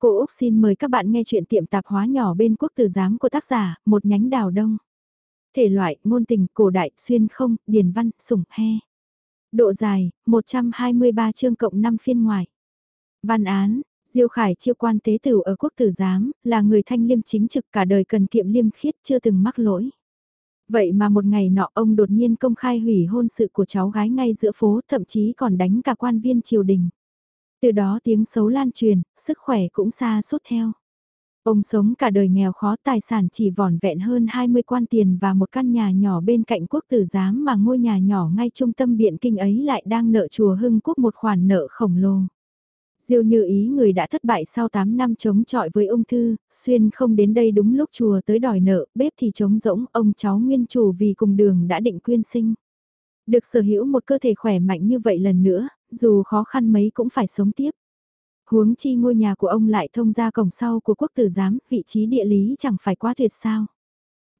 Cô Úc xin mời các bạn nghe chuyện tiệm tạp hóa nhỏ bên quốc tử giám của tác giả, một nhánh đào đông. Thể loại, ngôn tình, cổ đại, xuyên không, điển văn, sủng, he. Độ dài, 123 chương cộng 5 phiên ngoài. Văn án, Diêu Khải chiêu quan tế tử ở quốc tử giám, là người thanh liêm chính trực cả đời cần kiệm liêm khiết chưa từng mắc lỗi. Vậy mà một ngày nọ ông đột nhiên công khai hủy hôn sự của cháu gái ngay giữa phố thậm chí còn đánh cả quan viên triều đình. Từ đó tiếng xấu lan truyền, sức khỏe cũng xa suốt theo. Ông sống cả đời nghèo khó tài sản chỉ vỏn vẹn hơn 20 quan tiền và một căn nhà nhỏ bên cạnh quốc tử giám mà ngôi nhà nhỏ ngay trung tâm biện kinh ấy lại đang nợ chùa hưng quốc một khoản nợ khổng lồ. Diêu như ý người đã thất bại sau 8 năm chống chọi với ung thư, xuyên không đến đây đúng lúc chùa tới đòi nợ, bếp thì trống rỗng, ông cháu nguyên chủ vì cùng đường đã định quyên sinh. Được sở hữu một cơ thể khỏe mạnh như vậy lần nữa, dù khó khăn mấy cũng phải sống tiếp. Huống chi ngôi nhà của ông lại thông ra cổng sau của quốc tử giám, vị trí địa lý chẳng phải quá tuyệt sao.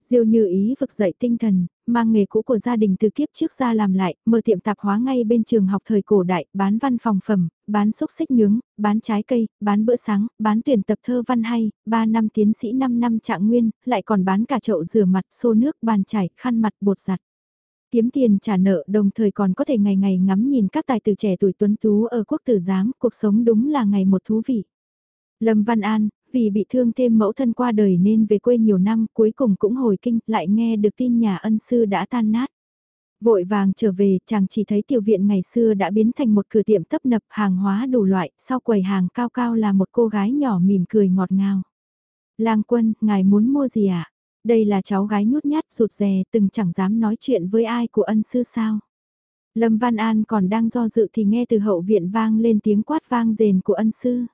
Diêu như ý vực dậy tinh thần, mang nghề cũ của gia đình từ kiếp trước ra làm lại, mở tiệm tạp hóa ngay bên trường học thời cổ đại, bán văn phòng phẩm, bán xúc xích nướng, bán trái cây, bán bữa sáng, bán tuyển tập thơ văn hay, 3 năm tiến sĩ 5 năm trạng nguyên, lại còn bán cả chậu rửa mặt, xô nước, bàn chải, khăn mặt, bột giặt. Kiếm tiền trả nợ đồng thời còn có thể ngày ngày ngắm nhìn các tài tử trẻ tuổi tuấn tú ở quốc tử giám, cuộc sống đúng là ngày một thú vị. Lâm Văn An, vì bị thương thêm mẫu thân qua đời nên về quê nhiều năm cuối cùng cũng hồi kinh lại nghe được tin nhà ân sư đã tan nát. Vội vàng trở về chàng chỉ thấy tiểu viện ngày xưa đã biến thành một cửa tiệm tấp nập hàng hóa đủ loại, sau quầy hàng cao cao là một cô gái nhỏ mỉm cười ngọt ngào. Lang quân, ngài muốn mua gì ạ? À? Đây là cháu gái nhút nhát rụt rè từng chẳng dám nói chuyện với ai của ân sư sao. Lâm Văn An còn đang do dự thì nghe từ hậu viện vang lên tiếng quát vang rền của ân sư.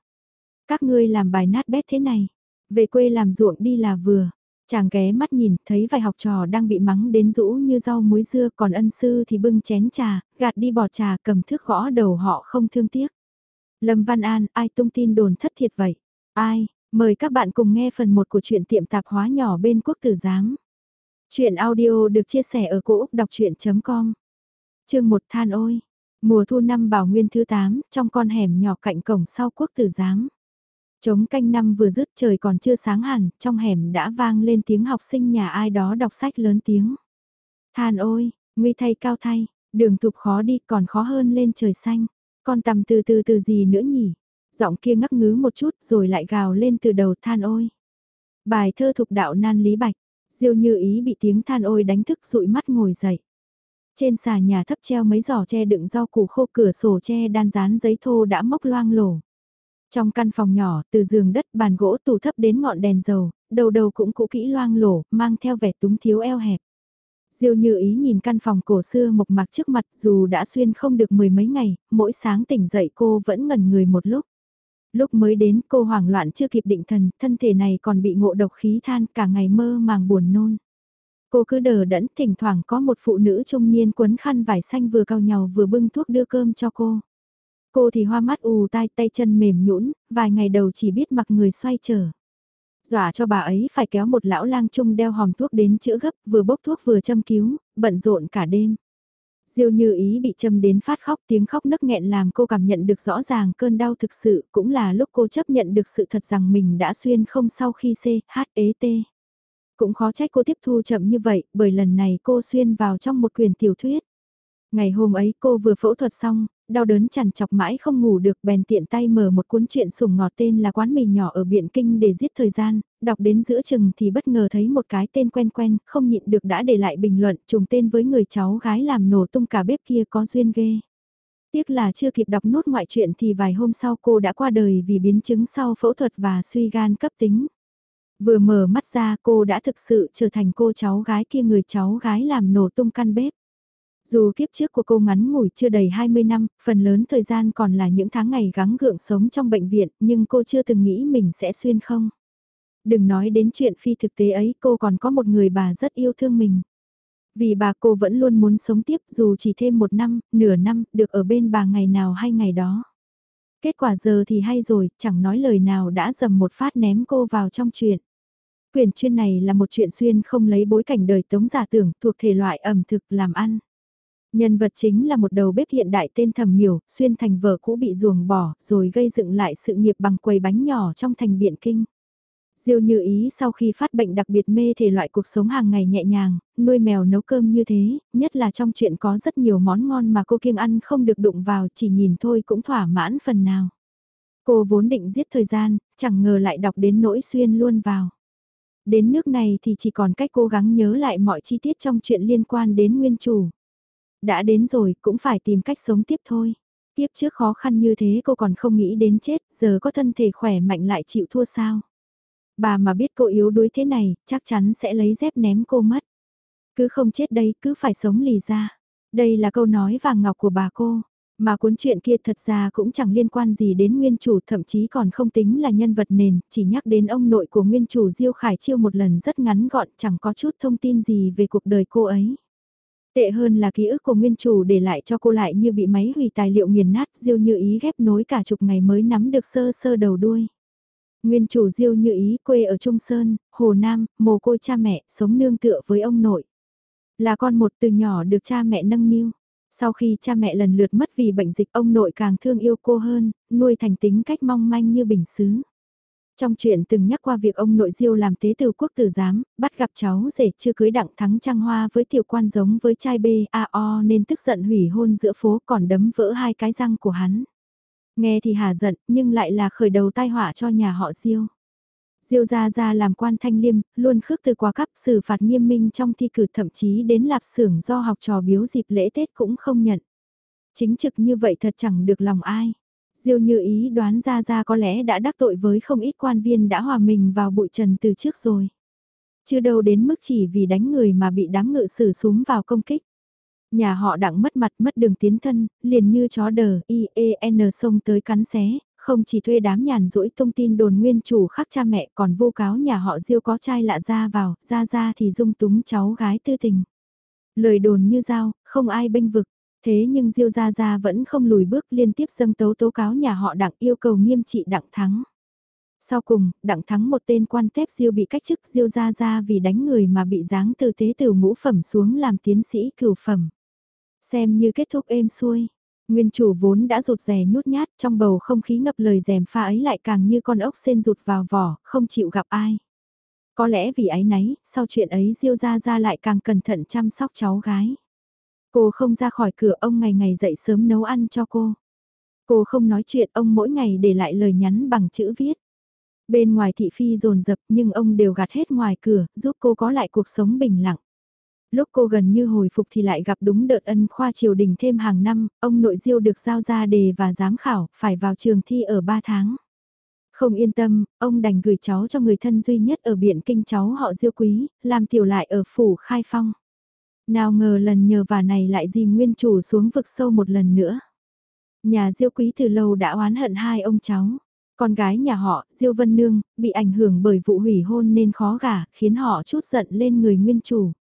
Các ngươi làm bài nát bét thế này, về quê làm ruộng đi là vừa. Chàng ghé mắt nhìn, thấy vài học trò đang bị mắng đến rũ như rau muối dưa, còn ân sư thì bưng chén trà, gạt đi bọt trà cầm thước gõ đầu họ không thương tiếc. Lâm Văn An, ai tung tin đồn thất thiệt vậy? Ai? Mời các bạn cùng nghe phần 1 của truyện tiệm tạp hóa nhỏ bên quốc tử giám. Chuyện audio được chia sẻ ở cỗ đọc chuyện.com Chương 1 than ôi. Mùa thu năm bảo nguyên thứ 8, trong con hẻm nhỏ cạnh cổng sau quốc tử giám. Chống canh năm vừa dứt trời còn chưa sáng hẳn, trong hẻm đã vang lên tiếng học sinh nhà ai đó đọc sách lớn tiếng. Than ôi, nguy thay cao thay, đường thục khó đi còn khó hơn lên trời xanh. Con tầm từ từ từ gì nữa nhỉ? Giọng kia ngắc ngứ một chút rồi lại gào lên từ đầu than ôi. Bài thơ thục đạo nan lý bạch, diêu như ý bị tiếng than ôi đánh thức dụi mắt ngồi dậy. Trên xà nhà thấp treo mấy giỏ tre đựng rau củ khô cửa sổ tre đan dán giấy thô đã mốc loang lổ. Trong căn phòng nhỏ, từ giường đất, bàn gỗ tủ thấp đến ngọn đèn dầu, đầu đầu cũng cũ kỹ loang lổ, mang theo vẻ túng thiếu eo hẹp. Diêu như ý nhìn căn phòng cổ xưa mộc mạc trước mặt dù đã xuyên không được mười mấy ngày, mỗi sáng tỉnh dậy cô vẫn ngẩn người một lúc. Lúc mới đến cô hoảng loạn chưa kịp định thần, thân thể này còn bị ngộ độc khí than cả ngày mơ màng buồn nôn. Cô cứ đờ đẫn, thỉnh thoảng có một phụ nữ trung niên quấn khăn vải xanh vừa cao nhau vừa bưng thuốc đưa cơm cho cô. Cô thì hoa mắt ù tai tay chân mềm nhũn, vài ngày đầu chỉ biết mặc người xoay trở. Dọa cho bà ấy phải kéo một lão lang trung đeo hòm thuốc đến chữa gấp, vừa bốc thuốc vừa châm cứu, bận rộn cả đêm. Diêu như ý bị châm đến phát khóc tiếng khóc nức nghẹn làm cô cảm nhận được rõ ràng cơn đau thực sự cũng là lúc cô chấp nhận được sự thật rằng mình đã xuyên không sau khi C, H, E, T. Cũng khó trách cô tiếp thu chậm như vậy bởi lần này cô xuyên vào trong một quyền tiểu thuyết. Ngày hôm ấy cô vừa phẫu thuật xong, đau đớn chằn chọc mãi không ngủ được bèn tiện tay mở một cuốn truyện sủng ngọt tên là quán mì nhỏ ở Biện Kinh để giết thời gian, đọc đến giữa chừng thì bất ngờ thấy một cái tên quen quen, không nhịn được đã để lại bình luận trùng tên với người cháu gái làm nổ tung cả bếp kia có duyên ghê. Tiếc là chưa kịp đọc nốt ngoại truyện thì vài hôm sau cô đã qua đời vì biến chứng sau phẫu thuật và suy gan cấp tính. Vừa mở mắt ra cô đã thực sự trở thành cô cháu gái kia người cháu gái làm nổ tung căn bếp. Dù kiếp trước của cô ngắn ngủi chưa đầy 20 năm, phần lớn thời gian còn là những tháng ngày gắng gượng sống trong bệnh viện, nhưng cô chưa từng nghĩ mình sẽ xuyên không. Đừng nói đến chuyện phi thực tế ấy, cô còn có một người bà rất yêu thương mình. Vì bà cô vẫn luôn muốn sống tiếp dù chỉ thêm một năm, nửa năm, được ở bên bà ngày nào hay ngày đó. Kết quả giờ thì hay rồi, chẳng nói lời nào đã dầm một phát ném cô vào trong chuyện. Quyển chuyên này là một chuyện xuyên không lấy bối cảnh đời tống giả tưởng thuộc thể loại ẩm thực làm ăn. Nhân vật chính là một đầu bếp hiện đại tên Thẩm Miểu, xuyên thành vợ cũ bị ruồng bỏ, rồi gây dựng lại sự nghiệp bằng quầy bánh nhỏ trong thành biện kinh. Diêu như ý sau khi phát bệnh đặc biệt mê thể loại cuộc sống hàng ngày nhẹ nhàng, nuôi mèo nấu cơm như thế, nhất là trong chuyện có rất nhiều món ngon mà cô kiêng ăn không được đụng vào chỉ nhìn thôi cũng thỏa mãn phần nào. Cô vốn định giết thời gian, chẳng ngờ lại đọc đến nỗi xuyên luôn vào. Đến nước này thì chỉ còn cách cố gắng nhớ lại mọi chi tiết trong chuyện liên quan đến nguyên chủ. Đã đến rồi cũng phải tìm cách sống tiếp thôi. Tiếp trước khó khăn như thế cô còn không nghĩ đến chết, giờ có thân thể khỏe mạnh lại chịu thua sao. Bà mà biết cô yếu đuối thế này, chắc chắn sẽ lấy dép ném cô mất. Cứ không chết đây, cứ phải sống lì ra. Đây là câu nói vàng ngọc của bà cô. Mà cuốn chuyện kia thật ra cũng chẳng liên quan gì đến nguyên chủ thậm chí còn không tính là nhân vật nền, chỉ nhắc đến ông nội của nguyên chủ Diêu Khải Chiêu một lần rất ngắn gọn chẳng có chút thông tin gì về cuộc đời cô ấy. Tệ hơn là ký ức của nguyên chủ để lại cho cô lại như bị máy hủy tài liệu nghiền nát Diêu như ý ghép nối cả chục ngày mới nắm được sơ sơ đầu đuôi. Nguyên chủ Diêu như ý quê ở Trung Sơn, Hồ Nam, mồ côi cha mẹ, sống nương tựa với ông nội. Là con một từ nhỏ được cha mẹ nâng niu. Sau khi cha mẹ lần lượt mất vì bệnh dịch ông nội càng thương yêu cô hơn, nuôi thành tính cách mong manh như bình xứ. Trong chuyện từng nhắc qua việc ông nội diêu làm tế từ quốc tử giám, bắt gặp cháu rể chưa cưới đặng thắng trăng hoa với tiểu quan giống với trai B A O nên tức giận hủy hôn giữa phố còn đấm vỡ hai cái răng của hắn. Nghe thì hà giận nhưng lại là khởi đầu tai họa cho nhà họ diêu. Diêu Gia Gia làm quan thanh liêm, luôn khước từ quá cấp xử phạt nghiêm minh trong thi cử thậm chí đến lạp xưởng do học trò biếu dịp lễ Tết cũng không nhận. Chính trực như vậy thật chẳng được lòng ai. Diêu như ý đoán Ra Ra có lẽ đã đắc tội với không ít quan viên đã hòa mình vào bụi trần từ trước rồi. Chưa đâu đến mức chỉ vì đánh người mà bị đám ngự sử súng vào công kích. Nhà họ đặng mất mặt mất đường tiến thân, liền như chó đờ, i, e, n xông tới cắn xé, không chỉ thuê đám nhàn rỗi thông tin đồn nguyên chủ khắc cha mẹ còn vô cáo nhà họ diêu có trai lạ ra vào, ra ra thì dung túng cháu gái tư tình. Lời đồn như dao, không ai bênh vực, thế nhưng diêu gia gia vẫn không lùi bước liên tiếp dâng tấu tố cáo nhà họ đặng yêu cầu nghiêm trị đặng thắng. Sau cùng, đặng thắng một tên quan tép diêu bị cách chức diêu gia gia vì đánh người mà bị giáng từ tế từ ngũ phẩm xuống làm tiến sĩ cửu phẩm. Xem như kết thúc êm xuôi. Nguyên chủ vốn đã rụt rè nhút nhát trong bầu không khí ngập lời rèm pha ấy lại càng như con ốc sen rụt vào vỏ, không chịu gặp ai. Có lẽ vì ái náy, sau chuyện ấy Diêu Gia Gia lại càng cẩn thận chăm sóc cháu gái. Cô không ra khỏi cửa ông ngày ngày dậy sớm nấu ăn cho cô. Cô không nói chuyện ông mỗi ngày để lại lời nhắn bằng chữ viết. Bên ngoài thị phi rồn rập nhưng ông đều gạt hết ngoài cửa, giúp cô có lại cuộc sống bình lặng. Lúc cô gần như hồi phục thì lại gặp đúng đợt ân khoa triều đình thêm hàng năm, ông nội diêu được giao ra đề và giám khảo, phải vào trường thi ở 3 tháng. Không yên tâm, ông đành gửi cháu cho người thân duy nhất ở biển kinh cháu họ diêu quý, làm tiểu lại ở phủ khai phong. Nào ngờ lần nhờ vả này lại dìm nguyên chủ xuống vực sâu một lần nữa. Nhà diêu quý từ lâu đã oán hận hai ông cháu. Con gái nhà họ, Diêu Vân Nương, bị ảnh hưởng bởi vụ hủy hôn nên khó gả, khiến họ chút giận lên người nguyên chủ.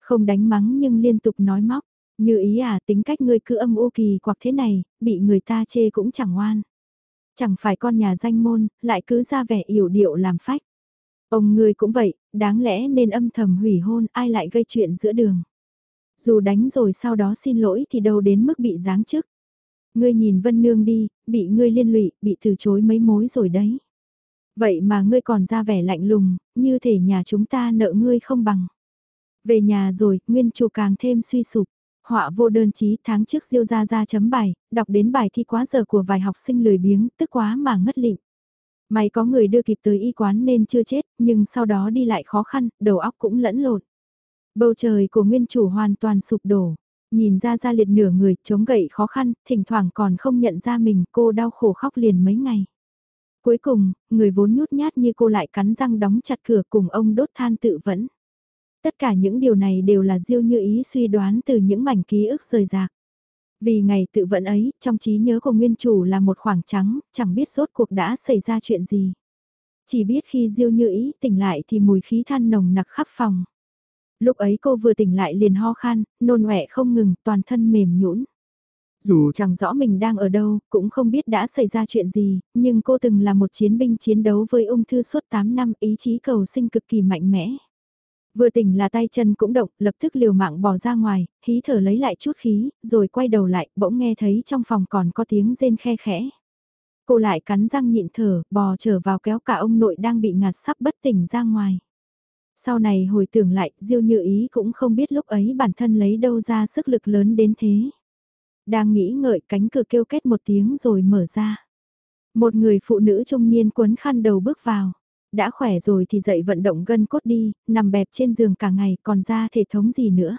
Không đánh mắng nhưng liên tục nói móc, như ý à tính cách ngươi cứ âm u kỳ quặc thế này, bị người ta chê cũng chẳng ngoan. Chẳng phải con nhà danh môn, lại cứ ra vẻ yểu điệu làm phách. Ông ngươi cũng vậy, đáng lẽ nên âm thầm hủy hôn ai lại gây chuyện giữa đường. Dù đánh rồi sau đó xin lỗi thì đâu đến mức bị giáng chức. Ngươi nhìn Vân Nương đi, bị ngươi liên lụy, bị từ chối mấy mối rồi đấy. Vậy mà ngươi còn ra vẻ lạnh lùng, như thể nhà chúng ta nợ ngươi không bằng. Về nhà rồi, nguyên chủ càng thêm suy sụp. Họa vô đơn chí tháng trước diêu ra ra chấm bài, đọc đến bài thi quá giờ của vài học sinh lười biếng, tức quá mà ngất lịm. May có người đưa kịp tới y quán nên chưa chết, nhưng sau đó đi lại khó khăn, đầu óc cũng lẫn lộn. Bầu trời của nguyên chủ hoàn toàn sụp đổ. Nhìn ra ra liệt nửa người, chống gậy khó khăn, thỉnh thoảng còn không nhận ra mình, cô đau khổ khóc liền mấy ngày. Cuối cùng, người vốn nhút nhát như cô lại cắn răng đóng chặt cửa cùng ông đốt than tự vẫn. Tất cả những điều này đều là diêu như ý suy đoán từ những mảnh ký ức rời rạc. Vì ngày tự vận ấy, trong trí nhớ của nguyên chủ là một khoảng trắng, chẳng biết rốt cuộc đã xảy ra chuyện gì. Chỉ biết khi diêu như ý tỉnh lại thì mùi khí than nồng nặc khắp phòng. Lúc ấy cô vừa tỉnh lại liền ho khan, nôn ọe không ngừng, toàn thân mềm nhũn. Dù chẳng rõ mình đang ở đâu, cũng không biết đã xảy ra chuyện gì, nhưng cô từng là một chiến binh chiến đấu với ung thư suốt 8 năm ý chí cầu sinh cực kỳ mạnh mẽ. Vừa tỉnh là tay chân cũng động, lập tức liều mạng bò ra ngoài, hí thở lấy lại chút khí, rồi quay đầu lại, bỗng nghe thấy trong phòng còn có tiếng rên khe khẽ. Cô lại cắn răng nhịn thở, bò trở vào kéo cả ông nội đang bị ngạt sắp bất tỉnh ra ngoài. Sau này hồi tưởng lại, Diêu Như Ý cũng không biết lúc ấy bản thân lấy đâu ra sức lực lớn đến thế. Đang nghĩ ngợi cánh cửa kêu kết một tiếng rồi mở ra. Một người phụ nữ trung niên quấn khăn đầu bước vào. Đã khỏe rồi thì dậy vận động gân cốt đi, nằm bẹp trên giường cả ngày còn ra thể thống gì nữa.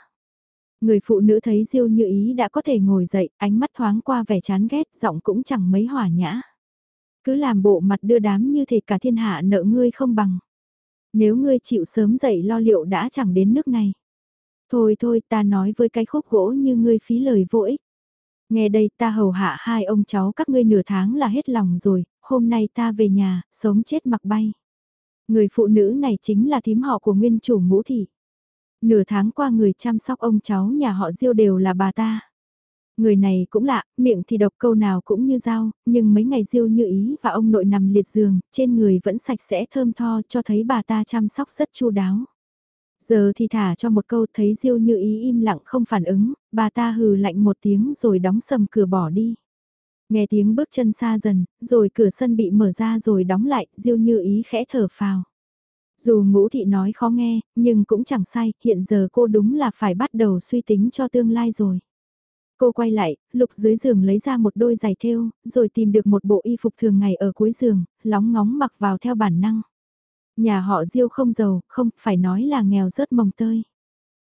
Người phụ nữ thấy Diêu Như Ý đã có thể ngồi dậy, ánh mắt thoáng qua vẻ chán ghét, giọng cũng chẳng mấy hỏa nhã. Cứ làm bộ mặt đưa đám như thể cả thiên hạ nợ ngươi không bằng. Nếu ngươi chịu sớm dậy lo liệu đã chẳng đến nước này. Thôi thôi ta nói với cái khúc gỗ như ngươi phí lời vô ích. Nghe đây ta hầu hạ hai ông cháu các ngươi nửa tháng là hết lòng rồi, hôm nay ta về nhà, sống chết mặc bay. Người phụ nữ này chính là thím họ của nguyên chủ ngũ thị. Nửa tháng qua người chăm sóc ông cháu nhà họ diêu đều là bà ta. Người này cũng lạ, miệng thì độc câu nào cũng như dao, nhưng mấy ngày diêu như ý và ông nội nằm liệt giường, trên người vẫn sạch sẽ thơm tho cho thấy bà ta chăm sóc rất chu đáo. Giờ thì thả cho một câu thấy diêu như ý im lặng không phản ứng, bà ta hừ lạnh một tiếng rồi đóng sầm cửa bỏ đi. Nghe tiếng bước chân xa dần, rồi cửa sân bị mở ra rồi đóng lại, diêu như ý khẽ thở phào. Dù ngũ thị nói khó nghe, nhưng cũng chẳng sai, hiện giờ cô đúng là phải bắt đầu suy tính cho tương lai rồi. Cô quay lại, lục dưới giường lấy ra một đôi giày thêu, rồi tìm được một bộ y phục thường ngày ở cuối giường, lóng ngóng mặc vào theo bản năng. Nhà họ Diêu không giàu, không, phải nói là nghèo rớt mồng tơi.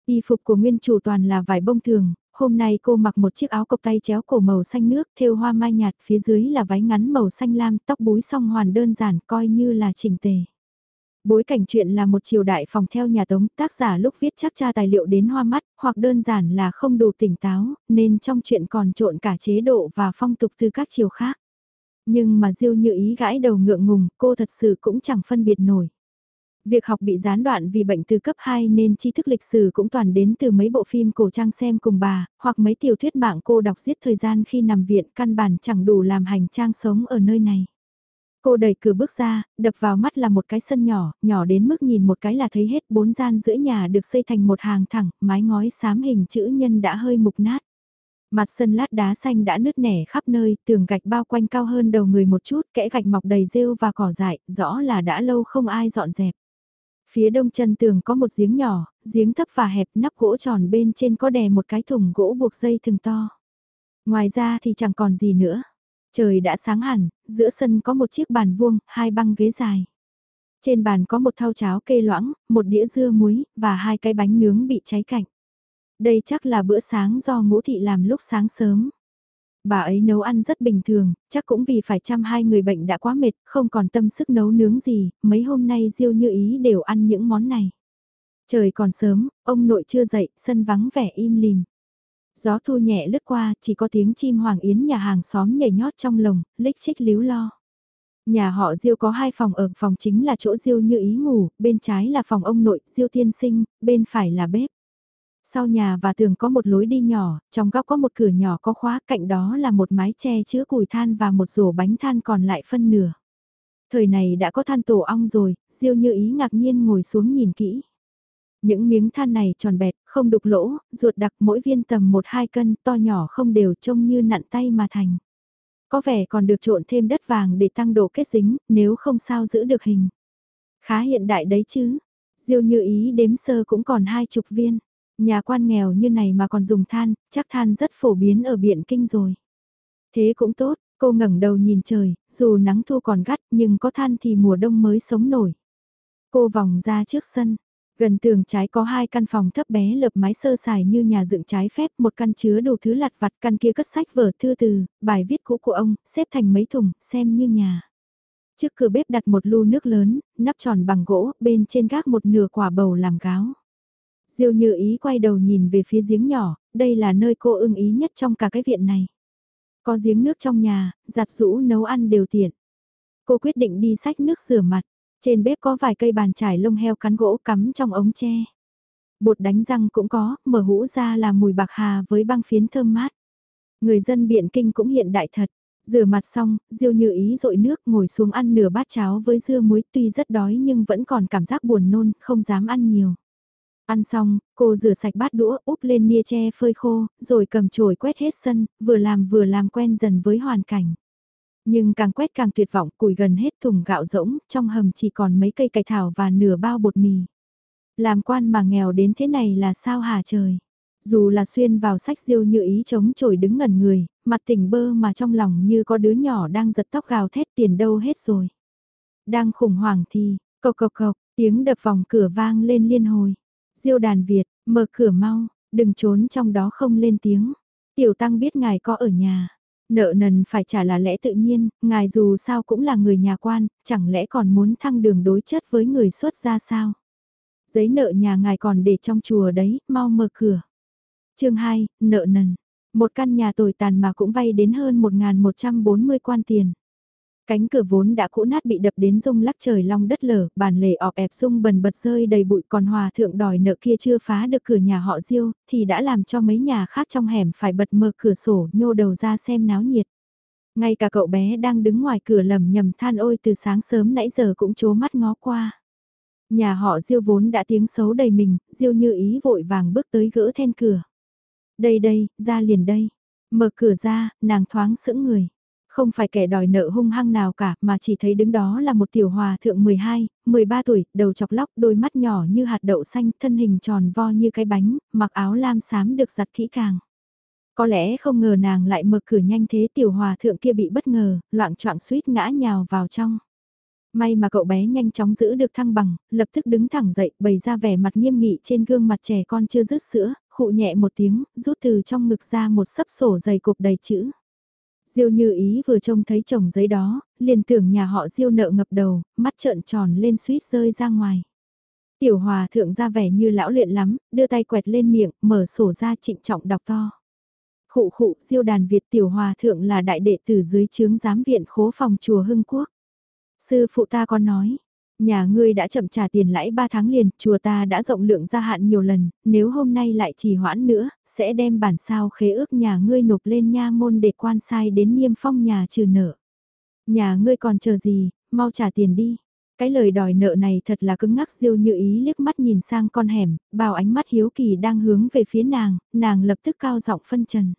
Y phục của nguyên chủ toàn là vải bông thường, hôm nay cô mặc một chiếc áo cộc tay chéo cổ màu xanh nước, thêu hoa mai nhạt, phía dưới là váy ngắn màu xanh lam, tóc búi song hoàn đơn giản, coi như là chỉnh tề. Bối cảnh chuyện là một triều đại phòng theo nhà Tống, tác giả lúc viết chắc tra tài liệu đến hoa mắt, hoặc đơn giản là không đủ tỉnh táo, nên trong chuyện còn trộn cả chế độ và phong tục từ các triều khác. Nhưng mà Diêu như ý gãi đầu ngượng ngùng, cô thật sự cũng chẳng phân biệt nổi. Việc học bị gián đoạn vì bệnh từ cấp 2 nên tri thức lịch sử cũng toàn đến từ mấy bộ phim cổ trang xem cùng bà, hoặc mấy tiểu thuyết mạng cô đọc giết thời gian khi nằm viện căn bản chẳng đủ làm hành trang sống ở nơi này. Cô đẩy cửa bước ra, đập vào mắt là một cái sân nhỏ, nhỏ đến mức nhìn một cái là thấy hết bốn gian giữa nhà được xây thành một hàng thẳng, mái ngói xám hình chữ nhân đã hơi mục nát. Mặt sân lát đá xanh đã nứt nẻ khắp nơi, tường gạch bao quanh cao hơn đầu người một chút, kẽ gạch mọc đầy rêu và cỏ dại, rõ là đã lâu không ai dọn dẹp. Phía đông chân tường có một giếng nhỏ, giếng thấp và hẹp nắp gỗ tròn bên trên có đè một cái thùng gỗ buộc dây thừng to. Ngoài ra thì chẳng còn gì nữa. Trời đã sáng hẳn, giữa sân có một chiếc bàn vuông, hai băng ghế dài. Trên bàn có một thau cháo kê loãng, một đĩa dưa muối, và hai cái bánh nướng bị cháy cạnh. Đây chắc là bữa sáng do ngũ thị làm lúc sáng sớm. Bà ấy nấu ăn rất bình thường, chắc cũng vì phải chăm hai người bệnh đã quá mệt, không còn tâm sức nấu nướng gì, mấy hôm nay Diêu như ý đều ăn những món này. Trời còn sớm, ông nội chưa dậy, sân vắng vẻ im lìm. Gió thu nhẹ lướt qua, chỉ có tiếng chim hoàng yến nhà hàng xóm nhảy nhót trong lồng, lích chích líu lo. Nhà họ Diêu có hai phòng ở, phòng chính là chỗ Diêu như ý ngủ, bên trái là phòng ông nội, Diêu tiên sinh, bên phải là bếp. Sau nhà và tường có một lối đi nhỏ, trong góc có một cửa nhỏ có khóa, cạnh đó là một mái che chứa củi than và một rổ bánh than còn lại phân nửa. Thời này đã có than tổ ong rồi, Diêu như ý ngạc nhiên ngồi xuống nhìn kỹ. Những miếng than này tròn bẹt, không đục lỗ, ruột đặc mỗi viên tầm 1-2 cân, to nhỏ không đều trông như nặn tay mà thành. Có vẻ còn được trộn thêm đất vàng để tăng độ kết dính, nếu không sao giữ được hình. Khá hiện đại đấy chứ. Diêu như ý đếm sơ cũng còn hai chục viên. Nhà quan nghèo như này mà còn dùng than, chắc than rất phổ biến ở Biện Kinh rồi. Thế cũng tốt, cô ngẩng đầu nhìn trời, dù nắng thu còn gắt nhưng có than thì mùa đông mới sống nổi. Cô vòng ra trước sân, Gần tường trái có hai căn phòng thấp bé lợp mái sơ sài như nhà dựng trái phép, một căn chứa đủ thứ lặt vặt, căn kia cất sách vở thư từ, bài viết cũ của ông, xếp thành mấy thùng, xem như nhà. Trước cửa bếp đặt một lu nước lớn, nắp tròn bằng gỗ, bên trên gác một nửa quả bầu làm gáo. Diêu như ý quay đầu nhìn về phía giếng nhỏ, đây là nơi cô ưng ý nhất trong cả cái viện này. Có giếng nước trong nhà, giặt rũ nấu ăn đều tiện. Cô quyết định đi xách nước rửa mặt, trên bếp có vài cây bàn trải lông heo cắn gỗ cắm trong ống tre. Bột đánh răng cũng có, mở hũ ra là mùi bạc hà với băng phiến thơm mát. Người dân biện kinh cũng hiện đại thật. Rửa mặt xong, Diêu như ý rội nước ngồi xuống ăn nửa bát cháo với dưa muối tuy rất đói nhưng vẫn còn cảm giác buồn nôn, không dám ăn nhiều. Ăn xong, cô rửa sạch bát đũa úp lên nia tre phơi khô, rồi cầm chổi quét hết sân, vừa làm vừa làm quen dần với hoàn cảnh. Nhưng càng quét càng tuyệt vọng, củi gần hết thùng gạo rỗng, trong hầm chỉ còn mấy cây cải thảo và nửa bao bột mì. Làm quan mà nghèo đến thế này là sao hả trời? Dù là xuyên vào sách diêu như ý chống chổi đứng ngẩn người, mặt tỉnh bơ mà trong lòng như có đứa nhỏ đang giật tóc gào thét tiền đâu hết rồi. Đang khủng hoảng thì, cộc cộc cộc, tiếng đập vòng cửa vang lên liên hồi. Diêu đàn Việt, mở cửa mau, đừng trốn trong đó không lên tiếng. Tiểu tăng biết ngài có ở nhà. Nợ nần phải trả là lẽ tự nhiên, ngài dù sao cũng là người nhà quan, chẳng lẽ còn muốn thăng đường đối chất với người xuất ra sao? Giấy nợ nhà ngài còn để trong chùa đấy, mau mở cửa. chương 2, nợ nần. Một căn nhà tồi tàn mà cũng vay đến hơn 1.140 quan tiền. Cánh cửa vốn đã cũ nát bị đập đến rung lắc trời long đất lở, bàn lề ọp ẹp rung bần bật rơi đầy bụi còn hòa thượng đòi nợ kia chưa phá được cửa nhà họ diêu, thì đã làm cho mấy nhà khác trong hẻm phải bật mở cửa sổ nhô đầu ra xem náo nhiệt. Ngay cả cậu bé đang đứng ngoài cửa lầm nhầm than ôi từ sáng sớm nãy giờ cũng chố mắt ngó qua. Nhà họ Diêu vốn đã tiếng xấu đầy mình, Diêu như ý vội vàng bước tới gỡ then cửa. Đây đây, ra liền đây. Mở cửa ra, nàng thoáng sững người. Không phải kẻ đòi nợ hung hăng nào cả mà chỉ thấy đứng đó là một tiểu hòa thượng 12, 13 tuổi, đầu chọc lóc, đôi mắt nhỏ như hạt đậu xanh, thân hình tròn vo như cái bánh, mặc áo lam xám được giặt kỹ càng. Có lẽ không ngờ nàng lại mở cửa nhanh thế tiểu hòa thượng kia bị bất ngờ, loạn choạng suýt ngã nhào vào trong. May mà cậu bé nhanh chóng giữ được thăng bằng, lập tức đứng thẳng dậy, bày ra vẻ mặt nghiêm nghị trên gương mặt trẻ con chưa rứt sữa, khụ nhẹ một tiếng, rút từ trong ngực ra một sấp sổ dày cục đầy chữ. Diêu như ý vừa trông thấy chồng giấy đó, liền tưởng nhà họ diêu nợ ngập đầu, mắt trợn tròn lên suýt rơi ra ngoài. Tiểu hòa thượng ra vẻ như lão luyện lắm, đưa tay quẹt lên miệng, mở sổ ra trịnh trọng đọc to. Khụ khụ, diêu đàn Việt tiểu hòa thượng là đại đệ tử dưới chướng giám viện khố phòng chùa Hưng Quốc. Sư phụ ta còn nói, nhà ngươi đã chậm trả tiền lãi 3 tháng liền, chùa ta đã rộng lượng gia hạn nhiều lần, nếu hôm nay lại trì hoãn nữa, sẽ đem bản sao khế ước nhà ngươi nộp lên nha môn để quan sai đến niêm phong nhà trừ nợ. Nhà ngươi còn chờ gì, mau trả tiền đi. Cái lời đòi nợ này thật là cứng ngắc diêu như ý liếc mắt nhìn sang con hẻm, bao ánh mắt hiếu kỳ đang hướng về phía nàng, nàng lập tức cao giọng phân trần.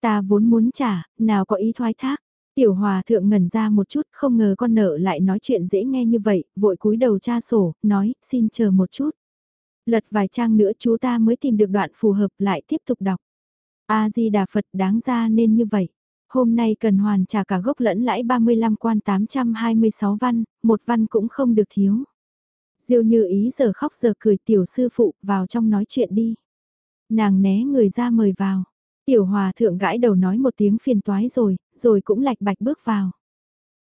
Ta vốn muốn trả, nào có ý thoái thác. Tiểu hòa thượng ngẩn ra một chút không ngờ con nợ lại nói chuyện dễ nghe như vậy, vội cúi đầu tra sổ, nói, xin chờ một chút. Lật vài trang nữa chú ta mới tìm được đoạn phù hợp lại tiếp tục đọc. A-di-đà Phật đáng ra nên như vậy. Hôm nay cần hoàn trả cả gốc lẫn lãi 35 quan 826 văn, một văn cũng không được thiếu. Diêu như ý giờ khóc giờ cười tiểu sư phụ vào trong nói chuyện đi. Nàng né người ra mời vào. Tiểu hòa thượng gãi đầu nói một tiếng phiền toái rồi, rồi cũng lạch bạch bước vào.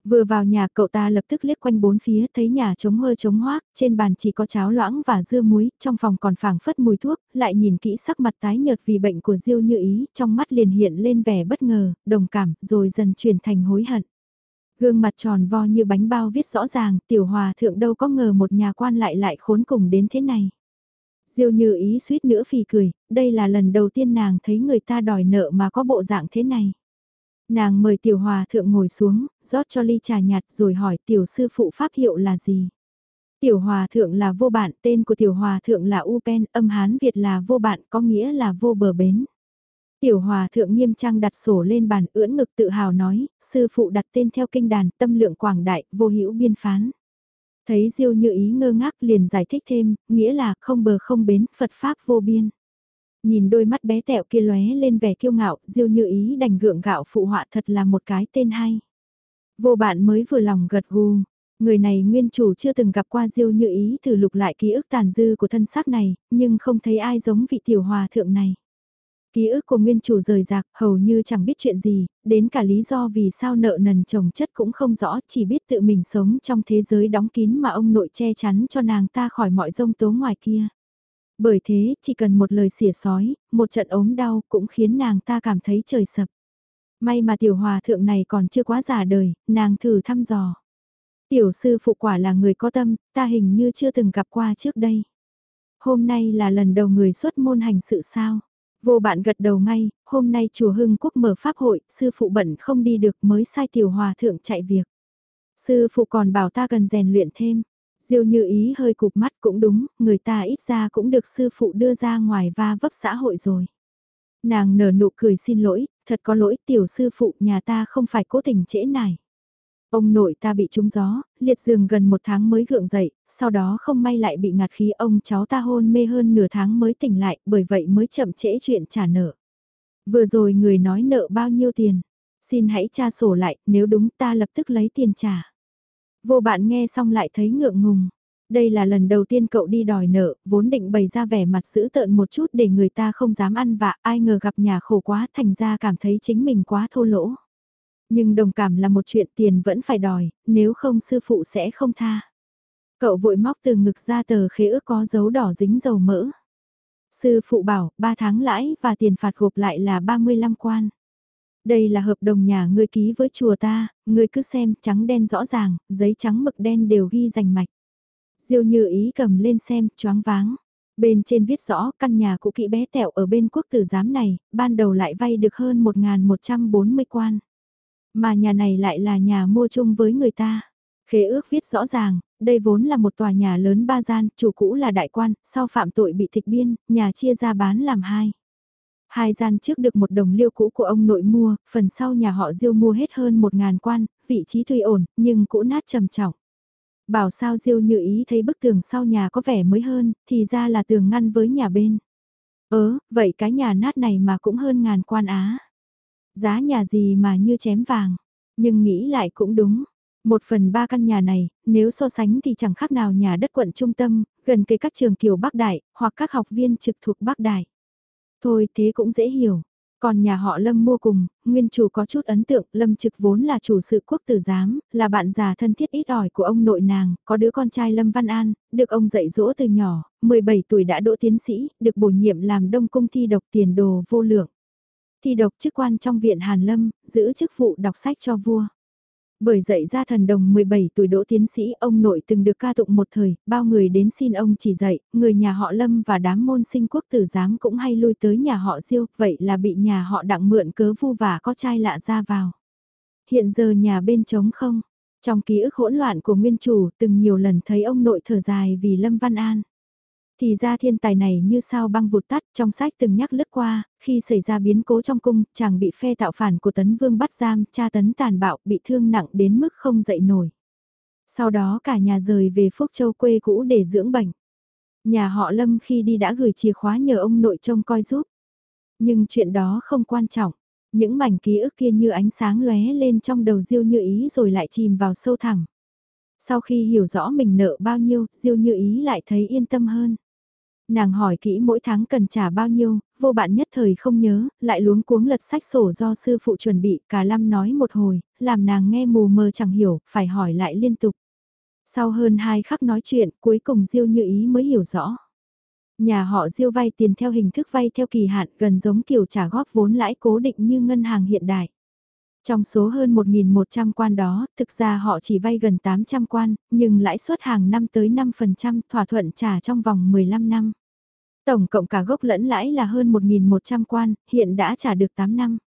Vừa vào nhà cậu ta lập tức liếc quanh bốn phía thấy nhà trống hơ trống hoác, trên bàn chỉ có cháo loãng và dưa muối, trong phòng còn phảng phất mùi thuốc, lại nhìn kỹ sắc mặt tái nhợt vì bệnh của Diêu như ý, trong mắt liền hiện lên vẻ bất ngờ, đồng cảm, rồi dần chuyển thành hối hận. Gương mặt tròn vo như bánh bao viết rõ ràng, tiểu hòa thượng đâu có ngờ một nhà quan lại lại khốn cùng đến thế này. Diêu như ý suýt nữa phì cười, đây là lần đầu tiên nàng thấy người ta đòi nợ mà có bộ dạng thế này. Nàng mời tiểu hòa thượng ngồi xuống, rót cho ly trà nhạt rồi hỏi tiểu sư phụ pháp hiệu là gì. Tiểu hòa thượng là vô bạn, tên của tiểu hòa thượng là Upen, âm hán Việt là vô bạn, có nghĩa là vô bờ bến. Tiểu hòa thượng nghiêm trang đặt sổ lên bàn ưỡn ngực tự hào nói, sư phụ đặt tên theo kinh đàn, tâm lượng quảng đại, vô hữu biên phán. Thấy Diêu như ý ngơ ngác liền giải thích thêm, nghĩa là không bờ không bến, Phật Pháp vô biên. Nhìn đôi mắt bé tẹo kia lóe lên vẻ kiêu ngạo, Diêu như ý đành gượng gạo phụ họa thật là một cái tên hay. Vô bạn mới vừa lòng gật gù, người này nguyên chủ chưa từng gặp qua Diêu như ý thử lục lại ký ức tàn dư của thân xác này, nhưng không thấy ai giống vị tiểu hòa thượng này. Ký ức của nguyên chủ rời rạc, hầu như chẳng biết chuyện gì, đến cả lý do vì sao nợ nần chồng chất cũng không rõ, chỉ biết tự mình sống trong thế giới đóng kín mà ông nội che chắn cho nàng ta khỏi mọi rông tố ngoài kia. Bởi thế, chỉ cần một lời xỉa sói, một trận ốm đau cũng khiến nàng ta cảm thấy trời sập. May mà tiểu hòa thượng này còn chưa quá già đời, nàng thử thăm dò. Tiểu sư phụ quả là người có tâm, ta hình như chưa từng gặp qua trước đây. Hôm nay là lần đầu người xuất môn hành sự sao? Vô bạn gật đầu ngay, hôm nay chùa Hưng Quốc mở pháp hội, sư phụ bận không đi được mới sai tiểu hòa thượng chạy việc. Sư phụ còn bảo ta cần rèn luyện thêm. Diêu như ý hơi cụp mắt cũng đúng, người ta ít ra cũng được sư phụ đưa ra ngoài va vấp xã hội rồi. Nàng nở nụ cười xin lỗi, thật có lỗi tiểu sư phụ nhà ta không phải cố tình trễ nải. Ông nội ta bị trúng gió, liệt giường gần một tháng mới gượng dậy, sau đó không may lại bị ngạt khí ông cháu ta hôn mê hơn nửa tháng mới tỉnh lại, bởi vậy mới chậm trễ chuyện trả nợ. Vừa rồi người nói nợ bao nhiêu tiền, xin hãy tra sổ lại, nếu đúng ta lập tức lấy tiền trả. Vô bạn nghe xong lại thấy ngượng ngùng. Đây là lần đầu tiên cậu đi đòi nợ, vốn định bày ra vẻ mặt giữ tợn một chút để người ta không dám ăn vạ, ai ngờ gặp nhà khổ quá thành ra cảm thấy chính mình quá thô lỗ. Nhưng đồng cảm là một chuyện tiền vẫn phải đòi, nếu không sư phụ sẽ không tha. Cậu vội móc từ ngực ra tờ khế ước có dấu đỏ dính dầu mỡ. Sư phụ bảo, 3 tháng lãi và tiền phạt gộp lại là 35 quan. Đây là hợp đồng nhà ngươi ký với chùa ta, ngươi cứ xem trắng đen rõ ràng, giấy trắng mực đen đều ghi rành mạch. Diêu như ý cầm lên xem, choáng váng. Bên trên viết rõ căn nhà cũ kỹ bé tẹo ở bên quốc tử giám này, ban đầu lại vay được hơn 1.140 quan. Mà nhà này lại là nhà mua chung với người ta. Khế ước viết rõ ràng, đây vốn là một tòa nhà lớn ba gian, chủ cũ là đại quan, sau phạm tội bị tịch biên, nhà chia ra bán làm hai. Hai gian trước được một đồng liêu cũ của ông nội mua, phần sau nhà họ Diêu mua hết hơn một ngàn quan, vị trí tuy ổn, nhưng cũ nát trầm trọng. Bảo sao Diêu như ý thấy bức tường sau nhà có vẻ mới hơn, thì ra là tường ngăn với nhà bên. Ớ, vậy cái nhà nát này mà cũng hơn ngàn quan á. Giá nhà gì mà như chém vàng. Nhưng nghĩ lại cũng đúng. Một phần ba căn nhà này, nếu so sánh thì chẳng khác nào nhà đất quận trung tâm, gần kề các trường kiều Bắc Đại, hoặc các học viên trực thuộc Bắc Đại. Thôi thế cũng dễ hiểu. Còn nhà họ Lâm mua cùng, nguyên chủ có chút ấn tượng, Lâm trực vốn là chủ sự quốc tử giám, là bạn già thân thiết ít ỏi của ông nội nàng, có đứa con trai Lâm Văn An, được ông dạy dỗ từ nhỏ, 17 tuổi đã đỗ tiến sĩ, được bổ nhiệm làm đông cung thi độc tiền đồ vô lượng. Thi độc chức quan trong viện Hàn Lâm, giữ chức vụ đọc sách cho vua. Bởi dạy ra thần đồng 17 tuổi đỗ tiến sĩ ông nội từng được ca tụng một thời, bao người đến xin ông chỉ dạy, người nhà họ Lâm và đám môn sinh quốc tử giám cũng hay lui tới nhà họ Diêu, vậy là bị nhà họ đặng mượn cớ vu và có trai lạ ra vào. Hiện giờ nhà bên trống không, trong ký ức hỗn loạn của nguyên chủ từng nhiều lần thấy ông nội thở dài vì Lâm Văn An. Thì ra thiên tài này như sao băng vụt tắt, trong sách từng nhắc lướt qua, khi xảy ra biến cố trong cung, chàng bị phe tạo phản của tấn vương bắt giam, cha tấn tàn bạo, bị thương nặng đến mức không dậy nổi. Sau đó cả nhà rời về Phúc Châu quê cũ để dưỡng bệnh. Nhà họ Lâm khi đi đã gửi chìa khóa nhờ ông nội trông coi giúp. Nhưng chuyện đó không quan trọng. Những mảnh ký ức kia như ánh sáng lóe lên trong đầu Diêu Như Ý rồi lại chìm vào sâu thẳm. Sau khi hiểu rõ mình nợ bao nhiêu, Diêu Như Ý lại thấy yên tâm hơn. Nàng hỏi kỹ mỗi tháng cần trả bao nhiêu, vô bạn nhất thời không nhớ, lại luống cuống lật sách sổ do sư phụ chuẩn bị, cả lâm nói một hồi, làm nàng nghe mù mờ chẳng hiểu, phải hỏi lại liên tục. Sau hơn hai khắc nói chuyện, cuối cùng Diêu như ý mới hiểu rõ. Nhà họ Diêu vay tiền theo hình thức vay theo kỳ hạn gần giống kiểu trả góp vốn lãi cố định như ngân hàng hiện đại. Trong số hơn 1.100 quan đó, thực ra họ chỉ vay gần 800 quan, nhưng lãi suất hàng năm tới 5% thỏa thuận trả trong vòng 15 năm. Tổng cộng cả gốc lẫn lãi là hơn 1.100 quan, hiện đã trả được 8 năm.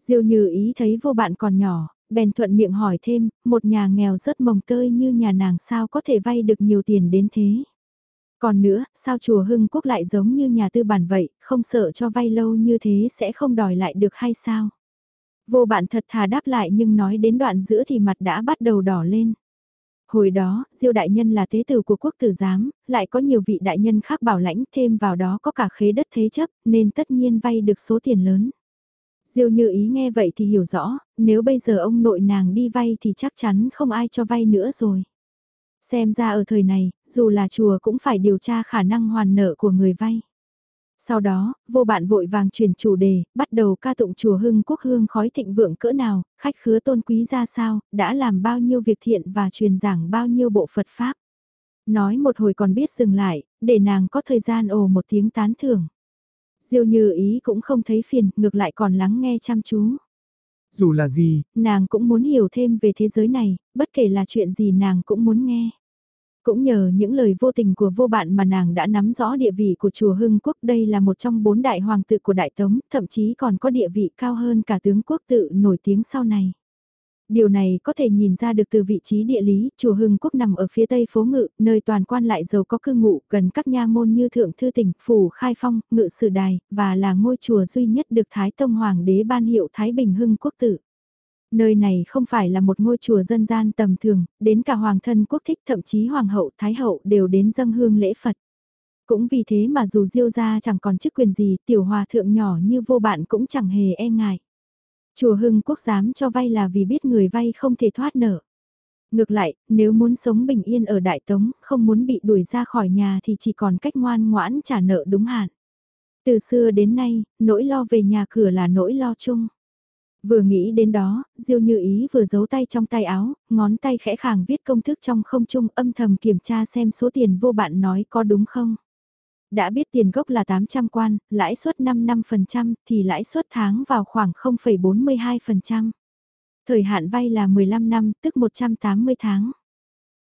Diêu như ý thấy vô bạn còn nhỏ, bèn thuận miệng hỏi thêm, một nhà nghèo rất mồng tơi như nhà nàng sao có thể vay được nhiều tiền đến thế. Còn nữa, sao chùa Hưng Quốc lại giống như nhà tư bản vậy, không sợ cho vay lâu như thế sẽ không đòi lại được hay sao? Vô bạn thật thà đáp lại nhưng nói đến đoạn giữa thì mặt đã bắt đầu đỏ lên. Hồi đó, Diêu đại nhân là tế tử của quốc tử giám, lại có nhiều vị đại nhân khác bảo lãnh thêm vào đó có cả khế đất thế chấp, nên tất nhiên vay được số tiền lớn. Diêu như ý nghe vậy thì hiểu rõ, nếu bây giờ ông nội nàng đi vay thì chắc chắn không ai cho vay nữa rồi. Xem ra ở thời này, dù là chùa cũng phải điều tra khả năng hoàn nợ của người vay. Sau đó, vô bạn vội vàng chuyển chủ đề, bắt đầu ca tụng chùa Hưng Quốc Hương khói thịnh vượng cỡ nào, khách khứa tôn quý ra sao, đã làm bao nhiêu việc thiện và truyền giảng bao nhiêu bộ Phật Pháp. Nói một hồi còn biết dừng lại, để nàng có thời gian ồ một tiếng tán thưởng. Diêu như ý cũng không thấy phiền, ngược lại còn lắng nghe chăm chú. Dù là gì, nàng cũng muốn hiểu thêm về thế giới này, bất kể là chuyện gì nàng cũng muốn nghe. Cũng nhờ những lời vô tình của vô bạn mà nàng đã nắm rõ địa vị của chùa Hưng Quốc đây là một trong bốn đại hoàng tự của Đại Tống, thậm chí còn có địa vị cao hơn cả tướng quốc tự nổi tiếng sau này. Điều này có thể nhìn ra được từ vị trí địa lý, chùa Hưng Quốc nằm ở phía tây phố ngự, nơi toàn quan lại giàu có cư ngụ, gần các nha môn như Thượng Thư Tỉnh, Phủ Khai Phong, Ngự Sử Đài, và là ngôi chùa duy nhất được Thái Tông Hoàng đế ban hiệu Thái Bình Hưng Quốc tử. Nơi này không phải là một ngôi chùa dân gian tầm thường, đến cả Hoàng thân quốc thích thậm chí Hoàng hậu, Thái hậu đều đến dâng hương lễ Phật. Cũng vì thế mà dù diêu gia chẳng còn chức quyền gì, tiểu hòa thượng nhỏ như vô bạn cũng chẳng hề e ngại. Chùa Hưng Quốc dám cho vay là vì biết người vay không thể thoát nợ. Ngược lại, nếu muốn sống bình yên ở Đại Tống, không muốn bị đuổi ra khỏi nhà thì chỉ còn cách ngoan ngoãn trả nợ đúng hạn. Từ xưa đến nay, nỗi lo về nhà cửa là nỗi lo chung. Vừa nghĩ đến đó, Diêu Như Ý vừa giấu tay trong tay áo, ngón tay khẽ khàng viết công thức trong không trung âm thầm kiểm tra xem số tiền vô bạn nói có đúng không. Đã biết tiền gốc là 800 quan, lãi suất 5 5% thì lãi suất tháng vào khoảng 0,42%. Thời hạn vay là 15 năm, tức 180 tháng.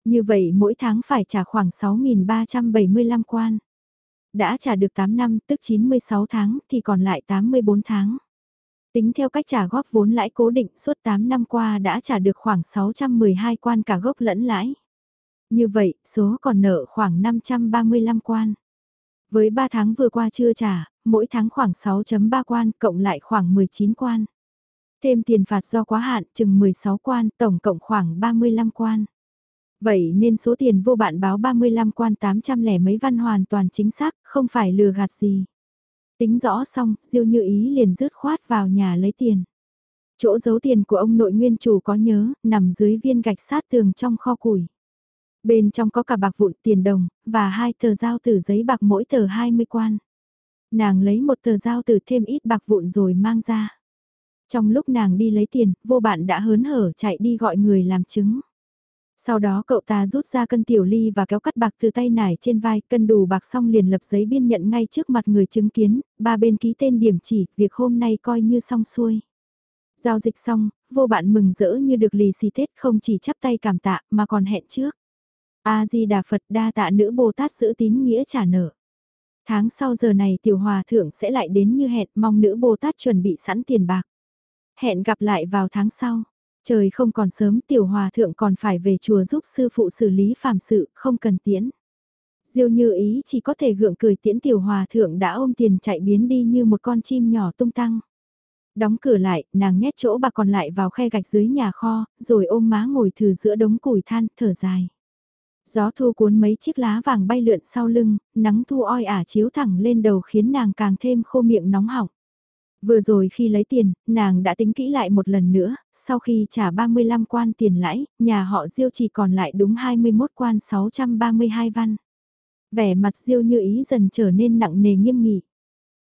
Như vậy mỗi tháng phải trả khoảng 6.375 quan. Đã trả được 8 năm, tức 96 tháng, thì còn lại 84 tháng. Tính theo cách trả góp vốn lãi cố định suốt 8 năm qua đã trả được khoảng 612 quan cả gốc lẫn lãi. Như vậy, số còn nợ khoảng 535 quan. Với 3 tháng vừa qua chưa trả, mỗi tháng khoảng 6.3 quan, cộng lại khoảng 19 quan. Thêm tiền phạt do quá hạn, chừng 16 quan, tổng cộng khoảng 35 quan. Vậy nên số tiền vô bạn báo 35 quan 800 lẻ mấy văn hoàn toàn chính xác, không phải lừa gạt gì. Tính rõ xong, Diêu Như Ý liền rứt khoát vào nhà lấy tiền. Chỗ giấu tiền của ông nội nguyên chủ có nhớ, nằm dưới viên gạch sát tường trong kho củi. Bên trong có cả bạc vụn tiền đồng, và hai tờ giao tử giấy bạc mỗi tờ 20 quan. Nàng lấy một tờ giao tử thêm ít bạc vụn rồi mang ra. Trong lúc nàng đi lấy tiền, vô bạn đã hớn hở chạy đi gọi người làm chứng. Sau đó cậu ta rút ra cân tiểu ly và kéo cắt bạc từ tay nải trên vai, cân đủ bạc xong liền lập giấy biên nhận ngay trước mặt người chứng kiến, ba bên ký tên điểm chỉ, việc hôm nay coi như xong xuôi. Giao dịch xong, vô bạn mừng rỡ như được lì xì Tết không chỉ chắp tay cảm tạ mà còn hẹn trước. A-di-đà Phật đa tạ nữ Bồ Tát giữ tín nghĩa trả nợ. Tháng sau giờ này tiểu hòa thượng sẽ lại đến như hẹn mong nữ Bồ Tát chuẩn bị sẵn tiền bạc. Hẹn gặp lại vào tháng sau. Trời không còn sớm tiểu hòa thượng còn phải về chùa giúp sư phụ xử lý phàm sự, không cần tiễn. Diêu như ý chỉ có thể gượng cười tiễn tiểu hòa thượng đã ôm tiền chạy biến đi như một con chim nhỏ tung tăng. Đóng cửa lại, nàng nhét chỗ bạc còn lại vào khe gạch dưới nhà kho, rồi ôm má ngồi thử giữa đống củi than, thở dài. Gió thu cuốn mấy chiếc lá vàng bay lượn sau lưng, nắng thu oi ả chiếu thẳng lên đầu khiến nàng càng thêm khô miệng nóng họng. Vừa rồi khi lấy tiền, nàng đã tính kỹ lại một lần nữa, sau khi trả 35 quan tiền lãi, nhà họ Diêu chỉ còn lại đúng 21 quan 632 văn. Vẻ mặt Diêu như ý dần trở nên nặng nề nghiêm nghị.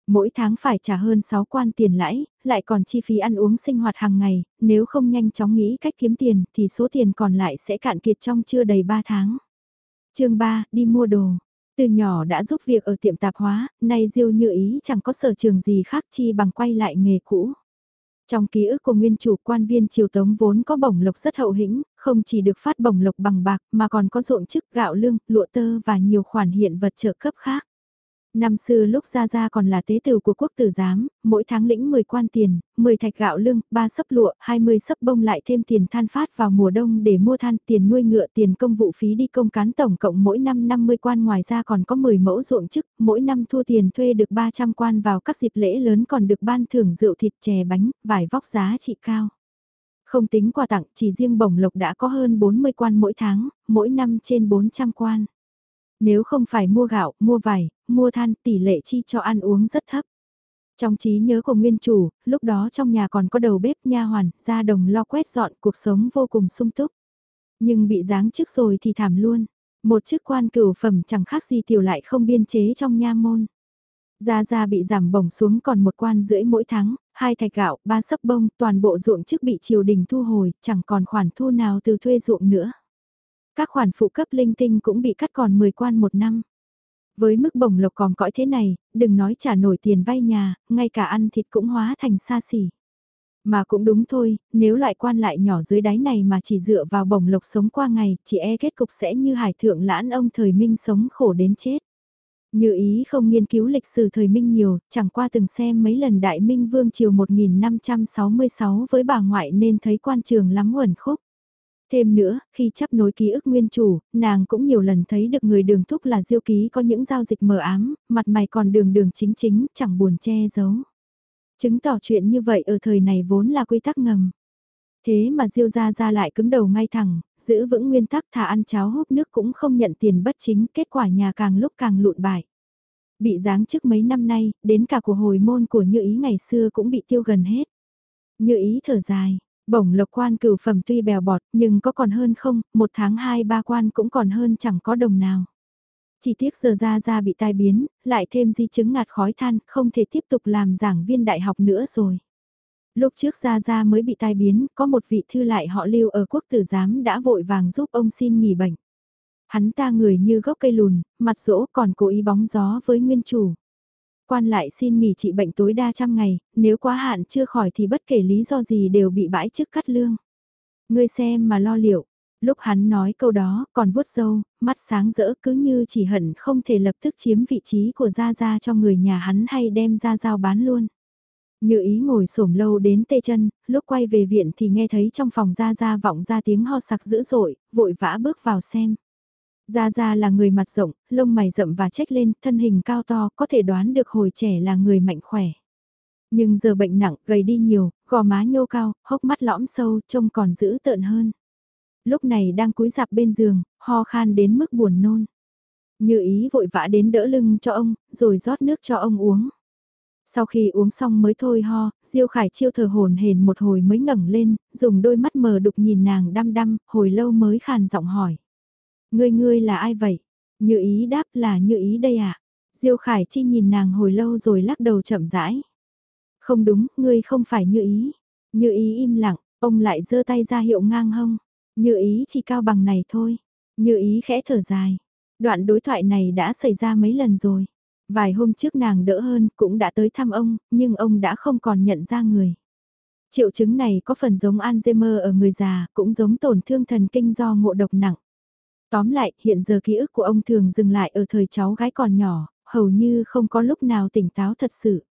Mỗi tháng phải trả hơn 6 quan tiền lãi, lại còn chi phí ăn uống sinh hoạt hàng ngày, nếu không nhanh chóng nghĩ cách kiếm tiền thì số tiền còn lại sẽ cạn kiệt trong chưa đầy 3 tháng chương 3, đi mua đồ. Từ nhỏ đã giúp việc ở tiệm tạp hóa, nay Diêu như ý chẳng có sở trường gì khác chi bằng quay lại nghề cũ. Trong ký ức của nguyên chủ quan viên triều tống vốn có bổng lộc rất hậu hĩnh, không chỉ được phát bổng lộc bằng bạc mà còn có ruộng chức gạo lương, lụa tơ và nhiều khoản hiện vật trợ cấp khác. Năm xưa lúc Gia Gia còn là tế tử của quốc tử giám, mỗi tháng lĩnh 10 quan tiền, 10 thạch gạo lương, 3 sấp lụa, 20 sấp bông lại thêm tiền than phát vào mùa đông để mua than, tiền nuôi ngựa, tiền công vụ phí đi công cán tổng cộng mỗi năm 50 quan ngoài ra còn có 10 mẫu ruộng chức, mỗi năm thu tiền thuê được 300 quan vào các dịp lễ lớn còn được ban thưởng rượu thịt chè bánh, vải vóc giá trị cao. Không tính quà tặng, chỉ riêng bổng lộc đã có hơn 40 quan mỗi tháng, mỗi năm trên 400 quan. Nếu không phải mua gạo, mua vải, mua than, tỷ lệ chi cho ăn uống rất thấp. Trong trí nhớ của nguyên chủ, lúc đó trong nhà còn có đầu bếp nha hoàn, ra đồng lo quét dọn cuộc sống vô cùng sung túc. Nhưng bị giáng chức rồi thì thảm luôn. Một chức quan cửu phẩm chẳng khác gì tiểu lại không biên chế trong nha môn. Gia Gia bị giảm bổng xuống còn một quan rưỡi mỗi tháng, hai thạch gạo, ba sấp bông, toàn bộ ruộng chức bị triều đình thu hồi, chẳng còn khoản thu nào từ thuê ruộng nữa. Các khoản phụ cấp linh tinh cũng bị cắt còn 10 quan một năm. Với mức bổng lộc còn cõi thế này, đừng nói trả nổi tiền vay nhà, ngay cả ăn thịt cũng hóa thành xa xỉ. Mà cũng đúng thôi, nếu lại quan lại nhỏ dưới đáy này mà chỉ dựa vào bổng lộc sống qua ngày, chỉ e kết cục sẽ như hải thượng lãn ông thời minh sống khổ đến chết. Như ý không nghiên cứu lịch sử thời Minh nhiều, chẳng qua từng xem mấy lần Đại Minh Vương triều 1566 với bà ngoại nên thấy quan trường lắm uẩn khúc. Thêm nữa, khi chấp nối ký ức nguyên chủ, nàng cũng nhiều lần thấy được người đường thúc là diêu ký có những giao dịch mờ ám, mặt mày còn đường đường chính chính, chẳng buồn che giấu. Chứng tỏ chuyện như vậy ở thời này vốn là quy tắc ngầm. Thế mà Diêu Gia Gia lại cứng đầu ngay thẳng, giữ vững nguyên tắc thả ăn cháo húp nước cũng không nhận tiền bất chính, kết quả nhà càng lúc càng lụn bại. Bị giáng chức mấy năm nay, đến cả của hồi môn của Như Ý ngày xưa cũng bị tiêu gần hết. Như Ý thở dài, bổng lộc quan cửu phẩm tuy bèo bọt nhưng có còn hơn không, một tháng hai ba quan cũng còn hơn chẳng có đồng nào. Chỉ tiếc giờ ra ra bị tai biến, lại thêm di chứng ngạt khói than, không thể tiếp tục làm giảng viên đại học nữa rồi. Lúc trước Gia Gia mới bị tai biến, có một vị thư lại họ lưu ở quốc tử giám đã vội vàng giúp ông xin nghỉ bệnh. Hắn ta người như gốc cây lùn, mặt rỗ còn cố ý bóng gió với nguyên chủ. Quan lại xin nghỉ trị bệnh tối đa trăm ngày, nếu quá hạn chưa khỏi thì bất kể lý do gì đều bị bãi chức cắt lương. Ngươi xem mà lo liệu, lúc hắn nói câu đó còn vuốt râu, mắt sáng rỡ cứ như chỉ hận không thể lập tức chiếm vị trí của Gia Gia cho người nhà hắn hay đem gia giao bán luôn. Như ý ngồi xổm lâu đến tê chân, lúc quay về viện thì nghe thấy trong phòng Gia Gia vọng ra tiếng ho sặc dữ dội, vội vã bước vào xem. Gia Gia là người mặt rộng, lông mày rậm và trách lên, thân hình cao to, có thể đoán được hồi trẻ là người mạnh khỏe. Nhưng giờ bệnh nặng, gầy đi nhiều, gò má nhô cao, hốc mắt lõm sâu, trông còn dữ tợn hơn. Lúc này đang cúi dạp bên giường, ho khan đến mức buồn nôn. Như ý vội vã đến đỡ lưng cho ông, rồi rót nước cho ông uống. Sau khi uống xong mới thôi ho, Diêu Khải Chiêu thờ hồn hền một hồi mới ngẩng lên, dùng đôi mắt mờ đục nhìn nàng đăm đăm, hồi lâu mới khàn giọng hỏi. Ngươi ngươi là ai vậy? Như ý đáp là như ý đây ạ. À? Diêu Khải Chi nhìn nàng hồi lâu rồi lắc đầu chậm rãi. Không đúng, ngươi không phải như ý. Như ý im lặng, ông lại giơ tay ra hiệu ngang hông. Như ý chỉ cao bằng này thôi. Như ý khẽ thở dài. Đoạn đối thoại này đã xảy ra mấy lần rồi. Vài hôm trước nàng đỡ hơn cũng đã tới thăm ông, nhưng ông đã không còn nhận ra người. Triệu chứng này có phần giống Alzheimer ở người già, cũng giống tổn thương thần kinh do ngộ độc nặng. Tóm lại, hiện giờ ký ức của ông thường dừng lại ở thời cháu gái còn nhỏ, hầu như không có lúc nào tỉnh táo thật sự.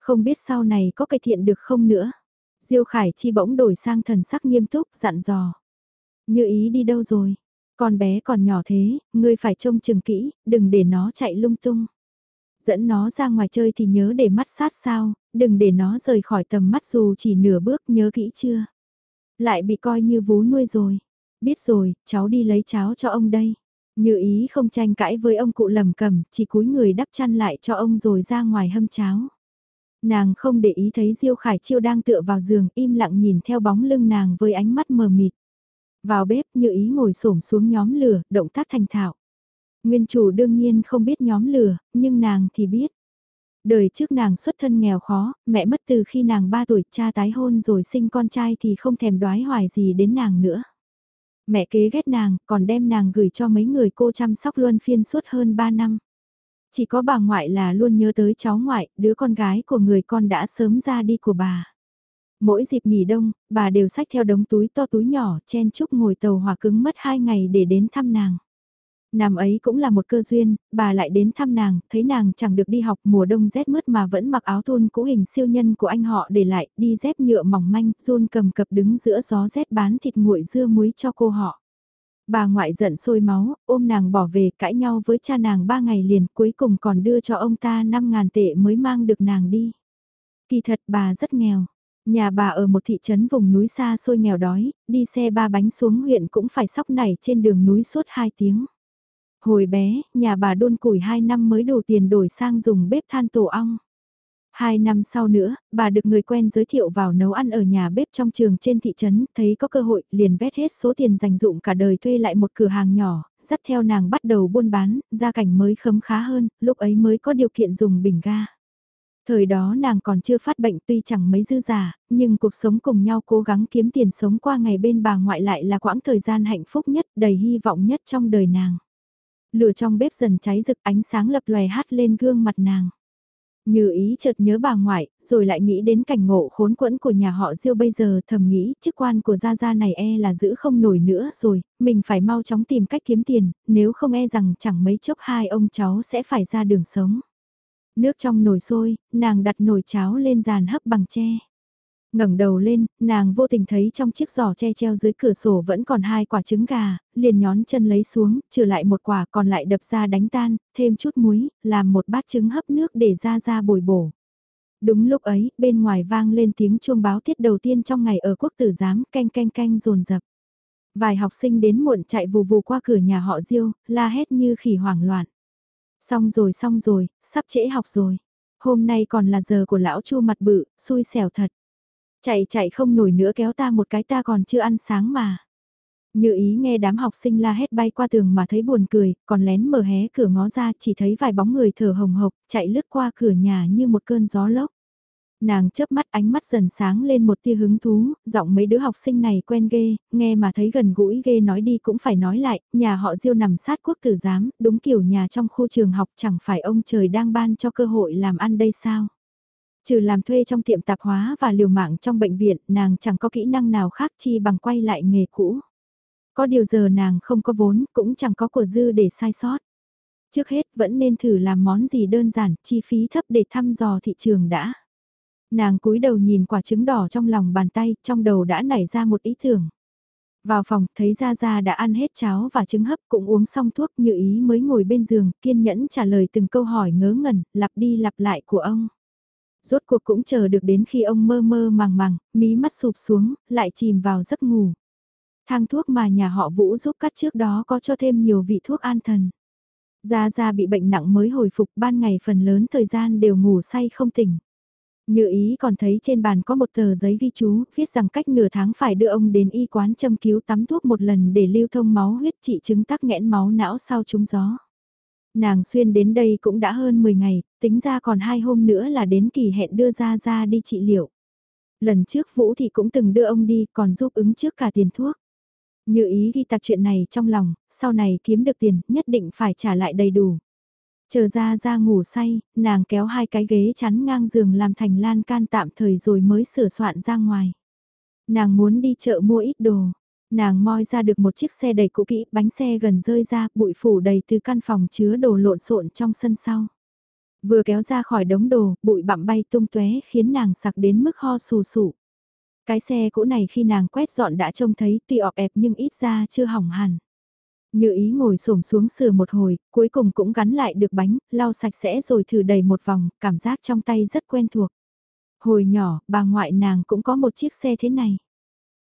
Không biết sau này có cải thiện được không nữa. Diêu Khải Chi bỗng đổi sang thần sắc nghiêm túc, dặn dò. Như ý đi đâu rồi? Con bé còn nhỏ thế, ngươi phải trông chừng kỹ, đừng để nó chạy lung tung. Dẫn nó ra ngoài chơi thì nhớ để mắt sát sao, đừng để nó rời khỏi tầm mắt dù chỉ nửa bước nhớ kỹ chưa. Lại bị coi như vú nuôi rồi. Biết rồi, cháu đi lấy cháo cho ông đây. Như ý không tranh cãi với ông cụ lầm cầm, chỉ cúi người đắp chăn lại cho ông rồi ra ngoài hâm cháo. Nàng không để ý thấy Diêu Khải Chiêu đang tựa vào giường im lặng nhìn theo bóng lưng nàng với ánh mắt mờ mịt. Vào bếp như ý ngồi xổm xuống nhóm lửa, động tác thành thạo. Nguyên chủ đương nhiên không biết nhóm lửa, nhưng nàng thì biết. Đời trước nàng xuất thân nghèo khó, mẹ mất từ khi nàng 3 tuổi, cha tái hôn rồi sinh con trai thì không thèm đoái hoài gì đến nàng nữa. Mẹ kế ghét nàng, còn đem nàng gửi cho mấy người cô chăm sóc luân phiên suốt hơn 3 năm. Chỉ có bà ngoại là luôn nhớ tới cháu ngoại, đứa con gái của người con đã sớm ra đi của bà. Mỗi dịp nghỉ đông, bà đều xách theo đống túi to túi nhỏ, chen chúc ngồi tàu hỏa cứng mất 2 ngày để đến thăm nàng. Năm ấy cũng là một cơ duyên, bà lại đến thăm nàng, thấy nàng chẳng được đi học mùa đông rét mướt mà vẫn mặc áo thun cũ hình siêu nhân của anh họ để lại, đi dép nhựa mỏng manh, run cầm cập đứng giữa gió rét bán thịt nguội dưa muối cho cô họ. Bà ngoại giận sôi máu, ôm nàng bỏ về cãi nhau với cha nàng ba ngày liền cuối cùng còn đưa cho ông ta 5 ngàn tệ mới mang được nàng đi. Kỳ thật bà rất nghèo. Nhà bà ở một thị trấn vùng núi xa xôi nghèo đói, đi xe ba bánh xuống huyện cũng phải sóc nảy trên đường núi suốt 2 tiếng. Hồi bé, nhà bà đôn củi 2 năm mới đủ tiền đổi sang dùng bếp than tổ ong. Hai năm sau nữa, bà được người quen giới thiệu vào nấu ăn ở nhà bếp trong trường trên thị trấn, thấy có cơ hội, liền vét hết số tiền dành dụng cả đời thuê lại một cửa hàng nhỏ, dắt theo nàng bắt đầu buôn bán, gia cảnh mới khấm khá hơn, lúc ấy mới có điều kiện dùng bình ga. Thời đó nàng còn chưa phát bệnh tuy chẳng mấy dư giả, nhưng cuộc sống cùng nhau cố gắng kiếm tiền sống qua ngày bên bà ngoại lại là quãng thời gian hạnh phúc nhất, đầy hy vọng nhất trong đời nàng lửa trong bếp dần cháy rực ánh sáng lập lòe hát lên gương mặt nàng. Như ý chợt nhớ bà ngoại, rồi lại nghĩ đến cảnh ngộ khốn quẫn của nhà họ Diêu bây giờ thầm nghĩ chức quan của Gia Gia này e là giữ không nổi nữa rồi, mình phải mau chóng tìm cách kiếm tiền, nếu không e rằng chẳng mấy chốc hai ông cháu sẽ phải ra đường sống. Nước trong nồi sôi, nàng đặt nồi cháo lên giàn hấp bằng tre ngẩng đầu lên, nàng vô tình thấy trong chiếc giỏ che treo dưới cửa sổ vẫn còn hai quả trứng gà, liền nhón chân lấy xuống, trừ lại một quả còn lại đập ra đánh tan, thêm chút muối, làm một bát trứng hấp nước để ra ra bồi bổ. Đúng lúc ấy, bên ngoài vang lên tiếng chuông báo tiết đầu tiên trong ngày ở quốc tử giám, canh canh canh rồn rập. Vài học sinh đến muộn chạy vù vù qua cửa nhà họ Diêu, la hét như khỉ hoảng loạn. Xong rồi xong rồi, sắp trễ học rồi. Hôm nay còn là giờ của lão chu mặt bự, xui xẻo thật. Chạy chạy không nổi nữa kéo ta một cái ta còn chưa ăn sáng mà. Như ý nghe đám học sinh la hét bay qua tường mà thấy buồn cười, còn lén mở hé cửa ngó ra chỉ thấy vài bóng người thở hồng hộc, chạy lướt qua cửa nhà như một cơn gió lốc. Nàng chớp mắt ánh mắt dần sáng lên một tia hứng thú, giọng mấy đứa học sinh này quen ghê, nghe mà thấy gần gũi ghê nói đi cũng phải nói lại, nhà họ diêu nằm sát quốc tử giám, đúng kiểu nhà trong khu trường học chẳng phải ông trời đang ban cho cơ hội làm ăn đây sao. Trừ làm thuê trong tiệm tạp hóa và liều mạng trong bệnh viện, nàng chẳng có kỹ năng nào khác chi bằng quay lại nghề cũ. Có điều giờ nàng không có vốn, cũng chẳng có của dư để sai sót. Trước hết vẫn nên thử làm món gì đơn giản, chi phí thấp để thăm dò thị trường đã. Nàng cúi đầu nhìn quả trứng đỏ trong lòng bàn tay, trong đầu đã nảy ra một ý tưởng. Vào phòng, thấy Gia Gia đã ăn hết cháo và trứng hấp cũng uống xong thuốc như ý mới ngồi bên giường, kiên nhẫn trả lời từng câu hỏi ngớ ngẩn, lặp đi lặp lại của ông. Rốt cuộc cũng chờ được đến khi ông mơ mơ màng màng, mí mắt sụp xuống, lại chìm vào giấc ngủ. Thang thuốc mà nhà họ Vũ giúp cắt trước đó có cho thêm nhiều vị thuốc an thần. Gia Gia bị bệnh nặng mới hồi phục ban ngày phần lớn thời gian đều ngủ say không tỉnh. Như ý còn thấy trên bàn có một tờ giấy ghi chú, viết rằng cách nửa tháng phải đưa ông đến y quán châm cứu tắm thuốc một lần để lưu thông máu huyết trị chứng tắc nghẽn máu não sau trúng gió. Nàng xuyên đến đây cũng đã hơn 10 ngày, tính ra còn hai hôm nữa là đến kỳ hẹn đưa ra ra đi trị liệu. Lần trước Vũ thì cũng từng đưa ông đi còn giúp ứng trước cả tiền thuốc. Như ý ghi tạc chuyện này trong lòng, sau này kiếm được tiền nhất định phải trả lại đầy đủ. Chờ ra ra ngủ say, nàng kéo hai cái ghế chắn ngang giường làm thành lan can tạm thời rồi mới sửa soạn ra ngoài. Nàng muốn đi chợ mua ít đồ, Nàng moi ra được một chiếc xe đầy cũ kỹ, bánh xe gần rơi ra, bụi phủ đầy từ căn phòng chứa đồ lộn xộn trong sân sau. Vừa kéo ra khỏi đống đồ, bụi bặm bay tung tóe khiến nàng sặc đến mức ho sù sụ. Cái xe cũ này khi nàng quét dọn đã trông thấy tuy ọp ẹp nhưng ít ra chưa hỏng hẳn. Như ý ngồi xổm xuống sửa một hồi, cuối cùng cũng gắn lại được bánh, lau sạch sẽ rồi thử đầy một vòng, cảm giác trong tay rất quen thuộc. Hồi nhỏ, bà ngoại nàng cũng có một chiếc xe thế này.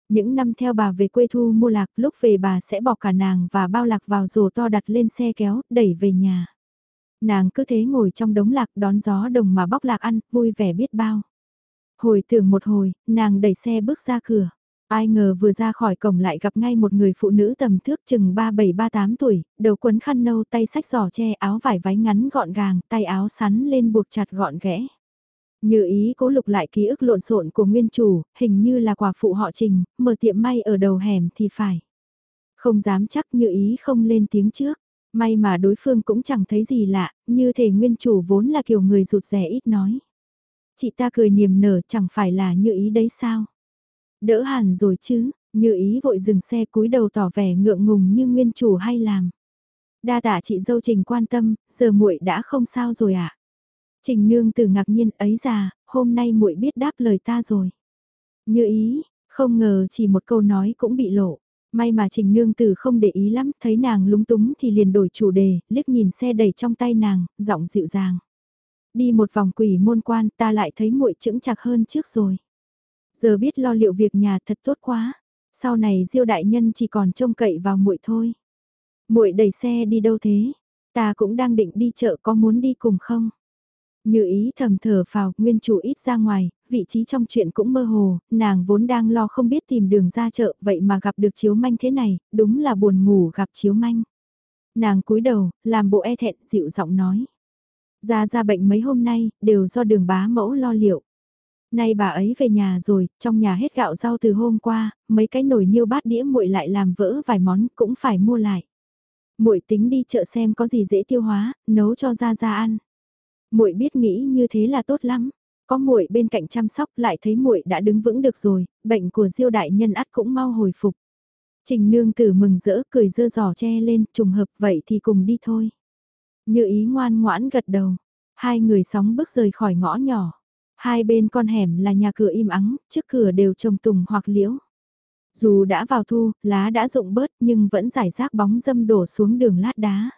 Những năm theo bà về quê thu mua lạc, lúc về bà sẽ bỏ cả nàng và bao lạc vào rổ to đặt lên xe kéo, đẩy về nhà. Nàng cứ thế ngồi trong đống lạc đón gió đồng mà bóc lạc ăn, vui vẻ biết bao. Hồi tưởng một hồi, nàng đẩy xe bước ra cửa. Ai ngờ vừa ra khỏi cổng lại gặp ngay một người phụ nữ tầm thước chừng 37-38 tuổi, đầu quấn khăn nâu tay sách giỏ che áo vải váy ngắn gọn gàng, tay áo sắn lên buộc chặt gọn ghẽ. Như ý cố lục lại ký ức lộn xộn của nguyên chủ, hình như là quả phụ họ trình, mở tiệm may ở đầu hẻm thì phải. Không dám chắc như ý không lên tiếng trước, may mà đối phương cũng chẳng thấy gì lạ, như thể nguyên chủ vốn là kiểu người rụt rè ít nói. Chị ta cười niềm nở chẳng phải là như ý đấy sao? Đỡ hẳn rồi chứ, như ý vội dừng xe cúi đầu tỏ vẻ ngượng ngùng như nguyên chủ hay làm. Đa tạ chị dâu trình quan tâm, giờ muội đã không sao rồi ạ. À? Trình nương tử ngạc nhiên ấy già, hôm nay muội biết đáp lời ta rồi. Như ý, không ngờ chỉ một câu nói cũng bị lộ. May mà trình nương tử không để ý lắm, thấy nàng lúng túng thì liền đổi chủ đề, liếc nhìn xe đẩy trong tay nàng, giọng dịu dàng. Đi một vòng quỷ môn quan ta lại thấy muội chững chặt hơn trước rồi. Giờ biết lo liệu việc nhà thật tốt quá, sau này diêu đại nhân chỉ còn trông cậy vào muội thôi. muội đẩy xe đi đâu thế? Ta cũng đang định đi chợ có muốn đi cùng không? Như ý thầm thở phào, nguyên chủ ít ra ngoài, vị trí trong chuyện cũng mơ hồ, nàng vốn đang lo không biết tìm đường ra chợ, vậy mà gặp được chiếu manh thế này, đúng là buồn ngủ gặp chiếu manh. Nàng cúi đầu, làm bộ e thẹn, dịu giọng nói. Ra ra bệnh mấy hôm nay, đều do đường bá mẫu lo liệu. Nay bà ấy về nhà rồi, trong nhà hết gạo rau từ hôm qua, mấy cái nồi niêu bát đĩa muội lại làm vỡ vài món, cũng phải mua lại. Muội tính đi chợ xem có gì dễ tiêu hóa, nấu cho ra ra ăn. Muội biết nghĩ như thế là tốt lắm. Có muội bên cạnh chăm sóc lại thấy muội đã đứng vững được rồi, bệnh của Diêu đại nhân ắt cũng mau hồi phục. Trình nương tử mừng rỡ cười dơ giỏ che lên, trùng hợp vậy thì cùng đi thôi. Như ý ngoan ngoãn gật đầu, hai người sóng bước rời khỏi ngõ nhỏ. Hai bên con hẻm là nhà cửa im ắng, trước cửa đều trồng tùng hoặc liễu. Dù đã vào thu, lá đã rụng bớt nhưng vẫn giải rác bóng dâm đổ xuống đường lát đá.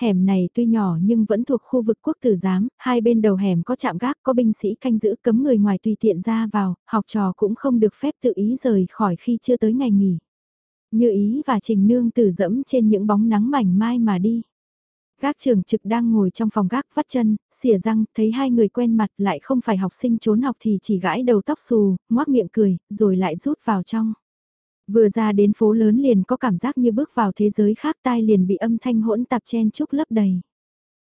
Hẻm này tuy nhỏ nhưng vẫn thuộc khu vực quốc tử giám, hai bên đầu hẻm có trạm gác, có binh sĩ canh giữ cấm người ngoài tùy tiện ra vào, học trò cũng không được phép tự ý rời khỏi khi chưa tới ngày nghỉ. Như ý và trình nương tử dẫm trên những bóng nắng mảnh mai mà đi. Gác trưởng trực đang ngồi trong phòng gác vắt chân, xỉa răng, thấy hai người quen mặt lại không phải học sinh trốn học thì chỉ gãi đầu tóc xù, ngoác miệng cười, rồi lại rút vào trong. Vừa ra đến phố lớn liền có cảm giác như bước vào thế giới khác tai liền bị âm thanh hỗn tạp chen chúc lấp đầy.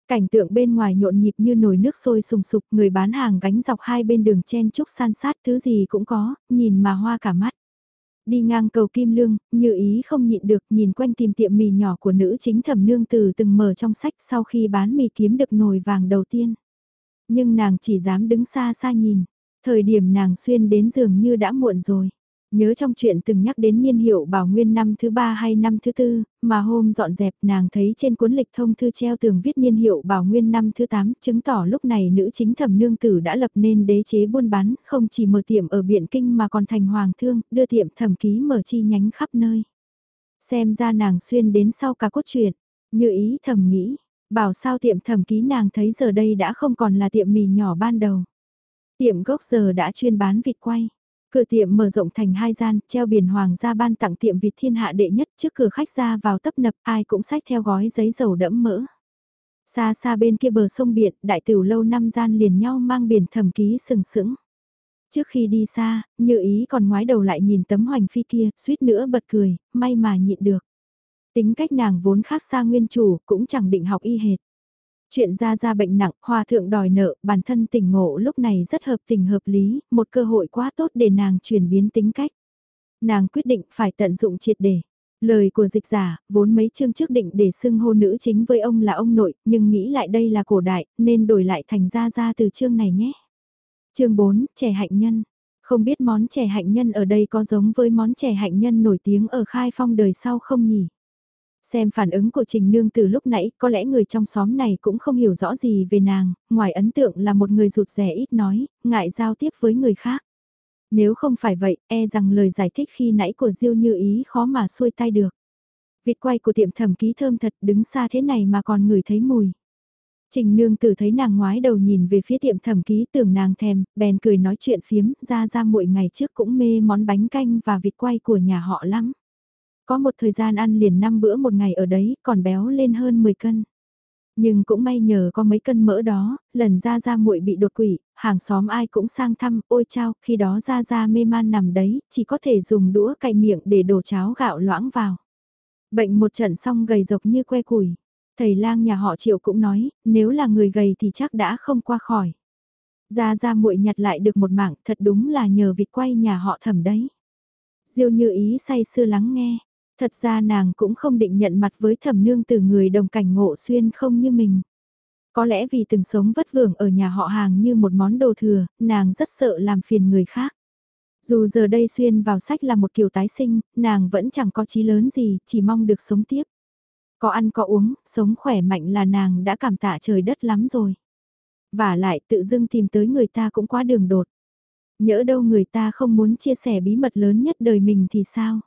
Cảnh tượng bên ngoài nhộn nhịp như nồi nước sôi sùng sục, người bán hàng gánh dọc hai bên đường chen chúc san sát thứ gì cũng có, nhìn mà hoa cả mắt. Đi ngang cầu Kim Lương, như ý không nhịn được nhìn quanh tìm tiệm mì nhỏ của nữ chính thẩm nương từ từng mở trong sách sau khi bán mì kiếm được nồi vàng đầu tiên. Nhưng nàng chỉ dám đứng xa xa nhìn, thời điểm nàng xuyên đến giường như đã muộn rồi. Nhớ trong chuyện từng nhắc đến niên hiệu bảo nguyên năm thứ ba hay năm thứ tư, mà hôm dọn dẹp nàng thấy trên cuốn lịch thông thư treo tường viết niên hiệu bảo nguyên năm thứ tám chứng tỏ lúc này nữ chính thẩm nương tử đã lập nên đế chế buôn bán, không chỉ mở tiệm ở Biện Kinh mà còn thành hoàng thương, đưa tiệm thẩm ký mở chi nhánh khắp nơi. Xem ra nàng xuyên đến sau cả cốt truyện, như ý thầm nghĩ, bảo sao tiệm thẩm ký nàng thấy giờ đây đã không còn là tiệm mì nhỏ ban đầu. Tiệm gốc giờ đã chuyên bán vịt quay. Cửa tiệm mở rộng thành hai gian, treo biển hoàng gia ban tặng tiệm vịt thiên hạ đệ nhất trước cửa khách ra vào tấp nập ai cũng xách theo gói giấy dầu đẫm mỡ. Xa xa bên kia bờ sông biển, đại tiểu lâu năm gian liền nhau mang biển thầm ký sừng sững. Trước khi đi xa, như ý còn ngoái đầu lại nhìn tấm hoành phi kia, suýt nữa bật cười, may mà nhịn được. Tính cách nàng vốn khác xa nguyên chủ, cũng chẳng định học y hệt. Chuyện ra ra bệnh nặng, hòa thượng đòi nợ, bản thân tỉnh ngộ lúc này rất hợp tình hợp lý, một cơ hội quá tốt để nàng chuyển biến tính cách. Nàng quyết định phải tận dụng triệt để. Lời của dịch giả, vốn mấy chương trước định để xưng hô nữ chính với ông là ông nội, nhưng nghĩ lại đây là cổ đại, nên đổi lại thành ra ra từ chương này nhé. chương 4, trẻ hạnh nhân. Không biết món trẻ hạnh nhân ở đây có giống với món trẻ hạnh nhân nổi tiếng ở khai phong đời sau không nhỉ? Xem phản ứng của Trình Nương từ lúc nãy, có lẽ người trong xóm này cũng không hiểu rõ gì về nàng, ngoài ấn tượng là một người rụt rẻ ít nói, ngại giao tiếp với người khác. Nếu không phải vậy, e rằng lời giải thích khi nãy của Diêu Như Ý khó mà xuôi tay được. Vịt quay của tiệm thẩm ký thơm thật đứng xa thế này mà còn ngửi thấy mùi. Trình nương tử thấy nàng ngoái đầu nhìn về phía tiệm thẩm ký tưởng nàng thèm, bèn cười nói chuyện phiếm, ra ra mỗi ngày trước cũng mê món bánh canh và vịt quay của nhà họ lắm. Có một thời gian ăn liền 5 bữa một ngày ở đấy, còn béo lên hơn 10 cân. Nhưng cũng may nhờ có mấy cân mỡ đó, lần ra ra muội bị đột quỷ, hàng xóm ai cũng sang thăm, ôi chao, khi đó ra ra mê man nằm đấy, chỉ có thể dùng đũa cày miệng để đổ cháo gạo loãng vào. Bệnh một trận xong gầy rộc như que củi. Thầy lang nhà họ triệu cũng nói, nếu là người gầy thì chắc đã không qua khỏi. Ra ra muội nhặt lại được một mảng, thật đúng là nhờ vịt quay nhà họ thẩm đấy. Diêu như ý say sưa lắng nghe, Thật ra nàng cũng không định nhận mặt với thẩm nương từ người đồng cảnh ngộ xuyên không như mình. Có lẽ vì từng sống vất vưởng ở nhà họ hàng như một món đồ thừa, nàng rất sợ làm phiền người khác. Dù giờ đây xuyên vào sách là một kiểu tái sinh, nàng vẫn chẳng có chí lớn gì, chỉ mong được sống tiếp. Có ăn có uống, sống khỏe mạnh là nàng đã cảm tạ trời đất lắm rồi. Và lại tự dưng tìm tới người ta cũng quá đường đột. Nhỡ đâu người ta không muốn chia sẻ bí mật lớn nhất đời mình thì sao?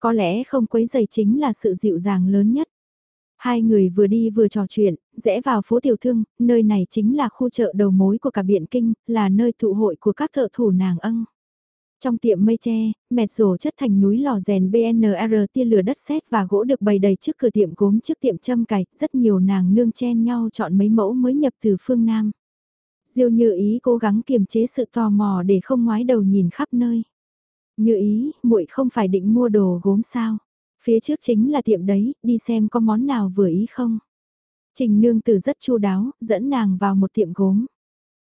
Có lẽ không quấy giày chính là sự dịu dàng lớn nhất. Hai người vừa đi vừa trò chuyện, rẽ vào phố tiểu thương, nơi này chính là khu chợ đầu mối của cả Biện Kinh, là nơi tụ hội của các thợ thủ nàng ân. Trong tiệm mây tre, mẹt rổ chất thành núi lò rèn BNR tia lửa đất sét và gỗ được bày đầy trước cửa tiệm gốm trước tiệm châm cài, rất nhiều nàng nương chen nhau chọn mấy mẫu mới nhập từ phương Nam. Diêu như ý cố gắng kiềm chế sự tò mò để không ngoái đầu nhìn khắp nơi. Như ý, muội không phải định mua đồ gốm sao? Phía trước chính là tiệm đấy, đi xem có món nào vừa ý không? Trình nương tử rất chu đáo, dẫn nàng vào một tiệm gốm.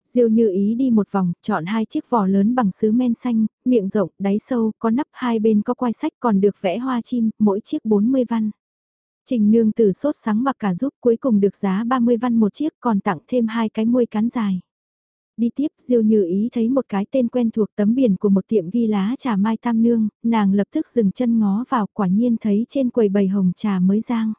Diêu như ý đi một vòng, chọn hai chiếc vỏ lớn bằng sứ men xanh, miệng rộng, đáy sâu, có nắp hai bên có quai sách còn được vẽ hoa chim, mỗi chiếc 40 văn. Trình nương từ sốt sáng mặc cả giúp cuối cùng được giá 30 văn một chiếc còn tặng thêm hai cái môi cán dài. Đi tiếp Diêu Như Ý thấy một cái tên quen thuộc tấm biển của một tiệm ghi lá trà mai tam nương, nàng lập tức dừng chân ngó vào quả nhiên thấy trên quầy bầy hồng trà mới giang.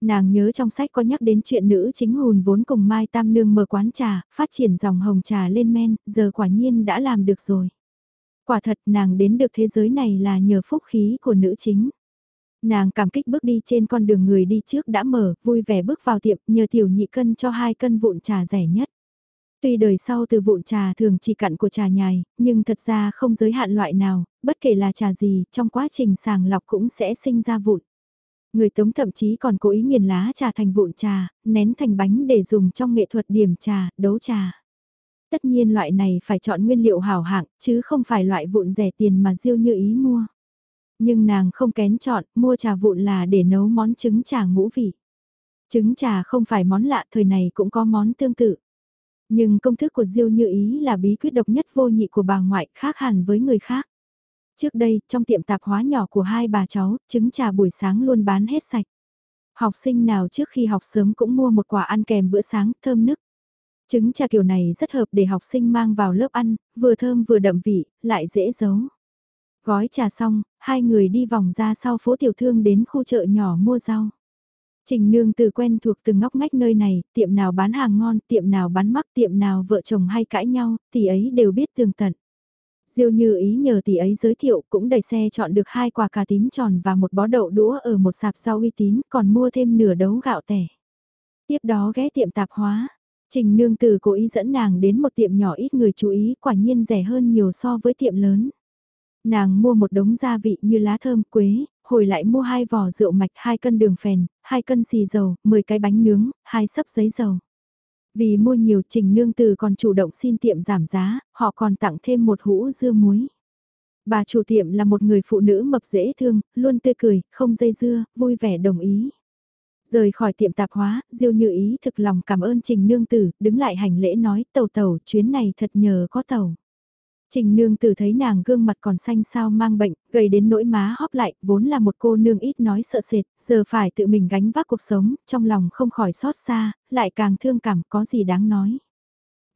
Nàng nhớ trong sách có nhắc đến chuyện nữ chính hùn vốn cùng Mai Tam Nương mở quán trà, phát triển dòng hồng trà lên men, giờ quả nhiên đã làm được rồi. Quả thật nàng đến được thế giới này là nhờ phúc khí của nữ chính. Nàng cảm kích bước đi trên con đường người đi trước đã mở, vui vẻ bước vào tiệm nhờ tiểu nhị cân cho hai cân vụn trà rẻ nhất. Tuy đời sau từ vụn trà thường chỉ cặn của trà nhài, nhưng thật ra không giới hạn loại nào, bất kể là trà gì, trong quá trình sàng lọc cũng sẽ sinh ra vụn. Người tống thậm chí còn cố ý nghiền lá trà thành vụn trà, nén thành bánh để dùng trong nghệ thuật điểm trà, đấu trà. Tất nhiên loại này phải chọn nguyên liệu hảo hạng, chứ không phải loại vụn rẻ tiền mà diêu như ý mua. Nhưng nàng không kén chọn, mua trà vụn là để nấu món trứng trà ngũ vị. Trứng trà không phải món lạ, thời này cũng có món tương tự. Nhưng công thức của Diêu Như Ý là bí quyết độc nhất vô nhị của bà ngoại khác hẳn với người khác. Trước đây, trong tiệm tạp hóa nhỏ của hai bà cháu, trứng trà buổi sáng luôn bán hết sạch. Học sinh nào trước khi học sớm cũng mua một quả ăn kèm bữa sáng thơm nức. Trứng trà kiểu này rất hợp để học sinh mang vào lớp ăn, vừa thơm vừa đậm vị, lại dễ giấu. Gói trà xong, hai người đi vòng ra sau phố tiểu thương đến khu chợ nhỏ mua rau. Trình nương từ quen thuộc từng ngóc ngách nơi này, tiệm nào bán hàng ngon, tiệm nào bán mắc, tiệm nào vợ chồng hay cãi nhau, tỷ ấy đều biết tường tận. Diêu như ý nhờ tỷ ấy giới thiệu cũng đẩy xe chọn được hai quả cà tím tròn và một bó đậu đũa ở một sạp rau uy tín còn mua thêm nửa đấu gạo tẻ. Tiếp đó ghé tiệm tạp hóa. Trình nương từ cố ý dẫn nàng đến một tiệm nhỏ ít người chú ý quả nhiên rẻ hơn nhiều so với tiệm lớn. Nàng mua một đống gia vị như lá thơm quế, hồi lại mua hai vỏ rượu mạch, hai cân đường phèn, hai cân xì dầu, 10 cái bánh nướng, hai sấp giấy dầu. Vì mua nhiều trình nương từ còn chủ động xin tiệm giảm giá, họ còn tặng thêm một hũ dưa muối. Bà chủ tiệm là một người phụ nữ mập dễ thương, luôn tươi cười, không dây dưa, vui vẻ đồng ý. Rời khỏi tiệm tạp hóa, Diêu Như Ý thực lòng cảm ơn Trình Nương Tử, đứng lại hành lễ nói tàu tàu chuyến này thật nhờ có tàu. Trình nương tử thấy nàng gương mặt còn xanh sao mang bệnh, gầy đến nỗi má hóp lại, vốn là một cô nương ít nói sợ sệt, giờ phải tự mình gánh vác cuộc sống, trong lòng không khỏi xót xa, lại càng thương cảm có gì đáng nói.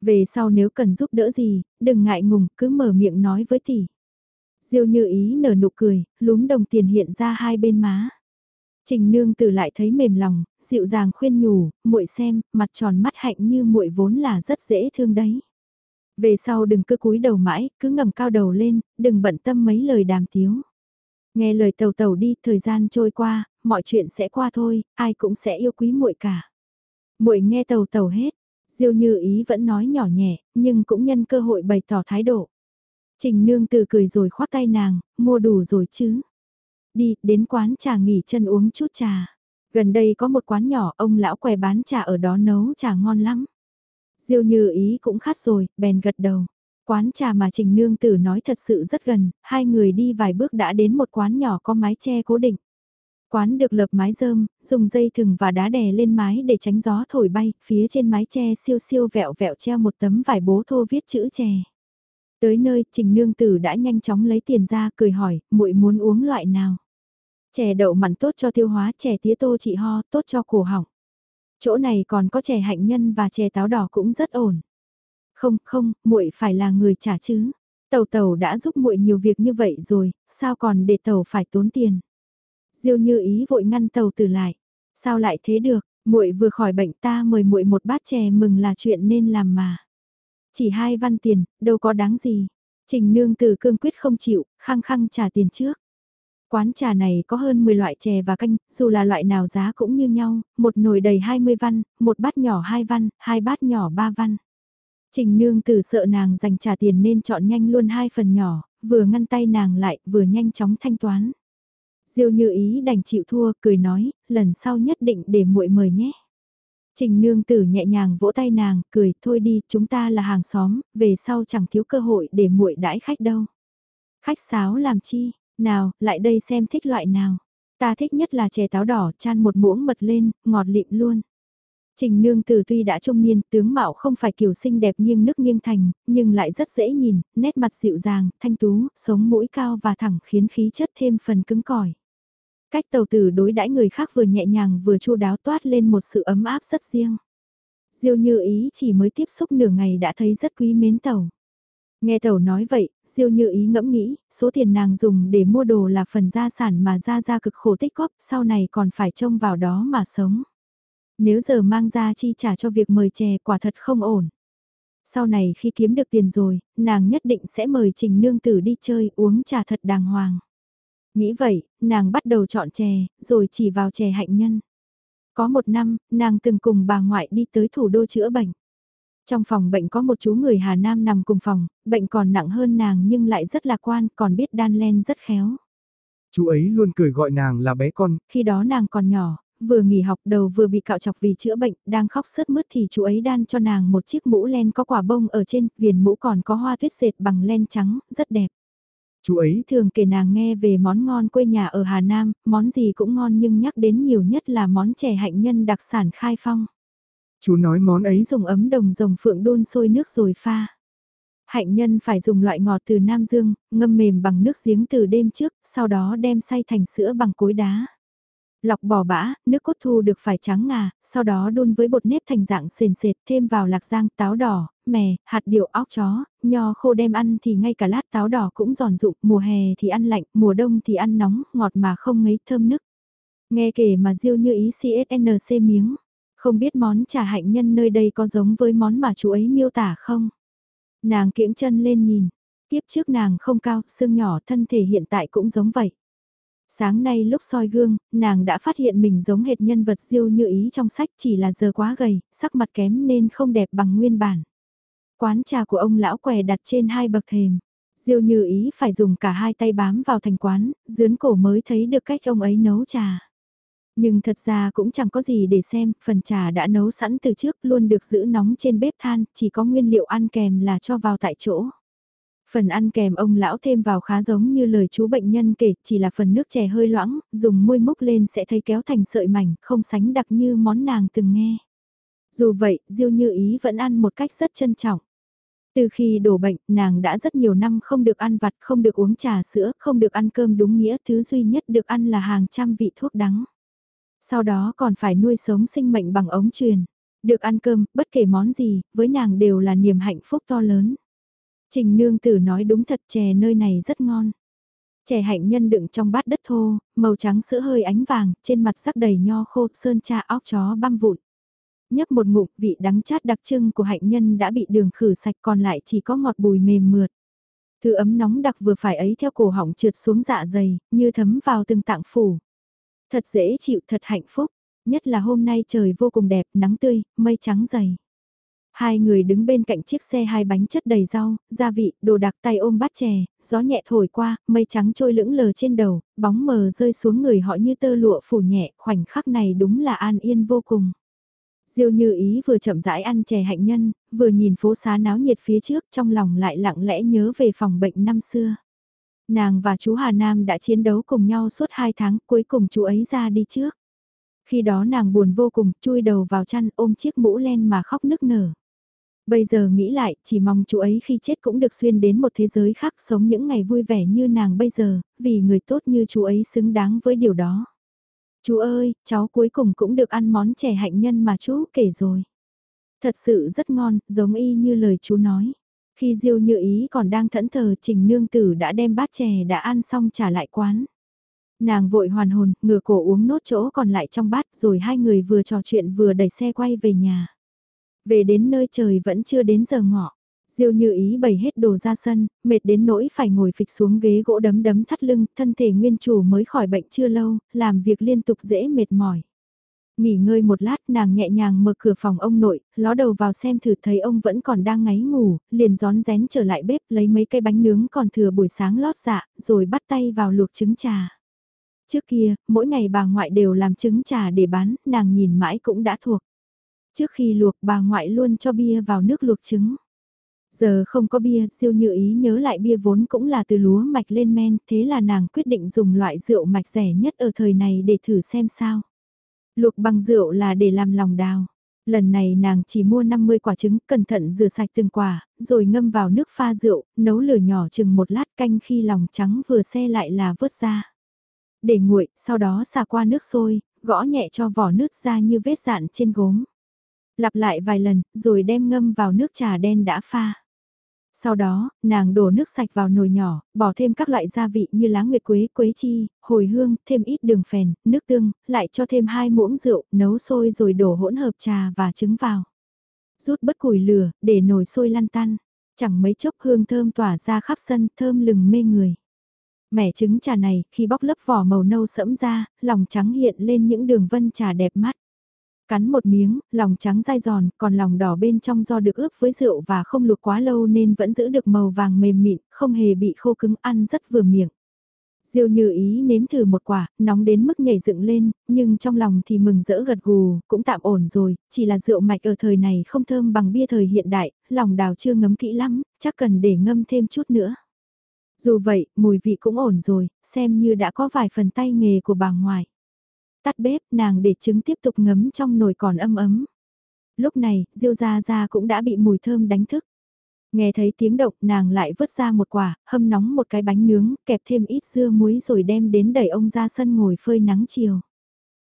Về sau nếu cần giúp đỡ gì, đừng ngại ngùng, cứ mở miệng nói với tỷ. Diêu như ý nở nụ cười, lúm đồng tiền hiện ra hai bên má. Trình nương tử lại thấy mềm lòng, dịu dàng khuyên nhủ, muội xem, mặt tròn mắt hạnh như muội vốn là rất dễ thương đấy. Về sau đừng cứ cúi đầu mãi, cứ ngẩng cao đầu lên, đừng bận tâm mấy lời đàm tiếu. Nghe lời tàu tàu đi, thời gian trôi qua, mọi chuyện sẽ qua thôi, ai cũng sẽ yêu quý muội cả. Muội nghe tàu tàu hết, Diêu Như Ý vẫn nói nhỏ nhẹ, nhưng cũng nhân cơ hội bày tỏ thái độ. Trình Nương từ cười rồi khoác tay nàng, mua đủ rồi chứ. Đi, đến quán trà nghỉ chân uống chút trà. Gần đây có một quán nhỏ, ông lão què bán trà ở đó nấu trà ngon lắm. Diêu như ý cũng khát rồi, bèn gật đầu. Quán trà mà Trình Nương Tử nói thật sự rất gần, hai người đi vài bước đã đến một quán nhỏ có mái che cố định. Quán được lợp mái rơm, dùng dây thừng và đá đè lên mái để tránh gió thổi bay, phía trên mái che siêu siêu vẹo vẹo treo một tấm vải bố thô viết chữ chè. Tới nơi, Trình Nương Tử đã nhanh chóng lấy tiền ra, cười hỏi, muội muốn uống loại nào? Chè đậu mặn tốt cho tiêu hóa, chè tía tô trị ho, tốt cho cổ họng. Chỗ này còn có chè hạnh nhân và chè táo đỏ cũng rất ổn. Không, không, muội phải là người trả chứ. Tàu tàu đã giúp muội nhiều việc như vậy rồi, sao còn để tàu phải tốn tiền. Diêu như ý vội ngăn tàu từ lại. Sao lại thế được, muội vừa khỏi bệnh ta mời muội một bát chè mừng là chuyện nên làm mà. Chỉ hai văn tiền, đâu có đáng gì. Trình nương từ cương quyết không chịu, khăng khăng trả tiền trước. Quán trà này có hơn 10 loại chè và canh, dù là loại nào giá cũng như nhau, một nồi đầy 20 văn, một bát nhỏ 2 văn, hai bát nhỏ 3 văn. Trình nương Tử sợ nàng dành trả tiền nên chọn nhanh luôn hai phần nhỏ, vừa ngăn tay nàng lại, vừa nhanh chóng thanh toán. Diêu như ý đành chịu thua, cười nói, lần sau nhất định để muội mời nhé. Trình nương tử nhẹ nhàng vỗ tay nàng, cười, thôi đi, chúng ta là hàng xóm, về sau chẳng thiếu cơ hội để muội đãi khách đâu. Khách sáo làm chi, nào, lại đây xem thích loại nào. Ta thích nhất là chè táo đỏ chan một muỗng mật lên, ngọt lịm luôn. Trình nương tử tuy đã trung niên, tướng mạo không phải kiểu xinh đẹp nghiêng nước nghiêng thành, nhưng lại rất dễ nhìn, nét mặt dịu dàng, thanh tú, sống mũi cao và thẳng khiến khí chất thêm phần cứng cỏi. Cách tàu tử đối đãi người khác vừa nhẹ nhàng vừa chu đáo toát lên một sự ấm áp rất riêng. Diêu như ý chỉ mới tiếp xúc nửa ngày đã thấy rất quý mến tàu. Nghe tàu nói vậy, Diêu như ý ngẫm nghĩ, số tiền nàng dùng để mua đồ là phần gia sản mà ra ra cực khổ tích góp, sau này còn phải trông vào đó mà sống. Nếu giờ mang ra chi trả cho việc mời chè quả thật không ổn. Sau này khi kiếm được tiền rồi, nàng nhất định sẽ mời Trình Nương Tử đi chơi uống trà thật đàng hoàng. Nghĩ vậy, nàng bắt đầu chọn chè, rồi chỉ vào chè hạnh nhân. Có một năm, nàng từng cùng bà ngoại đi tới thủ đô chữa bệnh. Trong phòng bệnh có một chú người Hà Nam nằm cùng phòng, bệnh còn nặng hơn nàng nhưng lại rất lạc quan, còn biết đan len rất khéo. Chú ấy luôn cười gọi nàng là bé con. Khi đó nàng còn nhỏ, vừa nghỉ học đầu vừa bị cạo chọc vì chữa bệnh, đang khóc sướt mướt thì chú ấy đan cho nàng một chiếc mũ len có quả bông ở trên, viền mũ còn có hoa tuyết dệt bằng len trắng, rất đẹp. Chú ấy thường kể nàng nghe về món ngon quê nhà ở Hà Nam, món gì cũng ngon nhưng nhắc đến nhiều nhất là món chè hạnh nhân đặc sản khai phong. Chú nói món ấy dùng ấm đồng rồng phượng đun sôi nước rồi pha. Hạnh nhân phải dùng loại ngọt từ Nam Dương, ngâm mềm bằng nước giếng từ đêm trước, sau đó đem xay thành sữa bằng cối đá. Lọc bỏ bã, nước cốt thu được phải trắng ngà, sau đó đun với bột nếp thành dạng sền sệt, thêm vào lạc giang, táo đỏ, mè, hạt điệu óc chó, nho khô đem ăn thì ngay cả lát táo đỏ cũng giòn rụng, mùa hè thì ăn lạnh, mùa đông thì ăn nóng, ngọt mà không ngấy thơm nức. Nghe kể mà diêu như ý CSNC miếng, không biết món trà hạnh nhân nơi đây có giống với món mà chú ấy miêu tả không? Nàng kiễng chân lên nhìn, tiếp trước nàng không cao, xương nhỏ thân thể hiện tại cũng giống vậy. Sáng nay lúc soi gương, nàng đã phát hiện mình giống hệt nhân vật diêu như ý trong sách chỉ là giờ quá gầy, sắc mặt kém nên không đẹp bằng nguyên bản. Quán trà của ông lão què đặt trên hai bậc thềm. Diêu như ý phải dùng cả hai tay bám vào thành quán, dướn cổ mới thấy được cách ông ấy nấu trà. Nhưng thật ra cũng chẳng có gì để xem, phần trà đã nấu sẵn từ trước luôn được giữ nóng trên bếp than, chỉ có nguyên liệu ăn kèm là cho vào tại chỗ. Phần ăn kèm ông lão thêm vào khá giống như lời chú bệnh nhân kể, chỉ là phần nước chè hơi loãng, dùng môi múc lên sẽ thấy kéo thành sợi mảnh, không sánh đặc như món nàng từng nghe. Dù vậy, Diêu Như Ý vẫn ăn một cách rất trân trọng. Từ khi đổ bệnh, nàng đã rất nhiều năm không được ăn vặt, không được uống trà sữa, không được ăn cơm đúng nghĩa, thứ duy nhất được ăn là hàng trăm vị thuốc đắng. Sau đó còn phải nuôi sống sinh mệnh bằng ống truyền. Được ăn cơm, bất kể món gì, với nàng đều là niềm hạnh phúc to lớn. Trình nương tử nói đúng thật chè nơi này rất ngon. Chè hạnh nhân đựng trong bát đất thô, màu trắng sữa hơi ánh vàng, trên mặt sắc đầy nho khô, sơn cha óc chó băm vụn. Nhấp một ngụm vị đắng chát đặc trưng của hạnh nhân đã bị đường khử sạch còn lại chỉ có ngọt bùi mềm mượt. Thứ ấm nóng đặc vừa phải ấy theo cổ họng trượt xuống dạ dày, như thấm vào từng tạng phủ. Thật dễ chịu, thật hạnh phúc, nhất là hôm nay trời vô cùng đẹp, nắng tươi, mây trắng dày. Hai người đứng bên cạnh chiếc xe hai bánh chất đầy rau, gia vị, đồ đặc tay ôm bát chè, gió nhẹ thổi qua, mây trắng trôi lững lờ trên đầu, bóng mờ rơi xuống người họ như tơ lụa phủ nhẹ, khoảnh khắc này đúng là an yên vô cùng. Diêu như ý vừa chậm rãi ăn chè hạnh nhân, vừa nhìn phố xá náo nhiệt phía trước trong lòng lại lặng lẽ nhớ về phòng bệnh năm xưa. Nàng và chú Hà Nam đã chiến đấu cùng nhau suốt hai tháng cuối cùng chú ấy ra đi trước. Khi đó nàng buồn vô cùng chui đầu vào chăn ôm chiếc mũ len mà khóc nức nở. Bây giờ nghĩ lại, chỉ mong chú ấy khi chết cũng được xuyên đến một thế giới khác sống những ngày vui vẻ như nàng bây giờ, vì người tốt như chú ấy xứng đáng với điều đó. Chú ơi, cháu cuối cùng cũng được ăn món chè hạnh nhân mà chú kể rồi. Thật sự rất ngon, giống y như lời chú nói. Khi Diêu Như Ý còn đang thẫn thờ Trình Nương Tử đã đem bát chè đã ăn xong trả lại quán. Nàng vội hoàn hồn, ngửa cổ uống nốt chỗ còn lại trong bát rồi hai người vừa trò chuyện vừa đẩy xe quay về nhà. Về đến nơi trời vẫn chưa đến giờ ngọ. Diêu như ý bày hết đồ ra sân, mệt đến nỗi phải ngồi phịch xuống ghế gỗ đấm đấm thắt lưng, thân thể nguyên chủ mới khỏi bệnh chưa lâu, làm việc liên tục dễ mệt mỏi. Nghỉ ngơi một lát nàng nhẹ nhàng mở cửa phòng ông nội, ló đầu vào xem thử thấy ông vẫn còn đang ngáy ngủ, liền gión rén trở lại bếp lấy mấy cây bánh nướng còn thừa buổi sáng lót dạ, rồi bắt tay vào luộc trứng trà. Trước kia, mỗi ngày bà ngoại đều làm trứng trà để bán, nàng nhìn mãi cũng đã thuộc. Trước khi luộc bà ngoại luôn cho bia vào nước luộc trứng. Giờ không có bia, siêu như ý nhớ lại bia vốn cũng là từ lúa mạch lên men, thế là nàng quyết định dùng loại rượu mạch rẻ nhất ở thời này để thử xem sao. Luộc bằng rượu là để làm lòng đào. Lần này nàng chỉ mua 50 quả trứng, cẩn thận rửa sạch từng quả, rồi ngâm vào nước pha rượu, nấu lửa nhỏ chừng một lát canh khi lòng trắng vừa xe lại là vớt ra. để nguội, sau đó xả qua nước sôi, gõ nhẹ cho vỏ nước ra như vết dạn trên gốm. Lặp lại vài lần, rồi đem ngâm vào nước trà đen đã pha. Sau đó, nàng đổ nước sạch vào nồi nhỏ, bỏ thêm các loại gia vị như lá nguyệt quế, quế chi, hồi hương, thêm ít đường phèn, nước tương, lại cho thêm hai muỗng rượu, nấu sôi rồi đổ hỗn hợp trà và trứng vào. Rút bất củi lửa, để nồi sôi lăn tăn. Chẳng mấy chốc hương thơm tỏa ra khắp sân, thơm lừng mê người. Mẻ trứng trà này, khi bóc lớp vỏ màu nâu sẫm ra, lòng trắng hiện lên những đường vân trà đẹp mắt. Cắn một miếng, lòng trắng dai giòn, còn lòng đỏ bên trong do được ướp với rượu và không luộc quá lâu nên vẫn giữ được màu vàng mềm mịn, không hề bị khô cứng ăn rất vừa miệng. Diêu như ý nếm thử một quả, nóng đến mức nhảy dựng lên, nhưng trong lòng thì mừng rỡ gật gù, cũng tạm ổn rồi, chỉ là rượu mạch ở thời này không thơm bằng bia thời hiện đại, lòng đào chưa ngấm kỹ lắm, chắc cần để ngâm thêm chút nữa. Dù vậy, mùi vị cũng ổn rồi, xem như đã có vài phần tay nghề của bà ngoại. Tắt bếp, nàng để trứng tiếp tục ngấm trong nồi còn âm ấm. Lúc này, Diêu Gia Gia cũng đã bị mùi thơm đánh thức. Nghe thấy tiếng động nàng lại vứt ra một quả, hâm nóng một cái bánh nướng, kẹp thêm ít dưa muối rồi đem đến đẩy ông ra sân ngồi phơi nắng chiều.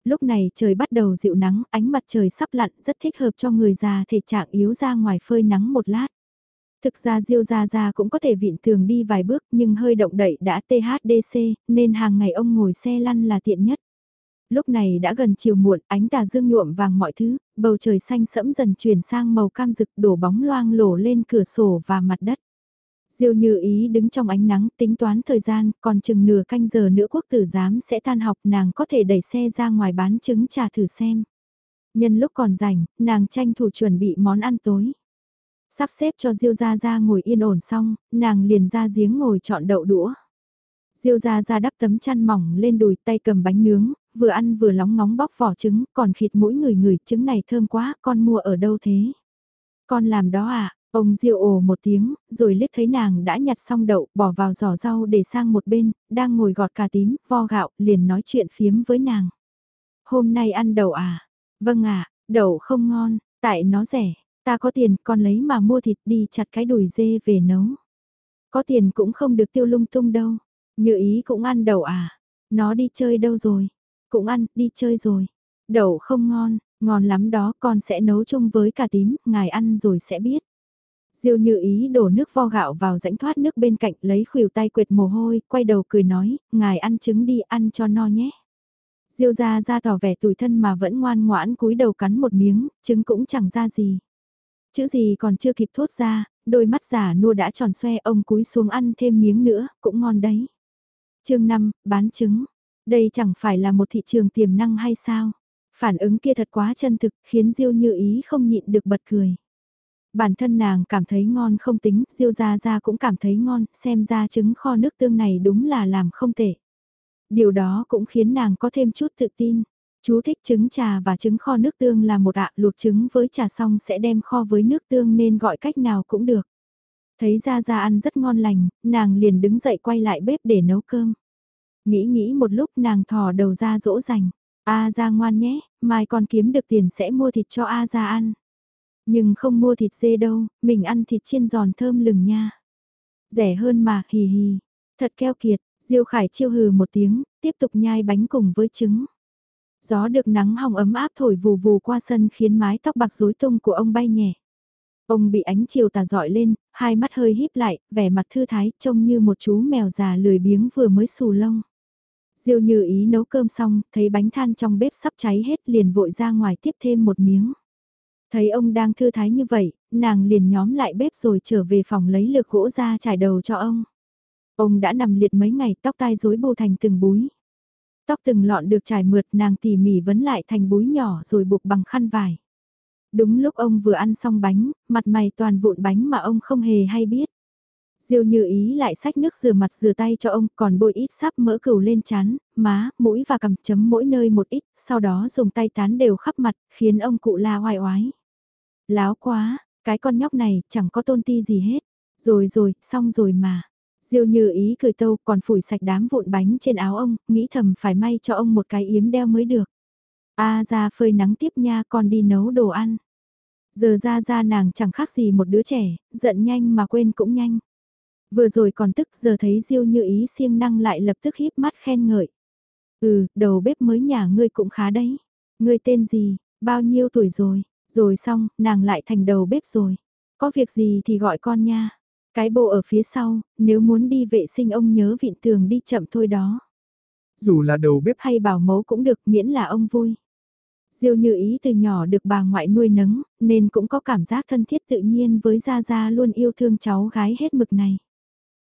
Lúc này trời bắt đầu dịu nắng, ánh mặt trời sắp lặn rất thích hợp cho người già thể trạng yếu ra ngoài phơi nắng một lát. Thực ra Diêu Gia Gia cũng có thể viện thường đi vài bước nhưng hơi động đậy đã THDC nên hàng ngày ông ngồi xe lăn là tiện nhất. Lúc này đã gần chiều muộn, ánh tà dương nhuộm vàng mọi thứ, bầu trời xanh sẫm dần chuyển sang màu cam rực đổ bóng loang lổ lên cửa sổ và mặt đất. Diêu như ý đứng trong ánh nắng tính toán thời gian, còn chừng nửa canh giờ nữa quốc tử giám sẽ tan học nàng có thể đẩy xe ra ngoài bán trứng trà thử xem. Nhân lúc còn rảnh, nàng tranh thủ chuẩn bị món ăn tối. Sắp xếp cho Diêu Gia Gia ngồi yên ổn xong, nàng liền ra giếng ngồi chọn đậu đũa. Diêu Gia Gia đắp tấm chăn mỏng lên đùi tay cầm bánh nướng, vừa ăn vừa lóng ngóng bóc vỏ trứng, còn khịt mũi người người, trứng này thơm quá, con mua ở đâu thế? Con làm đó à? Ông Diêu ồ một tiếng, rồi liếc thấy nàng đã nhặt xong đậu, bỏ vào giỏ rau để sang một bên, đang ngồi gọt cà tím, vo gạo, liền nói chuyện phiếm với nàng. Hôm nay ăn đậu à? Vâng ạ, đậu không ngon, tại nó rẻ, ta có tiền, con lấy mà mua thịt đi chặt cái đùi dê về nấu. Có tiền cũng không được tiêu lung tung đâu, như ý cũng ăn đậu à? Nó đi chơi đâu rồi? Cũng ăn, đi chơi rồi. Đậu không ngon, ngon lắm đó con sẽ nấu chung với cà tím, ngài ăn rồi sẽ biết. Diêu như ý đổ nước vo gạo vào rãnh thoát nước bên cạnh lấy khuỷu tay quệt mồ hôi, quay đầu cười nói, ngài ăn trứng đi ăn cho no nhé. Diêu ra ra tỏ vẻ tủi thân mà vẫn ngoan ngoãn cúi đầu cắn một miếng, trứng cũng chẳng ra gì. Chữ gì còn chưa kịp thốt ra, đôi mắt giả nua đã tròn xoe ông cúi xuống ăn thêm miếng nữa, cũng ngon đấy. chương 5, bán trứng. Đây chẳng phải là một thị trường tiềm năng hay sao? Phản ứng kia thật quá chân thực, khiến Diêu như ý không nhịn được bật cười. Bản thân nàng cảm thấy ngon không tính, Diêu Gia Gia cũng cảm thấy ngon, xem ra trứng kho nước tương này đúng là làm không tệ. Điều đó cũng khiến nàng có thêm chút tự tin. Chú thích trứng trà và trứng kho nước tương là một ạ, luộc trứng với trà xong sẽ đem kho với nước tương nên gọi cách nào cũng được. Thấy Gia Gia ăn rất ngon lành, nàng liền đứng dậy quay lại bếp để nấu cơm. Nghĩ nghĩ một lúc nàng thò đầu ra dỗ dành. A ra ngoan nhé, mai con kiếm được tiền sẽ mua thịt cho A ra ăn. Nhưng không mua thịt dê đâu, mình ăn thịt chiên giòn thơm lừng nha. Rẻ hơn mà, hì hì. Thật keo kiệt, Diêu Khải chiêu hừ một tiếng, tiếp tục nhai bánh cùng với trứng. Gió được nắng hồng ấm áp thổi vù vù qua sân khiến mái tóc bạc rối tung của ông bay nhẹ. Ông bị ánh chiều tà dọi lên, hai mắt hơi híp lại, vẻ mặt thư thái, trông như một chú mèo già lười biếng vừa mới xù lông. Diêu như ý nấu cơm xong, thấy bánh than trong bếp sắp cháy hết liền vội ra ngoài tiếp thêm một miếng. Thấy ông đang thư thái như vậy, nàng liền nhóm lại bếp rồi trở về phòng lấy lược gỗ ra trải đầu cho ông. Ông đã nằm liệt mấy ngày tóc tai rối bù thành từng búi. Tóc từng lọn được trải mượt nàng tỉ mỉ vấn lại thành búi nhỏ rồi buộc bằng khăn vải. Đúng lúc ông vừa ăn xong bánh, mặt mày toàn vụn bánh mà ông không hề hay biết. Diêu như ý lại xách nước rửa mặt rửa tay cho ông còn bôi ít sáp mỡ cừu lên chán, má, mũi và cầm chấm mỗi nơi một ít, sau đó dùng tay tán đều khắp mặt, khiến ông cụ la oai oái. Láo quá, cái con nhóc này chẳng có tôn ti gì hết. Rồi rồi, xong rồi mà. Diêu như ý cười tâu còn phủi sạch đám vụn bánh trên áo ông, nghĩ thầm phải may cho ông một cái yếm đeo mới được. A ra phơi nắng tiếp nha con đi nấu đồ ăn. Giờ ra ra nàng chẳng khác gì một đứa trẻ, giận nhanh mà quên cũng nhanh. Vừa rồi còn tức giờ thấy Diêu như ý siêng năng lại lập tức híp mắt khen ngợi. Ừ, đầu bếp mới nhà ngươi cũng khá đấy. Ngươi tên gì, bao nhiêu tuổi rồi, rồi xong, nàng lại thành đầu bếp rồi. Có việc gì thì gọi con nha. Cái bộ ở phía sau, nếu muốn đi vệ sinh ông nhớ vịn tường đi chậm thôi đó. Dù là đầu bếp hay bảo mẫu cũng được miễn là ông vui. Diêu như ý từ nhỏ được bà ngoại nuôi nấng, nên cũng có cảm giác thân thiết tự nhiên với Gia Gia luôn yêu thương cháu gái hết mực này.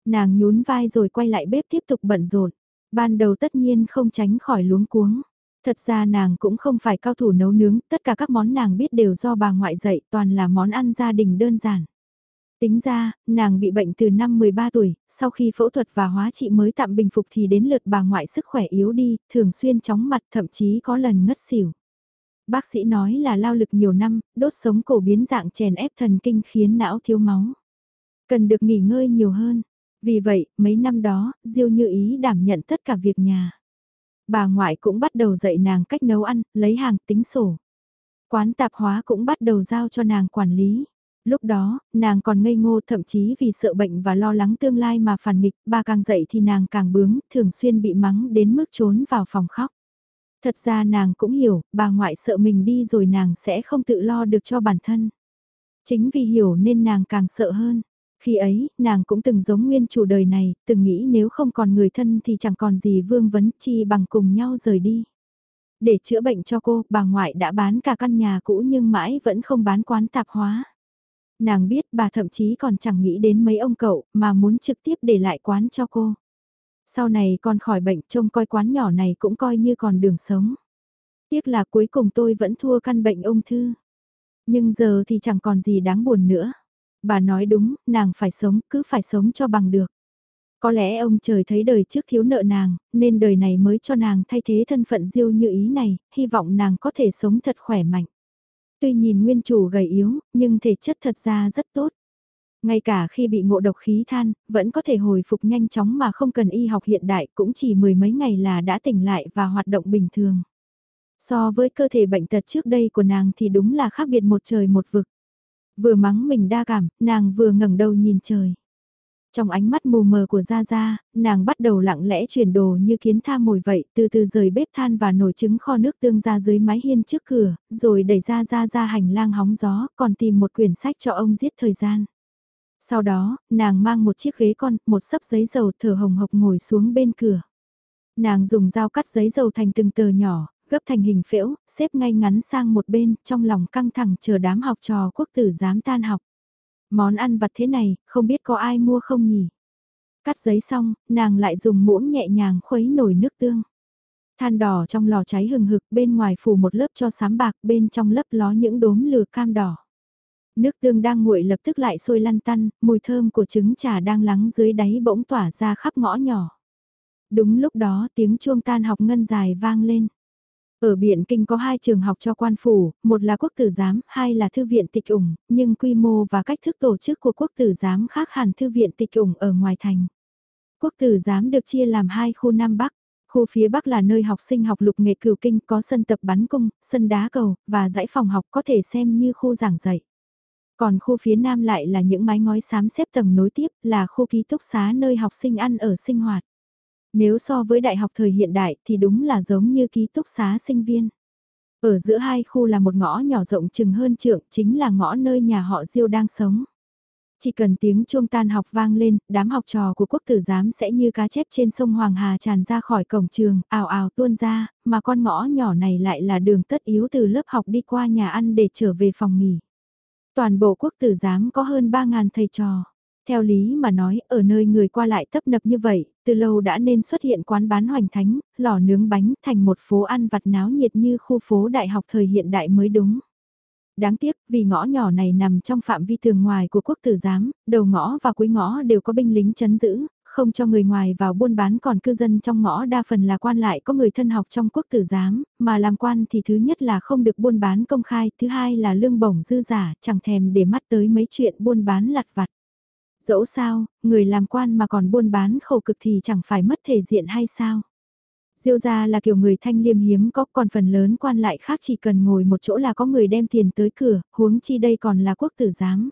Nàng nhún vai rồi quay lại bếp tiếp tục bận rộn. Ban đầu tất nhiên không tránh khỏi luống cuống. Thật ra nàng cũng không phải cao thủ nấu nướng, tất cả các món nàng biết đều do bà ngoại dạy, toàn là món ăn gia đình đơn giản. Tính ra, nàng bị bệnh từ năm 13 tuổi, sau khi phẫu thuật và hóa trị mới tạm bình phục thì đến lượt bà ngoại sức khỏe yếu đi, thường xuyên chóng mặt thậm chí có lần ngất xỉu. Bác sĩ nói là lao lực nhiều năm, đốt sống cổ biến dạng chèn ép thần kinh khiến não thiếu máu. Cần được nghỉ ngơi nhiều hơn. Vì vậy, mấy năm đó, Diêu Như Ý đảm nhận tất cả việc nhà. Bà ngoại cũng bắt đầu dạy nàng cách nấu ăn, lấy hàng, tính sổ. Quán tạp hóa cũng bắt đầu giao cho nàng quản lý. Lúc đó, nàng còn ngây ngô thậm chí vì sợ bệnh và lo lắng tương lai mà phản nghịch, bà càng dậy thì nàng càng bướng, thường xuyên bị mắng đến mức trốn vào phòng khóc. Thật ra nàng cũng hiểu, bà ngoại sợ mình đi rồi nàng sẽ không tự lo được cho bản thân. Chính vì hiểu nên nàng càng sợ hơn. Khi ấy, nàng cũng từng giống nguyên chủ đời này, từng nghĩ nếu không còn người thân thì chẳng còn gì vương vấn chi bằng cùng nhau rời đi. Để chữa bệnh cho cô, bà ngoại đã bán cả căn nhà cũ nhưng mãi vẫn không bán quán tạp hóa. Nàng biết bà thậm chí còn chẳng nghĩ đến mấy ông cậu mà muốn trực tiếp để lại quán cho cô. Sau này con khỏi bệnh trông coi quán nhỏ này cũng coi như còn đường sống. Tiếc là cuối cùng tôi vẫn thua căn bệnh ung thư. Nhưng giờ thì chẳng còn gì đáng buồn nữa. Bà nói đúng, nàng phải sống, cứ phải sống cho bằng được. Có lẽ ông trời thấy đời trước thiếu nợ nàng, nên đời này mới cho nàng thay thế thân phận diêu như ý này, hy vọng nàng có thể sống thật khỏe mạnh. Tuy nhìn nguyên chủ gầy yếu, nhưng thể chất thật ra rất tốt. Ngay cả khi bị ngộ độc khí than, vẫn có thể hồi phục nhanh chóng mà không cần y học hiện đại cũng chỉ mười mấy ngày là đã tỉnh lại và hoạt động bình thường. So với cơ thể bệnh tật trước đây của nàng thì đúng là khác biệt một trời một vực. Vừa mắng mình đa cảm, nàng vừa ngẩng đầu nhìn trời. Trong ánh mắt mù mờ của Gia Gia, nàng bắt đầu lặng lẽ chuyển đồ như kiến tha mồi vậy, từ từ rời bếp than và nồi trứng kho nước tương ra dưới mái hiên trước cửa, rồi đẩy gia Gia ra hành lang hóng gió, còn tìm một quyển sách cho ông giết thời gian. Sau đó, nàng mang một chiếc ghế con, một sấp giấy dầu thở hồng hộc ngồi xuống bên cửa. Nàng dùng dao cắt giấy dầu thành từng tờ nhỏ, gấp thành hình phễu, xếp ngay ngắn sang một bên, trong lòng căng thẳng chờ đám học trò quốc tử dám tan học. Món ăn vặt thế này, không biết có ai mua không nhỉ? Cắt giấy xong, nàng lại dùng muỗng nhẹ nhàng khuấy nồi nước tương. Than đỏ trong lò cháy hừng hực bên ngoài phủ một lớp cho sám bạc bên trong lớp ló những đốm lửa cam đỏ. Nước tương đang nguội lập tức lại sôi lăn tăn, mùi thơm của trứng trà đang lắng dưới đáy bỗng tỏa ra khắp ngõ nhỏ. Đúng lúc đó tiếng chuông tan học ngân dài vang lên. Ở Biện Kinh có hai trường học cho quan phủ, một là quốc tử giám, hai là thư viện tịch ủng, nhưng quy mô và cách thức tổ chức của quốc tử giám khác hẳn thư viện tịch ủng ở ngoài thành. Quốc tử giám được chia làm hai khu Nam Bắc. Khu phía Bắc là nơi học sinh học lục nghệ cửu kinh có sân tập bắn cung, sân đá cầu, và dãy phòng học có thể xem như khu giảng dạy. Còn khu phía Nam lại là những mái ngói xám xếp tầng nối tiếp là khu ký túc xá nơi học sinh ăn ở sinh hoạt. Nếu so với đại học thời hiện đại thì đúng là giống như ký túc xá sinh viên. Ở giữa hai khu là một ngõ nhỏ rộng chừng hơn trượng chính là ngõ nơi nhà họ Diêu đang sống. Chỉ cần tiếng chuông tan học vang lên, đám học trò của quốc tử giám sẽ như cá chép trên sông Hoàng Hà tràn ra khỏi cổng trường, ào ào tuôn ra, mà con ngõ nhỏ này lại là đường tất yếu từ lớp học đi qua nhà ăn để trở về phòng nghỉ. Toàn bộ quốc tử giám có hơn 3.000 thầy trò. Theo lý mà nói, ở nơi người qua lại tấp nập như vậy, từ lâu đã nên xuất hiện quán bán hoành thánh, lò nướng bánh thành một phố ăn vặt náo nhiệt như khu phố đại học thời hiện đại mới đúng. Đáng tiếc vì ngõ nhỏ này nằm trong phạm vi tường ngoài của quốc tử giám, đầu ngõ và cuối ngõ đều có binh lính chấn giữ, không cho người ngoài vào buôn bán còn cư dân trong ngõ đa phần là quan lại có người thân học trong quốc tử giám, mà làm quan thì thứ nhất là không được buôn bán công khai, thứ hai là lương bổng dư giả, chẳng thèm để mắt tới mấy chuyện buôn bán lặt vặt. Dẫu sao, người làm quan mà còn buôn bán khẩu cực thì chẳng phải mất thể diện hay sao? Diêu gia là kiểu người thanh liêm hiếm có còn phần lớn quan lại khác chỉ cần ngồi một chỗ là có người đem tiền tới cửa, huống chi đây còn là quốc tử giám.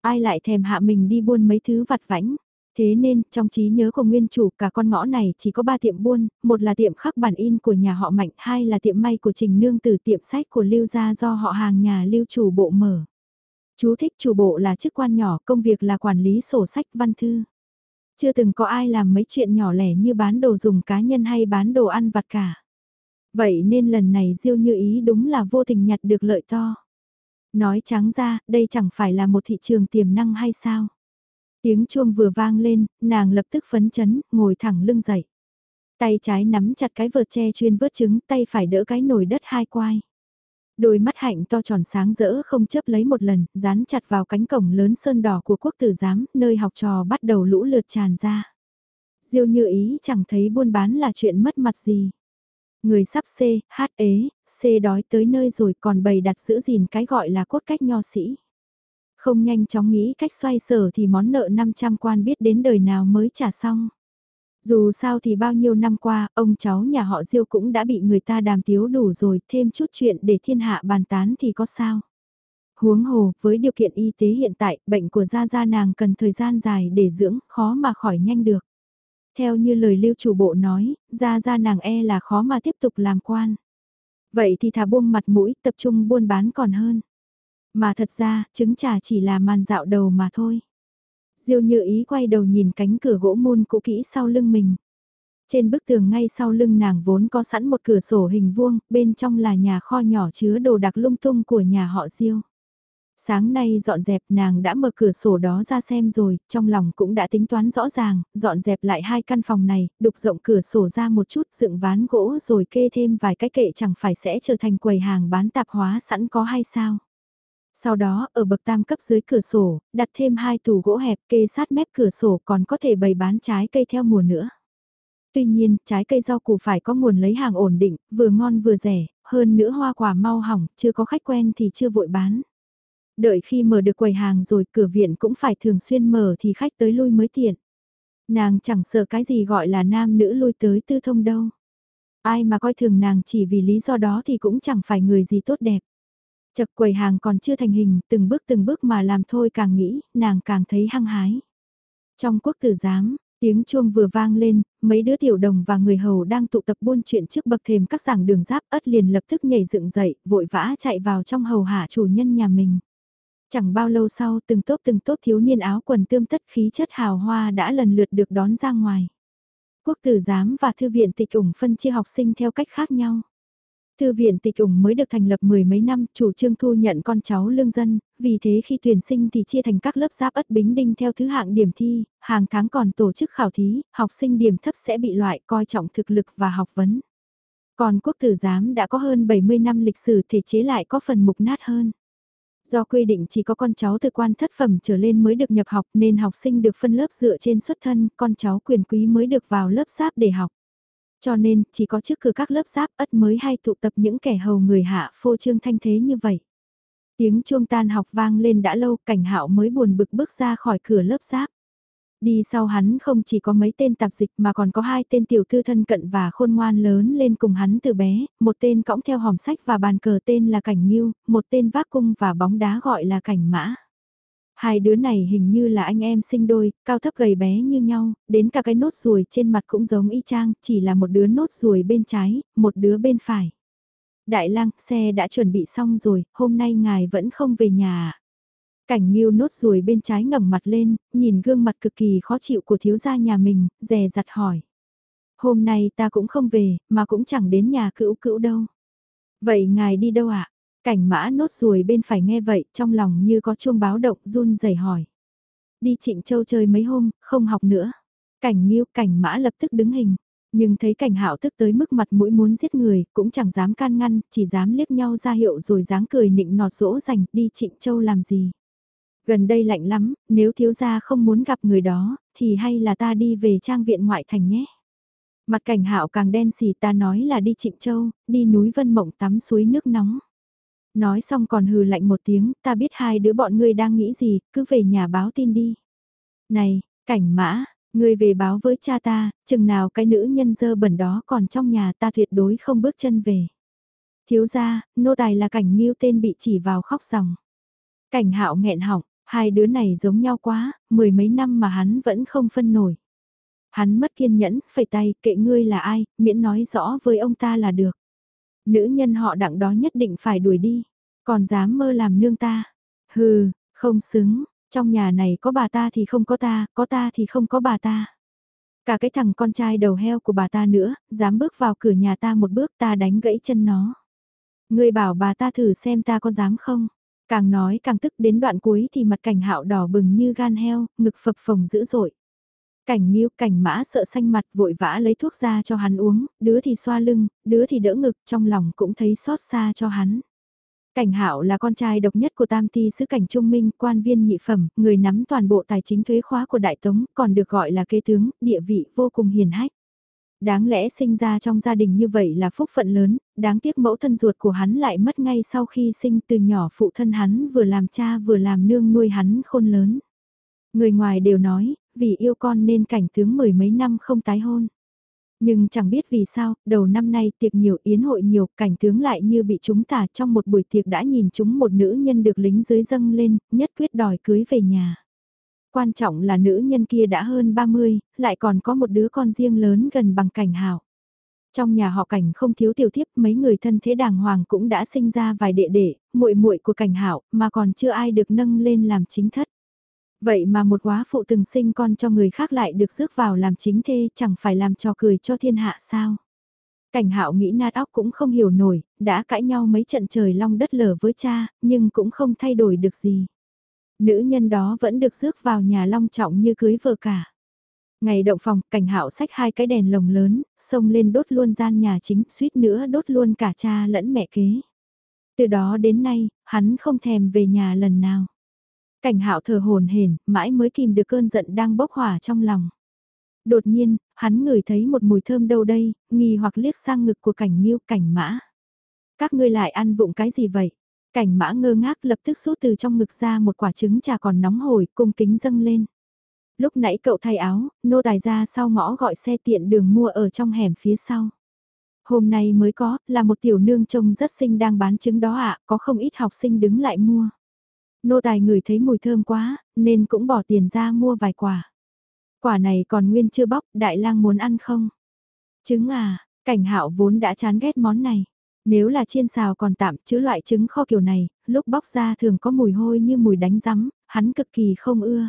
Ai lại thèm hạ mình đi buôn mấy thứ vặt vãnh, Thế nên, trong trí nhớ của nguyên chủ cả con ngõ này chỉ có ba tiệm buôn, một là tiệm khắc bản in của nhà họ Mạnh, hai là tiệm may của Trình Nương từ tiệm sách của Lưu Gia do họ hàng nhà Lưu chủ bộ mở. Chú thích chủ bộ là chức quan nhỏ, công việc là quản lý sổ sách văn thư. Chưa từng có ai làm mấy chuyện nhỏ lẻ như bán đồ dùng cá nhân hay bán đồ ăn vặt cả. Vậy nên lần này Diêu Như Ý đúng là vô tình nhặt được lợi to. Nói trắng ra, đây chẳng phải là một thị trường tiềm năng hay sao? Tiếng chuông vừa vang lên, nàng lập tức phấn chấn, ngồi thẳng lưng dậy. Tay trái nắm chặt cái vợt tre chuyên vớt trứng, tay phải đỡ cái nồi đất hai quai. Đôi mắt hạnh to tròn sáng rỡ không chấp lấy một lần, dán chặt vào cánh cổng lớn sơn đỏ của quốc tử giám, nơi học trò bắt đầu lũ lượt tràn ra. Diêu như ý chẳng thấy buôn bán là chuyện mất mặt gì. Người sắp C, hát ế, e, C đói tới nơi rồi còn bày đặt giữ gìn cái gọi là cốt cách nho sĩ. Không nhanh chóng nghĩ cách xoay sở thì món nợ 500 quan biết đến đời nào mới trả xong. Dù sao thì bao nhiêu năm qua, ông cháu nhà họ Diêu cũng đã bị người ta đàm tiếu đủ rồi, thêm chút chuyện để thiên hạ bàn tán thì có sao. Huống hồ, với điều kiện y tế hiện tại, bệnh của Gia Gia nàng cần thời gian dài để dưỡng, khó mà khỏi nhanh được. Theo như lời lưu chủ bộ nói, Gia Gia nàng e là khó mà tiếp tục làm quan. Vậy thì thả buông mặt mũi, tập trung buôn bán còn hơn. Mà thật ra, trứng trà chỉ là màn dạo đầu mà thôi. Diêu như ý quay đầu nhìn cánh cửa gỗ môn cũ kỹ sau lưng mình. Trên bức tường ngay sau lưng nàng vốn có sẵn một cửa sổ hình vuông, bên trong là nhà kho nhỏ chứa đồ đặc lung tung của nhà họ Diêu. Sáng nay dọn dẹp nàng đã mở cửa sổ đó ra xem rồi, trong lòng cũng đã tính toán rõ ràng, dọn dẹp lại hai căn phòng này, đục rộng cửa sổ ra một chút dựng ván gỗ rồi kê thêm vài cái kệ chẳng phải sẽ trở thành quầy hàng bán tạp hóa sẵn có hay sao. Sau đó, ở bậc tam cấp dưới cửa sổ, đặt thêm hai tủ gỗ hẹp kê sát mép cửa sổ còn có thể bày bán trái cây theo mùa nữa. Tuy nhiên, trái cây rau củ phải có nguồn lấy hàng ổn định, vừa ngon vừa rẻ, hơn nữa hoa quả mau hỏng, chưa có khách quen thì chưa vội bán. Đợi khi mở được quầy hàng rồi cửa viện cũng phải thường xuyên mở thì khách tới lui mới tiện. Nàng chẳng sợ cái gì gọi là nam nữ lui tới tư thông đâu. Ai mà coi thường nàng chỉ vì lý do đó thì cũng chẳng phải người gì tốt đẹp. Chật quầy hàng còn chưa thành hình, từng bước từng bước mà làm thôi càng nghĩ, nàng càng thấy hăng hái. Trong quốc tử giám, tiếng chuông vừa vang lên, mấy đứa tiểu đồng và người hầu đang tụ tập buôn chuyện trước bậc thềm các giảng đường giáp ất liền lập tức nhảy dựng dậy, vội vã chạy vào trong hầu hạ chủ nhân nhà mình. Chẳng bao lâu sau từng tốp từng tốp thiếu niên áo quần tươm tất khí chất hào hoa đã lần lượt được đón ra ngoài. Quốc tử giám và thư viện tịch ủng phân chia học sinh theo cách khác nhau. Thư viện tịch ủng mới được thành lập mười mấy năm, chủ trương thu nhận con cháu lương dân, vì thế khi tuyển sinh thì chia thành các lớp giáp ất bính đinh theo thứ hạng điểm thi, hàng tháng còn tổ chức khảo thí, học sinh điểm thấp sẽ bị loại coi trọng thực lực và học vấn. Còn quốc tử giám đã có hơn 70 năm lịch sử thể chế lại có phần mục nát hơn. Do quy định chỉ có con cháu từ quan thất phẩm trở lên mới được nhập học nên học sinh được phân lớp dựa trên xuất thân, con cháu quyền quý mới được vào lớp giáp để học. Cho nên, chỉ có trước cửa các lớp giáp ất mới hay tụ tập những kẻ hầu người hạ phô trương thanh thế như vậy. Tiếng chuông tan học vang lên đã lâu, cảnh hạo mới buồn bực bước ra khỏi cửa lớp giáp. Đi sau hắn không chỉ có mấy tên tạp dịch mà còn có hai tên tiểu thư thân cận và khôn ngoan lớn lên cùng hắn từ bé, một tên cõng theo hòm sách và bàn cờ tên là Cảnh nhiêu, một tên vác cung và bóng đá gọi là Cảnh Mã. Hai đứa này hình như là anh em sinh đôi, cao thấp gầy bé như nhau, đến cả cái nốt ruồi trên mặt cũng giống y chang, chỉ là một đứa nốt ruồi bên trái, một đứa bên phải. Đại lang, xe đã chuẩn bị xong rồi, hôm nay ngài vẫn không về nhà à? Cảnh nghiêu nốt ruồi bên trái ngẩng mặt lên, nhìn gương mặt cực kỳ khó chịu của thiếu gia nhà mình, dè dặt hỏi. Hôm nay ta cũng không về, mà cũng chẳng đến nhà cữu cữu đâu. Vậy ngài đi đâu ạ? Cảnh mã nốt ruồi bên phải nghe vậy, trong lòng như có chuông báo động run rẩy hỏi. Đi Trịnh Châu chơi mấy hôm, không học nữa. Cảnh nghiêu, cảnh mã lập tức đứng hình. Nhưng thấy cảnh hạo tức tới mức mặt mũi muốn giết người, cũng chẳng dám can ngăn, chỉ dám liếc nhau ra hiệu rồi dáng cười nịnh nọt dỗ dành đi Trịnh Châu làm gì. Gần đây lạnh lắm, nếu thiếu gia không muốn gặp người đó, thì hay là ta đi về trang viện ngoại thành nhé. Mặt cảnh hạo càng đen xì ta nói là đi Trịnh Châu, đi núi Vân Mộng tắm suối nước nóng. Nói xong còn hừ lạnh một tiếng, ta biết hai đứa bọn ngươi đang nghĩ gì, cứ về nhà báo tin đi. Này, cảnh mã, ngươi về báo với cha ta, chừng nào cái nữ nhân dơ bẩn đó còn trong nhà ta tuyệt đối không bước chân về. Thiếu gia, nô tài là cảnh miêu tên bị chỉ vào khóc ròng. Cảnh hạo nghẹn họng, Hai đứa này giống nhau quá, mười mấy năm mà hắn vẫn không phân nổi. Hắn mất kiên nhẫn, phẩy tay, kệ ngươi là ai, miễn nói rõ với ông ta là được. Nữ nhân họ đặng đó nhất định phải đuổi đi, còn dám mơ làm nương ta. Hừ, không xứng, trong nhà này có bà ta thì không có ta, có ta thì không có bà ta. Cả cái thằng con trai đầu heo của bà ta nữa, dám bước vào cửa nhà ta một bước ta đánh gãy chân nó. Người bảo bà ta thử xem ta có dám không. Càng nói càng tức đến đoạn cuối thì mặt cảnh hạo đỏ bừng như gan heo, ngực phập phồng dữ dội. Cảnh nghiêu cảnh mã sợ xanh mặt vội vã lấy thuốc ra cho hắn uống, đứa thì xoa lưng, đứa thì đỡ ngực, trong lòng cũng thấy xót xa cho hắn. Cảnh Hạo là con trai độc nhất của Tam Ti sứ cảnh Trung Minh, quan viên nhị phẩm, người nắm toàn bộ tài chính thuế khóa của Đại Tống, còn được gọi là kế tướng, địa vị vô cùng hiền hách. Đáng lẽ sinh ra trong gia đình như vậy là phúc phận lớn, đáng tiếc mẫu thân ruột của hắn lại mất ngay sau khi sinh từ nhỏ phụ thân hắn vừa làm cha vừa làm nương nuôi hắn khôn lớn. Người ngoài đều nói, vì yêu con nên cảnh tướng mười mấy năm không tái hôn. Nhưng chẳng biết vì sao, đầu năm nay tiệc nhiều yến hội nhiều, cảnh tướng lại như bị chúng tả trong một buổi tiệc đã nhìn chúng một nữ nhân được lính dưới dâng lên, nhất quyết đòi cưới về nhà. Quan trọng là nữ nhân kia đã hơn 30, lại còn có một đứa con riêng lớn gần bằng cảnh hảo. Trong nhà họ cảnh không thiếu tiểu thiếp, mấy người thân thế đàng hoàng cũng đã sinh ra vài đệ đệ, muội muội của cảnh hảo, mà còn chưa ai được nâng lên làm chính thất. Vậy mà một quá phụ từng sinh con cho người khác lại được rước vào làm chính thê chẳng phải làm trò cười cho thiên hạ sao. Cảnh hạo nghĩ nát óc cũng không hiểu nổi, đã cãi nhau mấy trận trời long đất lở với cha, nhưng cũng không thay đổi được gì. Nữ nhân đó vẫn được rước vào nhà long trọng như cưới vợ cả. Ngày động phòng, cảnh hạo xách hai cái đèn lồng lớn, xông lên đốt luôn gian nhà chính, suýt nữa đốt luôn cả cha lẫn mẹ kế. Từ đó đến nay, hắn không thèm về nhà lần nào. Cảnh hạo thở hồn hển, mãi mới kìm được cơn giận đang bốc hỏa trong lòng. Đột nhiên, hắn ngửi thấy một mùi thơm đâu đây, nghi hoặc liếc sang ngực của cảnh nghiêu cảnh mã. Các ngươi lại ăn vụng cái gì vậy? Cảnh mã ngơ ngác lập tức rút từ trong ngực ra một quả trứng trà còn nóng hổi, cung kính dâng lên. Lúc nãy cậu thay áo, nô tài ra sau ngõ gọi xe tiện đường mua ở trong hẻm phía sau. Hôm nay mới có, là một tiểu nương trông rất xinh đang bán trứng đó ạ, có không ít học sinh đứng lại mua. Nô tài ngửi thấy mùi thơm quá, nên cũng bỏ tiền ra mua vài quả. Quả này còn nguyên chưa bóc, đại lang muốn ăn không? Trứng à, cảnh hạo vốn đã chán ghét món này. Nếu là chiên xào còn tạm chứ loại trứng kho kiểu này, lúc bóc ra thường có mùi hôi như mùi đánh rắm, hắn cực kỳ không ưa.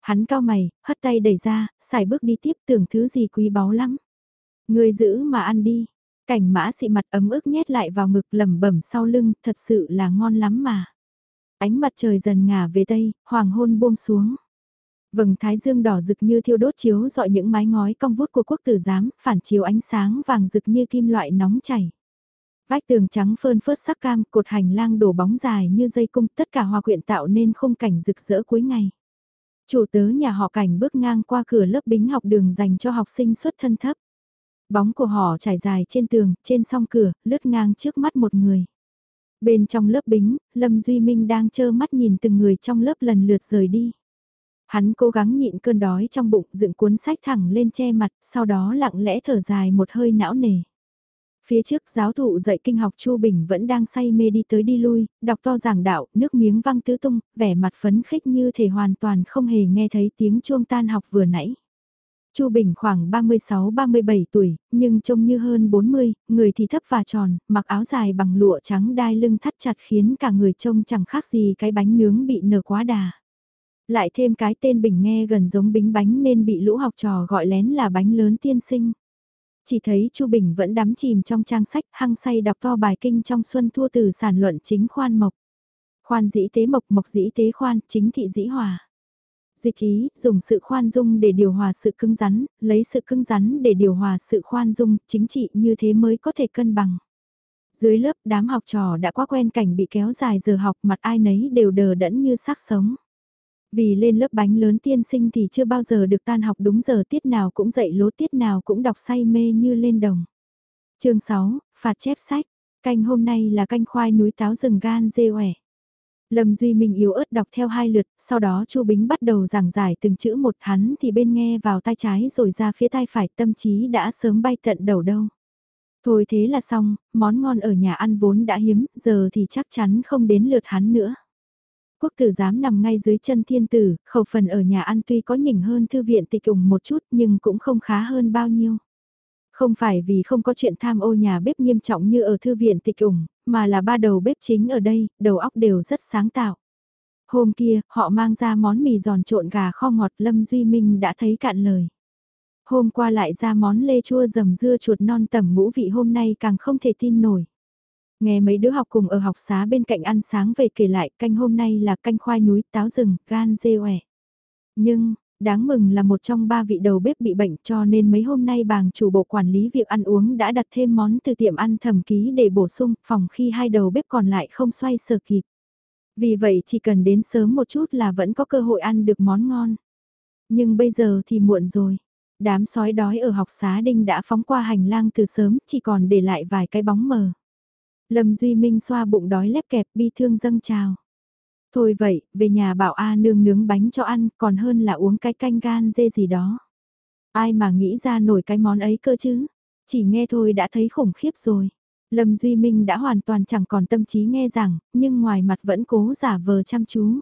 Hắn cao mày, hất tay đẩy ra, xài bước đi tiếp tưởng thứ gì quý báu lắm. Người giữ mà ăn đi. Cảnh mã xị mặt ấm ức nhét lại vào ngực lẩm bẩm sau lưng, thật sự là ngon lắm mà. Ánh mặt trời dần ngả về tây, hoàng hôn buông xuống. Vầng thái dương đỏ rực như thiêu đốt chiếu dọi những mái ngói cong vút của quốc tử giám, phản chiếu ánh sáng vàng rực như kim loại nóng chảy. Vách tường trắng phơn phớt sắc cam, cột hành lang đổ bóng dài như dây cung, tất cả hòa quyện tạo nên khung cảnh rực rỡ cuối ngày. Chủ tớ nhà họ cảnh bước ngang qua cửa lớp bính học đường dành cho học sinh xuất thân thấp. Bóng của họ trải dài trên tường, trên song cửa, lướt ngang trước mắt một người. Bên trong lớp bính, Lâm Duy Minh đang trơ mắt nhìn từng người trong lớp lần lượt rời đi. Hắn cố gắng nhịn cơn đói trong bụng dựng cuốn sách thẳng lên che mặt, sau đó lặng lẽ thở dài một hơi não nề. Phía trước giáo thụ dạy kinh học Chu Bình vẫn đang say mê đi tới đi lui, đọc to giảng đạo, nước miếng văng tứ tung, vẻ mặt phấn khích như thể hoàn toàn không hề nghe thấy tiếng chuông tan học vừa nãy. Chu Bình khoảng 36-37 tuổi, nhưng trông như hơn 40, người thì thấp và tròn, mặc áo dài bằng lụa trắng đai lưng thắt chặt khiến cả người trông chẳng khác gì cái bánh nướng bị nở quá đà. Lại thêm cái tên Bình nghe gần giống bính bánh nên bị lũ học trò gọi lén là bánh lớn tiên sinh. Chỉ thấy Chu Bình vẫn đắm chìm trong trang sách hăng say đọc to bài kinh trong xuân thua từ sản luận chính khoan mộc. Khoan dĩ tế mộc mộc dĩ tế khoan, chính thị dĩ hòa. Dịch ý, dùng sự khoan dung để điều hòa sự cứng rắn, lấy sự cứng rắn để điều hòa sự khoan dung, chính trị như thế mới có thể cân bằng. Dưới lớp đám học trò đã quá quen cảnh bị kéo dài giờ học mặt ai nấy đều đờ đẫn như xác sống. Vì lên lớp bánh lớn tiên sinh thì chưa bao giờ được tan học đúng giờ tiết nào cũng dậy lố tiết nào cũng đọc say mê như lên đồng. chương 6, phạt chép sách, canh hôm nay là canh khoai núi táo rừng gan dê quẻ. Lâm Duy Minh yếu ớt đọc theo hai lượt, sau đó Chu Bính bắt đầu giảng giải từng chữ một hắn thì bên nghe vào tai trái rồi ra phía tai phải tâm trí đã sớm bay tận đầu đâu. Thôi thế là xong, món ngon ở nhà ăn vốn đã hiếm, giờ thì chắc chắn không đến lượt hắn nữa. Quốc tử giám nằm ngay dưới chân thiên tử, khẩu phần ở nhà ăn tuy có nhỉnh hơn thư viện tịch ủng một chút nhưng cũng không khá hơn bao nhiêu. Không phải vì không có chuyện tham ô nhà bếp nghiêm trọng như ở thư viện tịch ủng, mà là ba đầu bếp chính ở đây, đầu óc đều rất sáng tạo. Hôm kia, họ mang ra món mì giòn trộn gà kho ngọt Lâm Duy Minh đã thấy cạn lời. Hôm qua lại ra món lê chua dầm dưa chuột non tẩm ngũ vị hôm nay càng không thể tin nổi. Nghe mấy đứa học cùng ở học xá bên cạnh ăn sáng về kể lại canh hôm nay là canh khoai núi, táo rừng, gan dê ẻ. Nhưng, đáng mừng là một trong ba vị đầu bếp bị bệnh cho nên mấy hôm nay bàng chủ bộ quản lý việc ăn uống đã đặt thêm món từ tiệm ăn thầm ký để bổ sung, phòng khi hai đầu bếp còn lại không xoay sở kịp. Vì vậy chỉ cần đến sớm một chút là vẫn có cơ hội ăn được món ngon. Nhưng bây giờ thì muộn rồi. Đám sói đói ở học xá đinh đã phóng qua hành lang từ sớm, chỉ còn để lại vài cái bóng mờ. Lâm Duy Minh xoa bụng đói lép kẹp, bi thương dâng trào. Thôi vậy, về nhà bảo A nương nướng bánh cho ăn còn hơn là uống cái canh gan dê gì đó. Ai mà nghĩ ra nổi cái món ấy cơ chứ? Chỉ nghe thôi đã thấy khủng khiếp rồi. Lâm Duy Minh đã hoàn toàn chẳng còn tâm trí nghe rằng, nhưng ngoài mặt vẫn cố giả vờ chăm chú.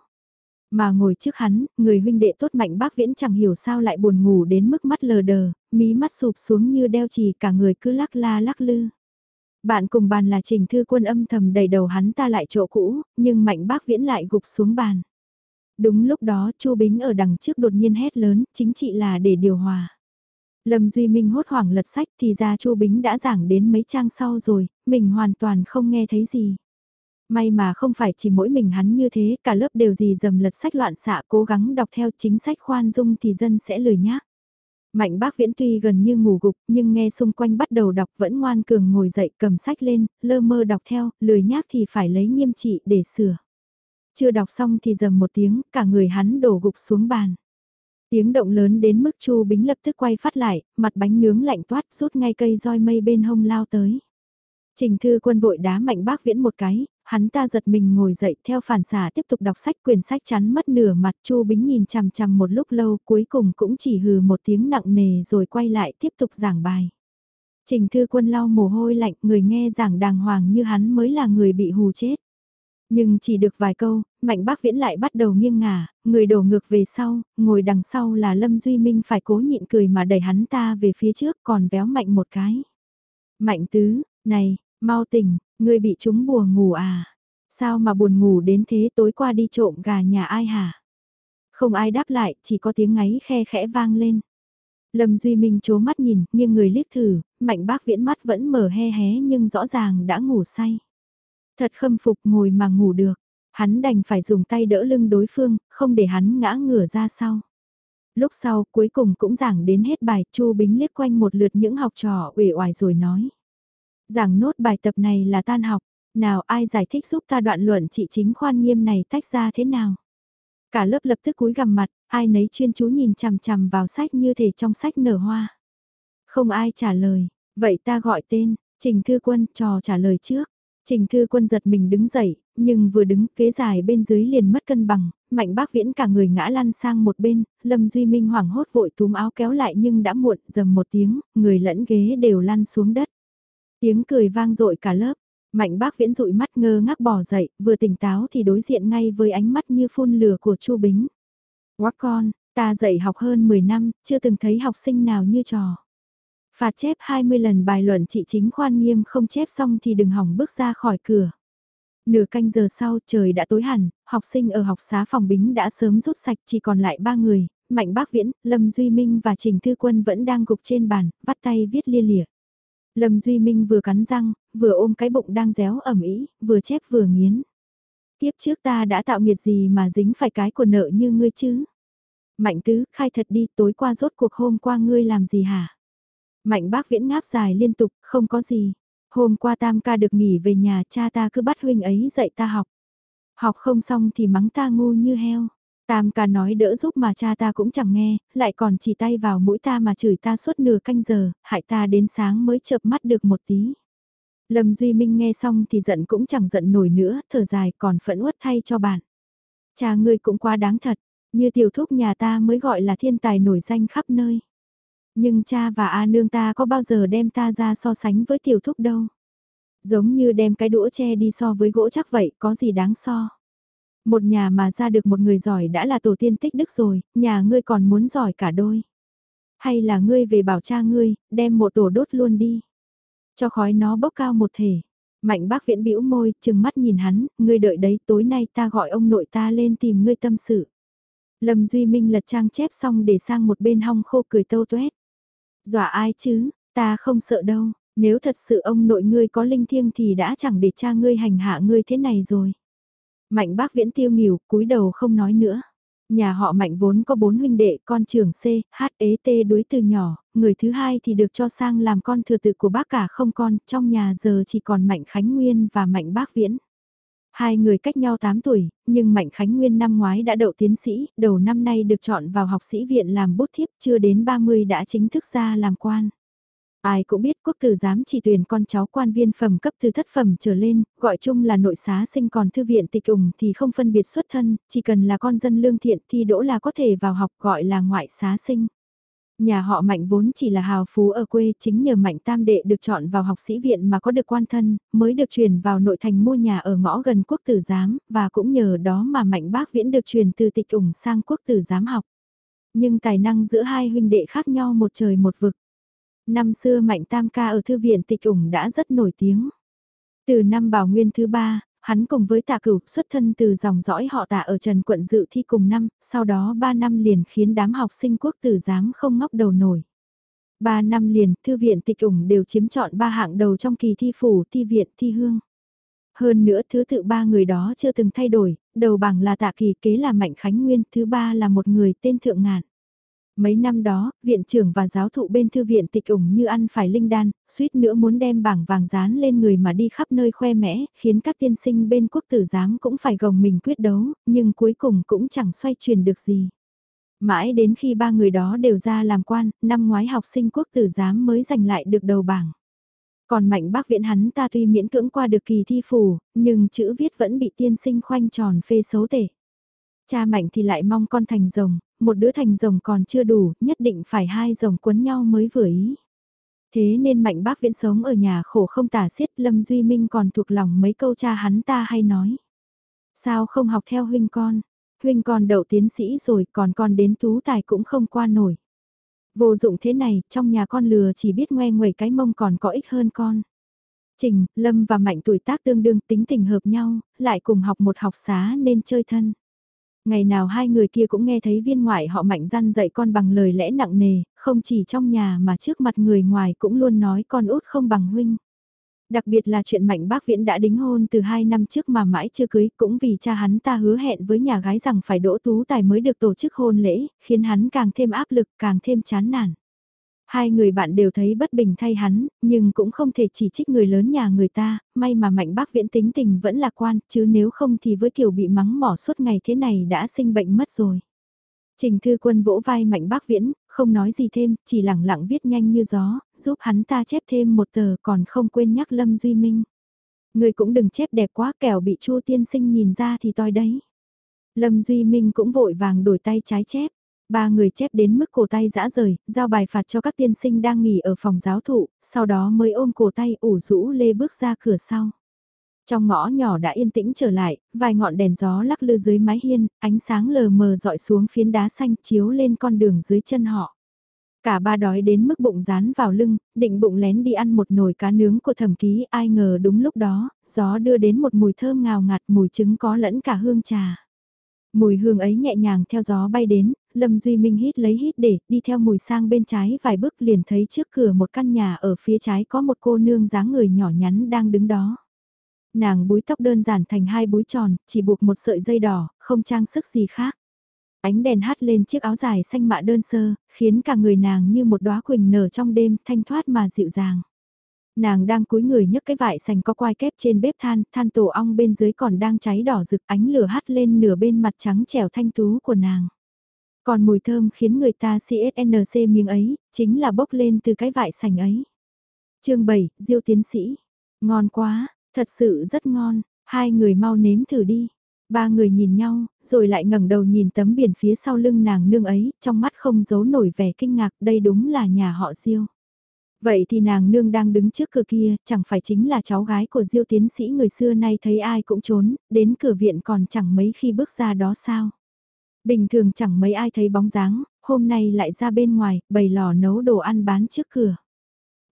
Mà ngồi trước hắn, người huynh đệ tốt mạnh bác viễn chẳng hiểu sao lại buồn ngủ đến mức mắt lờ đờ, mí mắt sụp xuống như đeo chì cả người cứ lắc la lắc lư. Bạn cùng bàn là trình thư quân âm thầm đầy đầu hắn ta lại chỗ cũ, nhưng mạnh bác viễn lại gục xuống bàn. Đúng lúc đó chu Bính ở đằng trước đột nhiên hét lớn, chính trị là để điều hòa. Lâm Duy Minh hốt hoảng lật sách thì ra chu Bính đã giảng đến mấy trang sau rồi, mình hoàn toàn không nghe thấy gì. May mà không phải chỉ mỗi mình hắn như thế, cả lớp đều gì dầm lật sách loạn xạ cố gắng đọc theo chính sách khoan dung thì dân sẽ lười nhác. Mạnh bác viễn tuy gần như ngủ gục nhưng nghe xung quanh bắt đầu đọc vẫn ngoan cường ngồi dậy cầm sách lên, lơ mơ đọc theo, lười nhác thì phải lấy nghiêm trị để sửa. Chưa đọc xong thì dầm một tiếng, cả người hắn đổ gục xuống bàn. Tiếng động lớn đến mức Chu Bính lập tức quay phát lại, mặt bánh nướng lạnh toát rút ngay cây roi mây bên hông lao tới. Trình thư quân vội đá mạnh bác viễn một cái, hắn ta giật mình ngồi dậy theo phản xả tiếp tục đọc sách quyển sách chắn mất nửa mặt Chu Bính nhìn chằm chằm một lúc lâu cuối cùng cũng chỉ hừ một tiếng nặng nề rồi quay lại tiếp tục giảng bài. Trình thư quân lau mồ hôi lạnh người nghe giảng đàng hoàng như hắn mới là người bị hù chết. Nhưng chỉ được vài câu, mạnh bác viễn lại bắt đầu nghiêng ngả, người đổ ngược về sau, ngồi đằng sau là Lâm Duy Minh phải cố nhịn cười mà đẩy hắn ta về phía trước còn véo mạnh một cái. Mạnh tứ, này, mau tỉnh, Ngươi bị chúng bùa ngủ à? Sao mà buồn ngủ đến thế tối qua đi trộm gà nhà ai hả? Không ai đáp lại, chỉ có tiếng ngáy khe khẽ vang lên. Lâm Duy Minh chố mắt nhìn, nghiêng người liếc thử, mạnh bác viễn mắt vẫn mở he hé nhưng rõ ràng đã ngủ say. Thật khâm phục ngồi mà ngủ được, hắn đành phải dùng tay đỡ lưng đối phương, không để hắn ngã ngửa ra sau. Lúc sau cuối cùng cũng giảng đến hết bài, Chu Bính liếc quanh một lượt những học trò uể oải rồi nói. Giảng nốt bài tập này là tan học, nào ai giải thích giúp ta đoạn luận trị chính khoan nghiêm này tách ra thế nào. Cả lớp lập tức cúi gằm mặt, ai nấy chuyên chú nhìn chằm chằm vào sách như thể trong sách nở hoa. Không ai trả lời, vậy ta gọi tên, Trình Thư Quân trò trả lời trước. Trình Thư Quân giật mình đứng dậy, nhưng vừa đứng kế dài bên dưới liền mất cân bằng, mạnh bác viễn cả người ngã lăn sang một bên, Lâm Duy Minh hoảng hốt vội túm áo kéo lại nhưng đã muộn, dầm một tiếng, người lẫn ghế đều lăn xuống đất. Tiếng cười vang dội cả lớp, mạnh bác viễn dụi mắt ngơ ngác bỏ dậy, vừa tỉnh táo thì đối diện ngay với ánh mắt như phun lửa của Chu Bính. quát con, ta dạy học hơn 10 năm, chưa từng thấy học sinh nào như trò. Phạt chép 20 lần bài luận trị chính khoan nghiêm không chép xong thì đừng hỏng bước ra khỏi cửa. Nửa canh giờ sau trời đã tối hẳn, học sinh ở học xá phòng bính đã sớm rút sạch chỉ còn lại ba người, Mạnh Bác Viễn, Lâm Duy Minh và Trình Thư Quân vẫn đang gục trên bàn, vắt tay viết lia lịa. Lâm Duy Minh vừa cắn răng, vừa ôm cái bụng đang réo ẩm ý, vừa chép vừa nghiến. Tiếp trước ta đã tạo nghiệt gì mà dính phải cái của nợ như ngươi chứ? Mạnh tứ, khai thật đi, tối qua rốt cuộc hôm qua ngươi làm gì hả? Mạnh bác viễn ngáp dài liên tục, không có gì. Hôm qua tam ca được nghỉ về nhà cha ta cứ bắt huynh ấy dạy ta học. Học không xong thì mắng ta ngu như heo. Tam ca nói đỡ giúp mà cha ta cũng chẳng nghe, lại còn chỉ tay vào mũi ta mà chửi ta suốt nửa canh giờ, hại ta đến sáng mới chợp mắt được một tí. Lâm Duy Minh nghe xong thì giận cũng chẳng giận nổi nữa, thở dài còn phẫn uất thay cho bạn. Cha ngươi cũng quá đáng thật, như tiểu thúc nhà ta mới gọi là thiên tài nổi danh khắp nơi. Nhưng cha và A nương ta có bao giờ đem ta ra so sánh với tiểu thúc đâu. Giống như đem cái đũa che đi so với gỗ chắc vậy, có gì đáng so. Một nhà mà ra được một người giỏi đã là tổ tiên tích đức rồi, nhà ngươi còn muốn giỏi cả đôi. Hay là ngươi về bảo cha ngươi, đem một tổ đốt luôn đi. Cho khói nó bốc cao một thể. Mạnh bác viễn bĩu môi, chừng mắt nhìn hắn, ngươi đợi đấy, tối nay ta gọi ông nội ta lên tìm ngươi tâm sự. Lâm Duy Minh lật trang chép xong để sang một bên hong khô cười tâu tuét. Dọa ai chứ, ta không sợ đâu, nếu thật sự ông nội ngươi có linh thiêng thì đã chẳng để cha ngươi hành hạ ngươi thế này rồi. Mạnh bác viễn tiêu nghỉu, cúi đầu không nói nữa. Nhà họ Mạnh vốn có bốn huynh đệ, con trưởng C, H, E, T đuối từ nhỏ, người thứ hai thì được cho sang làm con thừa tự của bác cả không con, trong nhà giờ chỉ còn Mạnh Khánh Nguyên và Mạnh Bác Viễn. Hai người cách nhau 8 tuổi, nhưng Mạnh Khánh Nguyên năm ngoái đã đậu tiến sĩ, đầu năm nay được chọn vào học sĩ viện làm bút thiếp, chưa đến 30 đã chính thức ra làm quan. Ai cũng biết quốc tử giám chỉ tuyển con cháu quan viên phẩm cấp từ thất phẩm trở lên, gọi chung là nội xá sinh còn thư viện tịch ủng thì không phân biệt xuất thân, chỉ cần là con dân lương thiện thì đỗ là có thể vào học gọi là ngoại xá sinh. Nhà họ Mạnh vốn chỉ là hào phú ở quê chính nhờ Mạnh Tam Đệ được chọn vào học sĩ viện mà có được quan thân, mới được chuyển vào nội thành mua nhà ở ngõ gần quốc tử giám, và cũng nhờ đó mà Mạnh Bác Viễn được chuyển từ tịch ủng sang quốc tử giám học. Nhưng tài năng giữa hai huynh đệ khác nhau một trời một vực. Năm xưa Mạnh Tam Ca ở thư viện tịch ủng đã rất nổi tiếng. Từ năm Bảo Nguyên thứ ba, hắn cùng với tạ cửu xuất thân từ dòng dõi họ tạ ở Trần quận dự thi cùng năm, sau đó 3 năm liền khiến đám học sinh quốc tử giám không ngóc đầu nổi. 3 năm liền, thư viện tịch ủng đều chiếm chọn ba hạng đầu trong kỳ thi phủ, thi viện, thi hương. Hơn nữa thứ tự ba người đó chưa từng thay đổi, đầu bảng là tạ kỳ kế là Mạnh Khánh Nguyên, thứ ba là một người tên Thượng Ngạn. Mấy năm đó, viện trưởng và giáo thụ bên thư viện tịch ủng như ăn phải linh đan, suýt nữa muốn đem bảng vàng dán lên người mà đi khắp nơi khoe mẽ, khiến các tiên sinh bên quốc tử giám cũng phải gồng mình quyết đấu, nhưng cuối cùng cũng chẳng xoay chuyển được gì. Mãi đến khi ba người đó đều ra làm quan, năm ngoái học sinh quốc tử giám mới giành lại được đầu bảng. Còn mạnh bác viện hắn ta tuy miễn cưỡng qua được kỳ thi phủ, nhưng chữ viết vẫn bị tiên sinh khoanh tròn phê xấu tể. Cha mạnh thì lại mong con thành rồng, một đứa thành rồng còn chưa đủ, nhất định phải hai rồng quấn nhau mới vừa ý. Thế nên mạnh bác viễn sống ở nhà khổ không tả xiết Lâm Duy Minh còn thuộc lòng mấy câu cha hắn ta hay nói. Sao không học theo huynh con, huynh con đậu tiến sĩ rồi còn con đến tú tài cũng không qua nổi. Vô dụng thế này, trong nhà con lừa chỉ biết ngoe ngoẩy cái mông còn có ích hơn con. Trình, Lâm và Mạnh tuổi tác tương đương tính tình hợp nhau, lại cùng học một học xá nên chơi thân. Ngày nào hai người kia cũng nghe thấy viên ngoại họ mạnh gian dạy con bằng lời lẽ nặng nề, không chỉ trong nhà mà trước mặt người ngoài cũng luôn nói con út không bằng huynh. Đặc biệt là chuyện mạnh bác viễn đã đính hôn từ hai năm trước mà mãi chưa cưới cũng vì cha hắn ta hứa hẹn với nhà gái rằng phải đỗ tú tài mới được tổ chức hôn lễ, khiến hắn càng thêm áp lực càng thêm chán nản. Hai người bạn đều thấy bất bình thay hắn, nhưng cũng không thể chỉ trích người lớn nhà người ta, may mà mạnh bác viễn tính tình vẫn lạc quan, chứ nếu không thì với kiểu bị mắng mỏ suốt ngày thế này đã sinh bệnh mất rồi. Trình Thư Quân vỗ vai Mạnh Bác Viễn, không nói gì thêm, chỉ lẳng lặng viết nhanh như gió, giúp hắn ta chép thêm một tờ còn không quên nhắc Lâm Duy Minh. Người cũng đừng chép đẹp quá kẻo bị Chu tiên sinh nhìn ra thì toi đấy. Lâm Duy Minh cũng vội vàng đổi tay trái chép. Ba người chép đến mức cổ tay dã rời, giao bài phạt cho các tiên sinh đang nghỉ ở phòng giáo thụ, sau đó mới ôm cổ tay ủ rũ lê bước ra cửa sau. Trong ngõ nhỏ đã yên tĩnh trở lại, vài ngọn đèn gió lắc lư dưới mái hiên, ánh sáng lờ mờ dọi xuống phiến đá xanh chiếu lên con đường dưới chân họ. Cả ba đói đến mức bụng rán vào lưng, định bụng lén đi ăn một nồi cá nướng của thẩm ký ai ngờ đúng lúc đó, gió đưa đến một mùi thơm ngào ngạt mùi trứng có lẫn cả hương trà. Mùi hương ấy nhẹ nhàng theo gió bay đến, Lâm Duy Minh hít lấy hít để đi theo mùi sang bên trái vài bước liền thấy trước cửa một căn nhà ở phía trái có một cô nương dáng người nhỏ nhắn đang đứng đó. Nàng búi tóc đơn giản thành hai búi tròn, chỉ buộc một sợi dây đỏ, không trang sức gì khác. Ánh đèn hát lên chiếc áo dài xanh mạ đơn sơ, khiến cả người nàng như một đóa quỳnh nở trong đêm, thanh thoát mà dịu dàng. Nàng đang cúi người nhấc cái vải sành có quai kép trên bếp than, than tổ ong bên dưới còn đang cháy đỏ rực ánh lửa hắt lên nửa bên mặt trắng trẻo thanh tú của nàng. Còn mùi thơm khiến người ta CSNC miếng ấy, chính là bốc lên từ cái vải sành ấy. chương 7, Diêu tiến sĩ. Ngon quá, thật sự rất ngon, hai người mau nếm thử đi. Ba người nhìn nhau, rồi lại ngẩng đầu nhìn tấm biển phía sau lưng nàng nương ấy, trong mắt không giấu nổi vẻ kinh ngạc, đây đúng là nhà họ Diêu. Vậy thì nàng nương đang đứng trước cửa kia, chẳng phải chính là cháu gái của diêu tiến sĩ người xưa nay thấy ai cũng trốn, đến cửa viện còn chẳng mấy khi bước ra đó sao. Bình thường chẳng mấy ai thấy bóng dáng, hôm nay lại ra bên ngoài, bày lò nấu đồ ăn bán trước cửa.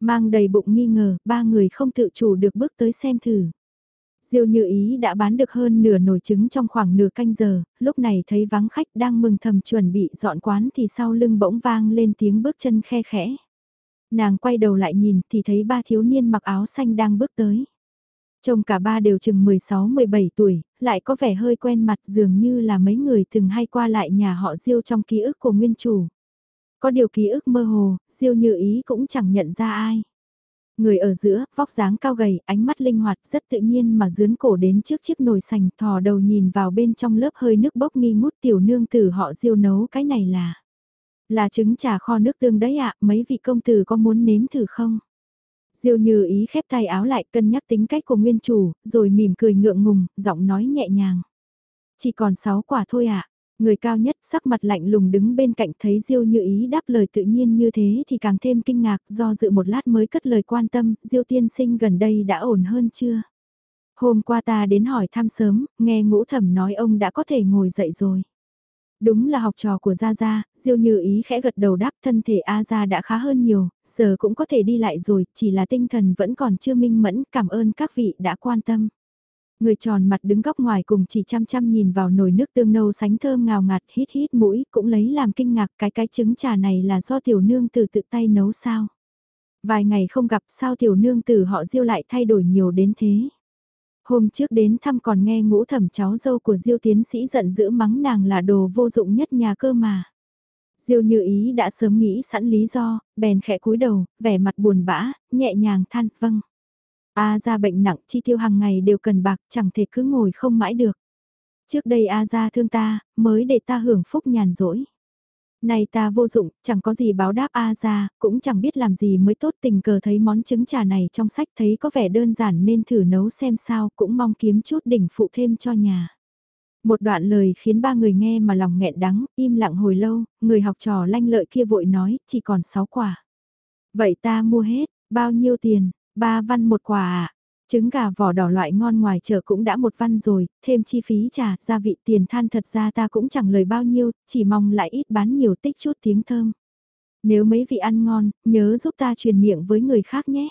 Mang đầy bụng nghi ngờ, ba người không tự chủ được bước tới xem thử. Diêu như ý đã bán được hơn nửa nồi trứng trong khoảng nửa canh giờ, lúc này thấy vắng khách đang mừng thầm chuẩn bị dọn quán thì sau lưng bỗng vang lên tiếng bước chân khe khẽ. Nàng quay đầu lại nhìn thì thấy ba thiếu niên mặc áo xanh đang bước tới. Trông cả ba đều chừng 16-17 tuổi, lại có vẻ hơi quen mặt dường như là mấy người từng hay qua lại nhà họ Diêu trong ký ức của nguyên chủ. Có điều ký ức mơ hồ, Diêu như ý cũng chẳng nhận ra ai. Người ở giữa, vóc dáng cao gầy, ánh mắt linh hoạt, rất tự nhiên mà dướn cổ đến trước chiếc nồi sành, thò đầu nhìn vào bên trong lớp hơi nước bốc nghi ngút tiểu nương tử họ Diêu nấu cái này là... Là trứng trà kho nước tương đấy ạ, mấy vị công tử có muốn nếm thử không? Diêu như ý khép tay áo lại cân nhắc tính cách của nguyên chủ, rồi mỉm cười ngượng ngùng, giọng nói nhẹ nhàng. Chỉ còn 6 quả thôi ạ. Người cao nhất sắc mặt lạnh lùng đứng bên cạnh thấy Diêu như ý đáp lời tự nhiên như thế thì càng thêm kinh ngạc do dự một lát mới cất lời quan tâm, Diêu tiên sinh gần đây đã ổn hơn chưa? Hôm qua ta đến hỏi thăm sớm, nghe ngũ thẩm nói ông đã có thể ngồi dậy rồi. Đúng là học trò của Gia Gia, Diêu Như Ý khẽ gật đầu đáp thân thể A Gia đã khá hơn nhiều, giờ cũng có thể đi lại rồi, chỉ là tinh thần vẫn còn chưa minh mẫn, cảm ơn các vị đã quan tâm. Người tròn mặt đứng góc ngoài cùng chỉ chăm chăm nhìn vào nồi nước tương nâu sánh thơm ngào ngạt hít hít mũi cũng lấy làm kinh ngạc cái cái trứng trà này là do tiểu nương tử tự tay nấu sao. Vài ngày không gặp sao tiểu nương tử họ diêu lại thay đổi nhiều đến thế. Hôm trước đến thăm còn nghe ngũ thẩm cháu dâu của Diêu tiến sĩ giận dữ mắng nàng là đồ vô dụng nhất nhà cơ mà. Diêu như ý đã sớm nghĩ sẵn lý do, bèn khẽ cúi đầu, vẻ mặt buồn bã, nhẹ nhàng than, vâng. A ra bệnh nặng chi tiêu hàng ngày đều cần bạc, chẳng thể cứ ngồi không mãi được. Trước đây A ra thương ta, mới để ta hưởng phúc nhàn rỗi. Này ta vô dụng, chẳng có gì báo đáp A ra, cũng chẳng biết làm gì mới tốt tình cờ thấy món trứng trà này trong sách thấy có vẻ đơn giản nên thử nấu xem sao, cũng mong kiếm chút đỉnh phụ thêm cho nhà. Một đoạn lời khiến ba người nghe mà lòng nghẹn đắng, im lặng hồi lâu, người học trò lanh lợi kia vội nói, chỉ còn 6 quả. Vậy ta mua hết, bao nhiêu tiền, ba văn một quả à? Trứng gà vỏ đỏ loại ngon ngoài chợ cũng đã một văn rồi, thêm chi phí trà, gia vị tiền than thật ra ta cũng chẳng lời bao nhiêu, chỉ mong lại ít bán nhiều tích chút tiếng thơm. Nếu mấy vị ăn ngon, nhớ giúp ta truyền miệng với người khác nhé.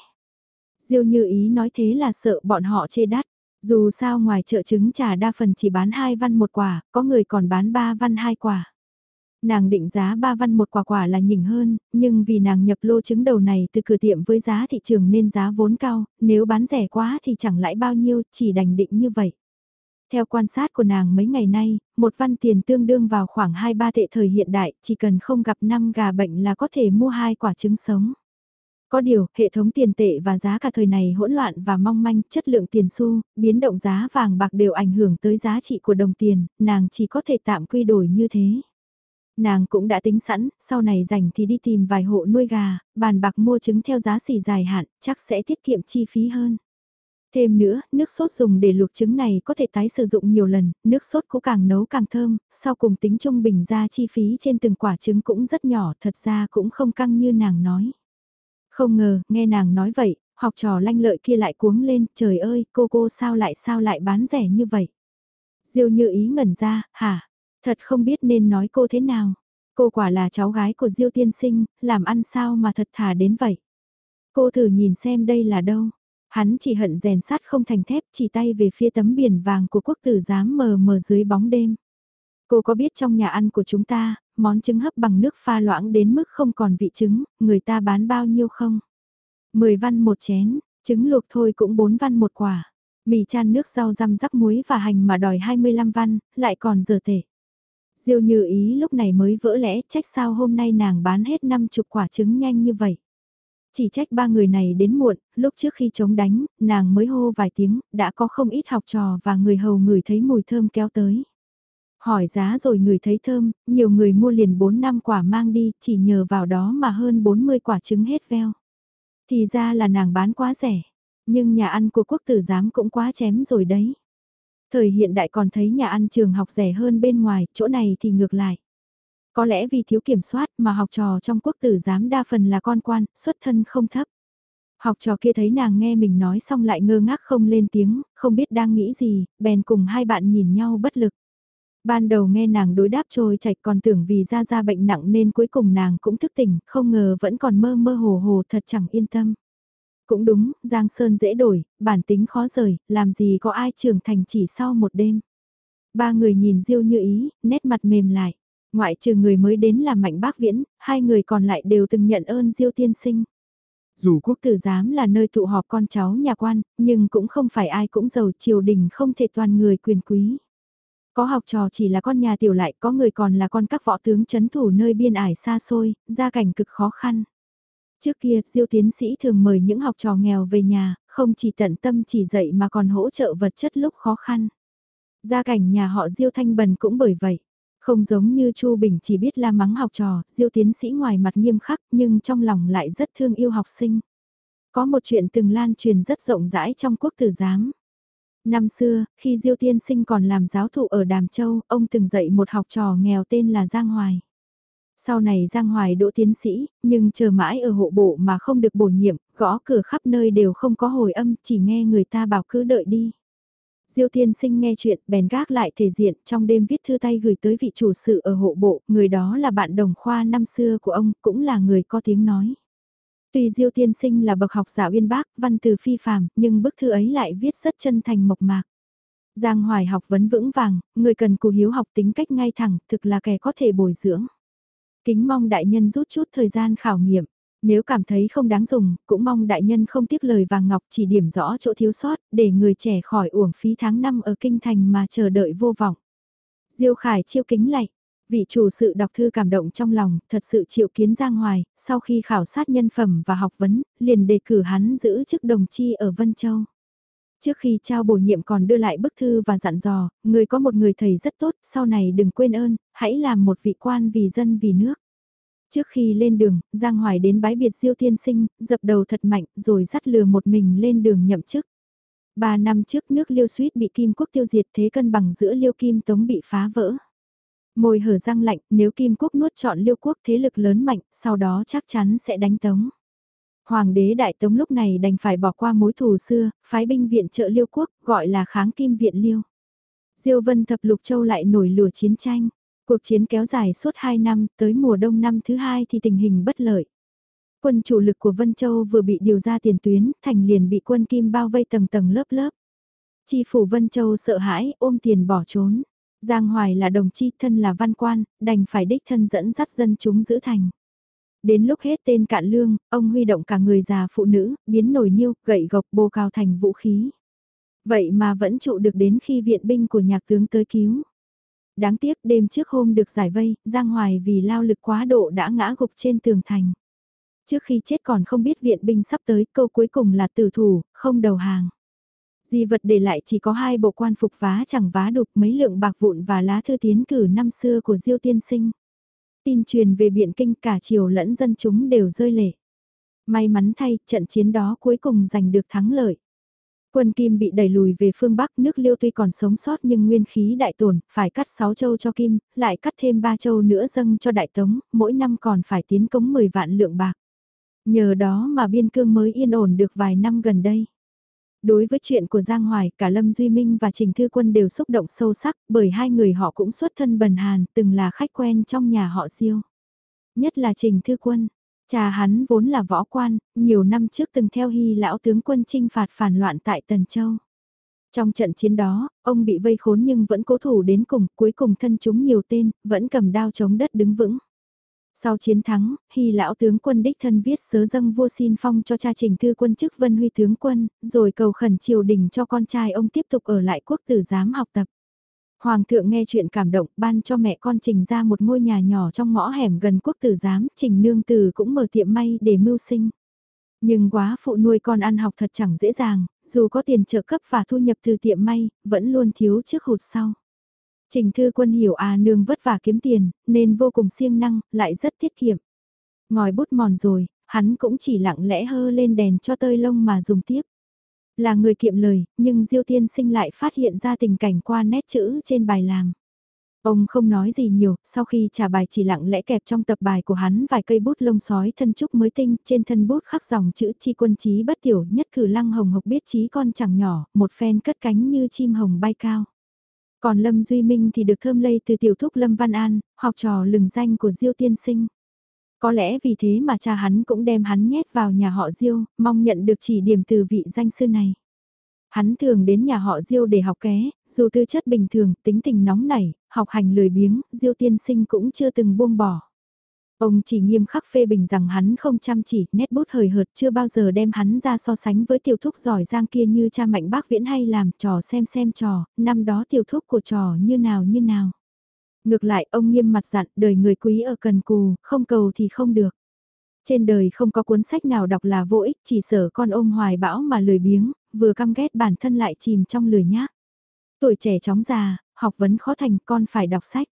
Diêu như ý nói thế là sợ bọn họ chê đắt. Dù sao ngoài chợ trứng trà đa phần chỉ bán 2 văn một quả, có người còn bán 3 văn 2 quả. Nàng định giá 3 văn một quả quả là nhỉnh hơn, nhưng vì nàng nhập lô trứng đầu này từ cửa tiệm với giá thị trường nên giá vốn cao, nếu bán rẻ quá thì chẳng lãi bao nhiêu, chỉ đành định như vậy. Theo quan sát của nàng mấy ngày nay, một văn tiền tương đương vào khoảng 2-3 tệ thời hiện đại, chỉ cần không gặp 5 gà bệnh là có thể mua hai quả trứng sống. Có điều, hệ thống tiền tệ và giá cả thời này hỗn loạn và mong manh, chất lượng tiền xu, biến động giá vàng bạc đều ảnh hưởng tới giá trị của đồng tiền, nàng chỉ có thể tạm quy đổi như thế. Nàng cũng đã tính sẵn, sau này rảnh thì đi tìm vài hộ nuôi gà, bàn bạc mua trứng theo giá xỉ dài hạn, chắc sẽ tiết kiệm chi phí hơn. Thêm nữa, nước sốt dùng để luộc trứng này có thể tái sử dụng nhiều lần, nước sốt cũng càng nấu càng thơm, sau cùng tính trung bình ra chi phí trên từng quả trứng cũng rất nhỏ, thật ra cũng không căng như nàng nói. Không ngờ, nghe nàng nói vậy, học trò lanh lợi kia lại cuống lên, trời ơi, cô cô sao lại sao lại bán rẻ như vậy? Diêu như ý ngẩn ra, hả? Thật không biết nên nói cô thế nào. Cô quả là cháu gái của Diêu tiên sinh, làm ăn sao mà thật thà đến vậy. Cô thử nhìn xem đây là đâu. Hắn chỉ hận rèn sắt không thành thép chỉ tay về phía tấm biển vàng của quốc tử giám mờ mờ dưới bóng đêm. Cô có biết trong nhà ăn của chúng ta, món trứng hấp bằng nước pha loãng đến mức không còn vị trứng, người ta bán bao nhiêu không? 10 văn một chén, trứng luộc thôi cũng 4 văn một quả. Mì chan nước rau răm rắc muối và hành mà đòi 25 văn, lại còn giờ tệ. Diêu như ý lúc này mới vỡ lẽ trách sao hôm nay nàng bán hết năm chục quả trứng nhanh như vậy. Chỉ trách ba người này đến muộn, lúc trước khi chống đánh, nàng mới hô vài tiếng, đã có không ít học trò và người hầu người thấy mùi thơm kéo tới. Hỏi giá rồi người thấy thơm, nhiều người mua liền 4 năm quả mang đi, chỉ nhờ vào đó mà hơn 40 quả trứng hết veo. Thì ra là nàng bán quá rẻ, nhưng nhà ăn của quốc tử giám cũng quá chém rồi đấy. Thời hiện đại còn thấy nhà ăn trường học rẻ hơn bên ngoài, chỗ này thì ngược lại. Có lẽ vì thiếu kiểm soát mà học trò trong quốc tử giám đa phần là con quan, xuất thân không thấp. Học trò kia thấy nàng nghe mình nói xong lại ngơ ngác không lên tiếng, không biết đang nghĩ gì, bèn cùng hai bạn nhìn nhau bất lực. Ban đầu nghe nàng đối đáp trôi chạch còn tưởng vì ra ra bệnh nặng nên cuối cùng nàng cũng thức tỉnh, không ngờ vẫn còn mơ mơ hồ hồ thật chẳng yên tâm. Cũng đúng, Giang Sơn dễ đổi, bản tính khó rời, làm gì có ai trưởng thành chỉ sau một đêm. Ba người nhìn Diêu như ý, nét mặt mềm lại. Ngoại trừ người mới đến là Mạnh Bác Viễn, hai người còn lại đều từng nhận ơn Diêu tiên sinh. Dù quốc tử giám là nơi tụ họp con cháu nhà quan, nhưng cũng không phải ai cũng giàu triều đình không thể toàn người quyền quý. Có học trò chỉ là con nhà tiểu lại, có người còn là con các võ tướng chấn thủ nơi biên ải xa xôi, gia cảnh cực khó khăn. Trước kia, diêu tiến sĩ thường mời những học trò nghèo về nhà, không chỉ tận tâm chỉ dạy mà còn hỗ trợ vật chất lúc khó khăn. Gia cảnh nhà họ diêu thanh bần cũng bởi vậy. Không giống như Chu Bình chỉ biết la mắng học trò, diêu tiến sĩ ngoài mặt nghiêm khắc nhưng trong lòng lại rất thương yêu học sinh. Có một chuyện từng lan truyền rất rộng rãi trong quốc tử giám. Năm xưa, khi Diêu Tiên Sinh còn làm giáo thụ ở Đàm Châu, ông từng dạy một học trò nghèo tên là Giang Hoài. Sau này Giang Hoài đỗ tiến sĩ, nhưng chờ mãi ở hộ bộ mà không được bổ nhiệm, gõ cửa khắp nơi đều không có hồi âm, chỉ nghe người ta bảo cứ đợi đi. Diêu thiên Sinh nghe chuyện bèn gác lại thể diện trong đêm viết thư tay gửi tới vị chủ sự ở hộ bộ, người đó là bạn đồng khoa năm xưa của ông, cũng là người có tiếng nói. Tuy Diêu thiên Sinh là bậc học giả uyên bác, văn từ phi phàm, nhưng bức thư ấy lại viết rất chân thành mộc mạc. Giang Hoài học vấn vững vàng, người cần cù hiếu học tính cách ngay thẳng, thực là kẻ có thể bồi dưỡng. Kính mong đại nhân rút chút thời gian khảo nghiệm. Nếu cảm thấy không đáng dùng, cũng mong đại nhân không tiếc lời vàng ngọc chỉ điểm rõ chỗ thiếu sót, để người trẻ khỏi uổng phí tháng năm ở kinh thành mà chờ đợi vô vọng. Diêu Khải chiêu kính lạy, Vị chủ sự đọc thư cảm động trong lòng, thật sự chịu kiến Giang Hoài, sau khi khảo sát nhân phẩm và học vấn, liền đề cử hắn giữ chức đồng chi ở Vân Châu. Trước khi trao bổ nhiệm còn đưa lại bức thư và dặn dò, người có một người thầy rất tốt, sau này đừng quên ơn, hãy làm một vị quan vì dân vì nước. Trước khi lên đường, Giang Hoài đến bái biệt Diêu Tiên Sinh, dập đầu thật mạnh, rồi dắt lừa một mình lên đường nhậm chức. Ba năm trước nước Liêu Suýt bị Kim Quốc tiêu diệt thế cân bằng giữa Liêu Kim Tống bị phá vỡ. Môi hở răng lạnh, nếu Kim Quốc nuốt chọn liêu quốc thế lực lớn mạnh, sau đó chắc chắn sẽ đánh tống. Hoàng đế Đại Tống lúc này đành phải bỏ qua mối thù xưa, phái binh viện trợ liêu quốc, gọi là kháng kim viện liêu. Diêu Vân Thập Lục Châu lại nổi lửa chiến tranh. Cuộc chiến kéo dài suốt 2 năm, tới mùa đông năm thứ hai thì tình hình bất lợi. Quân chủ lực của Vân Châu vừa bị điều ra tiền tuyến, thành liền bị quân Kim bao vây tầng tầng lớp lớp. Chi phủ Vân Châu sợ hãi, ôm tiền bỏ trốn. Giang Hoài là đồng chi thân là văn quan, đành phải đích thân dẫn dắt dân chúng giữ thành. Đến lúc hết tên cạn lương, ông huy động cả người già phụ nữ, biến nổi niêu, gậy gộc bô cao thành vũ khí. Vậy mà vẫn trụ được đến khi viện binh của nhạc tướng tới cứu. Đáng tiếc đêm trước hôm được giải vây, Giang Hoài vì lao lực quá độ đã ngã gục trên tường thành. Trước khi chết còn không biết viện binh sắp tới, câu cuối cùng là tử thủ, không đầu hàng. Di vật để lại chỉ có hai bộ quan phục vá chẳng vá đục mấy lượng bạc vụn và lá thư tiến cử năm xưa của Diêu Tiên Sinh. Tin truyền về Biện Kinh cả triều lẫn dân chúng đều rơi lệ. May mắn thay, trận chiến đó cuối cùng giành được thắng lợi. Quân Kim bị đẩy lùi về phương Bắc, nước Liêu tuy còn sống sót nhưng nguyên khí đại tổn, phải cắt 6 châu cho Kim, lại cắt thêm 3 châu nữa dâng cho Đại Tống, mỗi năm còn phải tiến cống 10 vạn lượng bạc. Nhờ đó mà biên cương mới yên ổn được vài năm gần đây. Đối với chuyện của Giang Hoài, cả Lâm Duy Minh và Trình Thư Quân đều xúc động sâu sắc, bởi hai người họ cũng xuất thân bần hàn, từng là khách quen trong nhà họ Diêu. Nhất là Trình Thư Quân, cha hắn vốn là võ quan, nhiều năm trước từng theo hy lão tướng quân chinh phạt phản loạn tại Tần Châu. Trong trận chiến đó, ông bị vây khốn nhưng vẫn cố thủ đến cùng, cuối cùng thân chúng nhiều tên, vẫn cầm đao chống đất đứng vững. Sau chiến thắng, Hy lão tướng quân đích thân viết sớ dâng vua xin phong cho cha trình thư quân chức vân huy tướng quân, rồi cầu khẩn triều đình cho con trai ông tiếp tục ở lại quốc tử giám học tập. Hoàng thượng nghe chuyện cảm động, ban cho mẹ con trình ra một ngôi nhà nhỏ trong ngõ hẻm gần quốc tử giám, trình nương tử cũng mở tiệm may để mưu sinh. Nhưng quá phụ nuôi con ăn học thật chẳng dễ dàng, dù có tiền trợ cấp và thu nhập từ tiệm may, vẫn luôn thiếu trước hụt sau. Trình Thư Quân hiểu à nương vất vả kiếm tiền, nên vô cùng siêng năng, lại rất tiết kiệm. Ngòi bút mòn rồi, hắn cũng chỉ lặng lẽ hơ lên đèn cho tơi lông mà dùng tiếp. Là người kiệm lời, nhưng Diêu Tiên Sinh lại phát hiện ra tình cảnh qua nét chữ trên bài làm. Ông không nói gì nhiều, sau khi trả bài chỉ lặng lẽ kẹp trong tập bài của hắn vài cây bút lông sói thân trúc mới tinh, trên thân bút khắc dòng chữ chi quân chí bất tiểu, nhất cử lăng hồng hộc biết chí con chẳng nhỏ, một phen cất cánh như chim hồng bay cao. Còn Lâm Duy Minh thì được thơm lây từ tiểu thúc Lâm Văn An, học trò lừng danh của Diêu tiên sinh. Có lẽ vì thế mà cha hắn cũng đem hắn nhét vào nhà họ Diêu, mong nhận được chỉ điểm từ vị danh sư này. Hắn thường đến nhà họ Diêu để học ké, dù tư chất bình thường, tính tình nóng nảy, học hành lười biếng, Diêu tiên sinh cũng chưa từng buông bỏ. Ông chỉ nghiêm khắc phê bình rằng hắn không chăm chỉ, nét bút hời hợt chưa bao giờ đem hắn ra so sánh với tiểu thúc giỏi giang kia như cha mạnh bác viễn hay làm trò xem xem trò, năm đó tiểu thúc của trò như nào như nào. Ngược lại ông nghiêm mặt dặn đời người quý ở cần cù, không cầu thì không được. Trên đời không có cuốn sách nào đọc là vô ích, chỉ sở con ôm hoài bão mà lười biếng, vừa căm ghét bản thân lại chìm trong lười nhác. Tuổi trẻ chóng già, học vấn khó thành con phải đọc sách.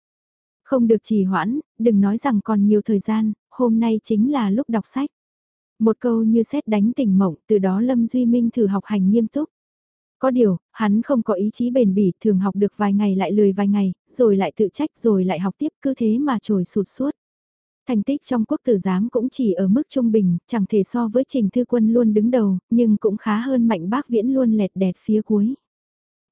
Không được trì hoãn, đừng nói rằng còn nhiều thời gian, hôm nay chính là lúc đọc sách. Một câu như xét đánh tỉnh mộng, từ đó Lâm Duy Minh thử học hành nghiêm túc. Có điều, hắn không có ý chí bền bỉ, thường học được vài ngày lại lười vài ngày, rồi lại tự trách rồi lại học tiếp cứ thế mà trồi sụt suốt. Thành tích trong quốc tử giám cũng chỉ ở mức trung bình, chẳng thể so với Trình Thư Quân luôn đứng đầu, nhưng cũng khá hơn Mạnh Bác Viễn luôn lẹt đẹt phía cuối.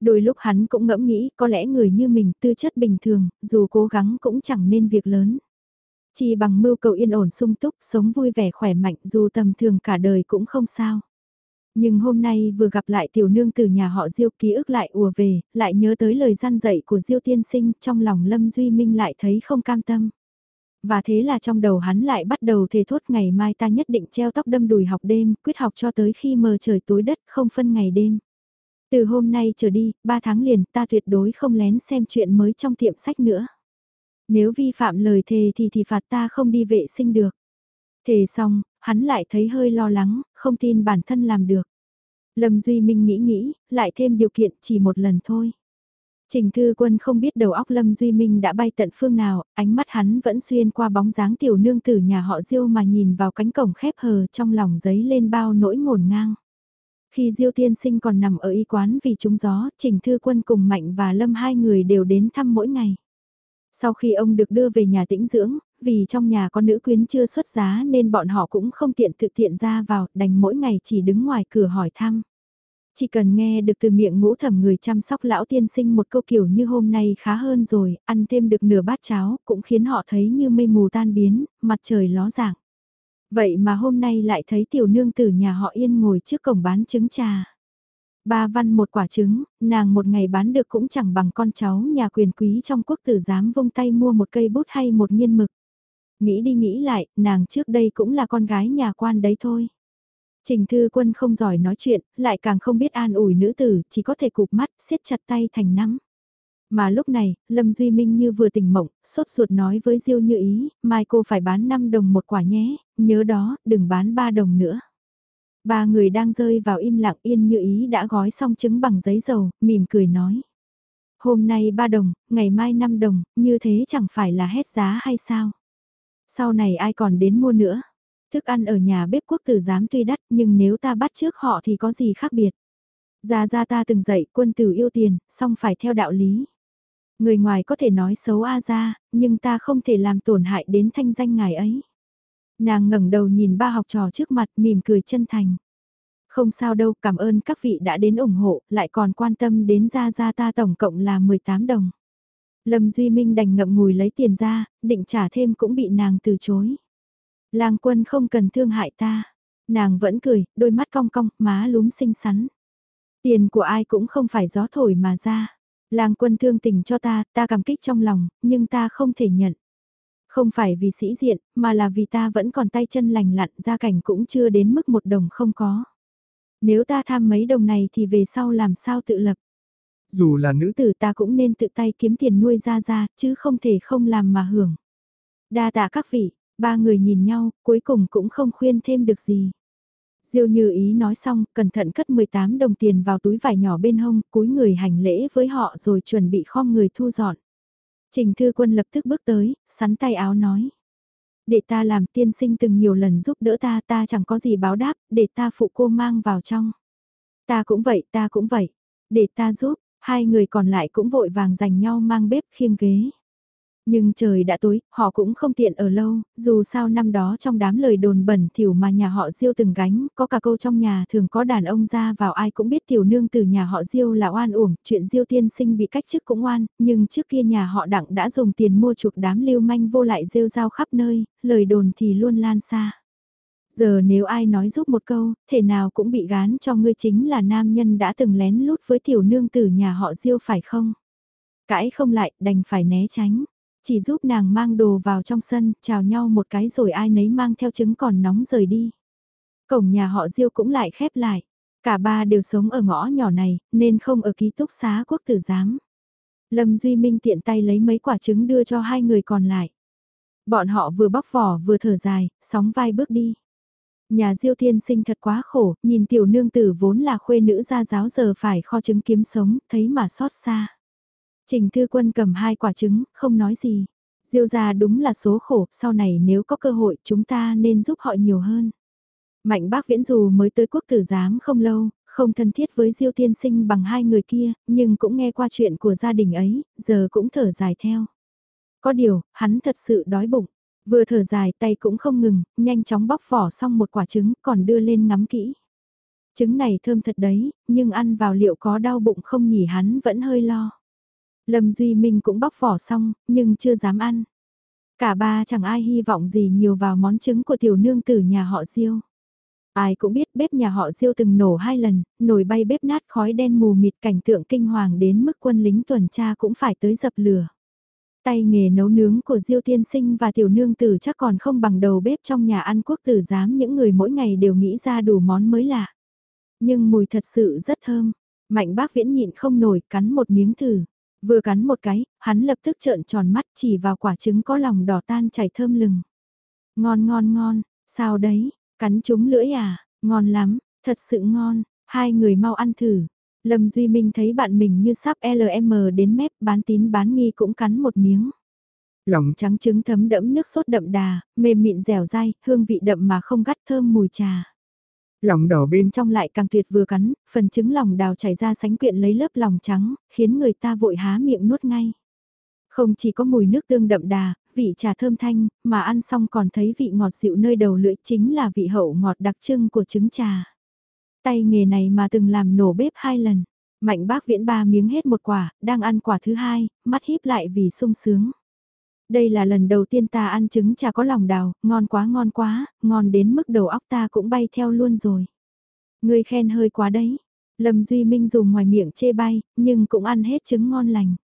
Đôi lúc hắn cũng ngẫm nghĩ có lẽ người như mình tư chất bình thường, dù cố gắng cũng chẳng nên việc lớn. Chỉ bằng mưu cầu yên ổn sung túc, sống vui vẻ khỏe mạnh dù tầm thường cả đời cũng không sao. Nhưng hôm nay vừa gặp lại tiểu nương từ nhà họ Diêu ký ức lại ùa về, lại nhớ tới lời gian dạy của Diêu tiên sinh trong lòng Lâm Duy Minh lại thấy không cam tâm. Và thế là trong đầu hắn lại bắt đầu thề thốt ngày mai ta nhất định treo tóc đâm đùi học đêm, quyết học cho tới khi mờ trời tối đất không phân ngày đêm. Từ hôm nay trở đi, ba tháng liền ta tuyệt đối không lén xem chuyện mới trong tiệm sách nữa. Nếu vi phạm lời thề thì thì phạt ta không đi vệ sinh được. Thề xong, hắn lại thấy hơi lo lắng, không tin bản thân làm được. Lâm Duy Minh nghĩ nghĩ, lại thêm điều kiện chỉ một lần thôi. Trình Thư Quân không biết đầu óc Lâm Duy Minh đã bay tận phương nào, ánh mắt hắn vẫn xuyên qua bóng dáng tiểu nương tử nhà họ Diêu mà nhìn vào cánh cổng khép hờ trong lòng giấy lên bao nỗi ngổn ngang. Khi Diêu tiên sinh còn nằm ở y quán vì trúng gió, Trình Thư Quân cùng Mạnh và Lâm hai người đều đến thăm mỗi ngày. Sau khi ông được đưa về nhà tĩnh dưỡng, vì trong nhà có nữ quyến chưa xuất giá nên bọn họ cũng không tiện tự tiện ra vào, đành mỗi ngày chỉ đứng ngoài cửa hỏi thăm. Chỉ cần nghe được từ miệng ngũ thẩm người chăm sóc lão tiên sinh một câu kiểu như hôm nay khá hơn rồi, ăn thêm được nửa bát cháo, cũng khiến họ thấy như mây mù tan biến, mặt trời ló dạng. Vậy mà hôm nay lại thấy tiểu nương tử nhà họ yên ngồi trước cổng bán trứng trà. Ba văn một quả trứng, nàng một ngày bán được cũng chẳng bằng con cháu nhà quyền quý trong quốc tử dám vung tay mua một cây bút hay một nghiên mực. Nghĩ đi nghĩ lại, nàng trước đây cũng là con gái nhà quan đấy thôi. Trình Thư Quân không giỏi nói chuyện, lại càng không biết an ủi nữ tử, chỉ có thể cụp mắt, siết chặt tay thành nắm. Mà lúc này, Lâm Duy Minh như vừa tỉnh mộng, sốt ruột nói với Diêu Như Ý, mai cô phải bán 5 đồng một quả nhé, nhớ đó, đừng bán 3 đồng nữa. Ba người đang rơi vào im lặng yên Như Ý đã gói xong trứng bằng giấy dầu, mỉm cười nói. Hôm nay 3 đồng, ngày mai 5 đồng, như thế chẳng phải là hết giá hay sao? Sau này ai còn đến mua nữa? Thức ăn ở nhà bếp quốc tử giám tuy đắt nhưng nếu ta bắt trước họ thì có gì khác biệt? Gia Gia ta từng dạy quân tử yêu tiền, song phải theo đạo lý. Người ngoài có thể nói xấu A ra, nhưng ta không thể làm tổn hại đến thanh danh ngài ấy. Nàng ngẩng đầu nhìn ba học trò trước mặt mỉm cười chân thành. Không sao đâu, cảm ơn các vị đã đến ủng hộ, lại còn quan tâm đến Gia Gia ta tổng cộng là 18 đồng. Lâm Duy Minh đành ngậm ngùi lấy tiền ra, định trả thêm cũng bị nàng từ chối. Lang quân không cần thương hại ta. Nàng vẫn cười, đôi mắt cong cong, má lúm xinh xắn. Tiền của ai cũng không phải gió thổi mà ra. Lang quân thương tình cho ta, ta cảm kích trong lòng, nhưng ta không thể nhận. Không phải vì sĩ diện, mà là vì ta vẫn còn tay chân lành lặn, gia cảnh cũng chưa đến mức một đồng không có. Nếu ta tham mấy đồng này thì về sau làm sao tự lập. Dù là nữ tử ta cũng nên tự tay kiếm tiền nuôi ra ra, chứ không thể không làm mà hưởng. Đa tạ các vị, ba người nhìn nhau, cuối cùng cũng không khuyên thêm được gì. Diêu như ý nói xong, cẩn thận cất 18 đồng tiền vào túi vải nhỏ bên hông, cúi người hành lễ với họ rồi chuẩn bị khom người thu dọn. Trình Thư Quân lập tức bước tới, sắn tay áo nói. Để ta làm tiên sinh từng nhiều lần giúp đỡ ta, ta chẳng có gì báo đáp, để ta phụ cô mang vào trong. Ta cũng vậy, ta cũng vậy. Để ta giúp, hai người còn lại cũng vội vàng giành nhau mang bếp khiêng ghế. Nhưng trời đã tối, họ cũng không tiện ở lâu, dù sao năm đó trong đám lời đồn bẩn thỉu mà nhà họ Diêu từng gánh, có cả câu trong nhà thường có đàn ông ra vào ai cũng biết tiểu nương từ nhà họ Diêu là oan uổng, chuyện Diêu tiên sinh bị cách chức cũng oan, nhưng trước kia nhà họ đặng đã dùng tiền mua chuộc đám lưu manh vô lại rêu rao khắp nơi, lời đồn thì luôn lan xa. Giờ nếu ai nói giúp một câu, thể nào cũng bị gán cho ngươi chính là nam nhân đã từng lén lút với tiểu nương từ nhà họ Diêu phải không? Cãi không lại, đành phải né tránh chỉ giúp nàng mang đồ vào trong sân, chào nhau một cái rồi ai nấy mang theo trứng còn nóng rời đi. Cổng nhà họ Diêu cũng lại khép lại. Cả ba đều sống ở ngõ nhỏ này, nên không ở ký túc xá quốc tử giám. Lâm Duy Minh tiện tay lấy mấy quả trứng đưa cho hai người còn lại. Bọn họ vừa bóc vỏ vừa thở dài, sóng vai bước đi. Nhà Diêu Thiên sinh thật quá khổ, nhìn tiểu nương tử vốn là khuê nữ gia giáo giờ phải kho trứng kiếm sống, thấy mà xót xa. Trình Thư Quân cầm hai quả trứng, không nói gì. Diêu gia đúng là số khổ, sau này nếu có cơ hội chúng ta nên giúp họ nhiều hơn. Mạnh bác viễn dù mới tới quốc tử giám không lâu, không thân thiết với Diêu tiên sinh bằng hai người kia, nhưng cũng nghe qua chuyện của gia đình ấy, giờ cũng thở dài theo. Có điều, hắn thật sự đói bụng. Vừa thở dài tay cũng không ngừng, nhanh chóng bóc vỏ xong một quả trứng còn đưa lên ngắm kỹ. Trứng này thơm thật đấy, nhưng ăn vào liệu có đau bụng không nhỉ hắn vẫn hơi lo. Lâm Duy Minh cũng bóc vỏ xong, nhưng chưa dám ăn. Cả ba chẳng ai hy vọng gì nhiều vào món trứng của tiểu nương tử nhà họ Diêu. Ai cũng biết bếp nhà họ Diêu từng nổ hai lần, nồi bay bếp nát khói đen mù mịt cảnh tượng kinh hoàng đến mức quân lính tuần tra cũng phải tới dập lửa. Tay nghề nấu nướng của Diêu tiên sinh và tiểu nương tử chắc còn không bằng đầu bếp trong nhà ăn quốc tử giám những người mỗi ngày đều nghĩ ra đủ món mới lạ. Nhưng mùi thật sự rất thơm, mạnh bác viễn nhịn không nổi cắn một miếng thử. Vừa cắn một cái, hắn lập tức trợn tròn mắt chỉ vào quả trứng có lòng đỏ tan chảy thơm lừng. Ngon ngon ngon, sao đấy, cắn trúng lưỡi à, ngon lắm, thật sự ngon, hai người mau ăn thử. Lâm Duy Minh thấy bạn mình như sắp LM đến mép bán tín bán nghi cũng cắn một miếng. Lòng trắng trứng thấm đẫm nước sốt đậm đà, mềm mịn dẻo dai, hương vị đậm mà không gắt thơm mùi trà. Lòng đỏ bên trong lại càng tuyệt vừa cắn, phần trứng lòng đào chảy ra sánh quyện lấy lớp lòng trắng, khiến người ta vội há miệng nuốt ngay. Không chỉ có mùi nước tương đậm đà, vị trà thơm thanh, mà ăn xong còn thấy vị ngọt dịu nơi đầu lưỡi chính là vị hậu ngọt đặc trưng của trứng trà. Tay nghề này mà từng làm nổ bếp hai lần. Mạnh bác viễn ba miếng hết một quả, đang ăn quả thứ hai, mắt híp lại vì sung sướng. Đây là lần đầu tiên ta ăn trứng trà có lòng đào, ngon quá ngon quá, ngon đến mức đầu óc ta cũng bay theo luôn rồi. Người khen hơi quá đấy. Lâm Duy Minh dùng ngoài miệng chê bay, nhưng cũng ăn hết trứng ngon lành.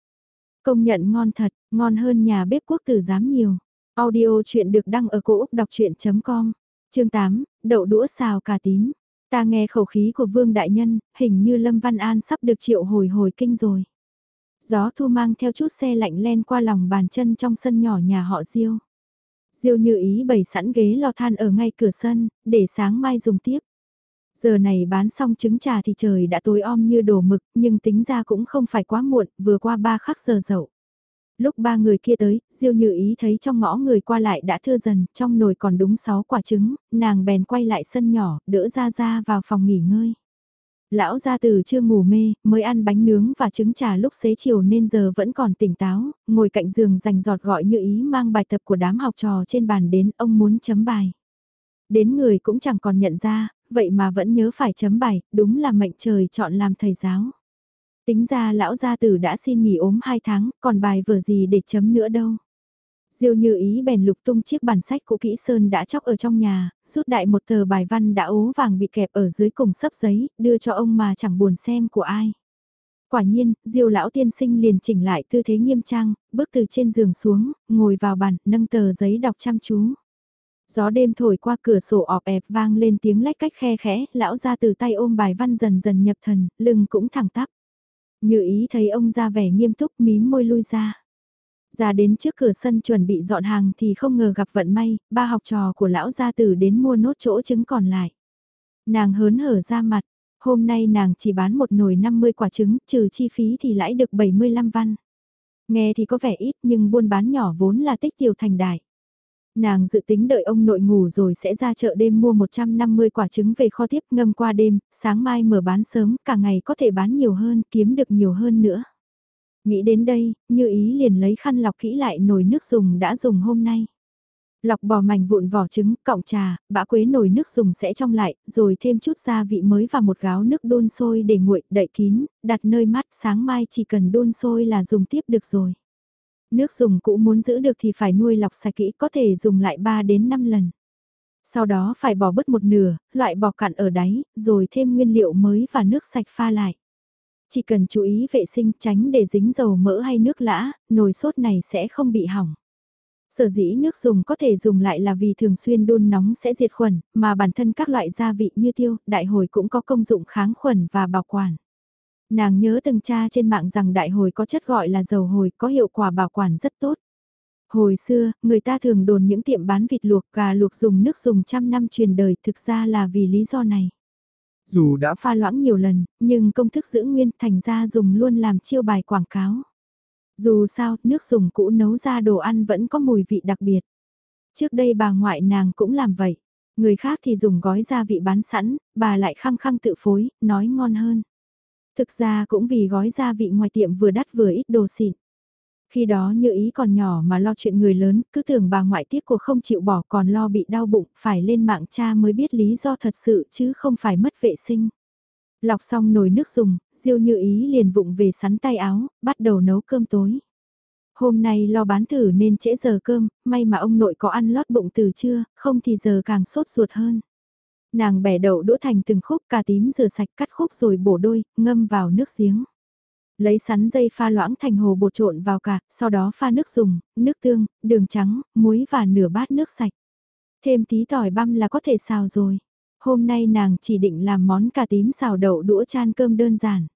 Công nhận ngon thật, ngon hơn nhà bếp quốc tử giám nhiều. Audio chuyện được đăng ở cổ Úc đọc chuyện.com, chương 8, đậu đũa xào cà tím. Ta nghe khẩu khí của Vương Đại Nhân, hình như Lâm Văn An sắp được triệu hồi hồi kinh rồi. Gió thu mang theo chút xe lạnh len qua lòng bàn chân trong sân nhỏ nhà họ Diêu. Diêu như ý bày sẵn ghế lò than ở ngay cửa sân, để sáng mai dùng tiếp. Giờ này bán xong trứng trà thì trời đã tối om như đổ mực, nhưng tính ra cũng không phải quá muộn, vừa qua ba khắc giờ dậu. Lúc ba người kia tới, Diêu như ý thấy trong ngõ người qua lại đã thưa dần, trong nồi còn đúng 6 quả trứng, nàng bèn quay lại sân nhỏ, đỡ ra ra vào phòng nghỉ ngơi. Lão gia từ chưa ngủ mê, mới ăn bánh nướng và trứng trà lúc xế chiều nên giờ vẫn còn tỉnh táo, ngồi cạnh giường rành giọt gọi như ý mang bài tập của đám học trò trên bàn đến ông muốn chấm bài. Đến người cũng chẳng còn nhận ra, vậy mà vẫn nhớ phải chấm bài, đúng là mệnh trời chọn làm thầy giáo. Tính ra lão gia tử đã xin nghỉ ốm 2 tháng, còn bài vở gì để chấm nữa đâu. Diêu như ý bèn lục tung chiếc bản sách cũ kỹ sơn đã chóc ở trong nhà, rút đại một tờ bài văn đã ố vàng bị kẹp ở dưới cùng sấp giấy, đưa cho ông mà chẳng buồn xem của ai. Quả nhiên, Diêu lão tiên sinh liền chỉnh lại tư thế nghiêm trang, bước từ trên giường xuống, ngồi vào bàn, nâng tờ giấy đọc chăm chú. Gió đêm thổi qua cửa sổ ọp ẹp vang lên tiếng lách cách khe khẽ, lão ra từ tay ôm bài văn dần dần nhập thần, lưng cũng thẳng tắp. Như ý thấy ông ra vẻ nghiêm túc mím môi lui ra. Ra đến trước cửa sân chuẩn bị dọn hàng thì không ngờ gặp vận may, ba học trò của lão gia tử đến mua nốt chỗ trứng còn lại. Nàng hớn hở ra mặt, hôm nay nàng chỉ bán một nồi 50 quả trứng, trừ chi phí thì lãi được 75 văn. Nghe thì có vẻ ít nhưng buôn bán nhỏ vốn là tích tiểu thành đại. Nàng dự tính đợi ông nội ngủ rồi sẽ ra chợ đêm mua 150 quả trứng về kho tiếp ngâm qua đêm, sáng mai mở bán sớm, cả ngày có thể bán nhiều hơn, kiếm được nhiều hơn nữa. Nghĩ đến đây, như ý liền lấy khăn lọc kỹ lại nồi nước dùng đã dùng hôm nay. Lọc bỏ mảnh vụn vỏ trứng, cọng trà, bã quế nồi nước dùng sẽ trong lại, rồi thêm chút gia vị mới và một gáo nước đun sôi để nguội, đậy kín, đặt nơi mát sáng mai chỉ cần đun sôi là dùng tiếp được rồi. Nước dùng cũ muốn giữ được thì phải nuôi lọc sạch kỹ có thể dùng lại 3 đến 5 lần. Sau đó phải bỏ bớt một nửa, loại bỏ cặn ở đáy, rồi thêm nguyên liệu mới và nước sạch pha lại. Chỉ cần chú ý vệ sinh tránh để dính dầu mỡ hay nước lã, nồi sốt này sẽ không bị hỏng. Sở dĩ nước dùng có thể dùng lại là vì thường xuyên đun nóng sẽ diệt khuẩn, mà bản thân các loại gia vị như tiêu, đại hồi cũng có công dụng kháng khuẩn và bảo quản. Nàng nhớ từng tra trên mạng rằng đại hồi có chất gọi là dầu hồi có hiệu quả bảo quản rất tốt. Hồi xưa, người ta thường đồn những tiệm bán vịt luộc gà luộc dùng nước dùng trăm năm truyền đời thực ra là vì lý do này. Dù đã pha loãng nhiều lần, nhưng công thức giữ nguyên thành ra dùng luôn làm chiêu bài quảng cáo. Dù sao, nước dùng cũ nấu ra đồ ăn vẫn có mùi vị đặc biệt. Trước đây bà ngoại nàng cũng làm vậy. Người khác thì dùng gói gia vị bán sẵn, bà lại khăng khăng tự phối, nói ngon hơn. Thực ra cũng vì gói gia vị ngoài tiệm vừa đắt vừa ít đồ xịn. Khi đó như ý còn nhỏ mà lo chuyện người lớn, cứ tưởng bà ngoại tiếc của không chịu bỏ còn lo bị đau bụng, phải lên mạng cha mới biết lý do thật sự chứ không phải mất vệ sinh. Lọc xong nồi nước dùng, Diêu Như Ý liền vụng về sắn tay áo, bắt đầu nấu cơm tối. Hôm nay lo bán thử nên trễ giờ cơm, may mà ông nội có ăn lót bụng từ trưa, không thì giờ càng sốt ruột hơn. Nàng bẻ đậu đũa thành từng khúc cà tím rửa sạch cắt khúc rồi bổ đôi, ngâm vào nước giếng. Lấy sắn dây pha loãng thành hồ bột trộn vào cả, sau đó pha nước dùng, nước tương, đường trắng, muối và nửa bát nước sạch. Thêm tí tỏi băm là có thể xào rồi. Hôm nay nàng chỉ định làm món cà tím xào đậu đũa chan cơm đơn giản.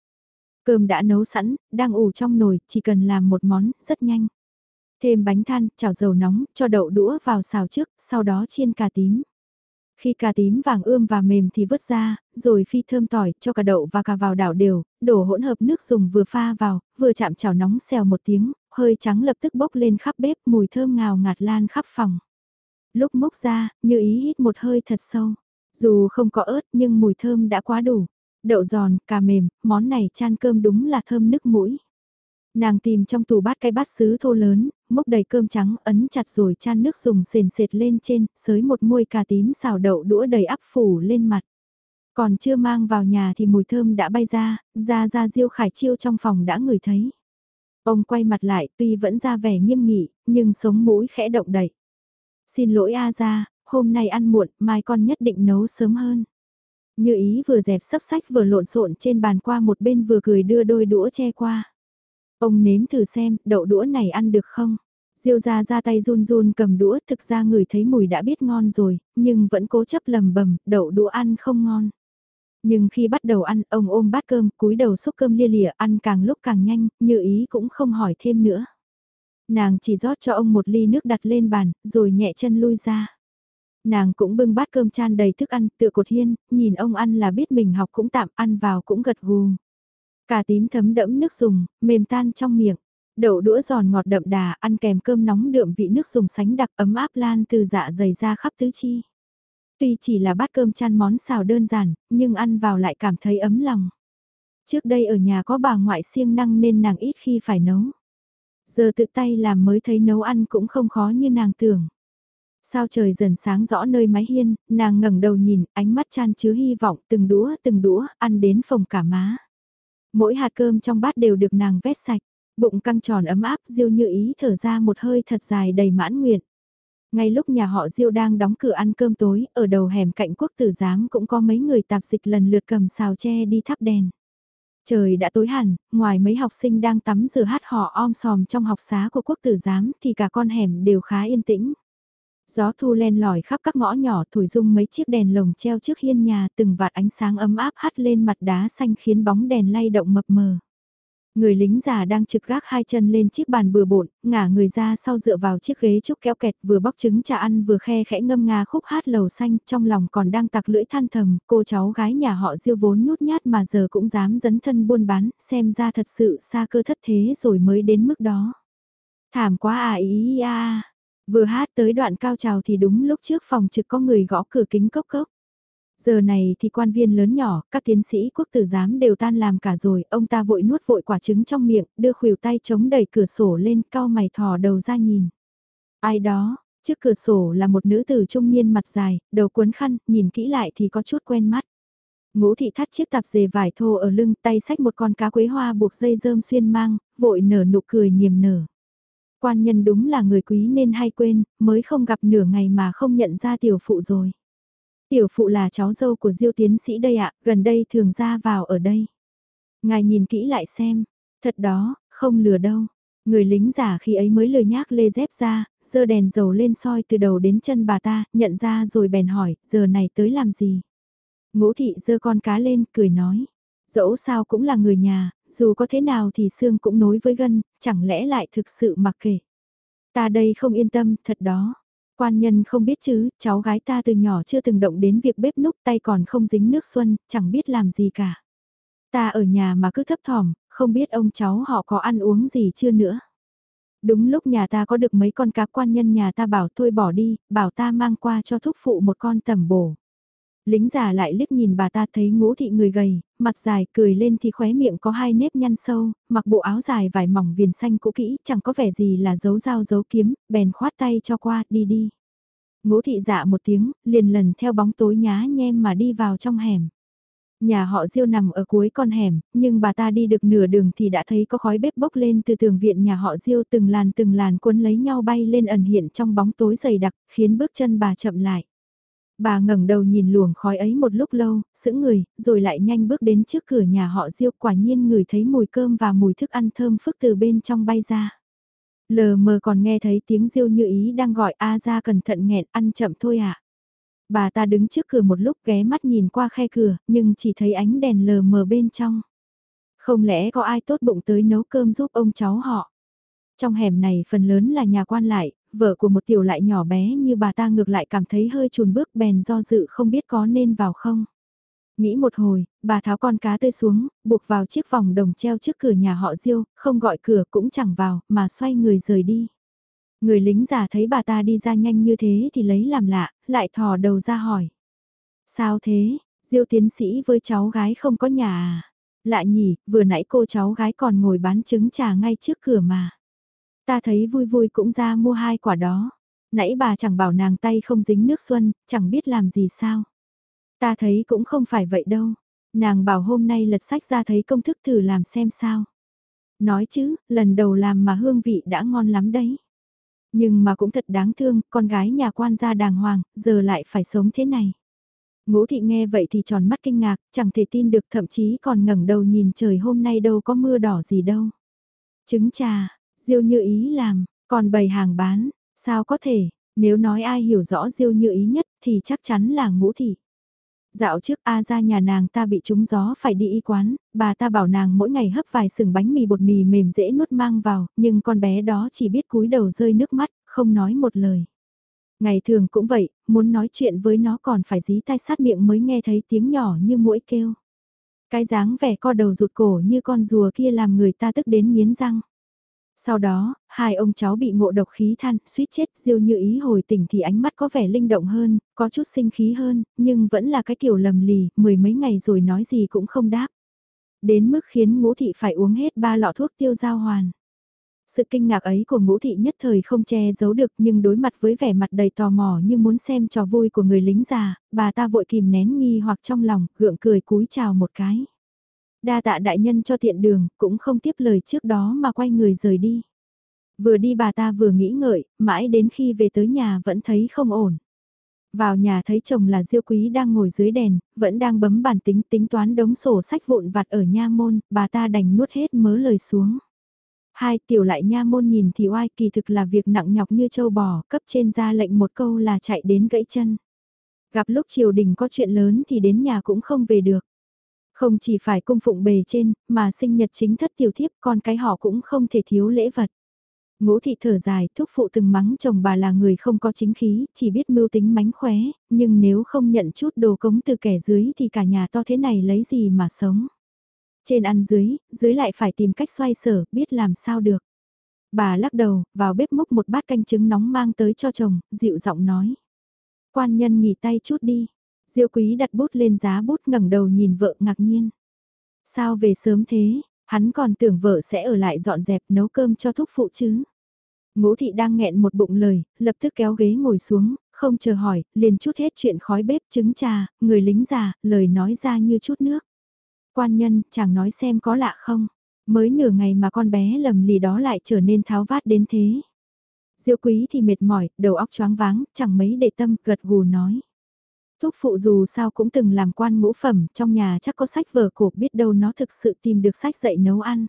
Cơm đã nấu sẵn, đang ủ trong nồi, chỉ cần làm một món, rất nhanh. Thêm bánh than, chảo dầu nóng, cho đậu đũa vào xào trước, sau đó chiên cà tím. Khi cà tím vàng ươm và mềm thì vớt ra, rồi phi thơm tỏi, cho cà đậu và cà vào đảo đều, đổ hỗn hợp nước dùng vừa pha vào, vừa chạm chảo nóng xèo một tiếng, hơi trắng lập tức bốc lên khắp bếp, mùi thơm ngào ngạt lan khắp phòng. Lúc mốc ra, như ý hít một hơi thật sâu. Dù không có ớt nhưng mùi thơm đã quá đủ. Đậu giòn, cà mềm, món này chan cơm đúng là thơm nức mũi. Nàng tìm trong tủ bát cái bát sứ thô lớn, múc đầy cơm trắng, ấn chặt rồi chan nước dùng sền sệt lên trên, sới một muôi cà tím xào đậu đũa đầy áp phủ lên mặt. Còn chưa mang vào nhà thì mùi thơm đã bay ra, ra ra diêu khải chiêu trong phòng đã ngửi thấy. Ông quay mặt lại tuy vẫn ra vẻ nghiêm nghị, nhưng sống mũi khẽ động đậy. Xin lỗi A ra, hôm nay ăn muộn, mai con nhất định nấu sớm hơn. Như ý vừa dẹp sắp sách vừa lộn xộn trên bàn qua một bên vừa cười đưa đôi đũa che qua. Ông nếm thử xem, đậu đũa này ăn được không? Diêu ra ra tay run run cầm đũa thực ra người thấy mùi đã biết ngon rồi, nhưng vẫn cố chấp lầm bầm, đậu đũa ăn không ngon. Nhưng khi bắt đầu ăn, ông ôm bát cơm, cúi đầu xúc cơm lia lịa, ăn càng lúc càng nhanh, như ý cũng không hỏi thêm nữa. Nàng chỉ rót cho ông một ly nước đặt lên bàn, rồi nhẹ chân lui ra. Nàng cũng bưng bát cơm chan đầy thức ăn, tựa cột hiên, nhìn ông ăn là biết mình học cũng tạm, ăn vào cũng gật gù. Cà tím thấm đẫm nước dùng, mềm tan trong miệng. Đậu đũa giòn ngọt đậm đà, ăn kèm cơm nóng đượm vị nước dùng sánh đặc ấm áp lan từ dạ dày ra khắp tứ chi. Tuy chỉ là bát cơm chăn món xào đơn giản, nhưng ăn vào lại cảm thấy ấm lòng. Trước đây ở nhà có bà ngoại siêng năng nên nàng ít khi phải nấu. Giờ tự tay làm mới thấy nấu ăn cũng không khó như nàng tưởng. Sao trời dần sáng rõ nơi mái hiên, nàng ngẩng đầu nhìn, ánh mắt chan chứa hy vọng, từng đũa từng đũa, ăn đến phồng cả má. Mỗi hạt cơm trong bát đều được nàng vét sạch, bụng căng tròn ấm áp, diêu như ý thở ra một hơi thật dài đầy mãn nguyện. Ngay lúc nhà họ Diêu đang đóng cửa ăn cơm tối, ở đầu hẻm cạnh quốc tử giám cũng có mấy người tạp dịch lần lượt cầm xào tre đi thắp đèn. Trời đã tối hẳn, ngoài mấy học sinh đang tắm rửa hát họ om sòm trong học xá của quốc tử giám thì cả con hẻm đều khá yên tĩnh. Gió thu len lỏi khắp các ngõ nhỏ thổi rung mấy chiếc đèn lồng treo trước hiên nhà từng vạt ánh sáng ấm áp hắt lên mặt đá xanh khiến bóng đèn lay động mập mờ. Người lính già đang trực gác hai chân lên chiếc bàn bừa bộn, ngả người ra sau dựa vào chiếc ghế trúc kéo kẹt vừa bóc trứng trà ăn vừa khe khẽ ngâm nga khúc hát lầu xanh trong lòng còn đang tặc lưỡi than thầm, cô cháu gái nhà họ diêu vốn nhút nhát mà giờ cũng dám dấn thân buôn bán, xem ra thật sự xa cơ thất thế rồi mới đến mức đó. Thảm quá à ý à. Vừa hát tới đoạn cao trào thì đúng lúc trước phòng trực có người gõ cửa kính cốc cốc. Giờ này thì quan viên lớn nhỏ, các tiến sĩ quốc tử giám đều tan làm cả rồi, ông ta vội nuốt vội quả trứng trong miệng, đưa khuỷu tay chống đẩy cửa sổ lên, cao mày thò đầu ra nhìn. Ai đó, trước cửa sổ là một nữ tử trung niên mặt dài, đầu cuốn khăn, nhìn kỹ lại thì có chút quen mắt. Ngũ thị thắt chiếc tạp dề vải thô ở lưng tay xách một con cá quế hoa buộc dây rơm xuyên mang, vội nở nụ cười niềm nở. Quan nhân đúng là người quý nên hay quên, mới không gặp nửa ngày mà không nhận ra tiểu phụ rồi. Tiểu phụ là cháu dâu của diêu tiến sĩ đây ạ, gần đây thường ra vào ở đây. Ngài nhìn kỹ lại xem, thật đó, không lừa đâu. Người lính giả khi ấy mới lười nhác lê dép ra, dơ đèn dầu lên soi từ đầu đến chân bà ta, nhận ra rồi bèn hỏi, giờ này tới làm gì? Ngũ thị dơ con cá lên, cười nói. Dẫu sao cũng là người nhà, dù có thế nào thì xương cũng nối với gân, chẳng lẽ lại thực sự mặc kệ. Ta đây không yên tâm, thật đó. Quan nhân không biết chứ, cháu gái ta từ nhỏ chưa từng động đến việc bếp núc tay còn không dính nước xuân, chẳng biết làm gì cả. Ta ở nhà mà cứ thấp thỏm, không biết ông cháu họ có ăn uống gì chưa nữa. Đúng lúc nhà ta có được mấy con cá quan nhân nhà ta bảo thôi bỏ đi, bảo ta mang qua cho thúc phụ một con tầm bổ. Lính già lại liếc nhìn bà ta thấy ngũ thị người gầy, mặt dài cười lên thì khóe miệng có hai nếp nhăn sâu, mặc bộ áo dài vải mỏng viền xanh cũ kỹ, chẳng có vẻ gì là giấu dao giấu kiếm, bèn khoát tay cho qua, đi đi. Ngũ thị dạ một tiếng, liền lần theo bóng tối nhá nhem mà đi vào trong hẻm. Nhà họ Diêu nằm ở cuối con hẻm, nhưng bà ta đi được nửa đường thì đã thấy có khói bếp bốc lên từ tường viện nhà họ Diêu từng làn từng làn cuốn lấy nhau bay lên ẩn hiện trong bóng tối dày đặc, khiến bước chân bà chậm lại. Bà ngẩng đầu nhìn luồng khói ấy một lúc lâu, sững người, rồi lại nhanh bước đến trước cửa nhà họ Diêu quả nhiên người thấy mùi cơm và mùi thức ăn thơm phức từ bên trong bay ra. Lờ mờ còn nghe thấy tiếng Diêu như ý đang gọi A ra cẩn thận nghẹn ăn chậm thôi ạ. À. Bà ta đứng trước cửa một lúc ghé mắt nhìn qua khe cửa, nhưng chỉ thấy ánh đèn lờ mờ bên trong. Không lẽ có ai tốt bụng tới nấu cơm giúp ông cháu họ? Trong hẻm này phần lớn là nhà quan lại, vợ của một tiểu lại nhỏ bé như bà ta ngược lại cảm thấy hơi chùn bước bèn do dự không biết có nên vào không. Nghĩ một hồi, bà tháo con cá tươi xuống, buộc vào chiếc vòng đồng treo trước cửa nhà họ Diêu, không gọi cửa cũng chẳng vào, mà xoay người rời đi. Người lính già thấy bà ta đi ra nhanh như thế thì lấy làm lạ, lại thò đầu ra hỏi. Sao thế, Diêu tiến sĩ với cháu gái không có nhà à? Lạ nhỉ, vừa nãy cô cháu gái còn ngồi bán trứng trà ngay trước cửa mà. Ta thấy vui vui cũng ra mua hai quả đó. Nãy bà chẳng bảo nàng tay không dính nước xuân, chẳng biết làm gì sao. Ta thấy cũng không phải vậy đâu. Nàng bảo hôm nay lật sách ra thấy công thức thử làm xem sao. Nói chứ, lần đầu làm mà hương vị đã ngon lắm đấy. Nhưng mà cũng thật đáng thương, con gái nhà quan gia đàng hoàng, giờ lại phải sống thế này. Ngũ thị nghe vậy thì tròn mắt kinh ngạc, chẳng thể tin được thậm chí còn ngẩng đầu nhìn trời hôm nay đâu có mưa đỏ gì đâu. Trứng trà, Diêu như ý làm, còn bày hàng bán, sao có thể, nếu nói ai hiểu rõ Diêu như ý nhất thì chắc chắn là ngũ thị. Dạo trước A ra nhà nàng ta bị trúng gió phải đi y quán, bà ta bảo nàng mỗi ngày hấp vài sừng bánh mì bột mì mềm dễ nuốt mang vào, nhưng con bé đó chỉ biết cúi đầu rơi nước mắt, không nói một lời. Ngày thường cũng vậy, muốn nói chuyện với nó còn phải dí tay sát miệng mới nghe thấy tiếng nhỏ như mũi kêu. Cái dáng vẻ co đầu rụt cổ như con rùa kia làm người ta tức đến miến răng. Sau đó, hai ông cháu bị ngộ độc khí than, suýt chết, diêu như ý hồi tỉnh thì ánh mắt có vẻ linh động hơn, có chút sinh khí hơn, nhưng vẫn là cái kiểu lầm lì, mười mấy ngày rồi nói gì cũng không đáp. Đến mức khiến ngũ thị phải uống hết ba lọ thuốc tiêu giao hoàn. Sự kinh ngạc ấy của ngũ thị nhất thời không che giấu được nhưng đối mặt với vẻ mặt đầy tò mò như muốn xem trò vui của người lính già, bà ta vội kìm nén nghi hoặc trong lòng, gượng cười cúi chào một cái. Đa tạ đại nhân cho tiện đường, cũng không tiếp lời trước đó mà quay người rời đi. Vừa đi bà ta vừa nghĩ ngợi, mãi đến khi về tới nhà vẫn thấy không ổn. Vào nhà thấy chồng là Diêu Quý đang ngồi dưới đèn, vẫn đang bấm bản tính tính toán đống sổ sách vụn vặt ở nha môn, bà ta đành nuốt hết mớ lời xuống. Hai tiểu lại nha môn nhìn thì oai kỳ thực là việc nặng nhọc như châu bò, cấp trên ra lệnh một câu là chạy đến gãy chân. Gặp lúc triều đình có chuyện lớn thì đến nhà cũng không về được. Không chỉ phải cung phụng bề trên, mà sinh nhật chính thất tiểu thiếp con cái họ cũng không thể thiếu lễ vật. Ngũ thị thở dài, thúc phụ từng mắng chồng bà là người không có chính khí, chỉ biết mưu tính mánh khóe, nhưng nếu không nhận chút đồ cống từ kẻ dưới thì cả nhà to thế này lấy gì mà sống. Trên ăn dưới, dưới lại phải tìm cách xoay sở, biết làm sao được. Bà lắc đầu, vào bếp múc một bát canh trứng nóng mang tới cho chồng, dịu giọng nói. Quan nhân nghỉ tay chút đi, Diêu quý đặt bút lên giá bút ngẩng đầu nhìn vợ ngạc nhiên. Sao về sớm thế, hắn còn tưởng vợ sẽ ở lại dọn dẹp nấu cơm cho thúc phụ chứ. Ngũ thị đang nghẹn một bụng lời, lập tức kéo ghế ngồi xuống, không chờ hỏi, liền chút hết chuyện khói bếp trứng trà, người lính già, lời nói ra như chút nước. Quan nhân, chẳng nói xem có lạ không, mới nửa ngày mà con bé lầm lì đó lại trở nên tháo vát đến thế. Diêu quý thì mệt mỏi, đầu óc choáng váng, chẳng mấy để tâm, gật gù nói. Thúc phụ dù sao cũng từng làm quan ngũ phẩm, trong nhà chắc có sách vở cổ biết đâu nó thực sự tìm được sách dạy nấu ăn.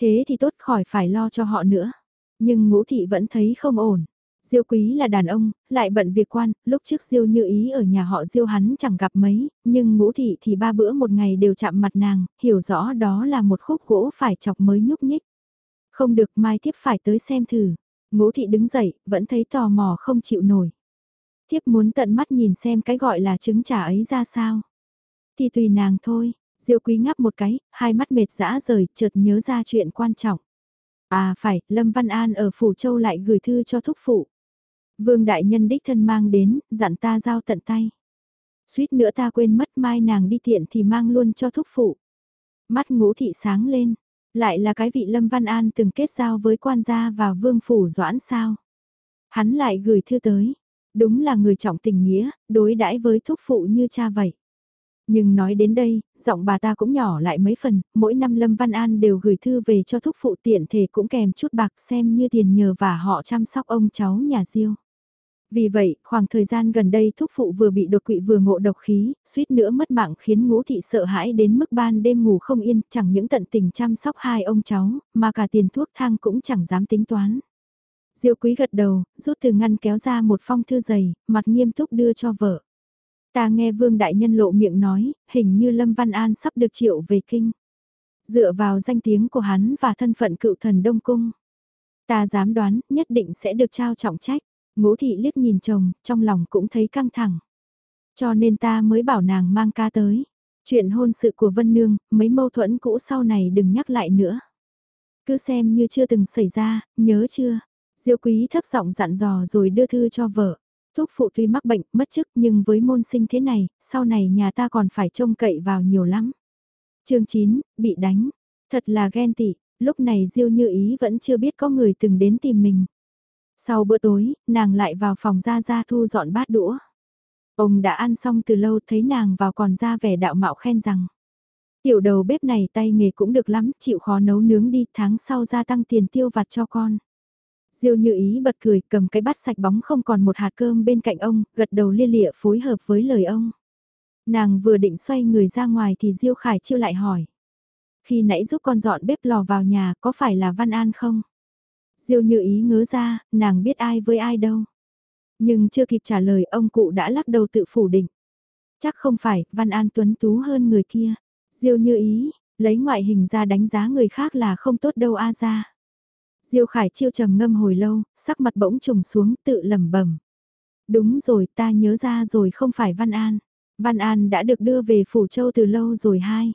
Thế thì tốt khỏi phải lo cho họ nữa. Nhưng ngũ thị vẫn thấy không ổn. Diêu quý là đàn ông, lại bận việc quan, lúc trước Diêu như ý ở nhà họ Diêu hắn chẳng gặp mấy, nhưng ngũ thị thì ba bữa một ngày đều chạm mặt nàng, hiểu rõ đó là một khúc gỗ phải chọc mới nhúc nhích. Không được mai tiếp phải tới xem thử. Ngũ thị đứng dậy, vẫn thấy tò mò không chịu nổi. Thiếp muốn tận mắt nhìn xem cái gọi là trứng trà ấy ra sao. Thì tùy nàng thôi, diệu quý ngắp một cái, hai mắt mệt dã rời, chợt nhớ ra chuyện quan trọng. À phải, Lâm Văn An ở Phủ Châu lại gửi thư cho thúc phụ. Vương Đại Nhân đích thân mang đến, dặn ta giao tận tay. Suýt nữa ta quên mất mai nàng đi tiện thì mang luôn cho thúc phụ. Mắt ngũ thị sáng lên, lại là cái vị Lâm Văn An từng kết giao với quan gia và vương phủ doãn sao. Hắn lại gửi thư tới, đúng là người trọng tình nghĩa, đối đãi với thúc phụ như cha vậy. Nhưng nói đến đây, giọng bà ta cũng nhỏ lại mấy phần, mỗi năm Lâm Văn An đều gửi thư về cho thúc phụ tiện thể cũng kèm chút bạc xem như tiền nhờ và họ chăm sóc ông cháu nhà diêu. Vì vậy, khoảng thời gian gần đây thúc phụ vừa bị đột quỵ vừa ngộ độc khí, suýt nữa mất mạng khiến ngũ thị sợ hãi đến mức ban đêm ngủ không yên, chẳng những tận tình chăm sóc hai ông cháu, mà cả tiền thuốc thang cũng chẳng dám tính toán. Diệu quý gật đầu, rút từ ngăn kéo ra một phong thư dày, mặt nghiêm túc đưa cho vợ. Ta nghe Vương Đại Nhân lộ miệng nói, hình như Lâm Văn An sắp được triệu về kinh. Dựa vào danh tiếng của hắn và thân phận cựu thần Đông Cung. Ta dám đoán, nhất định sẽ được trao trọng trách. Ngũ thị liếc nhìn chồng, trong lòng cũng thấy căng thẳng. Cho nên ta mới bảo nàng mang ca tới. Chuyện hôn sự của Vân Nương, mấy mâu thuẫn cũ sau này đừng nhắc lại nữa. Cứ xem như chưa từng xảy ra, nhớ chưa? Diêu quý thấp giọng dặn dò rồi đưa thư cho vợ. Thúc phụ tuy mắc bệnh, mất chức nhưng với môn sinh thế này, sau này nhà ta còn phải trông cậy vào nhiều lắm. chương 9, bị đánh. Thật là ghen tị, lúc này Diêu Như Ý vẫn chưa biết có người từng đến tìm mình. Sau bữa tối, nàng lại vào phòng ra ra thu dọn bát đũa. Ông đã ăn xong từ lâu thấy nàng vào còn ra vẻ đạo mạo khen rằng. Tiểu đầu bếp này tay nghề cũng được lắm, chịu khó nấu nướng đi, tháng sau gia tăng tiền tiêu vặt cho con. Diêu như ý bật cười, cầm cái bát sạch bóng không còn một hạt cơm bên cạnh ông, gật đầu lia lịa phối hợp với lời ông. Nàng vừa định xoay người ra ngoài thì Diêu Khải chiêu lại hỏi. Khi nãy giúp con dọn bếp lò vào nhà, có phải là Văn An không? Diêu như ý ngớ ra, nàng biết ai với ai đâu. Nhưng chưa kịp trả lời ông cụ đã lắc đầu tự phủ định. Chắc không phải, Văn An tuấn tú hơn người kia. Diêu như ý, lấy ngoại hình ra đánh giá người khác là không tốt đâu a ra. Diêu Khải chiêu trầm ngâm hồi lâu, sắc mặt bỗng trùng xuống tự lẩm bẩm. Đúng rồi ta nhớ ra rồi không phải Văn An. Văn An đã được đưa về Phủ Châu từ lâu rồi hai.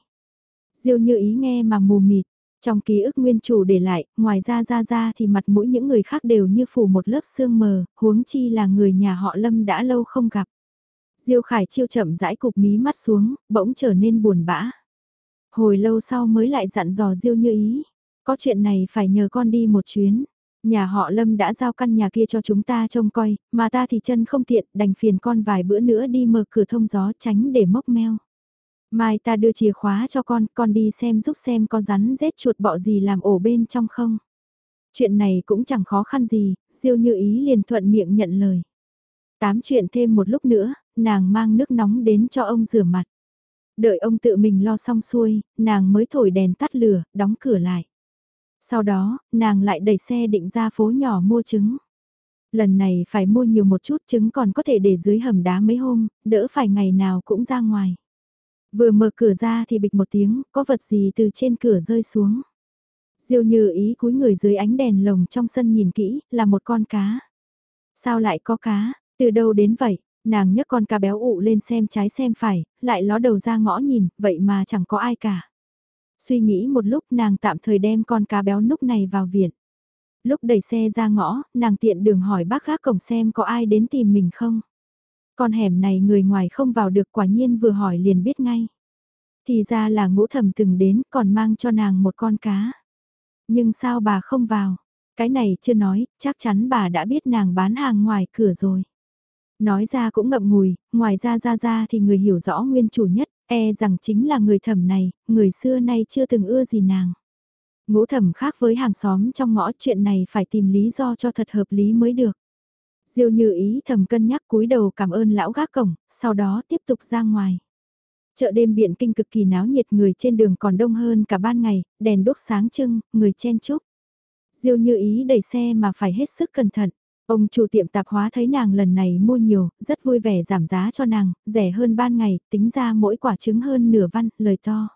Diêu như ý nghe mà mù mịt. Trong ký ức nguyên chủ để lại, ngoài ra ra ra thì mặt mũi những người khác đều như phủ một lớp sương mờ, huống chi là người nhà họ Lâm đã lâu không gặp. Diêu Khải chiêu chậm rãi cục mí mắt xuống, bỗng trở nên buồn bã. Hồi lâu sau mới lại dặn dò Diêu như ý, có chuyện này phải nhờ con đi một chuyến. Nhà họ Lâm đã giao căn nhà kia cho chúng ta trông coi, mà ta thì chân không tiện, đành phiền con vài bữa nữa đi mở cửa thông gió tránh để mốc meo. Mai ta đưa chìa khóa cho con, con đi xem giúp xem có rắn rết chuột bọ gì làm ổ bên trong không. Chuyện này cũng chẳng khó khăn gì, Diêu như ý liền thuận miệng nhận lời. Tám chuyện thêm một lúc nữa, nàng mang nước nóng đến cho ông rửa mặt. Đợi ông tự mình lo xong xuôi, nàng mới thổi đèn tắt lửa, đóng cửa lại. Sau đó, nàng lại đẩy xe định ra phố nhỏ mua trứng. Lần này phải mua nhiều một chút trứng còn có thể để dưới hầm đá mấy hôm, đỡ phải ngày nào cũng ra ngoài. Vừa mở cửa ra thì bịch một tiếng, có vật gì từ trên cửa rơi xuống. Diêu như ý cúi người dưới ánh đèn lồng trong sân nhìn kỹ, là một con cá. Sao lại có cá, từ đâu đến vậy? Nàng nhấc con cá béo ụ lên xem trái xem phải, lại ló đầu ra ngõ nhìn, vậy mà chẳng có ai cả. Suy nghĩ một lúc nàng tạm thời đem con cá béo núc này vào viện. Lúc đẩy xe ra ngõ, nàng tiện đường hỏi bác gác cổng xem có ai đến tìm mình không. Con hẻm này người ngoài không vào được quả nhiên vừa hỏi liền biết ngay. Thì ra là ngũ thầm từng đến còn mang cho nàng một con cá. Nhưng sao bà không vào? Cái này chưa nói, chắc chắn bà đã biết nàng bán hàng ngoài cửa rồi. Nói ra cũng ngậm ngùi, ngoài ra ra ra thì người hiểu rõ nguyên chủ nhất, e rằng chính là người thẩm này, người xưa nay chưa từng ưa gì nàng. Ngũ thẩm khác với hàng xóm trong ngõ chuyện này phải tìm lý do cho thật hợp lý mới được. Diêu như ý thầm cân nhắc cúi đầu cảm ơn lão gác cổng, sau đó tiếp tục ra ngoài. Chợ đêm biện kinh cực kỳ náo nhiệt người trên đường còn đông hơn cả ban ngày, đèn đốt sáng trưng, người chen chúc. Diêu như ý đẩy xe mà phải hết sức cẩn thận. Ông chủ tiệm tạp hóa thấy nàng lần này mua nhiều, rất vui vẻ giảm giá cho nàng, rẻ hơn ban ngày, tính ra mỗi quả trứng hơn nửa văn, lời to.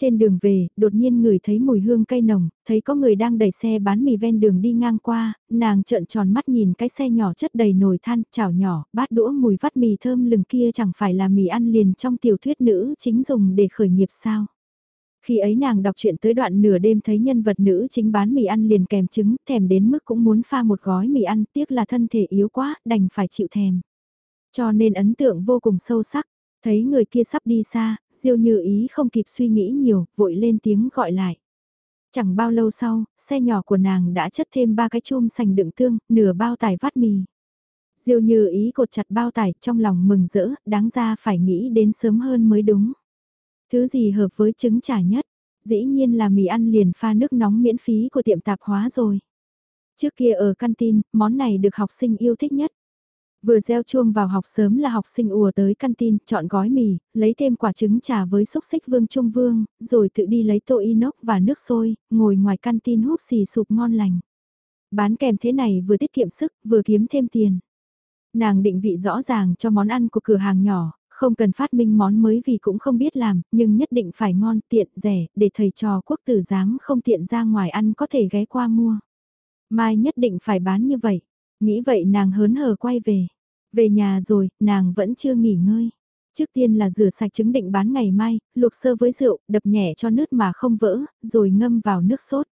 Trên đường về, đột nhiên người thấy mùi hương cây nồng, thấy có người đang đẩy xe bán mì ven đường đi ngang qua, nàng trợn tròn mắt nhìn cái xe nhỏ chất đầy nồi than, chảo nhỏ, bát đũa mùi vắt mì thơm lừng kia chẳng phải là mì ăn liền trong tiểu thuyết nữ chính dùng để khởi nghiệp sao. Khi ấy nàng đọc chuyện tới đoạn nửa đêm thấy nhân vật nữ chính bán mì ăn liền kèm trứng, thèm đến mức cũng muốn pha một gói mì ăn, tiếc là thân thể yếu quá, đành phải chịu thèm. Cho nên ấn tượng vô cùng sâu sắc, thấy người kia sắp đi xa, diêu như ý không kịp suy nghĩ nhiều, vội lên tiếng gọi lại. Chẳng bao lâu sau, xe nhỏ của nàng đã chất thêm ba cái chum sành đựng tương, nửa bao tải vắt mì. Diêu như ý cột chặt bao tải trong lòng mừng rỡ, đáng ra phải nghĩ đến sớm hơn mới đúng. Thứ gì hợp với trứng chả nhất? Dĩ nhiên là mì ăn liền pha nước nóng miễn phí của tiệm tạp hóa rồi. Trước kia ở canteen, món này được học sinh yêu thích nhất. Vừa gieo chuông vào học sớm là học sinh ùa tới canteen, chọn gói mì, lấy thêm quả trứng trà với xúc xích vương trung vương, rồi tự đi lấy tô inox và nước sôi, ngồi ngoài canteen hút xì sụp ngon lành. Bán kèm thế này vừa tiết kiệm sức, vừa kiếm thêm tiền. Nàng định vị rõ ràng cho món ăn của cửa hàng nhỏ, không cần phát minh món mới vì cũng không biết làm, nhưng nhất định phải ngon, tiện, rẻ, để thầy trò quốc tử giám không tiện ra ngoài ăn có thể ghé qua mua. Mai nhất định phải bán như vậy. Nghĩ vậy nàng hớn hở quay về. Về nhà rồi, nàng vẫn chưa nghỉ ngơi. Trước tiên là rửa sạch trứng định bán ngày mai, luộc sơ với rượu, đập nhẹ cho nước mà không vỡ, rồi ngâm vào nước sốt.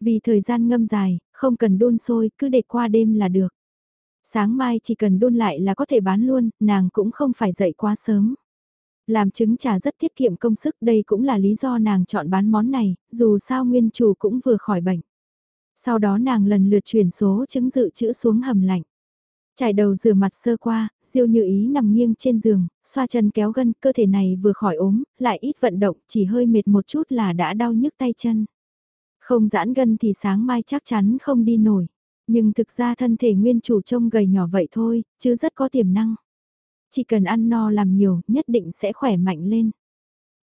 Vì thời gian ngâm dài, không cần đun sôi, cứ để qua đêm là được. Sáng mai chỉ cần đun lại là có thể bán luôn, nàng cũng không phải dậy quá sớm. Làm trứng trà rất tiết kiệm công sức đây cũng là lý do nàng chọn bán món này, dù sao nguyên chủ cũng vừa khỏi bệnh. Sau đó nàng lần lượt chuyển số trứng dự trữ xuống hầm lạnh. Trải đầu rửa mặt sơ qua, diêu như ý nằm nghiêng trên giường, xoa chân kéo gân, cơ thể này vừa khỏi ốm, lại ít vận động, chỉ hơi mệt một chút là đã đau nhức tay chân. Không giãn gân thì sáng mai chắc chắn không đi nổi. Nhưng thực ra thân thể nguyên chủ trông gầy nhỏ vậy thôi, chứ rất có tiềm năng. Chỉ cần ăn no làm nhiều, nhất định sẽ khỏe mạnh lên.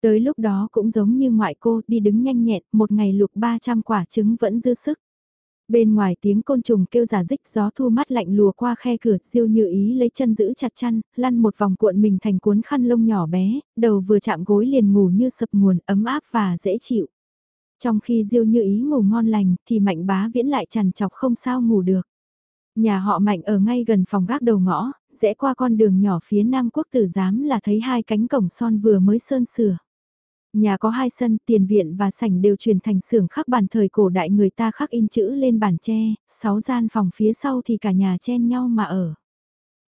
Tới lúc đó cũng giống như ngoại cô đi đứng nhanh nhẹn, một ngày lục 300 quả trứng vẫn dư sức. Bên ngoài tiếng côn trùng kêu giả dích gió thu mắt lạnh lùa qua khe cửa, diêu như ý lấy chân giữ chặt chăn, lăn một vòng cuộn mình thành cuốn khăn lông nhỏ bé, đầu vừa chạm gối liền ngủ như sập nguồn ấm áp và dễ chịu. Trong khi Diêu Như Ý ngủ ngon lành thì Mạnh Bá Viễn lại chằn chọc không sao ngủ được. Nhà họ Mạnh ở ngay gần phòng gác đầu ngõ, rẽ qua con đường nhỏ phía Nam Quốc tử giám là thấy hai cánh cổng son vừa mới sơn sửa. Nhà có hai sân, tiền viện và sảnh đều chuyển thành xưởng khắc bàn thời cổ đại người ta khắc in chữ lên bản tre, sáu gian phòng phía sau thì cả nhà chen nhau mà ở.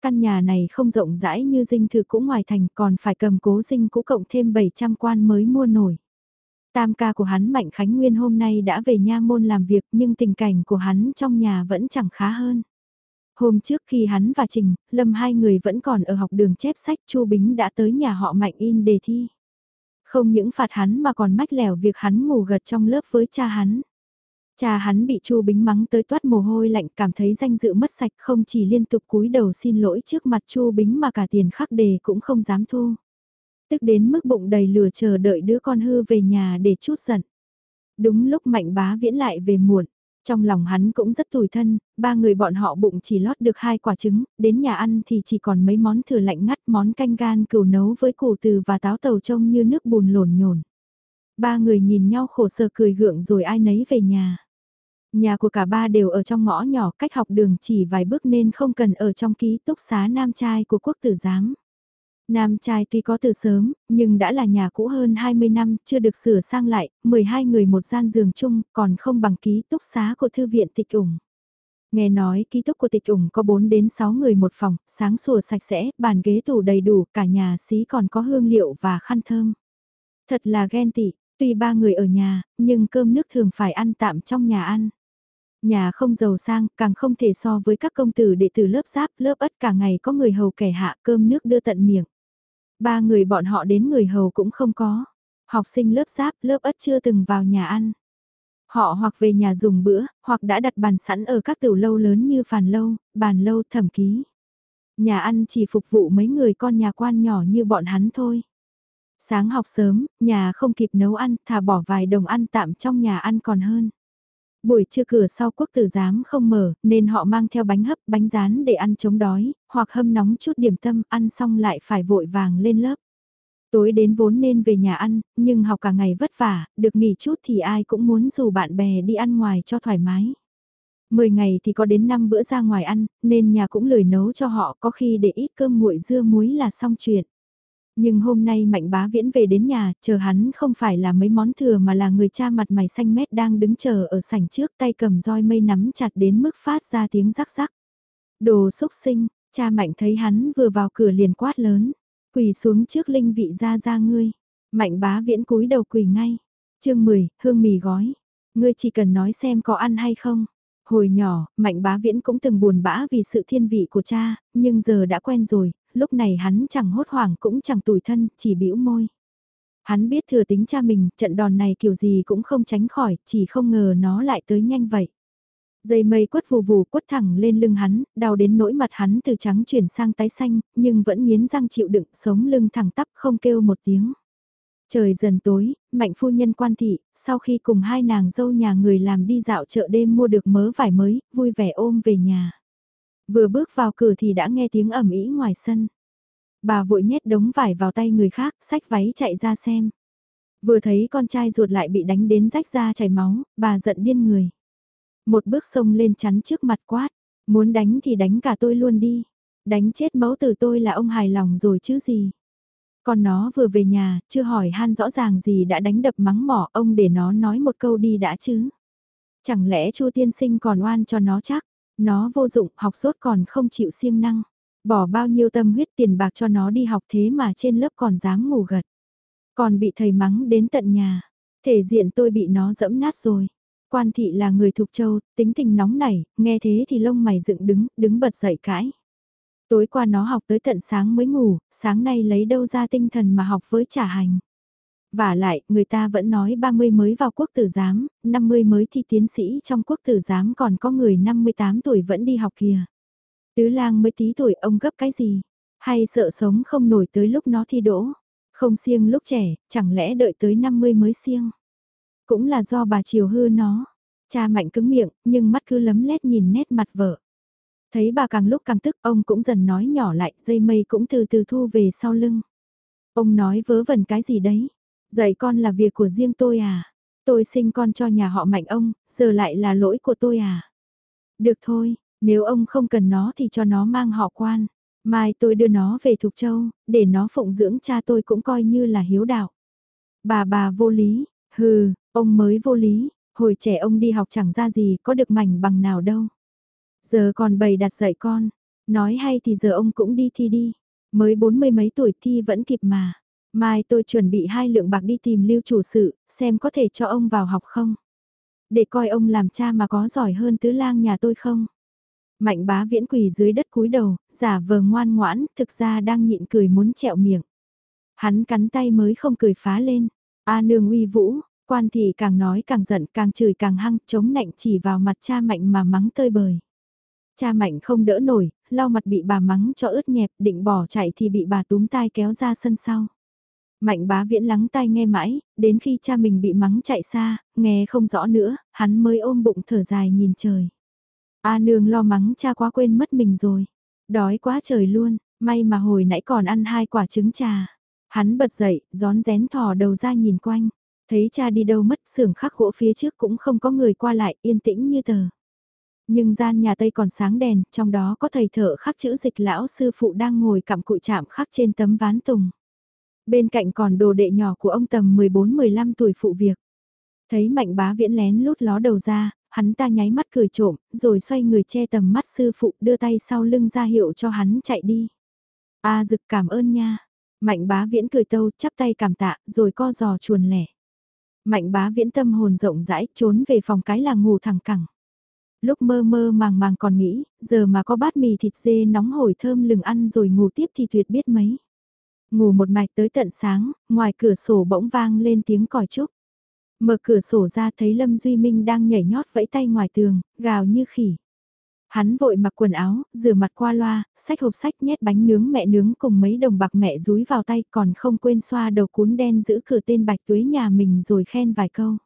Căn nhà này không rộng rãi như dinh thự cũ ngoài thành còn phải cầm cố dinh cũ cộng thêm 700 quan mới mua nổi. Tam ca của hắn Mạnh Khánh Nguyên hôm nay đã về nha môn làm việc nhưng tình cảnh của hắn trong nhà vẫn chẳng khá hơn. Hôm trước khi hắn và Trình, Lâm hai người vẫn còn ở học đường chép sách Chu Bính đã tới nhà họ Mạnh in đề thi. Không những phạt hắn mà còn mách lẻo việc hắn ngủ gật trong lớp với cha hắn. Cha hắn bị Chu Bính mắng tới toát mồ hôi lạnh cảm thấy danh dự mất sạch không chỉ liên tục cúi đầu xin lỗi trước mặt Chu Bính mà cả tiền khắc đề cũng không dám thu tức đến mức bụng đầy lửa chờ đợi đứa con hư về nhà để chút giận. Đúng lúc mạnh bá viễn lại về muộn, trong lòng hắn cũng rất tủi thân, ba người bọn họ bụng chỉ lót được hai quả trứng, đến nhà ăn thì chỉ còn mấy món thừa lạnh ngắt món canh gan cừu nấu với củ từ và táo tàu trông như nước bùn lồn nhồn. Ba người nhìn nhau khổ sở cười gượng rồi ai nấy về nhà. Nhà của cả ba đều ở trong ngõ nhỏ cách học đường chỉ vài bước nên không cần ở trong ký túc xá nam trai của quốc tử giám. Nam trai tuy có từ sớm, nhưng đã là nhà cũ hơn 20 năm, chưa được sửa sang lại, 12 người một gian giường chung, còn không bằng ký túc xá của thư viện tịch ủng. Nghe nói ký túc của tịch ủng có 4 đến 6 người một phòng, sáng sủa sạch sẽ, bàn ghế tủ đầy đủ, cả nhà xí còn có hương liệu và khăn thơm. Thật là ghen tị, tuy ba người ở nhà, nhưng cơm nước thường phải ăn tạm trong nhà ăn. Nhà không giàu sang, càng không thể so với các công tử đệ tử lớp giáp, lớp ất cả ngày có người hầu kẻ hạ cơm nước đưa tận miệng. Ba người bọn họ đến người hầu cũng không có. Học sinh lớp giáp, lớp ất chưa từng vào nhà ăn. Họ hoặc về nhà dùng bữa, hoặc đã đặt bàn sẵn ở các tiểu lâu lớn như phàn lâu, bàn lâu thẩm ký. Nhà ăn chỉ phục vụ mấy người con nhà quan nhỏ như bọn hắn thôi. Sáng học sớm, nhà không kịp nấu ăn, thà bỏ vài đồng ăn tạm trong nhà ăn còn hơn. Buổi trưa cửa sau quốc tử giám không mở, nên họ mang theo bánh hấp, bánh rán để ăn chống đói, hoặc hâm nóng chút điểm tâm, ăn xong lại phải vội vàng lên lớp. Tối đến vốn nên về nhà ăn, nhưng học cả ngày vất vả, được nghỉ chút thì ai cũng muốn dù bạn bè đi ăn ngoài cho thoải mái. Mười ngày thì có đến năm bữa ra ngoài ăn, nên nhà cũng lười nấu cho họ có khi để ít cơm nguội dưa muối là xong chuyện. Nhưng hôm nay Mạnh Bá Viễn về đến nhà, chờ hắn không phải là mấy món thừa mà là người cha mặt mày xanh mét đang đứng chờ ở sảnh trước tay cầm roi mây nắm chặt đến mức phát ra tiếng rắc rắc. Đồ xúc sinh, cha Mạnh thấy hắn vừa vào cửa liền quát lớn, quỳ xuống trước linh vị ra ra ngươi. Mạnh Bá Viễn cúi đầu quỳ ngay. chương 10, hương mì gói. Ngươi chỉ cần nói xem có ăn hay không. Hồi nhỏ, Mạnh Bá Viễn cũng từng buồn bã vì sự thiên vị của cha, nhưng giờ đã quen rồi, lúc này hắn chẳng hốt hoảng cũng chẳng tủi thân, chỉ bĩu môi. Hắn biết thừa tính cha mình, trận đòn này kiểu gì cũng không tránh khỏi, chỉ không ngờ nó lại tới nhanh vậy. Dây mây quất vù vù quất thẳng lên lưng hắn, đau đến nỗi mặt hắn từ trắng chuyển sang tái xanh, nhưng vẫn nghiến răng chịu đựng, sống lưng thẳng tắp không kêu một tiếng. Trời dần tối, mạnh phu nhân quan thị, sau khi cùng hai nàng dâu nhà người làm đi dạo chợ đêm mua được mớ vải mới, vui vẻ ôm về nhà. Vừa bước vào cửa thì đã nghe tiếng ẩm ý ngoài sân. Bà vội nhét đống vải vào tay người khác, xách váy chạy ra xem. Vừa thấy con trai ruột lại bị đánh đến rách ra chảy máu, bà giận điên người. Một bước sông lên chắn trước mặt quát, muốn đánh thì đánh cả tôi luôn đi. Đánh chết mẫu từ tôi là ông hài lòng rồi chứ gì. Còn nó vừa về nhà, chưa hỏi han rõ ràng gì đã đánh đập mắng mỏ ông để nó nói một câu đi đã chứ. Chẳng lẽ chu tiên sinh còn oan cho nó chắc, nó vô dụng học sốt còn không chịu siêng năng. Bỏ bao nhiêu tâm huyết tiền bạc cho nó đi học thế mà trên lớp còn dám ngủ gật. Còn bị thầy mắng đến tận nhà. Thể diện tôi bị nó dẫm nát rồi. Quan thị là người thuộc châu, tính tình nóng nảy, nghe thế thì lông mày dựng đứng, đứng bật dậy cãi. Tối qua nó học tới tận sáng mới ngủ, sáng nay lấy đâu ra tinh thần mà học với trả hành. Và lại, người ta vẫn nói 30 mới vào quốc tử giám, 50 mới thi tiến sĩ trong quốc tử giám còn có người 58 tuổi vẫn đi học kìa. Tứ lang mới tí tuổi ông gấp cái gì? Hay sợ sống không nổi tới lúc nó thi đỗ? Không siêng lúc trẻ, chẳng lẽ đợi tới 50 mới siêng? Cũng là do bà chiều hư nó. Cha mạnh cứng miệng, nhưng mắt cứ lấm lét nhìn nét mặt vợ. Thấy bà càng lúc càng tức, ông cũng dần nói nhỏ lại, dây mây cũng từ từ thu về sau lưng. Ông nói vớ vẩn cái gì đấy? Dạy con là việc của riêng tôi à? Tôi sinh con cho nhà họ mạnh ông, giờ lại là lỗi của tôi à? Được thôi, nếu ông không cần nó thì cho nó mang họ quan. Mai tôi đưa nó về Thục Châu, để nó phụng dưỡng cha tôi cũng coi như là hiếu đạo. Bà bà vô lý, hừ, ông mới vô lý, hồi trẻ ông đi học chẳng ra gì, có được mảnh bằng nào đâu. Giờ còn bày đặt dạy con, nói hay thì giờ ông cũng đi thi đi, mới bốn mươi mấy tuổi thi vẫn kịp mà. Mai tôi chuẩn bị hai lượng bạc đi tìm lưu chủ sự, xem có thể cho ông vào học không. Để coi ông làm cha mà có giỏi hơn tứ lang nhà tôi không. Mạnh bá viễn quỳ dưới đất cúi đầu, giả vờ ngoan ngoãn, thực ra đang nhịn cười muốn trẹo miệng. Hắn cắn tay mới không cười phá lên. A nương uy vũ, quan thị càng nói càng giận càng chửi càng hăng, chống nạnh chỉ vào mặt cha mạnh mà mắng tơi bời. Cha mạnh không đỡ nổi, lau mặt bị bà mắng cho ướt nhẹp, định bỏ chạy thì bị bà túm tai kéo ra sân sau. Mạnh bá viễn lắng tai nghe mãi, đến khi cha mình bị mắng chạy xa, nghe không rõ nữa, hắn mới ôm bụng thở dài nhìn trời. A nương lo mắng cha quá quên mất mình rồi. Đói quá trời luôn, may mà hồi nãy còn ăn hai quả trứng trà. Hắn bật dậy, gión rén thò đầu ra nhìn quanh. Thấy cha đi đâu mất xưởng khắc gỗ phía trước cũng không có người qua lại yên tĩnh như tờ. Nhưng gian nhà Tây còn sáng đèn, trong đó có thầy thợ khắc chữ dịch lão sư phụ đang ngồi cặm cụi chạm khắc trên tấm ván tùng. Bên cạnh còn đồ đệ nhỏ của ông tầm 14-15 tuổi phụ việc. Thấy mạnh bá viễn lén lút ló đầu ra, hắn ta nháy mắt cười trộm, rồi xoay người che tầm mắt sư phụ đưa tay sau lưng ra hiệu cho hắn chạy đi. A à, dực cảm ơn nha. Mạnh bá viễn cười tâu chắp tay cảm tạ rồi co giò chuồn lẻ. Mạnh bá viễn tâm hồn rộng rãi trốn về phòng cái là ngủ thẳng cẳng. Lúc mơ mơ màng màng còn nghĩ, giờ mà có bát mì thịt dê nóng hổi thơm lừng ăn rồi ngủ tiếp thì tuyệt biết mấy. Ngủ một mạch tới tận sáng, ngoài cửa sổ bỗng vang lên tiếng còi trúc. Mở cửa sổ ra thấy Lâm Duy Minh đang nhảy nhót vẫy tay ngoài tường, gào như khỉ. Hắn vội mặc quần áo, rửa mặt qua loa, xách hộp sách nhét bánh nướng mẹ nướng cùng mấy đồng bạc mẹ rúi vào tay còn không quên xoa đầu cuốn đen giữ cửa tên bạch tuế nhà mình rồi khen vài câu.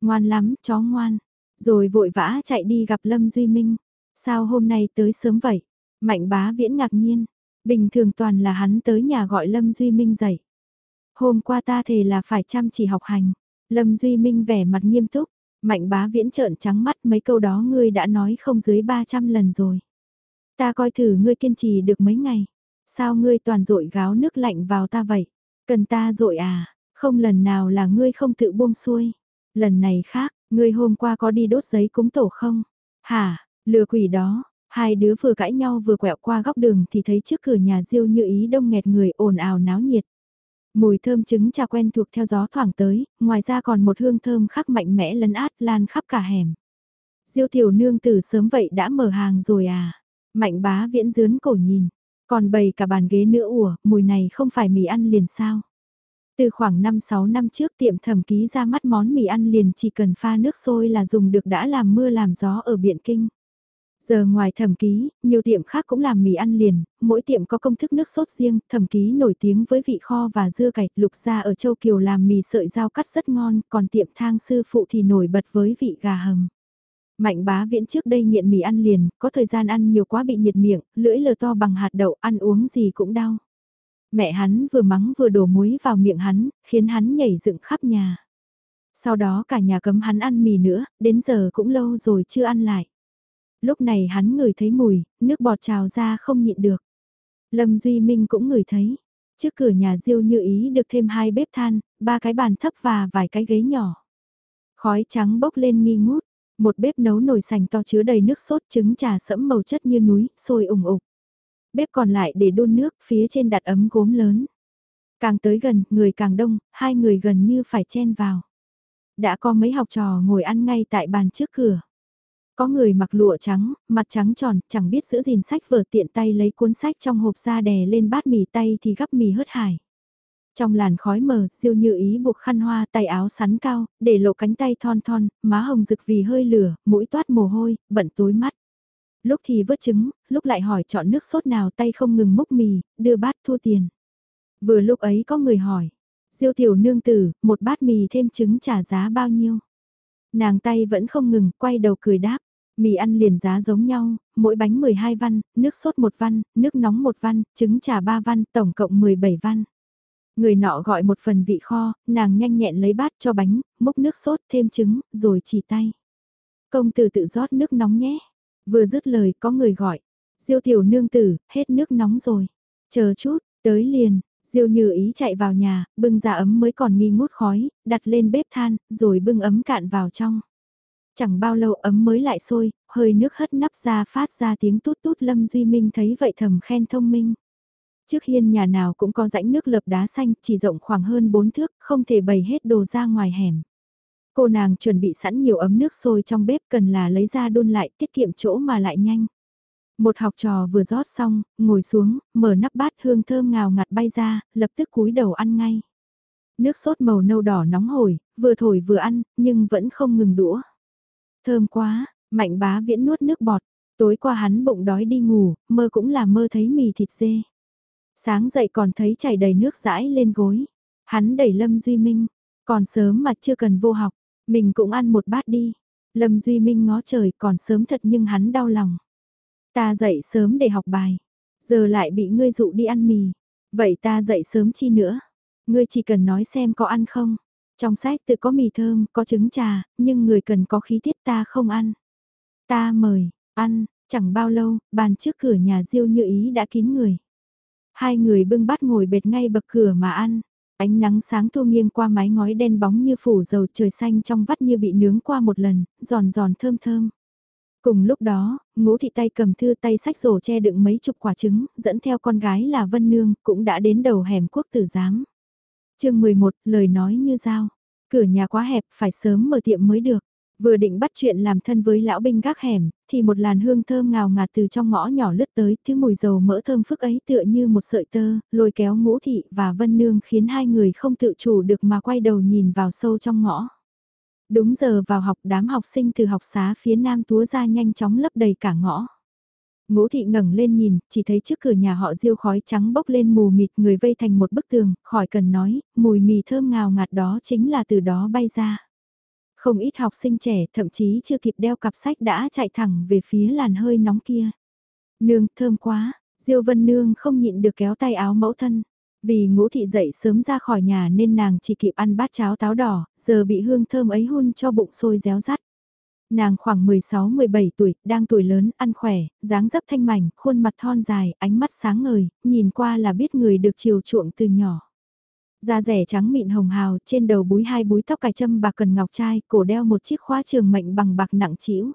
Ngoan lắm, chó ngoan. Rồi vội vã chạy đi gặp Lâm Duy Minh. Sao hôm nay tới sớm vậy? Mạnh bá viễn ngạc nhiên. Bình thường toàn là hắn tới nhà gọi Lâm Duy Minh dậy. Hôm qua ta thề là phải chăm chỉ học hành. Lâm Duy Minh vẻ mặt nghiêm túc. Mạnh bá viễn trợn trắng mắt mấy câu đó ngươi đã nói không dưới 300 lần rồi. Ta coi thử ngươi kiên trì được mấy ngày. Sao ngươi toàn rội gáo nước lạnh vào ta vậy? Cần ta rội à? Không lần nào là ngươi không tự buông xuôi. Lần này khác, ngươi hôm qua có đi đốt giấy cúng tổ không? Hả, lừa quỷ đó. Hai đứa vừa cãi nhau vừa quẹo qua góc đường thì thấy trước cửa nhà Diêu như ý đông nghẹt người ồn ào náo nhiệt. Mùi thơm trứng trà quen thuộc theo gió thoảng tới, ngoài ra còn một hương thơm khắc mạnh mẽ lấn át lan khắp cả hẻm. Diêu tiểu nương từ sớm vậy đã mở hàng rồi à? Mạnh bá viễn dướn cổ nhìn, còn bày cả bàn ghế nữa ủa, mùi này không phải mì ăn liền sao? Từ khoảng 5-6 năm trước tiệm thẩm ký ra mắt món mì ăn liền chỉ cần pha nước sôi là dùng được đã làm mưa làm gió ở Biện Kinh. Giờ ngoài thẩm ký, nhiều tiệm khác cũng làm mì ăn liền, mỗi tiệm có công thức nước sốt riêng, thẩm ký nổi tiếng với vị kho và dưa cải, lục gia ở Châu Kiều làm mì sợi rau cắt rất ngon, còn tiệm thang sư phụ thì nổi bật với vị gà hầm. Mạnh bá viễn trước đây nghiện mì ăn liền, có thời gian ăn nhiều quá bị nhiệt miệng, lưỡi lờ to bằng hạt đậu, ăn uống gì cũng đau. Mẹ hắn vừa mắng vừa đổ muối vào miệng hắn, khiến hắn nhảy dựng khắp nhà. Sau đó cả nhà cấm hắn ăn mì nữa, đến giờ cũng lâu rồi chưa ăn lại lúc này hắn ngửi thấy mùi, nước bọt trào ra không nhịn được. Lâm Duy Minh cũng ngửi thấy. Trước cửa nhà Diêu như ý được thêm hai bếp than, ba cái bàn thấp và vài cái ghế nhỏ. Khói trắng bốc lên nghi ngút, một bếp nấu nồi sành to chứa đầy nước sốt trứng trà sẫm màu chất như núi, sôi ủng ục. Bếp còn lại để đun nước, phía trên đặt ấm gốm lớn. Càng tới gần, người càng đông, hai người gần như phải chen vào. Đã có mấy học trò ngồi ăn ngay tại bàn trước cửa. Có người mặc lụa trắng, mặt trắng tròn, chẳng biết giữ gìn sách vở tiện tay lấy cuốn sách trong hộp ra đè lên bát mì tay thì gắp mì hớt hải. Trong làn khói mờ, diêu như ý buộc khăn hoa tay áo sắn cao, để lộ cánh tay thon thon, má hồng rực vì hơi lửa, mũi toát mồ hôi, bận tối mắt. Lúc thì vớt trứng, lúc lại hỏi chọn nước sốt nào tay không ngừng múc mì, đưa bát thua tiền. Vừa lúc ấy có người hỏi, diêu tiểu nương tử, một bát mì thêm trứng trả giá bao nhiêu? Nàng tay vẫn không ngừng, quay đầu cười đáp. Mì ăn liền giá giống nhau, mỗi bánh 12 văn, nước sốt 1 văn, nước nóng 1 văn, trứng trà 3 văn, tổng cộng 17 văn. Người nọ gọi một phần vị kho, nàng nhanh nhẹn lấy bát cho bánh, múc nước sốt thêm trứng, rồi chỉ tay. Công tử tự rót nước nóng nhé. Vừa dứt lời có người gọi. Diêu tiểu nương tử, hết nước nóng rồi. Chờ chút, tới liền, Diêu như ý chạy vào nhà, bưng ra ấm mới còn nghi ngút khói, đặt lên bếp than, rồi bưng ấm cạn vào trong. Chẳng bao lâu ấm mới lại sôi, hơi nước hất nắp ra phát ra tiếng tút tút Lâm Duy Minh thấy vậy thầm khen thông minh. Trước hiên nhà nào cũng có rãnh nước lợp đá xanh, chỉ rộng khoảng hơn 4 thước, không thể bày hết đồ ra ngoài hẻm. Cô nàng chuẩn bị sẵn nhiều ấm nước sôi trong bếp cần là lấy ra đun lại tiết kiệm chỗ mà lại nhanh. Một học trò vừa rót xong, ngồi xuống, mở nắp bát hương thơm ngào ngạt bay ra, lập tức cúi đầu ăn ngay. Nước sốt màu nâu đỏ nóng hổi, vừa thổi vừa ăn, nhưng vẫn không ngừng đũa. Thơm quá, mạnh bá viễn nuốt nước bọt, tối qua hắn bụng đói đi ngủ, mơ cũng là mơ thấy mì thịt dê. Sáng dậy còn thấy chảy đầy nước rãi lên gối. Hắn đẩy Lâm Duy Minh, còn sớm mà chưa cần vô học, mình cũng ăn một bát đi. Lâm Duy Minh ngó trời còn sớm thật nhưng hắn đau lòng. Ta dậy sớm để học bài, giờ lại bị ngươi dụ đi ăn mì. Vậy ta dậy sớm chi nữa? Ngươi chỉ cần nói xem có ăn không? Trong sách tự có mì thơm, có trứng trà, nhưng người cần có khí tiết ta không ăn. Ta mời, ăn, chẳng bao lâu, bàn trước cửa nhà Diêu như ý đã kín người. Hai người bưng bát ngồi bệt ngay bậc cửa mà ăn. Ánh nắng sáng thu nghiêng qua mái ngói đen bóng như phủ dầu trời xanh trong vắt như bị nướng qua một lần, giòn giòn thơm thơm. Cùng lúc đó, ngũ thị tay cầm thư tay sách rổ che đựng mấy chục quả trứng, dẫn theo con gái là Vân Nương, cũng đã đến đầu hẻm quốc tử giám. chương 11, lời nói như dao. Cửa nhà quá hẹp, phải sớm mở tiệm mới được. Vừa định bắt chuyện làm thân với lão binh gác hẻm, thì một làn hương thơm ngào ngạt từ trong ngõ nhỏ lướt tới, thứ mùi dầu mỡ thơm phức ấy tựa như một sợi tơ, lôi kéo ngũ thị và vân nương khiến hai người không tự chủ được mà quay đầu nhìn vào sâu trong ngõ. Đúng giờ vào học đám học sinh từ học xá phía nam túa ra nhanh chóng lấp đầy cả ngõ. Ngũ thị ngẩng lên nhìn, chỉ thấy trước cửa nhà họ diêu khói trắng bốc lên mù mịt người vây thành một bức tường, khỏi cần nói, mùi mì thơm ngào ngạt đó chính là từ đó bay ra. Không ít học sinh trẻ thậm chí chưa kịp đeo cặp sách đã chạy thẳng về phía làn hơi nóng kia. Nương thơm quá, Diêu Vân Nương không nhịn được kéo tay áo mẫu thân. Vì ngũ thị dậy sớm ra khỏi nhà nên nàng chỉ kịp ăn bát cháo táo đỏ, giờ bị hương thơm ấy hun cho bụng sôi réo rắt. Nàng khoảng 16-17 tuổi, đang tuổi lớn, ăn khỏe, dáng dấp thanh mảnh, khuôn mặt thon dài, ánh mắt sáng ngời, nhìn qua là biết người được chiều chuộng từ nhỏ. Da rẻ trắng mịn hồng hào, trên đầu búi hai búi tóc cài châm bạc cần ngọc trai, cổ đeo một chiếc khóa trường mệnh bằng bạc nặng trĩu.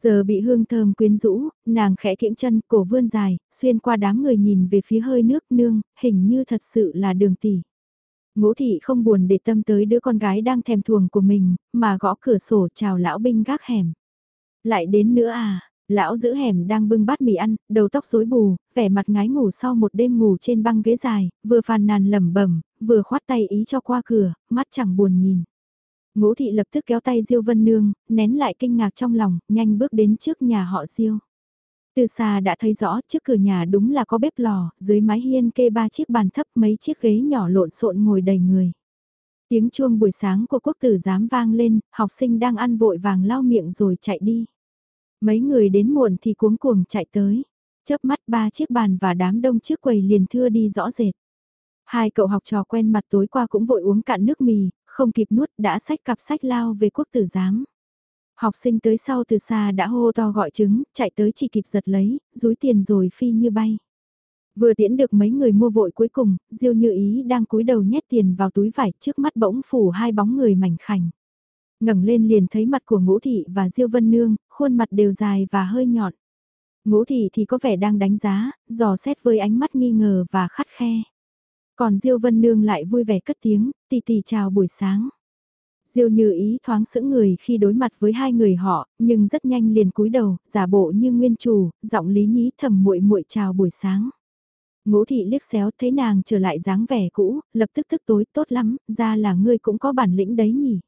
Giờ bị hương thơm quyến rũ, nàng khẽ kiễng chân, cổ vươn dài, xuyên qua đám người nhìn về phía hơi nước nương, hình như thật sự là đường tỷ. Ngũ thị không buồn để tâm tới đứa con gái đang thèm thuồng của mình, mà gõ cửa sổ chào lão binh gác hẻm. Lại đến nữa à, lão giữ hẻm đang bưng bát mì ăn, đầu tóc rối bù, vẻ mặt ngái ngủ sau một đêm ngủ trên băng ghế dài, vừa phàn nàn lẩm bẩm, vừa khoát tay ý cho qua cửa, mắt chẳng buồn nhìn. Ngũ thị lập tức kéo tay Diêu Vân Nương, nén lại kinh ngạc trong lòng, nhanh bước đến trước nhà họ Diêu. Từ xa đã thấy rõ trước cửa nhà đúng là có bếp lò, dưới mái hiên kê ba chiếc bàn thấp mấy chiếc ghế nhỏ lộn xộn ngồi đầy người. Tiếng chuông buổi sáng của quốc tử giám vang lên, học sinh đang ăn vội vàng lau miệng rồi chạy đi. Mấy người đến muộn thì cuống cuồng chạy tới. Chớp mắt ba chiếc bàn và đám đông trước quầy liền thưa đi rõ rệt. Hai cậu học trò quen mặt tối qua cũng vội uống cạn nước mì, không kịp nuốt đã sách cặp sách lao về quốc tử giám. Học sinh tới sau từ xa đã hô to gọi chứng, chạy tới chỉ kịp giật lấy, rúi tiền rồi phi như bay. Vừa tiễn được mấy người mua vội cuối cùng, Diêu Như Ý đang cúi đầu nhét tiền vào túi vải trước mắt bỗng phủ hai bóng người mảnh khảnh. ngẩng lên liền thấy mặt của Ngũ Thị và Diêu Vân Nương, khuôn mặt đều dài và hơi nhọn. Ngũ Thị thì có vẻ đang đánh giá, dò xét với ánh mắt nghi ngờ và khắt khe. Còn Diêu Vân Nương lại vui vẻ cất tiếng, tỷ tỷ chào buổi sáng. Diêu như ý thoáng sững người khi đối mặt với hai người họ, nhưng rất nhanh liền cúi đầu, giả bộ như nguyên chủ, giọng lý nhí thầm muội muội chào buổi sáng. Ngũ thị liếc xéo thấy nàng trở lại dáng vẻ cũ, lập tức tức tối tốt lắm, ra là ngươi cũng có bản lĩnh đấy nhỉ.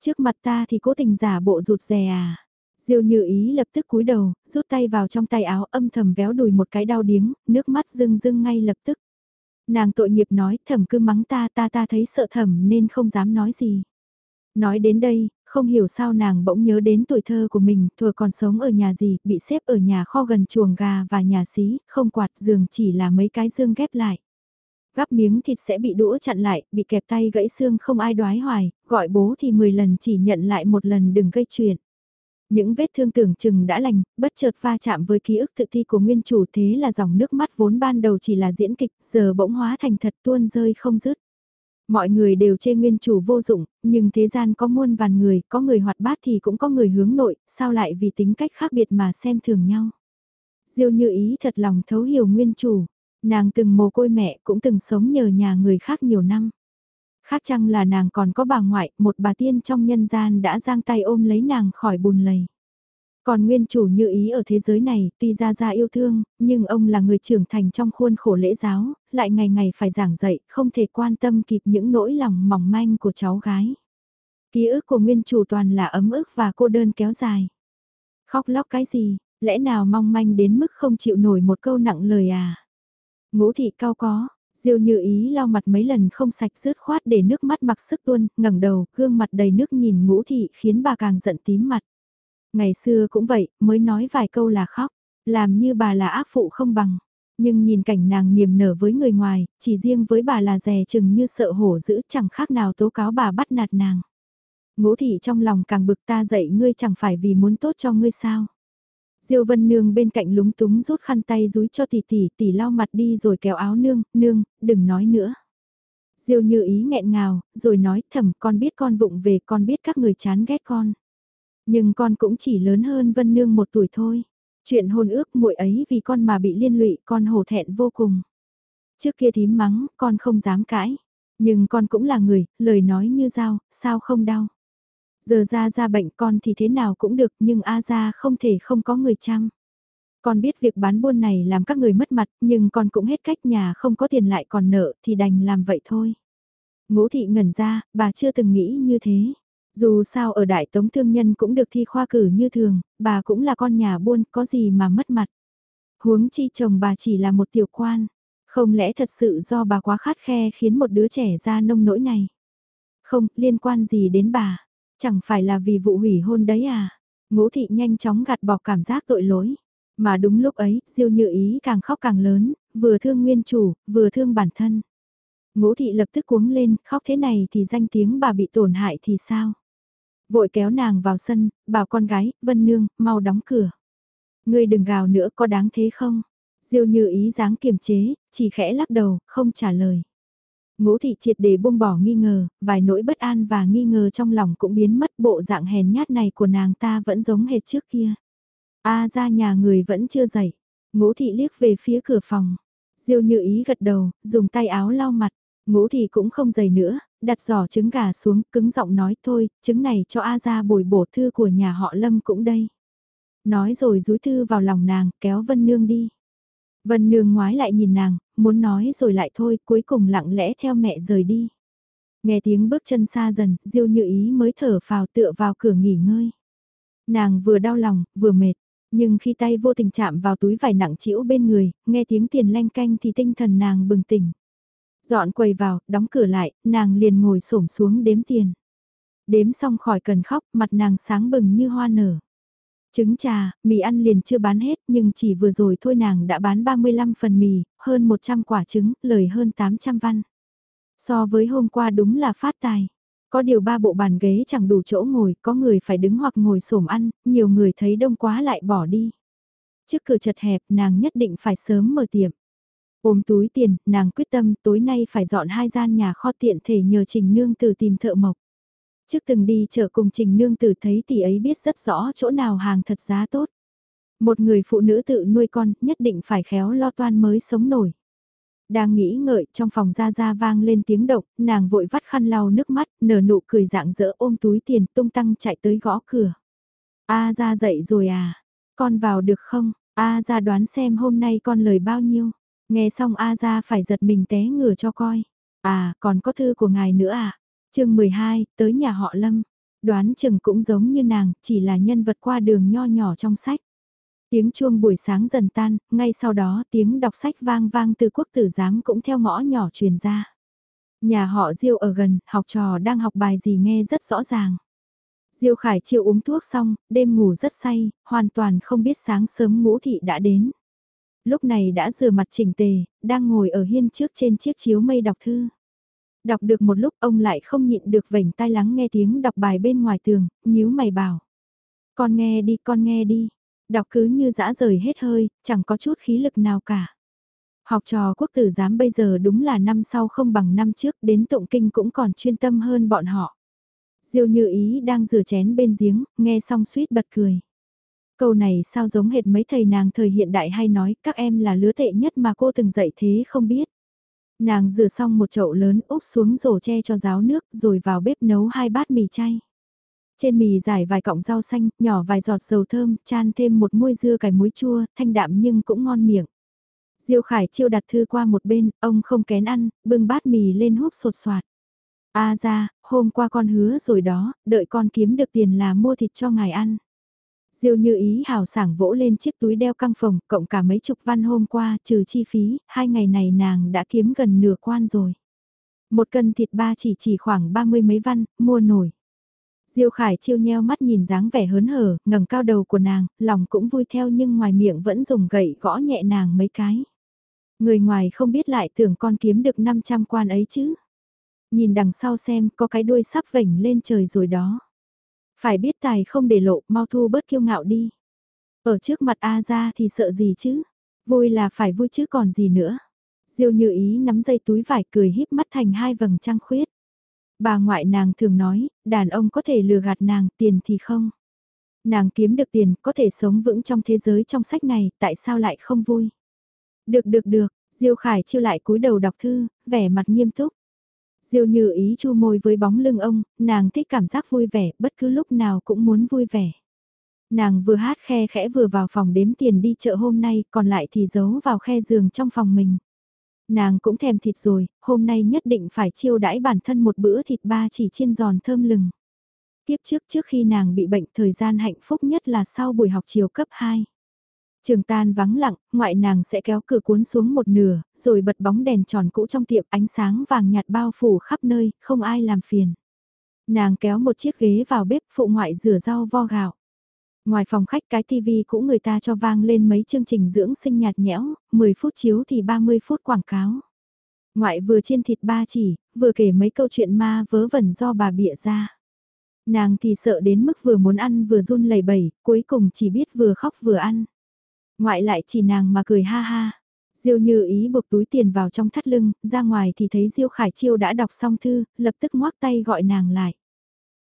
Trước mặt ta thì cố tình giả bộ rụt rè à. Diêu như ý lập tức cúi đầu, rút tay vào trong tay áo âm thầm véo đùi một cái đau điếng, nước mắt rưng rưng ngay lập tức. Nàng tội nghiệp nói thầm cứ mắng ta ta ta thấy sợ thầm nên không dám nói gì. Nói đến đây, không hiểu sao nàng bỗng nhớ đến tuổi thơ của mình, thừa còn sống ở nhà gì, bị xếp ở nhà kho gần chuồng gà và nhà xí, không quạt giường chỉ là mấy cái dương ghép lại. Gắp miếng thịt sẽ bị đũa chặn lại, bị kẹp tay gãy xương không ai đoái hoài, gọi bố thì 10 lần chỉ nhận lại một lần đừng gây chuyện. Những vết thương tưởng chừng đã lành, bất chợt va chạm với ký ức tự thi của nguyên chủ thế là dòng nước mắt vốn ban đầu chỉ là diễn kịch, giờ bỗng hóa thành thật tuôn rơi không dứt. Mọi người đều chê nguyên chủ vô dụng, nhưng thế gian có muôn vàn người, có người hoạt bát thì cũng có người hướng nội, sao lại vì tính cách khác biệt mà xem thường nhau. Diêu như ý thật lòng thấu hiểu nguyên chủ, nàng từng mồ côi mẹ cũng từng sống nhờ nhà người khác nhiều năm. Khác chăng là nàng còn có bà ngoại, một bà tiên trong nhân gian đã giang tay ôm lấy nàng khỏi bùn lầy. Còn nguyên chủ như ý ở thế giới này, tuy ra ra yêu thương, nhưng ông là người trưởng thành trong khuôn khổ lễ giáo, lại ngày ngày phải giảng dạy, không thể quan tâm kịp những nỗi lòng mỏng manh của cháu gái. Ký ức của nguyên chủ toàn là ấm ức và cô đơn kéo dài. Khóc lóc cái gì, lẽ nào mong manh đến mức không chịu nổi một câu nặng lời à? Ngũ thị cao có, Diêu như ý lau mặt mấy lần không sạch rớt khoát để nước mắt mặc sức tuôn, ngẩng đầu, gương mặt đầy nước nhìn ngũ thị khiến bà càng giận tím mặt. Ngày xưa cũng vậy, mới nói vài câu là khóc, làm như bà là ác phụ không bằng. Nhưng nhìn cảnh nàng niềm nở với người ngoài, chỉ riêng với bà là rè chừng như sợ hổ dữ chẳng khác nào tố cáo bà bắt nạt nàng. Ngũ thị trong lòng càng bực ta dậy ngươi chẳng phải vì muốn tốt cho ngươi sao. Diêu Vân Nương bên cạnh lúng túng rút khăn tay rúi cho tỷ tỷ, tỷ lau mặt đi rồi kéo áo nương, nương, đừng nói nữa. Diêu như ý nghẹn ngào, rồi nói thầm con biết con vụng về con biết các người chán ghét con. Nhưng con cũng chỉ lớn hơn Vân Nương một tuổi thôi. Chuyện hôn ước muội ấy vì con mà bị liên lụy con hổ thẹn vô cùng. Trước kia thím mắng, con không dám cãi. Nhưng con cũng là người, lời nói như dao, sao không đau. Giờ ra ra bệnh con thì thế nào cũng được nhưng A ra không thể không có người chăm. Con biết việc bán buôn này làm các người mất mặt nhưng con cũng hết cách nhà không có tiền lại còn nợ thì đành làm vậy thôi. Ngũ thị ngẩn ra, bà chưa từng nghĩ như thế. Dù sao ở Đại Tống Thương Nhân cũng được thi khoa cử như thường, bà cũng là con nhà buôn, có gì mà mất mặt. Huống chi chồng bà chỉ là một tiểu quan. Không lẽ thật sự do bà quá khát khe khiến một đứa trẻ ra nông nỗi này? Không, liên quan gì đến bà? Chẳng phải là vì vụ hủy hôn đấy à? Ngũ thị nhanh chóng gạt bỏ cảm giác tội lỗi. Mà đúng lúc ấy, Diêu Như Ý càng khóc càng lớn, vừa thương nguyên chủ, vừa thương bản thân. Ngũ thị lập tức cuống lên, khóc thế này thì danh tiếng bà bị tổn hại thì sao? Vội kéo nàng vào sân, bảo con gái, Vân Nương, mau đóng cửa. Ngươi đừng gào nữa có đáng thế không? Diêu như ý dáng kiềm chế, chỉ khẽ lắc đầu, không trả lời. Ngũ thị triệt để buông bỏ nghi ngờ, vài nỗi bất an và nghi ngờ trong lòng cũng biến mất bộ dạng hèn nhát này của nàng ta vẫn giống hệt trước kia. A ra nhà người vẫn chưa dậy. Ngũ thị liếc về phía cửa phòng. Diêu như ý gật đầu, dùng tay áo lau mặt. Ngũ thị cũng không dày nữa, đặt giỏ trứng gà xuống, cứng giọng nói thôi, trứng này cho A ra bồi bổ thư của nhà họ Lâm cũng đây. Nói rồi rúi thư vào lòng nàng, kéo Vân Nương đi. Vân Nương ngoái lại nhìn nàng, muốn nói rồi lại thôi, cuối cùng lặng lẽ theo mẹ rời đi. Nghe tiếng bước chân xa dần, Diêu Như Ý mới thở phào tựa vào cửa nghỉ ngơi. Nàng vừa đau lòng, vừa mệt, nhưng khi tay vô tình chạm vào túi vải nặng trĩu bên người, nghe tiếng tiền lanh canh thì tinh thần nàng bừng tỉnh. Dọn quầy vào, đóng cửa lại, nàng liền ngồi xổm xuống đếm tiền. Đếm xong khỏi cần khóc, mặt nàng sáng bừng như hoa nở. Trứng trà, mì ăn liền chưa bán hết nhưng chỉ vừa rồi thôi nàng đã bán 35 phần mì, hơn 100 quả trứng, lời hơn 800 văn. So với hôm qua đúng là phát tài. Có điều ba bộ bàn ghế chẳng đủ chỗ ngồi, có người phải đứng hoặc ngồi xổm ăn, nhiều người thấy đông quá lại bỏ đi. Trước cửa chật hẹp nàng nhất định phải sớm mở tiệm. Ôm túi tiền, nàng quyết tâm tối nay phải dọn hai gian nhà kho tiện thể nhờ Trình Nương từ tìm thợ mộc. Trước từng đi chợ cùng Trình Nương Tử thấy tỷ ấy biết rất rõ chỗ nào hàng thật giá tốt. Một người phụ nữ tự nuôi con nhất định phải khéo lo toan mới sống nổi. Đang nghĩ ngợi trong phòng ra ra vang lên tiếng động, nàng vội vắt khăn lau nước mắt, nở nụ cười dạng dỡ ôm túi tiền tung tăng chạy tới gõ cửa. A ra dậy rồi à, con vào được không, A ra đoán xem hôm nay con lời bao nhiêu. Nghe xong A ra phải giật mình té ngửa cho coi. À, còn có thư của ngài nữa à? Chương 12, tới nhà họ Lâm. Đoán chừng cũng giống như nàng, chỉ là nhân vật qua đường nho nhỏ trong sách. Tiếng chuông buổi sáng dần tan, ngay sau đó tiếng đọc sách vang vang từ quốc tử giám cũng theo ngõ nhỏ truyền ra. Nhà họ Diêu ở gần, học trò đang học bài gì nghe rất rõ ràng. Diêu Khải chiều uống thuốc xong, đêm ngủ rất say, hoàn toàn không biết sáng sớm ngũ thị đã đến. Lúc này đã rửa mặt chỉnh tề, đang ngồi ở hiên trước trên chiếc chiếu mây đọc thư. Đọc được một lúc ông lại không nhịn được vểnh tai lắng nghe tiếng đọc bài bên ngoài tường, nhíu mày bảo. Con nghe đi, con nghe đi. Đọc cứ như dã rời hết hơi, chẳng có chút khí lực nào cả. Học trò quốc tử giám bây giờ đúng là năm sau không bằng năm trước đến tụng kinh cũng còn chuyên tâm hơn bọn họ. Diêu như ý đang rửa chén bên giếng, nghe xong suýt bật cười. Câu này sao giống hệt mấy thầy nàng thời hiện đại hay nói các em là lứa tệ nhất mà cô từng dạy thế không biết. Nàng rửa xong một chậu lớn úp xuống rổ che cho ráo nước rồi vào bếp nấu hai bát mì chay. Trên mì rải vài cọng rau xanh, nhỏ vài giọt dầu thơm, chan thêm một muôi dưa cải muối chua, thanh đạm nhưng cũng ngon miệng. Diêu Khải chiêu đặt thư qua một bên, ông không kén ăn, bưng bát mì lên hút sột soạt. A ra, hôm qua con hứa rồi đó, đợi con kiếm được tiền là mua thịt cho ngài ăn. Diêu như ý hào sảng vỗ lên chiếc túi đeo căng phòng, cộng cả mấy chục văn hôm qua, trừ chi phí, hai ngày này nàng đã kiếm gần nửa quan rồi. Một cân thịt ba chỉ chỉ khoảng ba mươi mấy văn, mua nổi. Diêu Khải chiêu nheo mắt nhìn dáng vẻ hớn hở, ngẩng cao đầu của nàng, lòng cũng vui theo nhưng ngoài miệng vẫn dùng gậy gõ nhẹ nàng mấy cái. Người ngoài không biết lại tưởng con kiếm được 500 quan ấy chứ. Nhìn đằng sau xem có cái đuôi sắp vểnh lên trời rồi đó. Phải biết tài không để lộ, mau thu bớt kiêu ngạo đi. Ở trước mặt A ra thì sợ gì chứ? Vui là phải vui chứ còn gì nữa. Diêu như ý nắm dây túi vải cười híp mắt thành hai vầng trăng khuyết. Bà ngoại nàng thường nói, đàn ông có thể lừa gạt nàng, tiền thì không. Nàng kiếm được tiền, có thể sống vững trong thế giới trong sách này, tại sao lại không vui? Được được được, Diêu Khải chiêu lại cúi đầu đọc thư, vẻ mặt nghiêm túc. Diêu như ý chu môi với bóng lưng ông, nàng thích cảm giác vui vẻ, bất cứ lúc nào cũng muốn vui vẻ. Nàng vừa hát khe khẽ vừa vào phòng đếm tiền đi chợ hôm nay, còn lại thì giấu vào khe giường trong phòng mình. Nàng cũng thèm thịt rồi, hôm nay nhất định phải chiêu đãi bản thân một bữa thịt ba chỉ chiên giòn thơm lừng. Tiếp trước trước khi nàng bị bệnh thời gian hạnh phúc nhất là sau buổi học chiều cấp 2. Trường tan vắng lặng, ngoại nàng sẽ kéo cửa cuốn xuống một nửa, rồi bật bóng đèn tròn cũ trong tiệm ánh sáng vàng nhạt bao phủ khắp nơi, không ai làm phiền. Nàng kéo một chiếc ghế vào bếp phụ ngoại rửa rau vo gạo. Ngoài phòng khách cái tivi cũ người ta cho vang lên mấy chương trình dưỡng sinh nhạt nhẽo, 10 phút chiếu thì 30 phút quảng cáo. Ngoại vừa chiên thịt ba chỉ, vừa kể mấy câu chuyện ma vớ vẩn do bà bịa ra. Nàng thì sợ đến mức vừa muốn ăn vừa run lẩy bẩy, cuối cùng chỉ biết vừa khóc vừa ăn. Ngoại lại chỉ nàng mà cười ha ha. Diêu như ý buộc túi tiền vào trong thắt lưng, ra ngoài thì thấy Diêu Khải Chiêu đã đọc xong thư, lập tức ngoác tay gọi nàng lại.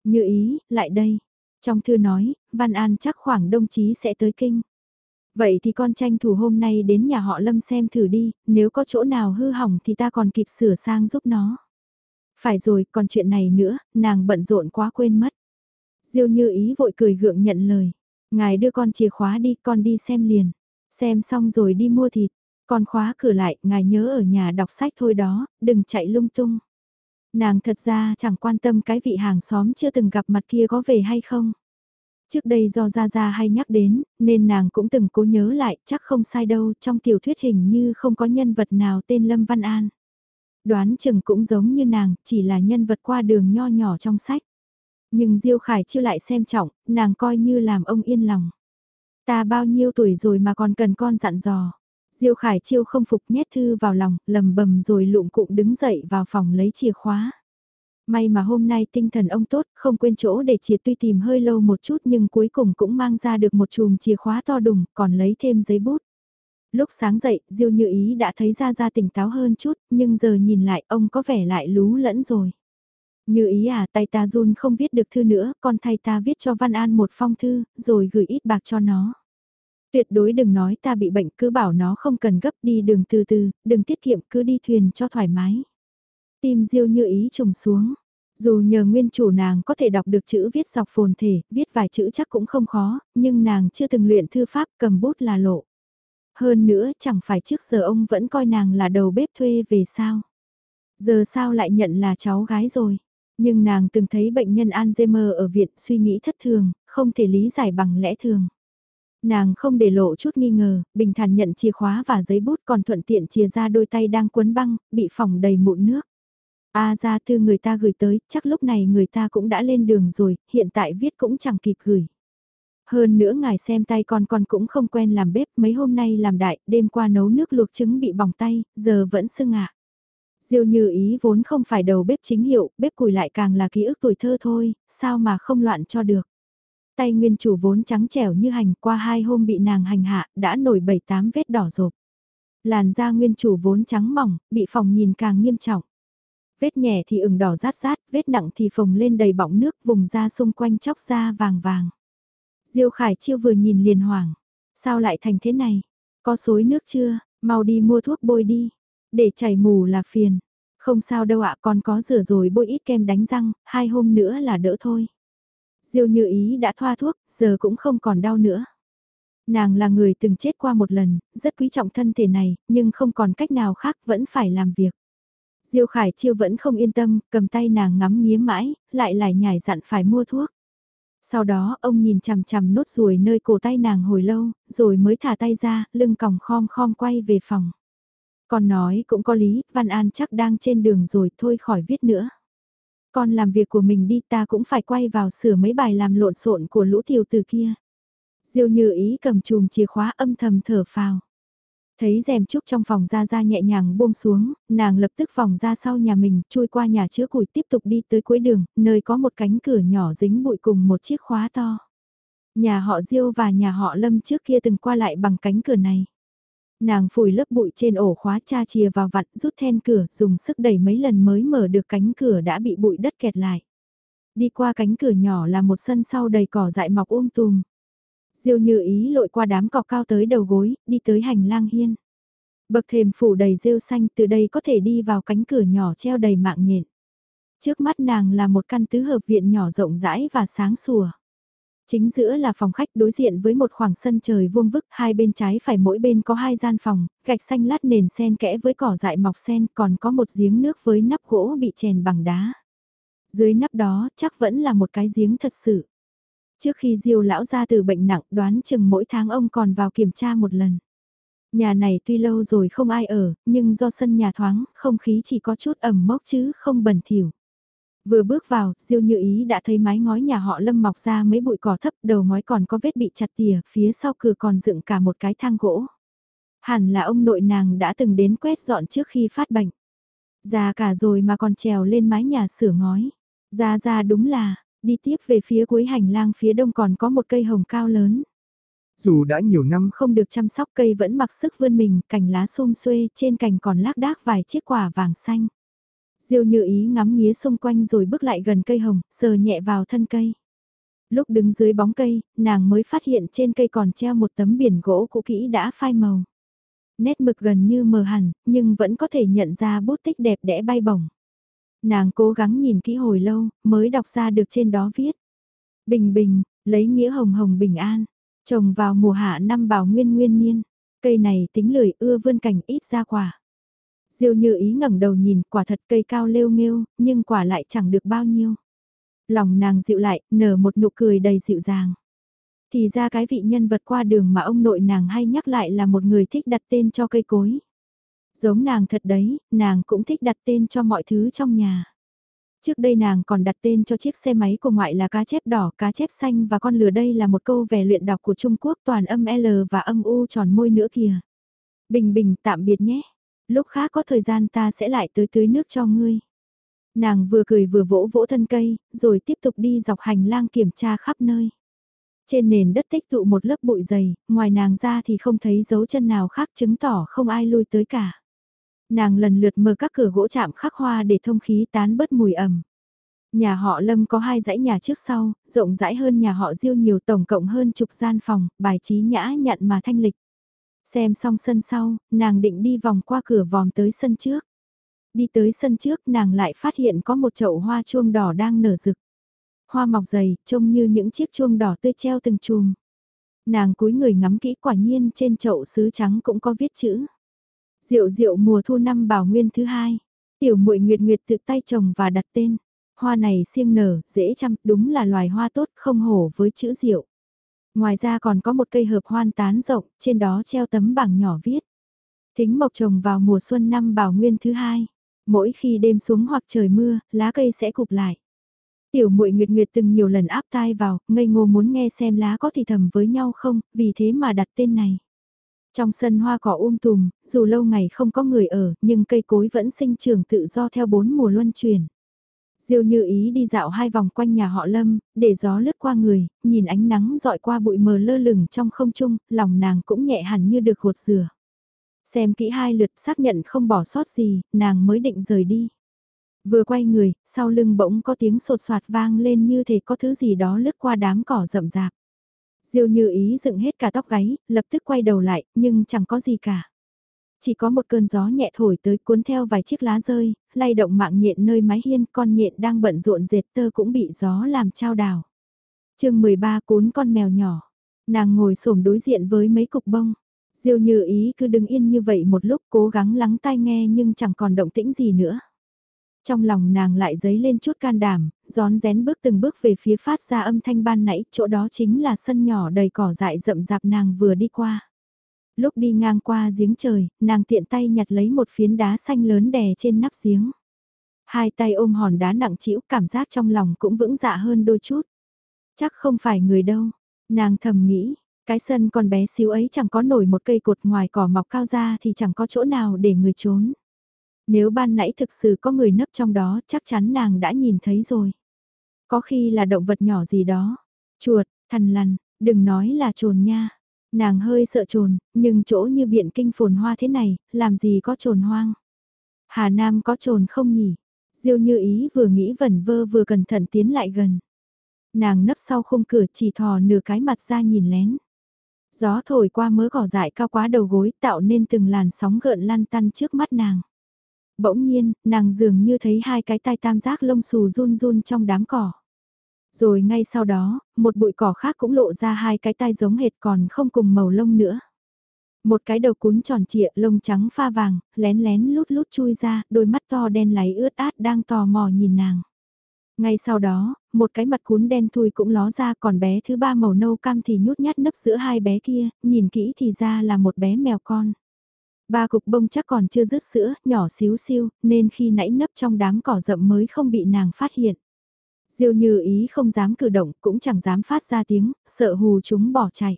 Như ý, lại đây. Trong thư nói, Văn An chắc khoảng đông chí sẽ tới kinh. Vậy thì con tranh thủ hôm nay đến nhà họ Lâm xem thử đi, nếu có chỗ nào hư hỏng thì ta còn kịp sửa sang giúp nó. Phải rồi, còn chuyện này nữa, nàng bận rộn quá quên mất. Diêu như ý vội cười gượng nhận lời. Ngài đưa con chìa khóa đi, con đi xem liền. Xem xong rồi đi mua thịt. Con khóa cửa lại, ngài nhớ ở nhà đọc sách thôi đó, đừng chạy lung tung. Nàng thật ra chẳng quan tâm cái vị hàng xóm chưa từng gặp mặt kia có về hay không. Trước đây do Gia Gia hay nhắc đến, nên nàng cũng từng cố nhớ lại, chắc không sai đâu, trong tiểu thuyết hình như không có nhân vật nào tên Lâm Văn An. Đoán chừng cũng giống như nàng, chỉ là nhân vật qua đường nho nhỏ trong sách. Nhưng Diêu Khải chưa lại xem trọng, nàng coi như làm ông yên lòng. Ta bao nhiêu tuổi rồi mà còn cần con dặn dò. Diêu Khải Chiêu không phục nhét thư vào lòng, lầm bầm rồi lụng cụng đứng dậy vào phòng lấy chìa khóa. May mà hôm nay tinh thần ông tốt, không quên chỗ để chìa tuy tìm hơi lâu một chút nhưng cuối cùng cũng mang ra được một chùm chìa khóa to đùng, còn lấy thêm giấy bút. Lúc sáng dậy, Diêu Như Ý đã thấy ra ra tỉnh táo hơn chút, nhưng giờ nhìn lại ông có vẻ lại lú lẫn rồi. Như ý à, tay ta run không viết được thư nữa, con thay ta viết cho Văn An một phong thư, rồi gửi ít bạc cho nó. Tuyệt đối đừng nói ta bị bệnh cứ bảo nó không cần gấp đi đường từ từ, đừng tiết kiệm cứ đi thuyền cho thoải mái. Tim diêu như ý trùng xuống. Dù nhờ nguyên chủ nàng có thể đọc được chữ viết dọc phồn thể, viết vài chữ chắc cũng không khó, nhưng nàng chưa từng luyện thư pháp cầm bút là lộ. Hơn nữa chẳng phải trước giờ ông vẫn coi nàng là đầu bếp thuê về sao. Giờ sao lại nhận là cháu gái rồi. Nhưng nàng từng thấy bệnh nhân Alzheimer ở viện suy nghĩ thất thường, không thể lý giải bằng lẽ thường. Nàng không để lộ chút nghi ngờ, bình thản nhận chìa khóa và giấy bút còn thuận tiện chia ra đôi tay đang cuốn băng, bị phỏng đầy mụn nước. A ra thư người ta gửi tới, chắc lúc này người ta cũng đã lên đường rồi, hiện tại viết cũng chẳng kịp gửi. Hơn nữa ngài xem tay con con cũng không quen làm bếp, mấy hôm nay làm đại, đêm qua nấu nước luộc trứng bị bỏng tay, giờ vẫn sưng ạ. Diêu như ý vốn không phải đầu bếp chính hiệu, bếp củi lại càng là ký ức tuổi thơ thôi, sao mà không loạn cho được. Tay nguyên chủ vốn trắng trẻo như hành qua hai hôm bị nàng hành hạ, đã nổi bảy tám vết đỏ rộp. Làn da nguyên chủ vốn trắng mỏng, bị phòng nhìn càng nghiêm trọng. Vết nhẹ thì ửng đỏ rát rát, vết nặng thì phồng lên đầy bọng nước vùng da xung quanh chóc da vàng vàng. Diêu Khải Chiêu vừa nhìn liền hoảng. Sao lại thành thế này? Có xối nước chưa? Mau đi mua thuốc bôi đi. Để chảy mù là phiền. Không sao đâu ạ, còn có rửa rồi bôi ít kem đánh răng, hai hôm nữa là đỡ thôi. Diêu như ý đã thoa thuốc, giờ cũng không còn đau nữa. Nàng là người từng chết qua một lần, rất quý trọng thân thể này, nhưng không còn cách nào khác vẫn phải làm việc. Diêu Khải Chiêu vẫn không yên tâm, cầm tay nàng ngắm nghía mãi, lại lại nhảy dặn phải mua thuốc. Sau đó ông nhìn chằm chằm nốt ruồi nơi cổ tay nàng hồi lâu, rồi mới thả tay ra, lưng còng khom khom quay về phòng. Con nói cũng có lý, Văn An chắc đang trên đường rồi thôi khỏi viết nữa. Con làm việc của mình đi ta cũng phải quay vào sửa mấy bài làm lộn xộn của lũ tiểu từ kia. Diêu như ý cầm chùm chìa khóa âm thầm thở phào. Thấy rèm trúc trong phòng ra ra nhẹ nhàng buông xuống, nàng lập tức vòng ra sau nhà mình, chui qua nhà chứa củi tiếp tục đi tới cuối đường, nơi có một cánh cửa nhỏ dính bụi cùng một chiếc khóa to. Nhà họ Diêu và nhà họ Lâm trước kia từng qua lại bằng cánh cửa này. Nàng phủi lớp bụi trên ổ khóa cha chìa vào vặn rút then cửa dùng sức đẩy mấy lần mới mở được cánh cửa đã bị bụi đất kẹt lại. Đi qua cánh cửa nhỏ là một sân sau đầy cỏ dại mọc um tùm. Diêu như ý lội qua đám cỏ cao tới đầu gối, đi tới hành lang hiên. Bậc thềm phủ đầy rêu xanh từ đây có thể đi vào cánh cửa nhỏ treo đầy mạng nhện. Trước mắt nàng là một căn tứ hợp viện nhỏ rộng rãi và sáng sủa. Chính giữa là phòng khách đối diện với một khoảng sân trời vuông vức, hai bên trái phải mỗi bên có hai gian phòng, gạch xanh lát nền sen kẽ với cỏ dại mọc sen, còn có một giếng nước với nắp gỗ bị chèn bằng đá. Dưới nắp đó chắc vẫn là một cái giếng thật sự. Trước khi diêu lão ra từ bệnh nặng đoán chừng mỗi tháng ông còn vào kiểm tra một lần. Nhà này tuy lâu rồi không ai ở, nhưng do sân nhà thoáng, không khí chỉ có chút ẩm mốc chứ không bẩn thỉu. Vừa bước vào, Diêu Như Ý đã thấy mái ngói nhà họ Lâm mọc ra mấy bụi cỏ thấp, đầu ngói còn có vết bị chặt tỉa, phía sau cửa còn dựng cả một cái thang gỗ. Hẳn là ông nội nàng đã từng đến quét dọn trước khi phát bệnh. Già cả rồi mà còn trèo lên mái nhà sửa ngói. Ra ra đúng là, đi tiếp về phía cuối hành lang phía đông còn có một cây hồng cao lớn. Dù đã nhiều năm không được chăm sóc cây vẫn mặc sức vươn mình, cành lá xum xuê, trên cành còn lác đác vài chiếc quả vàng xanh. Diêu như ý ngắm nghía xung quanh rồi bước lại gần cây hồng, sờ nhẹ vào thân cây. Lúc đứng dưới bóng cây, nàng mới phát hiện trên cây còn treo một tấm biển gỗ cũ kỹ đã phai màu. Nét mực gần như mờ hẳn, nhưng vẫn có thể nhận ra bút tích đẹp đẽ bay bổng. Nàng cố gắng nhìn kỹ hồi lâu, mới đọc ra được trên đó viết. Bình bình, lấy nghĩa hồng hồng bình an, trồng vào mùa hạ năm bảo nguyên nguyên niên. Cây này tính lười ưa vươn cảnh ít ra quả. Diêu như ý ngẩng đầu nhìn quả thật cây cao lêu nghêu, nhưng quả lại chẳng được bao nhiêu. Lòng nàng dịu lại, nở một nụ cười đầy dịu dàng. Thì ra cái vị nhân vật qua đường mà ông nội nàng hay nhắc lại là một người thích đặt tên cho cây cối. Giống nàng thật đấy, nàng cũng thích đặt tên cho mọi thứ trong nhà. Trước đây nàng còn đặt tên cho chiếc xe máy của ngoại là cá chép đỏ, cá chép xanh và con lừa đây là một câu về luyện đọc của Trung Quốc toàn âm L và âm U tròn môi nữa kìa. Bình bình tạm biệt nhé lúc khác có thời gian ta sẽ lại tới tưới nước cho ngươi. Nàng vừa cười vừa vỗ vỗ thân cây, rồi tiếp tục đi dọc hành lang kiểm tra khắp nơi. Trên nền đất tích tụ một lớp bụi dày, ngoài nàng ra thì không thấy dấu chân nào khác chứng tỏ không ai lui tới cả. Nàng lần lượt mở các cửa gỗ chạm khắc hoa để thông khí tán bớt mùi ẩm. Nhà họ Lâm có hai dãy nhà trước sau, rộng rãi hơn nhà họ Diêu nhiều tổng cộng hơn chục gian phòng, bài trí nhã nhặn mà thanh lịch. Xem xong sân sau, nàng định đi vòng qua cửa vòng tới sân trước. Đi tới sân trước nàng lại phát hiện có một chậu hoa chuông đỏ đang nở rực. Hoa mọc dày, trông như những chiếc chuông đỏ tươi treo từng chùm. Nàng cúi người ngắm kỹ quả nhiên trên chậu sứ trắng cũng có viết chữ. Diệu diệu mùa thu năm bảo nguyên thứ hai. Tiểu muội nguyệt nguyệt tự tay trồng và đặt tên. Hoa này siêng nở, dễ chăm, đúng là loài hoa tốt không hổ với chữ diệu. Ngoài ra còn có một cây hợp hoan tán rộng, trên đó treo tấm bảng nhỏ viết. Thính mộc trồng vào mùa xuân năm bảo nguyên thứ hai. Mỗi khi đêm xuống hoặc trời mưa, lá cây sẽ cụp lại. Tiểu muội Nguyệt Nguyệt từng nhiều lần áp tai vào, ngây ngô muốn nghe xem lá có thì thầm với nhau không, vì thế mà đặt tên này. Trong sân hoa cỏ um tùm, dù lâu ngày không có người ở, nhưng cây cối vẫn sinh trưởng tự do theo bốn mùa luân chuyển. Diêu như ý đi dạo hai vòng quanh nhà họ Lâm, để gió lướt qua người, nhìn ánh nắng dọi qua bụi mờ lơ lửng trong không trung, lòng nàng cũng nhẹ hẳn như được gột rửa. Xem kỹ hai lượt xác nhận không bỏ sót gì, nàng mới định rời đi. Vừa quay người, sau lưng bỗng có tiếng sột soạt vang lên như thể có thứ gì đó lướt qua đám cỏ rậm rạp. Diêu như ý dựng hết cả tóc gáy, lập tức quay đầu lại, nhưng chẳng có gì cả. Chỉ có một cơn gió nhẹ thổi tới cuốn theo vài chiếc lá rơi, lay động mạng nhện nơi mái hiên con nhện đang bận rộn dệt tơ cũng bị gió làm trao đảo. chương 13 cuốn con mèo nhỏ, nàng ngồi xổm đối diện với mấy cục bông. Diêu như ý cứ đứng yên như vậy một lúc cố gắng lắng tai nghe nhưng chẳng còn động tĩnh gì nữa. Trong lòng nàng lại dấy lên chút can đảm, gión rén bước từng bước về phía phát ra âm thanh ban nãy, chỗ đó chính là sân nhỏ đầy cỏ dại rậm rạp nàng vừa đi qua. Lúc đi ngang qua giếng trời, nàng tiện tay nhặt lấy một phiến đá xanh lớn đè trên nắp giếng. Hai tay ôm hòn đá nặng trĩu cảm giác trong lòng cũng vững dạ hơn đôi chút. Chắc không phải người đâu. Nàng thầm nghĩ, cái sân con bé xíu ấy chẳng có nổi một cây cột ngoài cỏ mọc cao ra thì chẳng có chỗ nào để người trốn. Nếu ban nãy thực sự có người nấp trong đó chắc chắn nàng đã nhìn thấy rồi. Có khi là động vật nhỏ gì đó. Chuột, thằn lằn, đừng nói là trồn nha. Nàng hơi sợ trồn, nhưng chỗ như biện kinh phồn hoa thế này, làm gì có trồn hoang. Hà Nam có trồn không nhỉ? Diêu như ý vừa nghĩ vẩn vơ vừa cẩn thận tiến lại gần. Nàng nấp sau khung cửa chỉ thò nửa cái mặt ra nhìn lén. Gió thổi qua mớ cỏ dại cao quá đầu gối tạo nên từng làn sóng gợn lan tăn trước mắt nàng. Bỗng nhiên, nàng dường như thấy hai cái tai tam giác lông xù run run trong đám cỏ. Rồi ngay sau đó, một bụi cỏ khác cũng lộ ra hai cái tai giống hệt còn không cùng màu lông nữa. Một cái đầu cún tròn trịa lông trắng pha vàng, lén lén lút lút chui ra, đôi mắt to đen láy ướt át đang tò mò nhìn nàng. Ngay sau đó, một cái mặt cún đen thui cũng ló ra còn bé thứ ba màu nâu cam thì nhút nhát nấp giữa hai bé kia, nhìn kỹ thì ra là một bé mèo con. Ba cục bông chắc còn chưa rứt sữa, nhỏ xíu xiu, nên khi nãy nấp trong đám cỏ rậm mới không bị nàng phát hiện. Diêu như ý không dám cử động, cũng chẳng dám phát ra tiếng, sợ hù chúng bỏ chạy.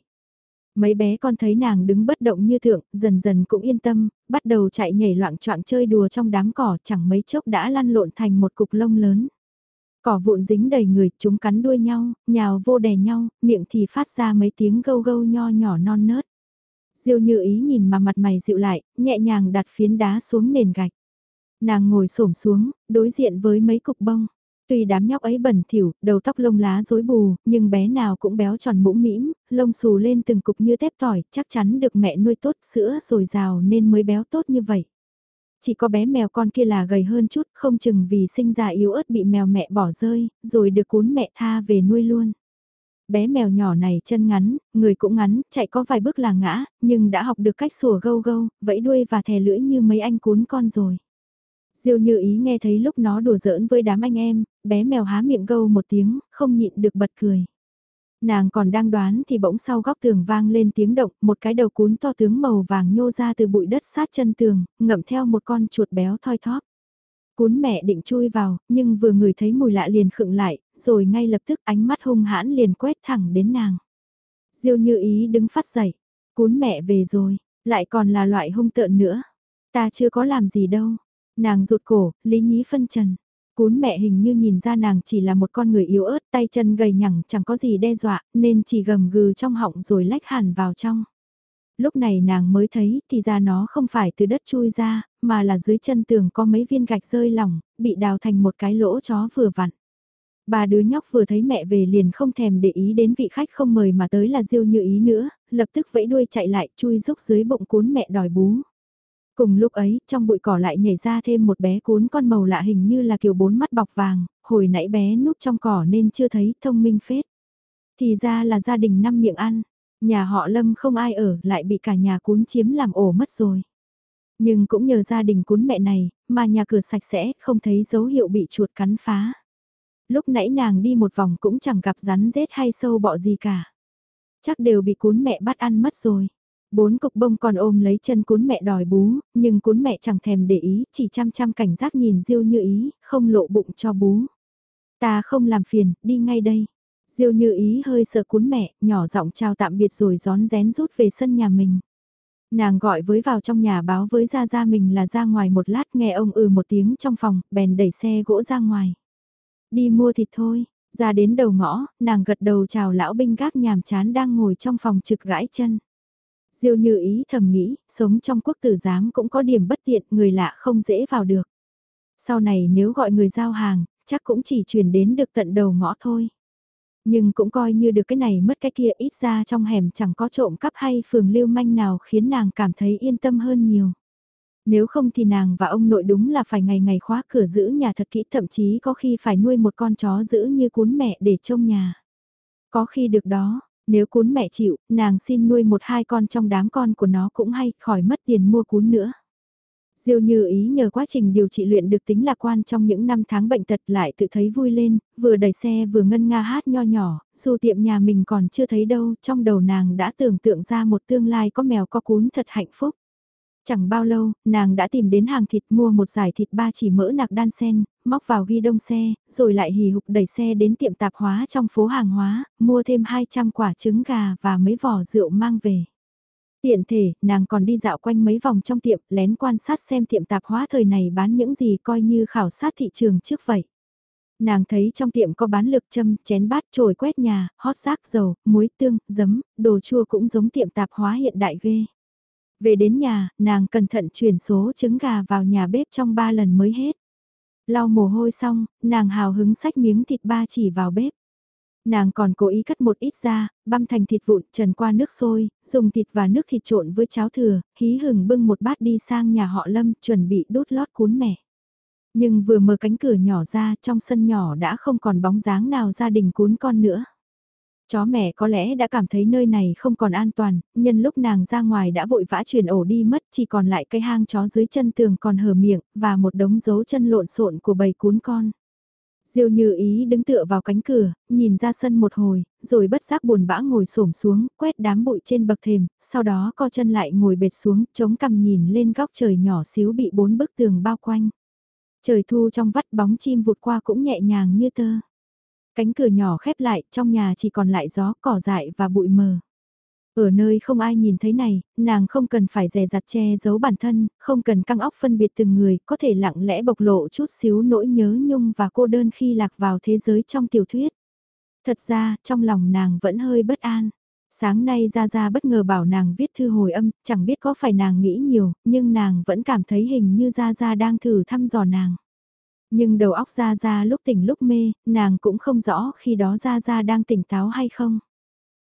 Mấy bé con thấy nàng đứng bất động như thượng, dần dần cũng yên tâm, bắt đầu chạy nhảy loạn choạng chơi đùa trong đám cỏ chẳng mấy chốc đã lăn lộn thành một cục lông lớn. Cỏ vụn dính đầy người, chúng cắn đuôi nhau, nhào vô đè nhau, miệng thì phát ra mấy tiếng gâu gâu nho nhỏ non nớt. Diêu như ý nhìn mà mặt mày dịu lại, nhẹ nhàng đặt phiến đá xuống nền gạch. Nàng ngồi xổm xuống, đối diện với mấy cục bông. Tuy đám nhóc ấy bẩn thỉu, đầu tóc lông lá rối bù, nhưng bé nào cũng béo tròn mũm mĩm, lông xù lên từng cục như tép tỏi, chắc chắn được mẹ nuôi tốt sữa rồi rào nên mới béo tốt như vậy. Chỉ có bé mèo con kia là gầy hơn chút, không chừng vì sinh ra yếu ớt bị mèo mẹ bỏ rơi, rồi được cún mẹ tha về nuôi luôn. Bé mèo nhỏ này chân ngắn, người cũng ngắn, chạy có vài bước là ngã, nhưng đã học được cách sủa gâu gâu, vẫy đuôi và thè lưỡi như mấy anh cún con rồi. Diêu như ý nghe thấy lúc nó đùa giỡn với đám anh em, bé mèo há miệng gâu một tiếng, không nhịn được bật cười. Nàng còn đang đoán thì bỗng sau góc tường vang lên tiếng động, một cái đầu cún to tướng màu vàng nhô ra từ bụi đất sát chân tường, ngậm theo một con chuột béo thoi thóp. Cún mẹ định chui vào, nhưng vừa ngửi thấy mùi lạ liền khựng lại, rồi ngay lập tức ánh mắt hung hãn liền quét thẳng đến nàng. Diêu như ý đứng phát dậy, cún mẹ về rồi, lại còn là loại hung tợn nữa. Ta chưa có làm gì đâu. Nàng rụt cổ, lý nhí phân trần. Cún mẹ hình như nhìn ra nàng chỉ là một con người yếu ớt, tay chân gầy nhẳng chẳng có gì đe dọa, nên chỉ gầm gừ trong họng rồi lách hẳn vào trong. Lúc này nàng mới thấy thì ra nó không phải từ đất chui ra, mà là dưới chân tường có mấy viên gạch rơi lỏng, bị đào thành một cái lỗ chó vừa vặn. bà đứa nhóc vừa thấy mẹ về liền không thèm để ý đến vị khách không mời mà tới là diêu như ý nữa, lập tức vẫy đuôi chạy lại chui rúc dưới bụng cún mẹ đòi bú. Cùng lúc ấy, trong bụi cỏ lại nhảy ra thêm một bé cún con màu lạ hình như là kiểu bốn mắt bọc vàng, hồi nãy bé núp trong cỏ nên chưa thấy thông minh phết. Thì ra là gia đình năm miệng ăn, nhà họ Lâm không ai ở lại bị cả nhà cún chiếm làm ổ mất rồi. Nhưng cũng nhờ gia đình cún mẹ này, mà nhà cửa sạch sẽ, không thấy dấu hiệu bị chuột cắn phá. Lúc nãy nàng đi một vòng cũng chẳng gặp rắn rết hay sâu bọ gì cả. Chắc đều bị cún mẹ bắt ăn mất rồi. Bốn cục bông còn ôm lấy chân cún mẹ đòi bú, nhưng cún mẹ chẳng thèm để ý, chỉ chăm chăm cảnh giác nhìn Diêu như ý, không lộ bụng cho bú. Ta không làm phiền, đi ngay đây. Diêu như ý hơi sợ cún mẹ, nhỏ giọng chào tạm biệt rồi gión rén rút về sân nhà mình. Nàng gọi với vào trong nhà báo với Gia Gia mình là ra ngoài một lát nghe ông ừ một tiếng trong phòng, bèn đẩy xe gỗ ra ngoài. Đi mua thịt thôi, ra đến đầu ngõ, nàng gật đầu chào lão binh gác nhàm chán đang ngồi trong phòng trực gãi chân. Diêu như ý thầm nghĩ, sống trong quốc tử giám cũng có điểm bất tiện, người lạ không dễ vào được. Sau này nếu gọi người giao hàng, chắc cũng chỉ chuyển đến được tận đầu ngõ thôi. Nhưng cũng coi như được cái này mất cái kia ít ra trong hẻm chẳng có trộm cắp hay phường lưu manh nào khiến nàng cảm thấy yên tâm hơn nhiều. Nếu không thì nàng và ông nội đúng là phải ngày ngày khóa cửa giữ nhà thật kỹ thậm chí có khi phải nuôi một con chó giữ như cún mẹ để trông nhà. Có khi được đó, nếu cún mẹ chịu, nàng xin nuôi một hai con trong đám con của nó cũng hay, khỏi mất tiền mua cún nữa. Diêu như ý nhờ quá trình điều trị luyện được tính lạc quan trong những năm tháng bệnh tật lại tự thấy vui lên, vừa đẩy xe vừa ngân nga hát nho nhỏ, dù tiệm nhà mình còn chưa thấy đâu, trong đầu nàng đã tưởng tượng ra một tương lai có mèo có cún thật hạnh phúc. Chẳng bao lâu, nàng đã tìm đến hàng thịt mua một giải thịt ba chỉ mỡ nạc đan sen, móc vào ghi đông xe, rồi lại hì hục đẩy xe đến tiệm tạp hóa trong phố hàng hóa, mua thêm 200 quả trứng gà và mấy vỏ rượu mang về. Tiện thể, nàng còn đi dạo quanh mấy vòng trong tiệm, lén quan sát xem tiệm tạp hóa thời này bán những gì coi như khảo sát thị trường trước vậy. Nàng thấy trong tiệm có bán lược châm, chén bát, trồi quét nhà, hót rác, dầu, muối, tương, giấm, đồ chua cũng giống tiệm tạp hóa hiện đại ghê. Về đến nhà, nàng cẩn thận chuyển số trứng gà vào nhà bếp trong ba lần mới hết. Lau mồ hôi xong, nàng hào hứng xách miếng thịt ba chỉ vào bếp. Nàng còn cố ý cắt một ít ra, băm thành thịt vụn trần qua nước sôi, dùng thịt và nước thịt trộn với cháo thừa, hí hừng bưng một bát đi sang nhà họ Lâm chuẩn bị đốt lót cuốn mẻ. Nhưng vừa mở cánh cửa nhỏ ra trong sân nhỏ đã không còn bóng dáng nào gia đình cuốn con nữa. Chó mẹ có lẽ đã cảm thấy nơi này không còn an toàn, nhân lúc nàng ra ngoài đã vội vã chuyển ổ đi mất chỉ còn lại cái hang chó dưới chân tường còn hở miệng, và một đống dấu chân lộn xộn của bầy cuốn con. Diêu như ý đứng tựa vào cánh cửa, nhìn ra sân một hồi, rồi bất giác buồn bã ngồi xổm xuống, quét đám bụi trên bậc thềm, sau đó co chân lại ngồi bệt xuống, chống cằm nhìn lên góc trời nhỏ xíu bị bốn bức tường bao quanh. Trời thu trong vắt bóng chim vụt qua cũng nhẹ nhàng như tơ. Cánh cửa nhỏ khép lại, trong nhà chỉ còn lại gió, cỏ dại và bụi mờ. Ở nơi không ai nhìn thấy này, nàng không cần phải dè dặt che giấu bản thân, không cần căng óc phân biệt từng người, có thể lặng lẽ bộc lộ chút xíu nỗi nhớ nhung và cô đơn khi lạc vào thế giới trong tiểu thuyết. Thật ra, trong lòng nàng vẫn hơi bất an. Sáng nay Gia Gia bất ngờ bảo nàng viết thư hồi âm, chẳng biết có phải nàng nghĩ nhiều, nhưng nàng vẫn cảm thấy hình như Gia Gia đang thử thăm dò nàng. Nhưng đầu óc Gia Gia lúc tỉnh lúc mê, nàng cũng không rõ khi đó Gia Gia đang tỉnh táo hay không.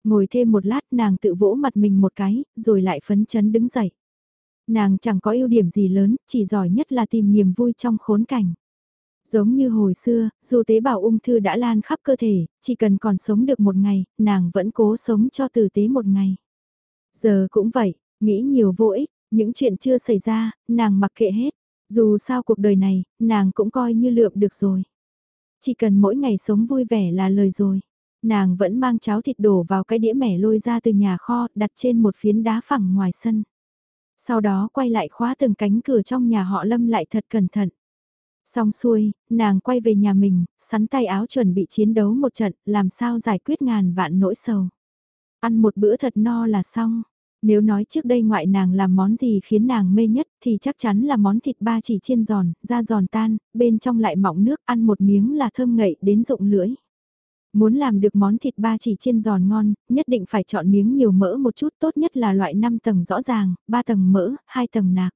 Ngồi thêm một lát nàng tự vỗ mặt mình một cái, rồi lại phấn chấn đứng dậy. Nàng chẳng có ưu điểm gì lớn, chỉ giỏi nhất là tìm niềm vui trong khốn cảnh. Giống như hồi xưa, dù tế bào ung thư đã lan khắp cơ thể, chỉ cần còn sống được một ngày, nàng vẫn cố sống cho tử tế một ngày. Giờ cũng vậy, nghĩ nhiều vô ích, những chuyện chưa xảy ra, nàng mặc kệ hết. Dù sao cuộc đời này, nàng cũng coi như lượm được rồi. Chỉ cần mỗi ngày sống vui vẻ là lời rồi. Nàng vẫn mang cháo thịt đổ vào cái đĩa mẻ lôi ra từ nhà kho, đặt trên một phiến đá phẳng ngoài sân. Sau đó quay lại khóa từng cánh cửa trong nhà họ lâm lại thật cẩn thận. Xong xuôi, nàng quay về nhà mình, sắn tay áo chuẩn bị chiến đấu một trận, làm sao giải quyết ngàn vạn nỗi sầu. Ăn một bữa thật no là xong. Nếu nói trước đây ngoại nàng làm món gì khiến nàng mê nhất thì chắc chắn là món thịt ba chỉ chiên giòn, da giòn tan, bên trong lại mọng nước ăn một miếng là thơm ngậy đến rụng lưỡi. Muốn làm được món thịt ba chỉ chiên giòn ngon, nhất định phải chọn miếng nhiều mỡ một chút tốt nhất là loại 5 tầng rõ ràng, 3 tầng mỡ, 2 tầng nạc.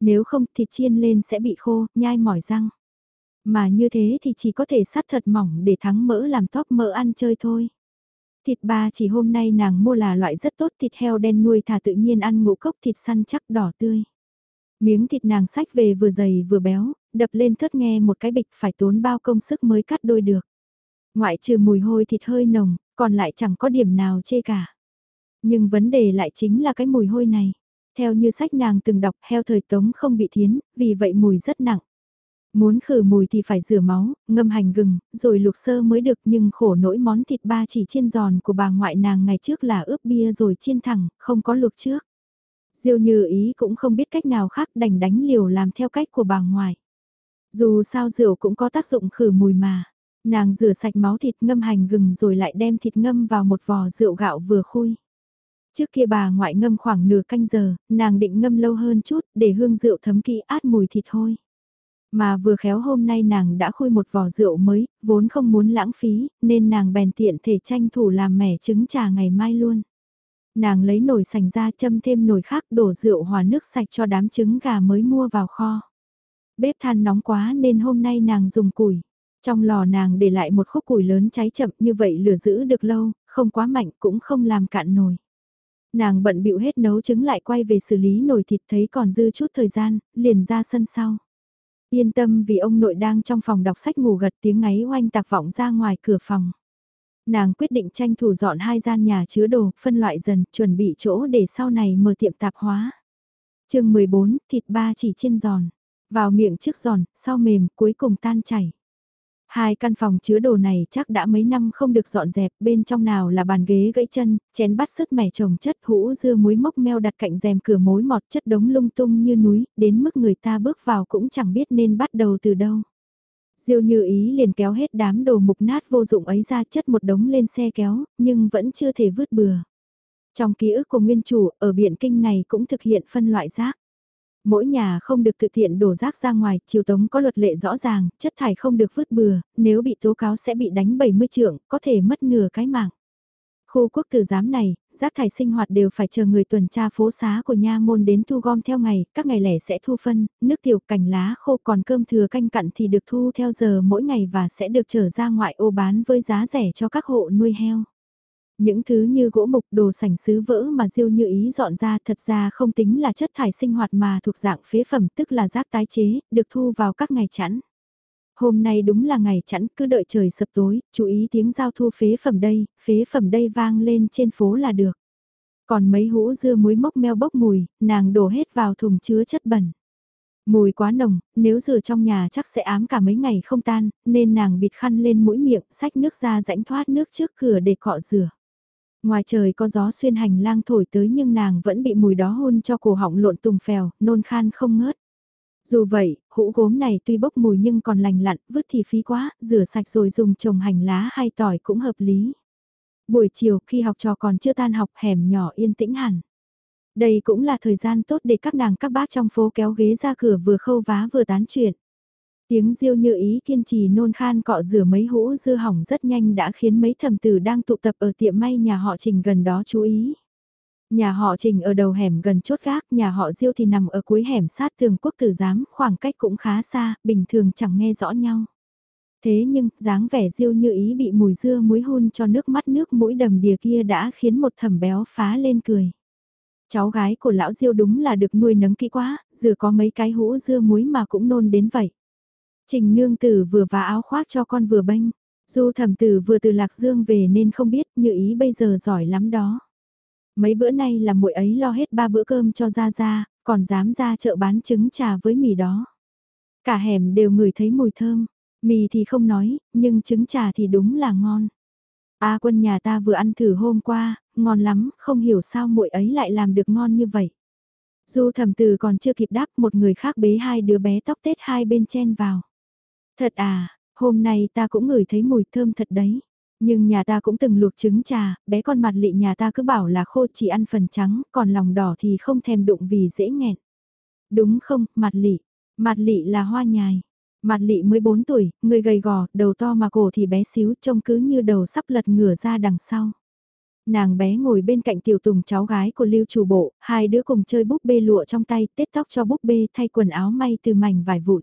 Nếu không thịt chiên lên sẽ bị khô, nhai mỏi răng. Mà như thế thì chỉ có thể sắt thật mỏng để thắng mỡ làm top mỡ ăn chơi thôi. Thịt ba chỉ hôm nay nàng mua là loại rất tốt thịt heo đen nuôi thả tự nhiên ăn ngũ cốc thịt săn chắc đỏ tươi. Miếng thịt nàng sách về vừa dày vừa béo, đập lên thớt nghe một cái bịch phải tốn bao công sức mới cắt đôi được. Ngoại trừ mùi hôi thịt hơi nồng, còn lại chẳng có điểm nào chê cả. Nhưng vấn đề lại chính là cái mùi hôi này. Theo như sách nàng từng đọc heo thời tống không bị thiến, vì vậy mùi rất nặng. Muốn khử mùi thì phải rửa máu, ngâm hành gừng, rồi luộc sơ mới được nhưng khổ nỗi món thịt ba chỉ chiên giòn của bà ngoại nàng ngày trước là ướp bia rồi chiên thẳng, không có luộc trước. Diêu như ý cũng không biết cách nào khác đành đánh liều làm theo cách của bà ngoại. Dù sao rượu cũng có tác dụng khử mùi mà. Nàng rửa sạch máu thịt ngâm hành gừng rồi lại đem thịt ngâm vào một vò rượu gạo vừa khui. Trước kia bà ngoại ngâm khoảng nửa canh giờ, nàng định ngâm lâu hơn chút để hương rượu thấm kỹ át mùi thịt hôi. Mà vừa khéo hôm nay nàng đã khui một vò rượu mới, vốn không muốn lãng phí, nên nàng bèn tiện thể tranh thủ làm mẻ trứng trà ngày mai luôn. Nàng lấy nồi sành ra châm thêm nồi khác đổ rượu hòa nước sạch cho đám trứng gà mới mua vào kho. Bếp than nóng quá nên hôm nay nàng dùng củi. Trong lò nàng để lại một khúc củi lớn cháy chậm như vậy lửa giữ được lâu, không quá mạnh cũng không làm cạn nồi. Nàng bận bịu hết nấu trứng lại quay về xử lý nồi thịt thấy còn dư chút thời gian, liền ra sân sau. Yên tâm vì ông nội đang trong phòng đọc sách ngủ gật tiếng ngáy oanh tạc vọng ra ngoài cửa phòng. Nàng quyết định tranh thủ dọn hai gian nhà chứa đồ, phân loại dần, chuẩn bị chỗ để sau này mở tiệm tạp hóa. chương 14, thịt ba chỉ chiên giòn. Vào miệng trước giòn, sau mềm, cuối cùng tan chảy. Hai căn phòng chứa đồ này chắc đã mấy năm không được dọn dẹp, bên trong nào là bàn ghế gãy chân, chén bát sứt mẻ trồng chất hũ dưa muối mốc meo đặt cạnh rèm cửa mối mọt chất đống lung tung như núi, đến mức người ta bước vào cũng chẳng biết nên bắt đầu từ đâu. Diêu như ý liền kéo hết đám đồ mục nát vô dụng ấy ra chất một đống lên xe kéo, nhưng vẫn chưa thể vứt bừa. Trong ký ức của nguyên chủ, ở biển kinh này cũng thực hiện phân loại rác. Mỗi nhà không được tự tiện đổ rác ra ngoài, chiều tống có luật lệ rõ ràng, chất thải không được vứt bừa, nếu bị tố cáo sẽ bị đánh 70 trượng, có thể mất nửa cái mạng. Khu quốc tử giám này, rác thải sinh hoạt đều phải chờ người tuần tra phố xá của nha môn đến thu gom theo ngày, các ngày lẻ sẽ thu phân, nước tiểu cành lá khô còn cơm thừa canh cặn thì được thu theo giờ mỗi ngày và sẽ được trở ra ngoại ô bán với giá rẻ cho các hộ nuôi heo. Những thứ như gỗ mục đồ sành sứ vỡ mà diêu như ý dọn ra thật ra không tính là chất thải sinh hoạt mà thuộc dạng phế phẩm tức là rác tái chế, được thu vào các ngày chẵn. Hôm nay đúng là ngày chẵn cứ đợi trời sập tối, chú ý tiếng giao thu phế phẩm đây, phế phẩm đây vang lên trên phố là được. Còn mấy hũ dưa muối mốc meo bốc mùi, nàng đổ hết vào thùng chứa chất bẩn. Mùi quá nồng, nếu rửa trong nhà chắc sẽ ám cả mấy ngày không tan, nên nàng bịt khăn lên mũi miệng, xách nước ra rãnh thoát nước trước cửa để cọ rửa. Ngoài trời có gió xuyên hành lang thổi tới nhưng nàng vẫn bị mùi đó hôn cho cổ họng lộn tùng phèo, nôn khan không ngớt. Dù vậy, hũ gốm này tuy bốc mùi nhưng còn lành lặn, vứt thì phí quá, rửa sạch rồi dùng trồng hành lá hay tỏi cũng hợp lý. Buổi chiều khi học trò còn chưa tan học hẻm nhỏ yên tĩnh hẳn. Đây cũng là thời gian tốt để các nàng các bác trong phố kéo ghế ra cửa vừa khâu vá vừa tán chuyện. Tiếng diêu như ý kiên trì nôn khan cọ rửa mấy hũ dưa hỏng rất nhanh đã khiến mấy thầm tử đang tụ tập ở tiệm may nhà họ Trình gần đó chú ý. Nhà họ Trình ở đầu hẻm gần chốt gác, nhà họ Diêu thì nằm ở cuối hẻm sát tường quốc tử giám, khoảng cách cũng khá xa, bình thường chẳng nghe rõ nhau. Thế nhưng, dáng vẻ Diêu như ý bị mùi dưa muối hôn cho nước mắt nước mũi đầm đìa kia đã khiến một thầm béo phá lên cười. Cháu gái của lão Diêu đúng là được nuôi nấng kỹ quá, dừa có mấy cái hũ dưa muối mà cũng nôn đến vậy. Trình nương tử vừa vá áo khoác cho con vừa bênh. Du thẩm tử vừa từ Lạc Dương về nên không biết như ý bây giờ giỏi lắm đó. Mấy bữa nay là muội ấy lo hết ba bữa cơm cho ra ra, còn dám ra chợ bán trứng trà với mì đó. Cả hẻm đều ngửi thấy mùi thơm, mì thì không nói, nhưng trứng trà thì đúng là ngon. A à, quân nhà ta vừa ăn thử hôm qua, ngon lắm, không hiểu sao muội ấy lại làm được ngon như vậy. Du thẩm từ còn chưa kịp đáp một người khác bế hai đứa bé tóc tết hai bên chen vào. Thật à, hôm nay ta cũng ngửi thấy mùi thơm thật đấy. Nhưng nhà ta cũng từng luộc trứng trà, bé con mặt lị nhà ta cứ bảo là khô chỉ ăn phần trắng, còn lòng đỏ thì không thèm đụng vì dễ nghẹn. Đúng không, mặt lị. Mặt lị là hoa nhài. Mặt lị mới 4 tuổi, người gầy gò, đầu to mà cổ thì bé xíu, trông cứ như đầu sắp lật ngửa ra đằng sau. Nàng bé ngồi bên cạnh tiểu tùng cháu gái của lưu chủ bộ, hai đứa cùng chơi búp bê lụa trong tay, tết tóc cho búp bê thay quần áo may từ mảnh vải vụn.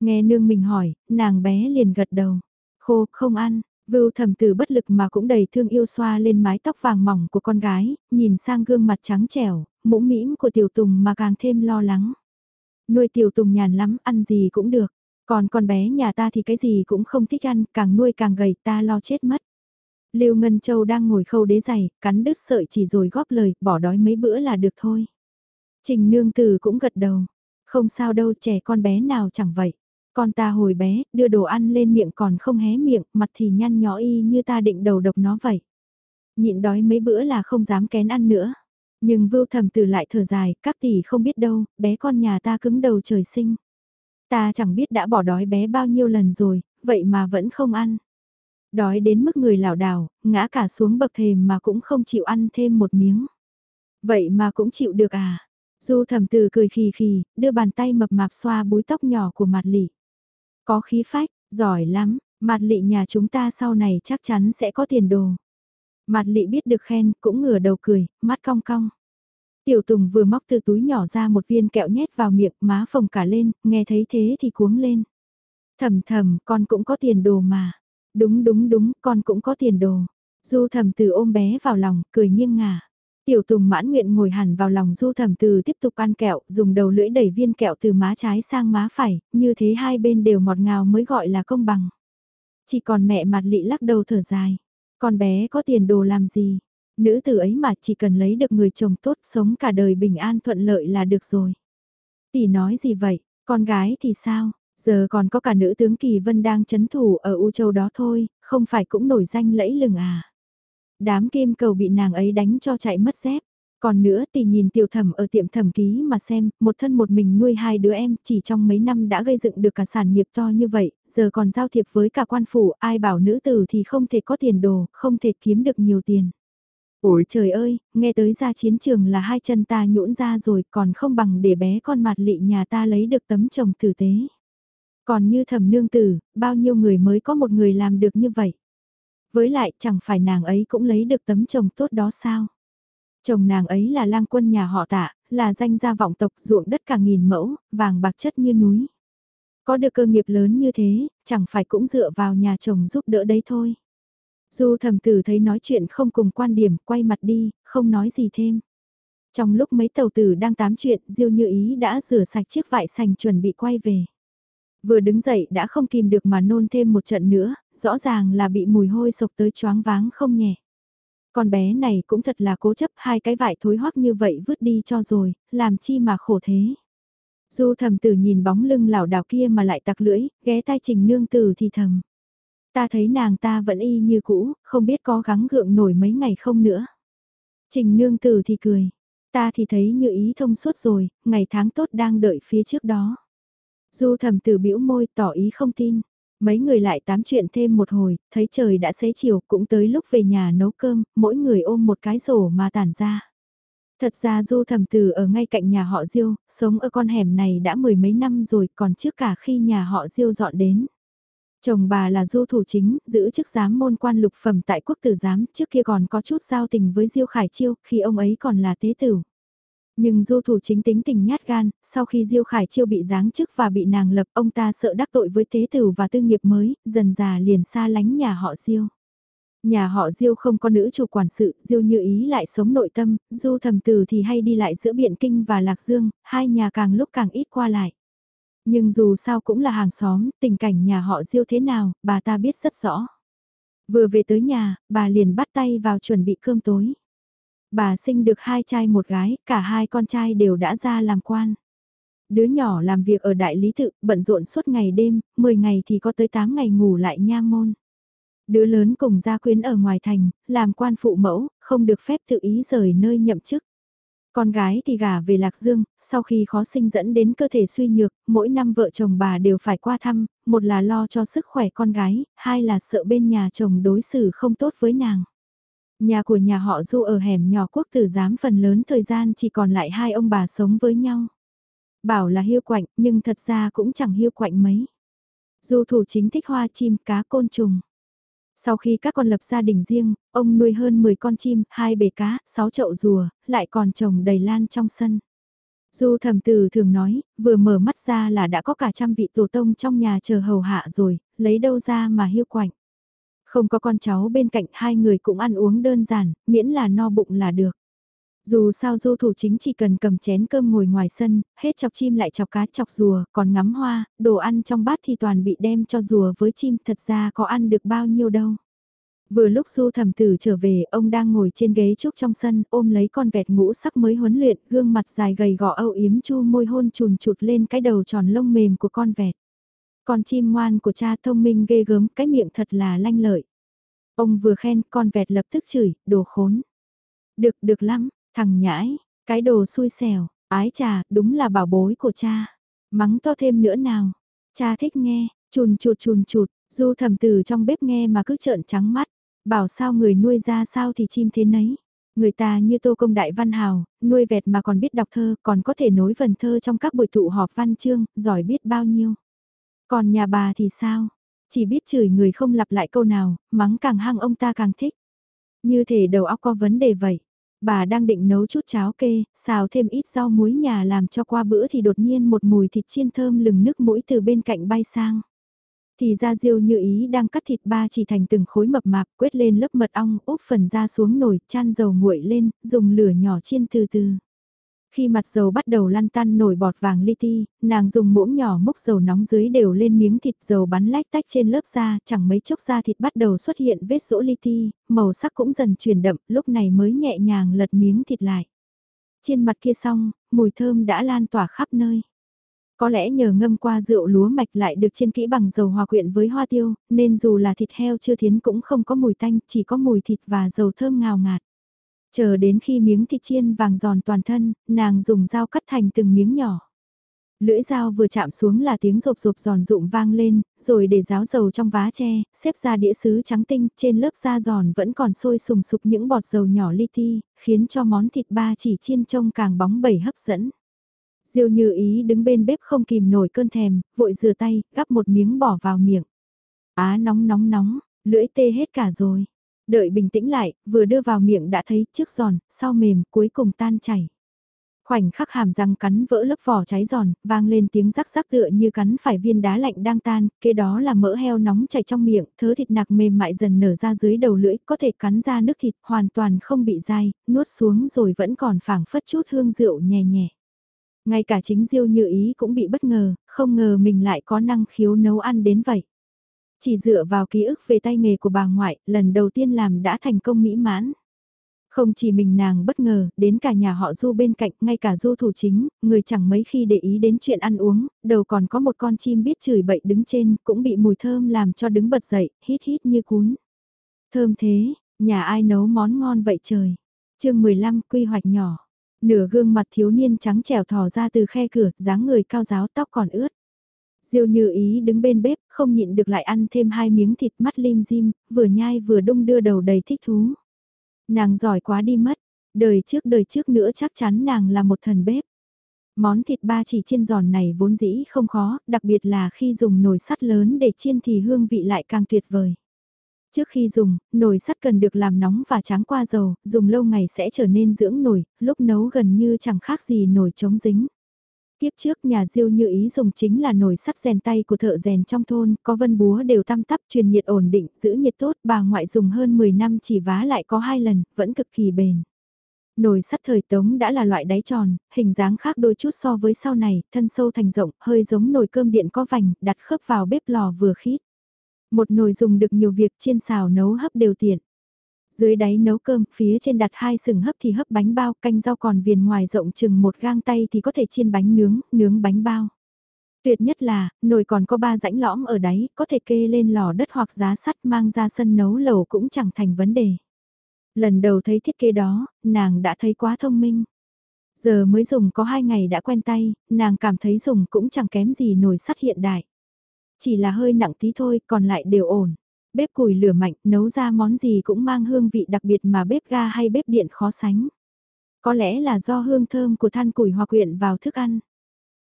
Nghe nương mình hỏi, nàng bé liền gật đầu. Khô, không ăn, Vưu thầm từ bất lực mà cũng đầy thương yêu xoa lên mái tóc vàng mỏng của con gái, nhìn sang gương mặt trắng trẻo, mũm mĩm của tiểu tùng mà càng thêm lo lắng. Nuôi tiểu tùng nhàn lắm, ăn gì cũng được. Còn con bé nhà ta thì cái gì cũng không thích ăn, càng nuôi càng gầy ta lo chết mất. Lưu Ngân Châu đang ngồi khâu đế giày, cắn đứt sợi chỉ rồi góp lời, bỏ đói mấy bữa là được thôi. Trình nương tử cũng gật đầu. Không sao đâu trẻ con bé nào chẳng vậy. Con ta hồi bé, đưa đồ ăn lên miệng còn không hé miệng, mặt thì nhăn nhó y như ta định đầu độc nó vậy. Nhịn đói mấy bữa là không dám kén ăn nữa. Nhưng vưu thầm từ lại thở dài, các tỷ không biết đâu, bé con nhà ta cứng đầu trời sinh. Ta chẳng biết đã bỏ đói bé bao nhiêu lần rồi, vậy mà vẫn không ăn. Đói đến mức người lảo đảo, ngã cả xuống bậc thềm mà cũng không chịu ăn thêm một miếng. Vậy mà cũng chịu được à? Du thầm từ cười khì khì, đưa bàn tay mập mạp xoa búi tóc nhỏ của mặt lị. Có khí phách, giỏi lắm, mặt lị nhà chúng ta sau này chắc chắn sẽ có tiền đồ. Mặt lị biết được khen, cũng ngửa đầu cười, mắt cong cong. Tiểu Tùng vừa móc từ túi nhỏ ra một viên kẹo nhét vào miệng, má phồng cả lên, nghe thấy thế thì cuống lên. Thầm thầm, con cũng có tiền đồ mà. Đúng đúng đúng, con cũng có tiền đồ. Du thầm từ ôm bé vào lòng, cười nghiêng ngả. Tiểu Tùng mãn nguyện ngồi hẳn vào lòng du thẩm từ tiếp tục ăn kẹo, dùng đầu lưỡi đẩy viên kẹo từ má trái sang má phải, như thế hai bên đều ngọt ngào mới gọi là công bằng. Chỉ còn mẹ mặt lị lắc đầu thở dài. Con bé có tiền đồ làm gì? Nữ tử ấy mà chỉ cần lấy được người chồng tốt sống cả đời bình an thuận lợi là được rồi. Tỷ nói gì vậy? Con gái thì sao? Giờ còn có cả nữ tướng Kỳ Vân đang chấn thủ ở U Châu đó thôi, không phải cũng nổi danh lẫy lừng à? Đám kim cầu bị nàng ấy đánh cho chạy mất dép. Còn nữa thì nhìn tiểu thẩm ở tiệm thẩm ký mà xem, một thân một mình nuôi hai đứa em chỉ trong mấy năm đã gây dựng được cả sản nghiệp to như vậy, giờ còn giao thiệp với cả quan phủ, ai bảo nữ tử thì không thể có tiền đồ, không thể kiếm được nhiều tiền. Ôi, Trời ơi, nghe tới ra chiến trường là hai chân ta nhũn ra rồi còn không bằng để bé con mặt lị nhà ta lấy được tấm chồng tử tế. Còn như thẩm nương tử, bao nhiêu người mới có một người làm được như vậy. Với lại chẳng phải nàng ấy cũng lấy được tấm chồng tốt đó sao. Chồng nàng ấy là lang quân nhà họ tạ, là danh gia vọng tộc ruộng đất cả nghìn mẫu, vàng bạc chất như núi. Có được cơ nghiệp lớn như thế, chẳng phải cũng dựa vào nhà chồng giúp đỡ đấy thôi. Du thầm tử thấy nói chuyện không cùng quan điểm, quay mặt đi, không nói gì thêm. Trong lúc mấy tàu tử đang tám chuyện, Diêu Như Ý đã rửa sạch chiếc vải sành chuẩn bị quay về. Vừa đứng dậy đã không kìm được mà nôn thêm một trận nữa, rõ ràng là bị mùi hôi sộc tới choáng váng không nhẹ. Con bé này cũng thật là cố chấp hai cái vải thối hoắc như vậy vứt đi cho rồi, làm chi mà khổ thế. Du thầm tử nhìn bóng lưng lảo đảo kia mà lại tặc lưỡi, ghé tai trình nương tử thì thầm. Ta thấy nàng ta vẫn y như cũ, không biết có gắng gượng nổi mấy ngày không nữa. Trình nương tử thì cười, ta thì thấy như ý thông suốt rồi, ngày tháng tốt đang đợi phía trước đó. Du thầm tử bĩu môi tỏ ý không tin. Mấy người lại tám chuyện thêm một hồi, thấy trời đã xế chiều cũng tới lúc về nhà nấu cơm, mỗi người ôm một cái rổ mà tản ra. Thật ra Du Thẩm Từ ở ngay cạnh nhà họ Diêu, sống ở con hẻm này đã mười mấy năm rồi còn trước cả khi nhà họ Diêu dọn đến. Chồng bà là Du Thủ Chính, giữ chức giám môn quan lục phẩm tại quốc tử giám, trước kia còn có chút giao tình với Diêu Khải Chiêu khi ông ấy còn là tế tử. Nhưng Du Thủ Chính tính tình nhát gan, sau khi Diêu Khải Chiêu bị giáng chức và bị nàng lập ông ta sợ đắc tội với tế tử và tư nghiệp mới, dần già liền xa lánh nhà họ Diêu. Nhà họ Diêu không có nữ chủ quản sự, Diêu như ý lại sống nội tâm, Du thầm từ thì hay đi lại giữa Biện Kinh và Lạc Dương, hai nhà càng lúc càng ít qua lại. Nhưng dù sao cũng là hàng xóm, tình cảnh nhà họ Diêu thế nào, bà ta biết rất rõ. Vừa về tới nhà, bà liền bắt tay vào chuẩn bị cơm tối. Bà sinh được hai trai một gái, cả hai con trai đều đã ra làm quan. Đứa nhỏ làm việc ở đại lý tự, bận rộn suốt ngày đêm, 10 ngày thì có tới 8 ngày ngủ lại nha môn. Đứa lớn cùng gia quyến ở ngoài thành, làm quan phụ mẫu, không được phép tự ý rời nơi nhậm chức. Con gái thì gả về Lạc Dương, sau khi khó sinh dẫn đến cơ thể suy nhược, mỗi năm vợ chồng bà đều phải qua thăm, một là lo cho sức khỏe con gái, hai là sợ bên nhà chồng đối xử không tốt với nàng. Nhà của nhà họ Du ở hẻm nhỏ quốc tử giám phần lớn thời gian chỉ còn lại hai ông bà sống với nhau. Bảo là hiu quạnh, nhưng thật ra cũng chẳng hiu quạnh mấy. Du thủ chính thích hoa chim cá côn trùng. Sau khi các con lập gia đình riêng, ông nuôi hơn 10 con chim, hai bể cá, 6 chậu rùa, lại còn trồng đầy lan trong sân. Du thầm từ thường nói, vừa mở mắt ra là đã có cả trăm vị tổ tông trong nhà chờ hầu hạ rồi, lấy đâu ra mà hiu quạnh. Không có con cháu bên cạnh hai người cũng ăn uống đơn giản, miễn là no bụng là được. Dù sao du thủ chính chỉ cần cầm chén cơm ngồi ngoài sân, hết chọc chim lại chọc cá chọc rùa, còn ngắm hoa, đồ ăn trong bát thì toàn bị đem cho rùa với chim, thật ra có ăn được bao nhiêu đâu. Vừa lúc du thẩm tử trở về, ông đang ngồi trên ghế trúc trong sân, ôm lấy con vẹt ngũ sắc mới huấn luyện, gương mặt dài gầy gò âu yếm chu môi hôn chùn chụt lên cái đầu tròn lông mềm của con vẹt. Con chim ngoan của cha thông minh ghê gớm, cái miệng thật là lanh lợi. Ông vừa khen, con vẹt lập tức chửi, đồ khốn. Được, được lắm, thằng nhãi, cái đồ xui xẻo, ái trà, đúng là bảo bối của cha. Mắng to thêm nữa nào. Cha thích nghe, chùn chụt chùn chụt, du thầm từ trong bếp nghe mà cứ trợn trắng mắt. Bảo sao người nuôi ra sao thì chim thế nấy. Người ta như tô công đại văn hào, nuôi vẹt mà còn biết đọc thơ, còn có thể nối vần thơ trong các buổi tụ họp văn chương, giỏi biết bao nhiêu. Còn nhà bà thì sao? Chỉ biết chửi người không lặp lại câu nào, mắng càng hăng ông ta càng thích. Như thể đầu óc có vấn đề vậy. Bà đang định nấu chút cháo kê, xào thêm ít rau muối nhà làm cho qua bữa thì đột nhiên một mùi thịt chiên thơm lừng nước mũi từ bên cạnh bay sang. Thì ra diêu như ý đang cắt thịt ba chỉ thành từng khối mập mạp quét lên lớp mật ong úp phần ra xuống nồi chan dầu nguội lên, dùng lửa nhỏ chiên từ từ. Khi mặt dầu bắt đầu lăn tan nổi bọt vàng li ti, nàng dùng muỗng nhỏ múc dầu nóng dưới đều lên miếng thịt dầu bắn lách tách trên lớp da, chẳng mấy chốc da thịt bắt đầu xuất hiện vết rỗ li ti, màu sắc cũng dần chuyển đậm, lúc này mới nhẹ nhàng lật miếng thịt lại. Trên mặt kia xong, mùi thơm đã lan tỏa khắp nơi. Có lẽ nhờ ngâm qua rượu lúa mạch lại được chiên kỹ bằng dầu hòa quyện với hoa tiêu, nên dù là thịt heo chưa thiến cũng không có mùi tanh, chỉ có mùi thịt và dầu thơm ngào ngạt. Chờ đến khi miếng thịt chiên vàng giòn toàn thân, nàng dùng dao cắt thành từng miếng nhỏ. Lưỡi dao vừa chạm xuống là tiếng rộp rộp giòn rụm vang lên, rồi để ráo dầu trong vá tre, xếp ra đĩa sứ trắng tinh, trên lớp da giòn vẫn còn sôi sùng sục những bọt dầu nhỏ li ti, khiến cho món thịt ba chỉ chiên trông càng bóng bẩy hấp dẫn. Diêu như ý đứng bên bếp không kìm nổi cơn thèm, vội rửa tay, gắp một miếng bỏ vào miệng. Á nóng nóng nóng, lưỡi tê hết cả rồi. Đợi bình tĩnh lại, vừa đưa vào miệng đã thấy trước giòn, sau mềm, cuối cùng tan chảy. Khoảnh khắc hàm răng cắn vỡ lớp vỏ cháy giòn, vang lên tiếng rắc rắc tựa như cắn phải viên đá lạnh đang tan, kế đó là mỡ heo nóng chảy trong miệng, thớ thịt nạc mềm mại dần nở ra dưới đầu lưỡi, có thể cắn ra nước thịt hoàn toàn không bị dai, nuốt xuống rồi vẫn còn phảng phất chút hương rượu nhẹ nhẹ. Ngay cả chính Diêu Như Ý cũng bị bất ngờ, không ngờ mình lại có năng khiếu nấu ăn đến vậy. Chỉ dựa vào ký ức về tay nghề của bà ngoại, lần đầu tiên làm đã thành công mỹ mãn. Không chỉ mình nàng bất ngờ, đến cả nhà họ Du bên cạnh, ngay cả Du thủ chính, người chẳng mấy khi để ý đến chuyện ăn uống, đầu còn có một con chim biết chửi bậy đứng trên, cũng bị mùi thơm làm cho đứng bật dậy, hít hít như cún. Thơm thế, nhà ai nấu món ngon vậy trời. chương 15 quy hoạch nhỏ. Nửa gương mặt thiếu niên trắng trẻo thò ra từ khe cửa, dáng người cao giáo tóc còn ướt. Diêu như ý đứng bên bếp, không nhịn được lại ăn thêm hai miếng thịt mắt lim dim, vừa nhai vừa đung đưa đầu đầy thích thú. Nàng giỏi quá đi mất, đời trước đời trước nữa chắc chắn nàng là một thần bếp. Món thịt ba chỉ chiên giòn này vốn dĩ không khó, đặc biệt là khi dùng nồi sắt lớn để chiên thì hương vị lại càng tuyệt vời. Trước khi dùng, nồi sắt cần được làm nóng và tráng qua dầu, dùng lâu ngày sẽ trở nên dưỡng nồi, lúc nấu gần như chẳng khác gì nồi chống dính. Tiếp trước nhà diêu như ý dùng chính là nồi sắt rèn tay của thợ rèn trong thôn, có vân búa đều tăm tắp truyền nhiệt ổn định, giữ nhiệt tốt, bà ngoại dùng hơn 10 năm chỉ vá lại có hai lần, vẫn cực kỳ bền. Nồi sắt thời tống đã là loại đáy tròn, hình dáng khác đôi chút so với sau này, thân sâu thành rộng, hơi giống nồi cơm điện có vành, đặt khớp vào bếp lò vừa khít. Một nồi dùng được nhiều việc chiên xào nấu hấp đều tiện. Dưới đáy nấu cơm, phía trên đặt hai sừng hấp thì hấp bánh bao, canh rau còn viền ngoài rộng chừng một gang tay thì có thể chiên bánh nướng, nướng bánh bao. Tuyệt nhất là, nồi còn có ba rãnh lõm ở đáy, có thể kê lên lò đất hoặc giá sắt mang ra sân nấu lẩu cũng chẳng thành vấn đề. Lần đầu thấy thiết kế đó, nàng đã thấy quá thông minh. Giờ mới dùng có hai ngày đã quen tay, nàng cảm thấy dùng cũng chẳng kém gì nồi sắt hiện đại. Chỉ là hơi nặng tí thôi, còn lại đều ổn. Bếp củi lửa mạnh, nấu ra món gì cũng mang hương vị đặc biệt mà bếp ga hay bếp điện khó sánh. Có lẽ là do hương thơm của than củi hòa quyện vào thức ăn.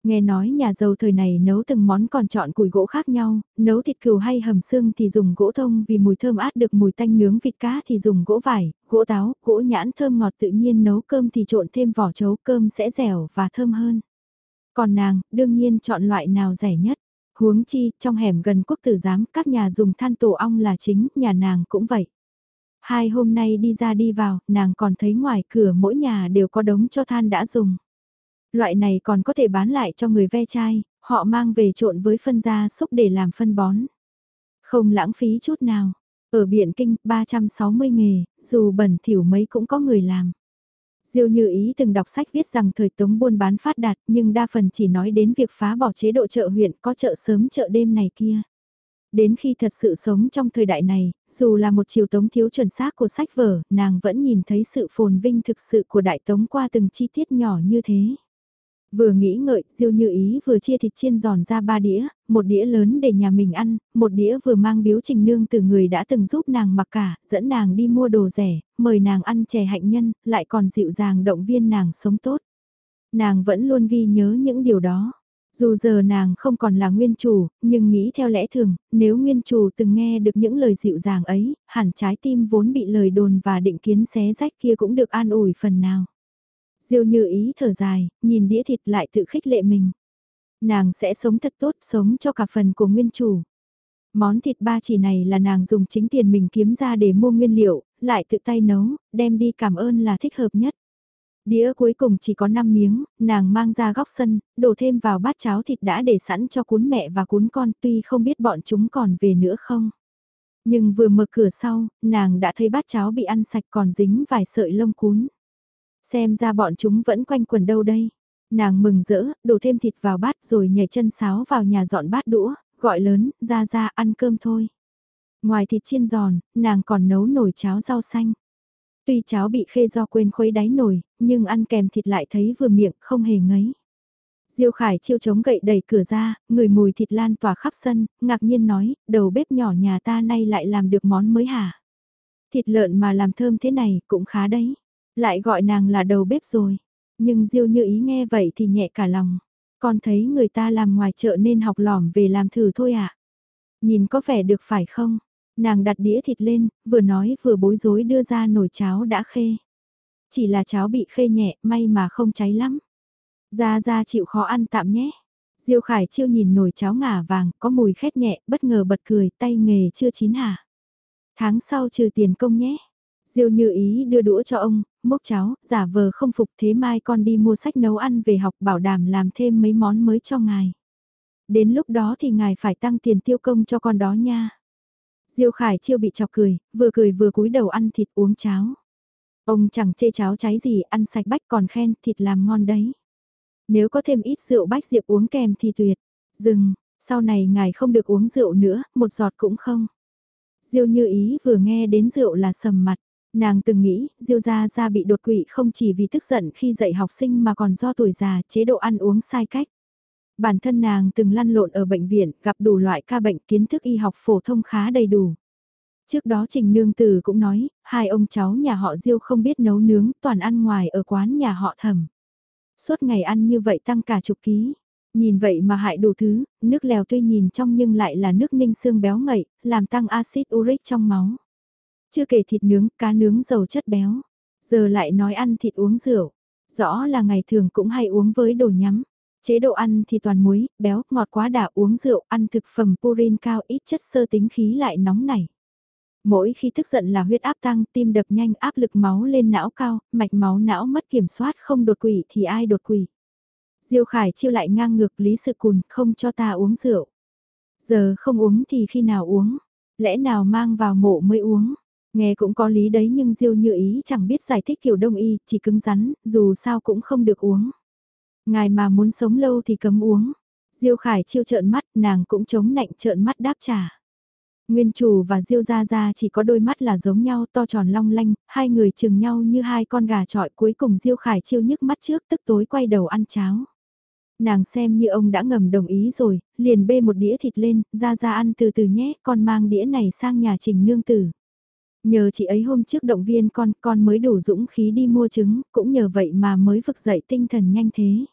Nghe nói nhà giàu thời này nấu từng món còn chọn củi gỗ khác nhau, nấu thịt cừu hay hầm xương thì dùng gỗ thông vì mùi thơm át được mùi tanh nướng vịt cá thì dùng gỗ vải, gỗ táo, gỗ nhãn thơm ngọt tự nhiên nấu cơm thì trộn thêm vỏ chấu cơm sẽ dẻo và thơm hơn. Còn nàng, đương nhiên chọn loại nào rẻ nhất. Huống chi, trong hẻm gần quốc tử giám, các nhà dùng than tổ ong là chính, nhà nàng cũng vậy. Hai hôm nay đi ra đi vào, nàng còn thấy ngoài cửa mỗi nhà đều có đống cho than đã dùng. Loại này còn có thể bán lại cho người ve chai, họ mang về trộn với phân gia xúc để làm phân bón. Không lãng phí chút nào. Ở Biện Kinh, 360 nghề, dù bẩn thỉu mấy cũng có người làm. Diêu Như Ý từng đọc sách viết rằng thời Tống buôn bán phát đạt nhưng đa phần chỉ nói đến việc phá bỏ chế độ chợ huyện có chợ sớm chợ đêm này kia. Đến khi thật sự sống trong thời đại này, dù là một chiều Tống thiếu chuẩn xác của sách vở, nàng vẫn nhìn thấy sự phồn vinh thực sự của Đại Tống qua từng chi tiết nhỏ như thế. Vừa nghĩ ngợi, Diêu Như Ý vừa chia thịt chiên giòn ra ba đĩa, một đĩa lớn để nhà mình ăn, một đĩa vừa mang biếu trình nương từ người đã từng giúp nàng mặc cả, dẫn nàng đi mua đồ rẻ, mời nàng ăn chè hạnh nhân, lại còn dịu dàng động viên nàng sống tốt. Nàng vẫn luôn ghi nhớ những điều đó. Dù giờ nàng không còn là nguyên chủ, nhưng nghĩ theo lẽ thường, nếu nguyên chủ từng nghe được những lời dịu dàng ấy, hẳn trái tim vốn bị lời đồn và định kiến xé rách kia cũng được an ủi phần nào. Diêu như ý thở dài, nhìn đĩa thịt lại tự khích lệ mình. Nàng sẽ sống thật tốt, sống cho cả phần của nguyên chủ. Món thịt ba chỉ này là nàng dùng chính tiền mình kiếm ra để mua nguyên liệu, lại tự tay nấu, đem đi cảm ơn là thích hợp nhất. Đĩa cuối cùng chỉ có 5 miếng, nàng mang ra góc sân, đổ thêm vào bát cháo thịt đã để sẵn cho cuốn mẹ và cuốn con tuy không biết bọn chúng còn về nữa không. Nhưng vừa mở cửa sau, nàng đã thấy bát cháo bị ăn sạch còn dính vài sợi lông cuốn. Xem ra bọn chúng vẫn quanh quần đâu đây. Nàng mừng rỡ, đổ thêm thịt vào bát rồi nhảy chân sáo vào nhà dọn bát đũa, gọi lớn, ra ra ăn cơm thôi. Ngoài thịt chiên giòn, nàng còn nấu nồi cháo rau xanh. Tuy cháo bị khê do quên khuấy đáy nồi, nhưng ăn kèm thịt lại thấy vừa miệng không hề ngấy. Diêu Khải chiêu chống gậy đẩy cửa ra, người mùi thịt lan tỏa khắp sân, ngạc nhiên nói, đầu bếp nhỏ nhà ta nay lại làm được món mới hả? Thịt lợn mà làm thơm thế này cũng khá đấy. Lại gọi nàng là đầu bếp rồi. Nhưng Diêu như ý nghe vậy thì nhẹ cả lòng. Con thấy người ta làm ngoài chợ nên học lỏm về làm thử thôi ạ. À? Nhìn có vẻ được phải không? Nàng đặt đĩa thịt lên, vừa nói vừa bối rối đưa ra nồi cháo đã khê. Chỉ là cháo bị khê nhẹ, may mà không cháy lắm. Ra ra chịu khó ăn tạm nhé. Diêu Khải chiêu nhìn nồi cháo ngả vàng, có mùi khét nhẹ, bất ngờ bật cười, tay nghề chưa chín hả? Tháng sau trừ tiền công nhé. Diêu như ý đưa đũa cho ông, mốc cháo, giả vờ không phục thế mai con đi mua sách nấu ăn về học bảo đảm làm thêm mấy món mới cho ngài. Đến lúc đó thì ngài phải tăng tiền tiêu công cho con đó nha. Diêu Khải chiêu bị chọc cười, vừa cười vừa cúi đầu ăn thịt uống cháo. Ông chẳng chê cháo cháy gì, ăn sạch bách còn khen thịt làm ngon đấy. Nếu có thêm ít rượu bách diệp uống kèm thì tuyệt. Dừng, sau này ngài không được uống rượu nữa, một giọt cũng không. Diêu như ý vừa nghe đến rượu là sầm mặt. Nàng từng nghĩ, Diêu Gia Gia bị đột quỵ không chỉ vì tức giận khi dạy học sinh mà còn do tuổi già, chế độ ăn uống sai cách. Bản thân nàng từng lăn lộn ở bệnh viện, gặp đủ loại ca bệnh kiến thức y học phổ thông khá đầy đủ. Trước đó Trình Nương Tử cũng nói, hai ông cháu nhà họ Diêu không biết nấu nướng, toàn ăn ngoài ở quán nhà họ thẩm. Suốt ngày ăn như vậy tăng cả chục ký. Nhìn vậy mà hại đủ thứ, nước lèo tuy nhìn trong nhưng lại là nước ninh xương béo ngậy, làm tăng axit uric trong máu. Chưa kể thịt nướng, cá nướng giàu chất béo. Giờ lại nói ăn thịt uống rượu. Rõ là ngày thường cũng hay uống với đồ nhắm. Chế độ ăn thì toàn muối, béo, ngọt quá đà uống rượu, ăn thực phẩm purin cao ít chất sơ tính khí lại nóng nảy. Mỗi khi tức giận là huyết áp tăng, tim đập nhanh, áp lực máu lên não cao, mạch máu não mất kiểm soát không đột quỵ thì ai đột quỵ. Diêu Khải chiêu lại ngang ngược Lý Sự Cùn, không cho ta uống rượu. Giờ không uống thì khi nào uống? Lẽ nào mang vào mộ mới uống? Nghe cũng có lý đấy nhưng Diêu như ý chẳng biết giải thích kiểu đông y, chỉ cứng rắn, dù sao cũng không được uống. Ngài mà muốn sống lâu thì cấm uống. Diêu Khải chiêu trợn mắt, nàng cũng chống nạnh trợn mắt đáp trả. Nguyên chủ và Diêu Gia Gia chỉ có đôi mắt là giống nhau to tròn long lanh, hai người chừng nhau như hai con gà trọi cuối cùng Diêu Khải chiêu nhức mắt trước tức tối quay đầu ăn cháo. Nàng xem như ông đã ngầm đồng ý rồi, liền bê một đĩa thịt lên, gia gia ăn từ từ nhé, con mang đĩa này sang nhà trình nương tử. Nhờ chị ấy hôm trước động viên con, con mới đủ dũng khí đi mua trứng, cũng nhờ vậy mà mới vực dậy tinh thần nhanh thế.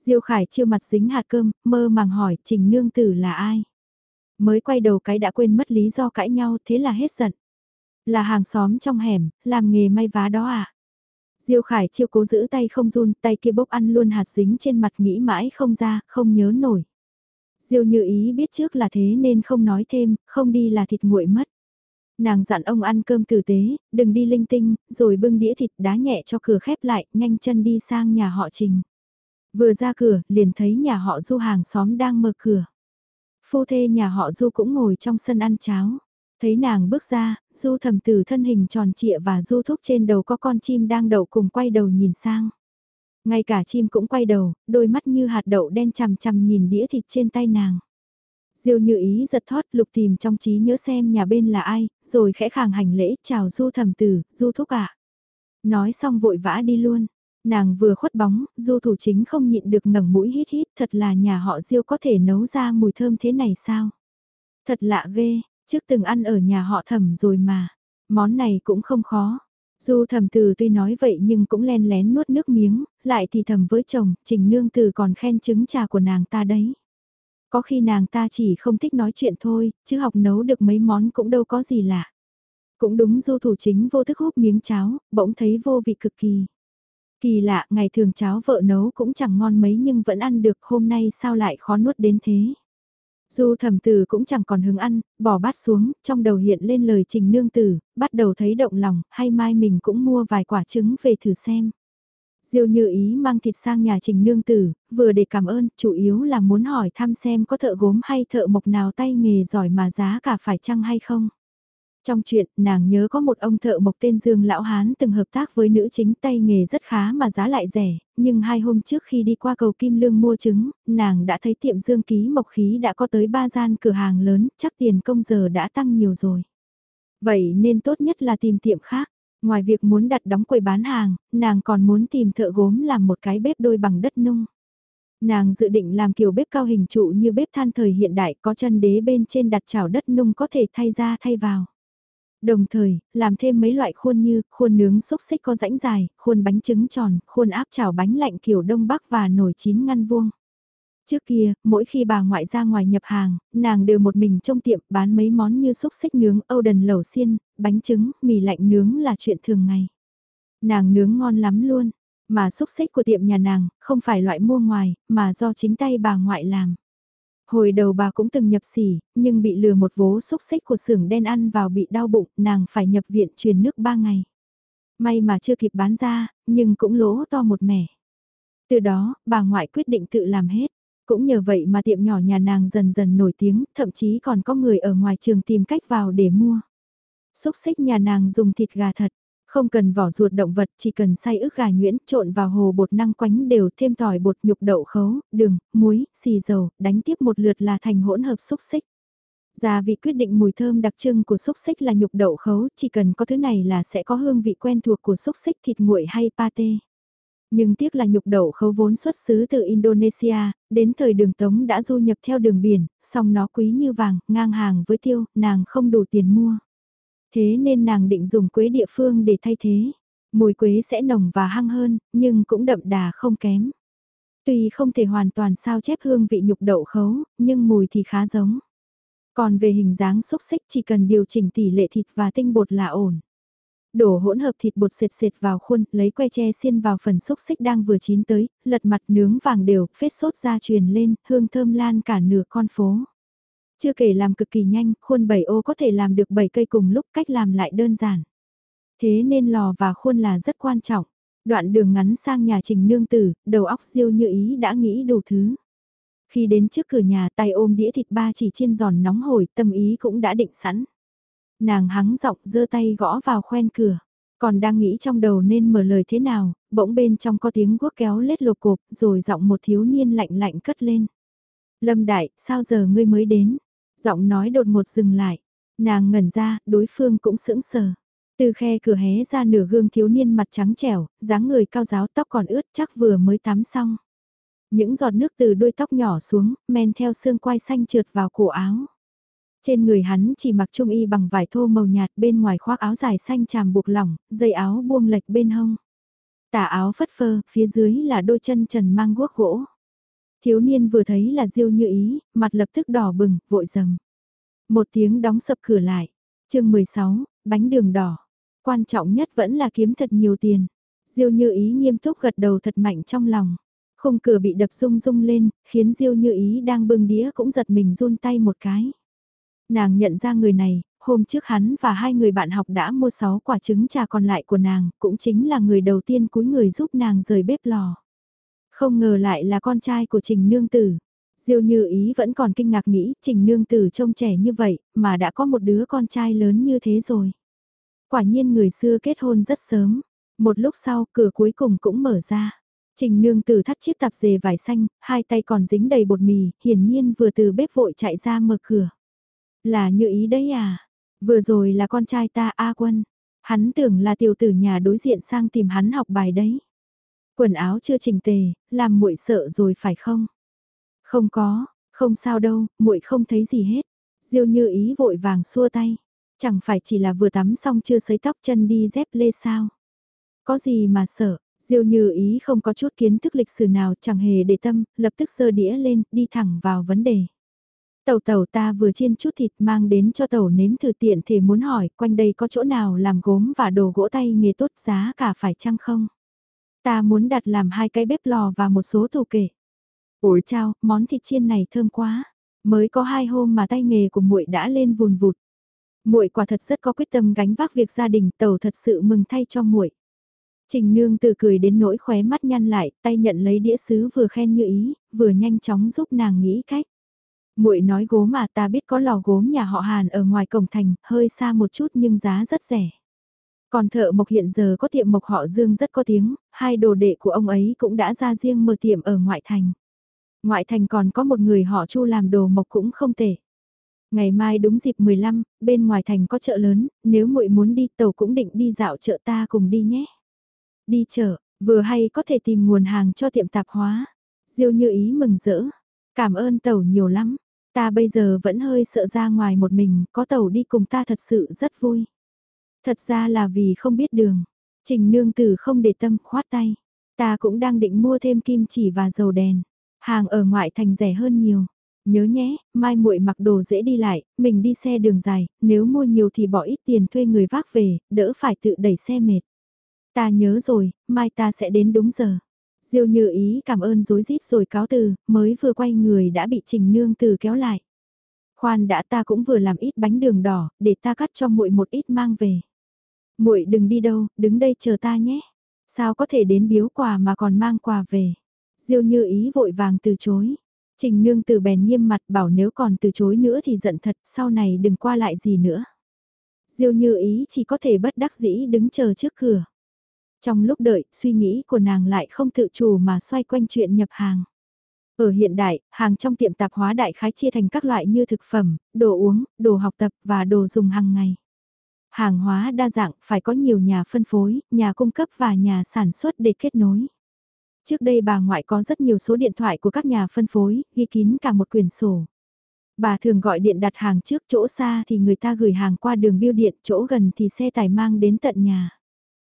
Diêu Khải chiêu mặt dính hạt cơm, mơ màng hỏi trình nương tử là ai? Mới quay đầu cái đã quên mất lý do cãi nhau thế là hết giận. Là hàng xóm trong hẻm, làm nghề may vá đó à? Diêu Khải chiêu cố giữ tay không run, tay kia bốc ăn luôn hạt dính trên mặt nghĩ mãi không ra, không nhớ nổi. Diêu như ý biết trước là thế nên không nói thêm, không đi là thịt nguội mất. Nàng dặn ông ăn cơm tử tế, đừng đi linh tinh, rồi bưng đĩa thịt đá nhẹ cho cửa khép lại, nhanh chân đi sang nhà họ Trình. Vừa ra cửa, liền thấy nhà họ Du hàng xóm đang mở cửa. Phu thê nhà họ Du cũng ngồi trong sân ăn cháo. Thấy nàng bước ra, Du thầm tử thân hình tròn trịa và Du thúc trên đầu có con chim đang đậu cùng quay đầu nhìn sang. Ngay cả chim cũng quay đầu, đôi mắt như hạt đậu đen chằm chằm nhìn đĩa thịt trên tay nàng. Diêu như ý giật thoát lục tìm trong trí nhớ xem nhà bên là ai, rồi khẽ khàng hành lễ chào du thầm tử, du thúc ạ. Nói xong vội vã đi luôn. Nàng vừa khuất bóng, du thủ chính không nhịn được ngẩng mũi hít hít, thật là nhà họ Diêu có thể nấu ra mùi thơm thế này sao? Thật lạ ghê, trước từng ăn ở nhà họ thẩm rồi mà, món này cũng không khó. Du thầm từ tuy nói vậy nhưng cũng len lén nuốt nước miếng, lại thì thầm với chồng, trình nương từ còn khen trứng trà của nàng ta đấy. Có khi nàng ta chỉ không thích nói chuyện thôi, chứ học nấu được mấy món cũng đâu có gì lạ. Cũng đúng du thủ chính vô thức hút miếng cháo, bỗng thấy vô vị cực kỳ. Kỳ lạ, ngày thường cháo vợ nấu cũng chẳng ngon mấy nhưng vẫn ăn được, hôm nay sao lại khó nuốt đến thế. Du thẩm tử cũng chẳng còn hứng ăn, bỏ bát xuống, trong đầu hiện lên lời trình nương tử, bắt đầu thấy động lòng, hay mai mình cũng mua vài quả trứng về thử xem. Diêu như ý mang thịt sang nhà trình nương tử, vừa để cảm ơn, chủ yếu là muốn hỏi thăm xem có thợ gốm hay thợ mộc nào tay nghề giỏi mà giá cả phải chăng hay không. Trong chuyện, nàng nhớ có một ông thợ mộc tên Dương Lão Hán từng hợp tác với nữ chính tay nghề rất khá mà giá lại rẻ, nhưng hai hôm trước khi đi qua cầu Kim Lương mua trứng, nàng đã thấy tiệm Dương Ký Mộc Khí đã có tới ba gian cửa hàng lớn, chắc tiền công giờ đã tăng nhiều rồi. Vậy nên tốt nhất là tìm tiệm khác. Ngoài việc muốn đặt đóng quầy bán hàng, nàng còn muốn tìm thợ gốm làm một cái bếp đôi bằng đất nung. Nàng dự định làm kiểu bếp cao hình trụ như bếp than thời hiện đại có chân đế bên trên đặt chảo đất nung có thể thay ra thay vào. Đồng thời, làm thêm mấy loại khuôn như khuôn nướng xúc xích có rãnh dài, khuôn bánh trứng tròn, khuôn áp chảo bánh lạnh kiểu Đông Bắc và nồi chín ngăn vuông. Trước kia, mỗi khi bà ngoại ra ngoài nhập hàng, nàng đều một mình trong tiệm bán mấy món như xúc xích nướng, âu đần lẩu xiên, bánh trứng, mì lạnh nướng là chuyện thường ngày. Nàng nướng ngon lắm luôn, mà xúc xích của tiệm nhà nàng, không phải loại mua ngoài, mà do chính tay bà ngoại làm. Hồi đầu bà cũng từng nhập xỉ, nhưng bị lừa một vố xúc xích của xưởng đen ăn vào bị đau bụng, nàng phải nhập viện truyền nước 3 ngày. May mà chưa kịp bán ra, nhưng cũng lỗ to một mẻ. Từ đó, bà ngoại quyết định tự làm hết. Cũng nhờ vậy mà tiệm nhỏ nhà nàng dần dần nổi tiếng, thậm chí còn có người ở ngoài trường tìm cách vào để mua. Xúc xích nhà nàng dùng thịt gà thật, không cần vỏ ruột động vật, chỉ cần xay ức gà nhuyễn, trộn vào hồ bột năng quánh đều thêm tỏi bột nhục đậu khấu, đường, muối, xì dầu, đánh tiếp một lượt là thành hỗn hợp xúc xích. Gia vị quyết định mùi thơm đặc trưng của xúc xích là nhục đậu khấu, chỉ cần có thứ này là sẽ có hương vị quen thuộc của xúc xích thịt nguội hay pate. Nhưng tiếc là nhục đậu khấu vốn xuất xứ từ Indonesia, đến thời đường tống đã du nhập theo đường biển, song nó quý như vàng, ngang hàng với tiêu, nàng không đủ tiền mua. Thế nên nàng định dùng quế địa phương để thay thế. Mùi quế sẽ nồng và hăng hơn, nhưng cũng đậm đà không kém. Tuy không thể hoàn toàn sao chép hương vị nhục đậu khấu, nhưng mùi thì khá giống. Còn về hình dáng xúc xích chỉ cần điều chỉnh tỷ lệ thịt và tinh bột là ổn. Đổ hỗn hợp thịt bột sệt sệt vào khuôn, lấy que tre xiên vào phần xúc xích đang vừa chín tới, lật mặt nướng vàng đều, phết sốt ra truyền lên, hương thơm lan cả nửa con phố. Chưa kể làm cực kỳ nhanh, khuôn 7 ô có thể làm được 7 cây cùng lúc cách làm lại đơn giản. Thế nên lò và khuôn là rất quan trọng. Đoạn đường ngắn sang nhà trình nương tử, đầu óc siêu như ý đã nghĩ đủ thứ. Khi đến trước cửa nhà tay ôm đĩa thịt ba chỉ chiên giòn nóng hổi tâm ý cũng đã định sẵn. Nàng hắng giọng giơ tay gõ vào khoen cửa. Còn đang nghĩ trong đầu nên mở lời thế nào, bỗng bên trong có tiếng guốc kéo lết lột cộp rồi giọng một thiếu niên lạnh lạnh cất lên. Lâm Đại, sao giờ ngươi mới đến? Giọng nói đột một dừng lại. Nàng ngẩn ra, đối phương cũng sững sờ. Từ khe cửa hé ra nửa gương thiếu niên mặt trắng trẻo, dáng người cao giáo tóc còn ướt chắc vừa mới tắm xong. Những giọt nước từ đôi tóc nhỏ xuống, men theo xương quai xanh trượt vào cổ áo. Trên người hắn chỉ mặc trung y bằng vải thô màu nhạt bên ngoài khoác áo dài xanh tràm buộc lỏng, dây áo buông lệch bên hông. Tả áo phất phơ, phía dưới là đôi chân trần mang guốc gỗ. Thiếu niên vừa thấy là diêu như ý, mặt lập tức đỏ bừng, vội dầm. Một tiếng đóng sập cửa lại. chương 16, bánh đường đỏ. Quan trọng nhất vẫn là kiếm thật nhiều tiền. Diêu như ý nghiêm túc gật đầu thật mạnh trong lòng. Khung cửa bị đập rung rung lên, khiến Diêu như ý đang bưng đĩa cũng giật mình run tay một cái. Nàng nhận ra người này, hôm trước hắn và hai người bạn học đã mua 6 quả trứng trà còn lại của nàng, cũng chính là người đầu tiên cúi người giúp nàng rời bếp lò. Không ngờ lại là con trai của Trình Nương Tử. Diêu như ý vẫn còn kinh ngạc nghĩ Trình Nương Tử trông trẻ như vậy mà đã có một đứa con trai lớn như thế rồi. Quả nhiên người xưa kết hôn rất sớm. Một lúc sau cửa cuối cùng cũng mở ra. Trình Nương Tử thắt chiếc tạp dề vải xanh, hai tay còn dính đầy bột mì, hiển nhiên vừa từ bếp vội chạy ra mở cửa. Là như ý đấy à? Vừa rồi là con trai ta A Quân. Hắn tưởng là tiểu tử nhà đối diện sang tìm hắn học bài đấy. Quần áo chưa chỉnh tề, làm muội sợ rồi phải không? Không có, không sao đâu, muội không thấy gì hết. Diêu Như Ý vội vàng xua tay. Chẳng phải chỉ là vừa tắm xong chưa sấy tóc chân đi dép lê sao? Có gì mà sợ? Diêu Như Ý không có chút kiến thức lịch sử nào chẳng hề để tâm, lập tức sơ đĩa lên, đi thẳng vào vấn đề. Tàu tàu ta vừa chiên chút thịt mang đến cho tàu nếm thử tiện thể muốn hỏi quanh đây có chỗ nào làm gốm và đồ gỗ tay nghề tốt giá cả phải chăng không? Ta muốn đặt làm hai cái bếp lò và một số tủ kể. Ủi chào, món thịt chiên này thơm quá. Mới có hai hôm mà tay nghề của muội đã lên vùn vụt. Muội quả thật rất có quyết tâm gánh vác việc gia đình, tàu thật sự mừng thay cho muội. Trình Nương từ cười đến nỗi khóe mắt nhăn lại, tay nhận lấy đĩa sứ vừa khen như ý, vừa nhanh chóng giúp nàng nghĩ cách. Muội nói gốm mà ta biết có lò gốm nhà họ Hàn ở ngoài cổng thành, hơi xa một chút nhưng giá rất rẻ. Còn thợ mộc hiện giờ có tiệm mộc họ Dương rất có tiếng, hai đồ đệ của ông ấy cũng đã ra riêng mở tiệm ở ngoại thành. Ngoại thành còn có một người họ Chu làm đồ mộc cũng không tệ. Ngày mai đúng dịp 15, bên ngoài thành có chợ lớn, nếu muội muốn đi tàu cũng định đi dạo chợ ta cùng đi nhé. Đi chợ, vừa hay có thể tìm nguồn hàng cho tiệm tạp hóa. Diêu như ý mừng rỡ. Cảm ơn tàu nhiều lắm. Ta bây giờ vẫn hơi sợ ra ngoài một mình, có tàu đi cùng ta thật sự rất vui. Thật ra là vì không biết đường. Trình nương tử không để tâm khoát tay. Ta cũng đang định mua thêm kim chỉ và dầu đèn. Hàng ở ngoại thành rẻ hơn nhiều. Nhớ nhé, mai muội mặc đồ dễ đi lại, mình đi xe đường dài, nếu mua nhiều thì bỏ ít tiền thuê người vác về, đỡ phải tự đẩy xe mệt. Ta nhớ rồi, mai ta sẽ đến đúng giờ. Diêu như ý cảm ơn dối rít rồi cáo từ, mới vừa quay người đã bị trình nương từ kéo lại. Khoan đã ta cũng vừa làm ít bánh đường đỏ, để ta cắt cho muội một ít mang về. muội đừng đi đâu, đứng đây chờ ta nhé. Sao có thể đến biếu quà mà còn mang quà về. Diêu như ý vội vàng từ chối. Trình nương từ bèn nghiêm mặt bảo nếu còn từ chối nữa thì giận thật, sau này đừng qua lại gì nữa. Diêu như ý chỉ có thể bất đắc dĩ đứng chờ trước cửa. Trong lúc đợi, suy nghĩ của nàng lại không tự chủ mà xoay quanh chuyện nhập hàng. Ở hiện đại, hàng trong tiệm tạp hóa đại khái chia thành các loại như thực phẩm, đồ uống, đồ học tập và đồ dùng hàng ngày. Hàng hóa đa dạng phải có nhiều nhà phân phối, nhà cung cấp và nhà sản xuất để kết nối. Trước đây bà ngoại có rất nhiều số điện thoại của các nhà phân phối, ghi kín cả một quyển sổ. Bà thường gọi điện đặt hàng trước chỗ xa thì người ta gửi hàng qua đường biêu điện, chỗ gần thì xe tải mang đến tận nhà.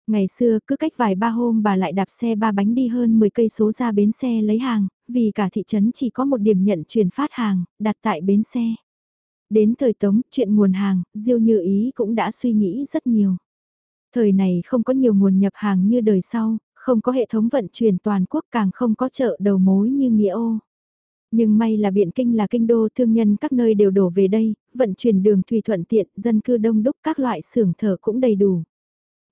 Ngày xưa cứ cách vài ba hôm bà lại đạp xe ba bánh đi hơn 10 cây số ra bến xe lấy hàng, vì cả thị trấn chỉ có một điểm nhận chuyển phát hàng, đặt tại bến xe. Đến thời tống, chuyện nguồn hàng, Diêu Như Ý cũng đã suy nghĩ rất nhiều. Thời này không có nhiều nguồn nhập hàng như đời sau, không có hệ thống vận chuyển toàn quốc càng không có chợ đầu mối như Nghĩa Ô. Nhưng may là Biện Kinh là kinh đô thương nhân các nơi đều đổ về đây, vận chuyển đường thủy thuận tiện, dân cư đông đúc các loại xưởng thờ cũng đầy đủ.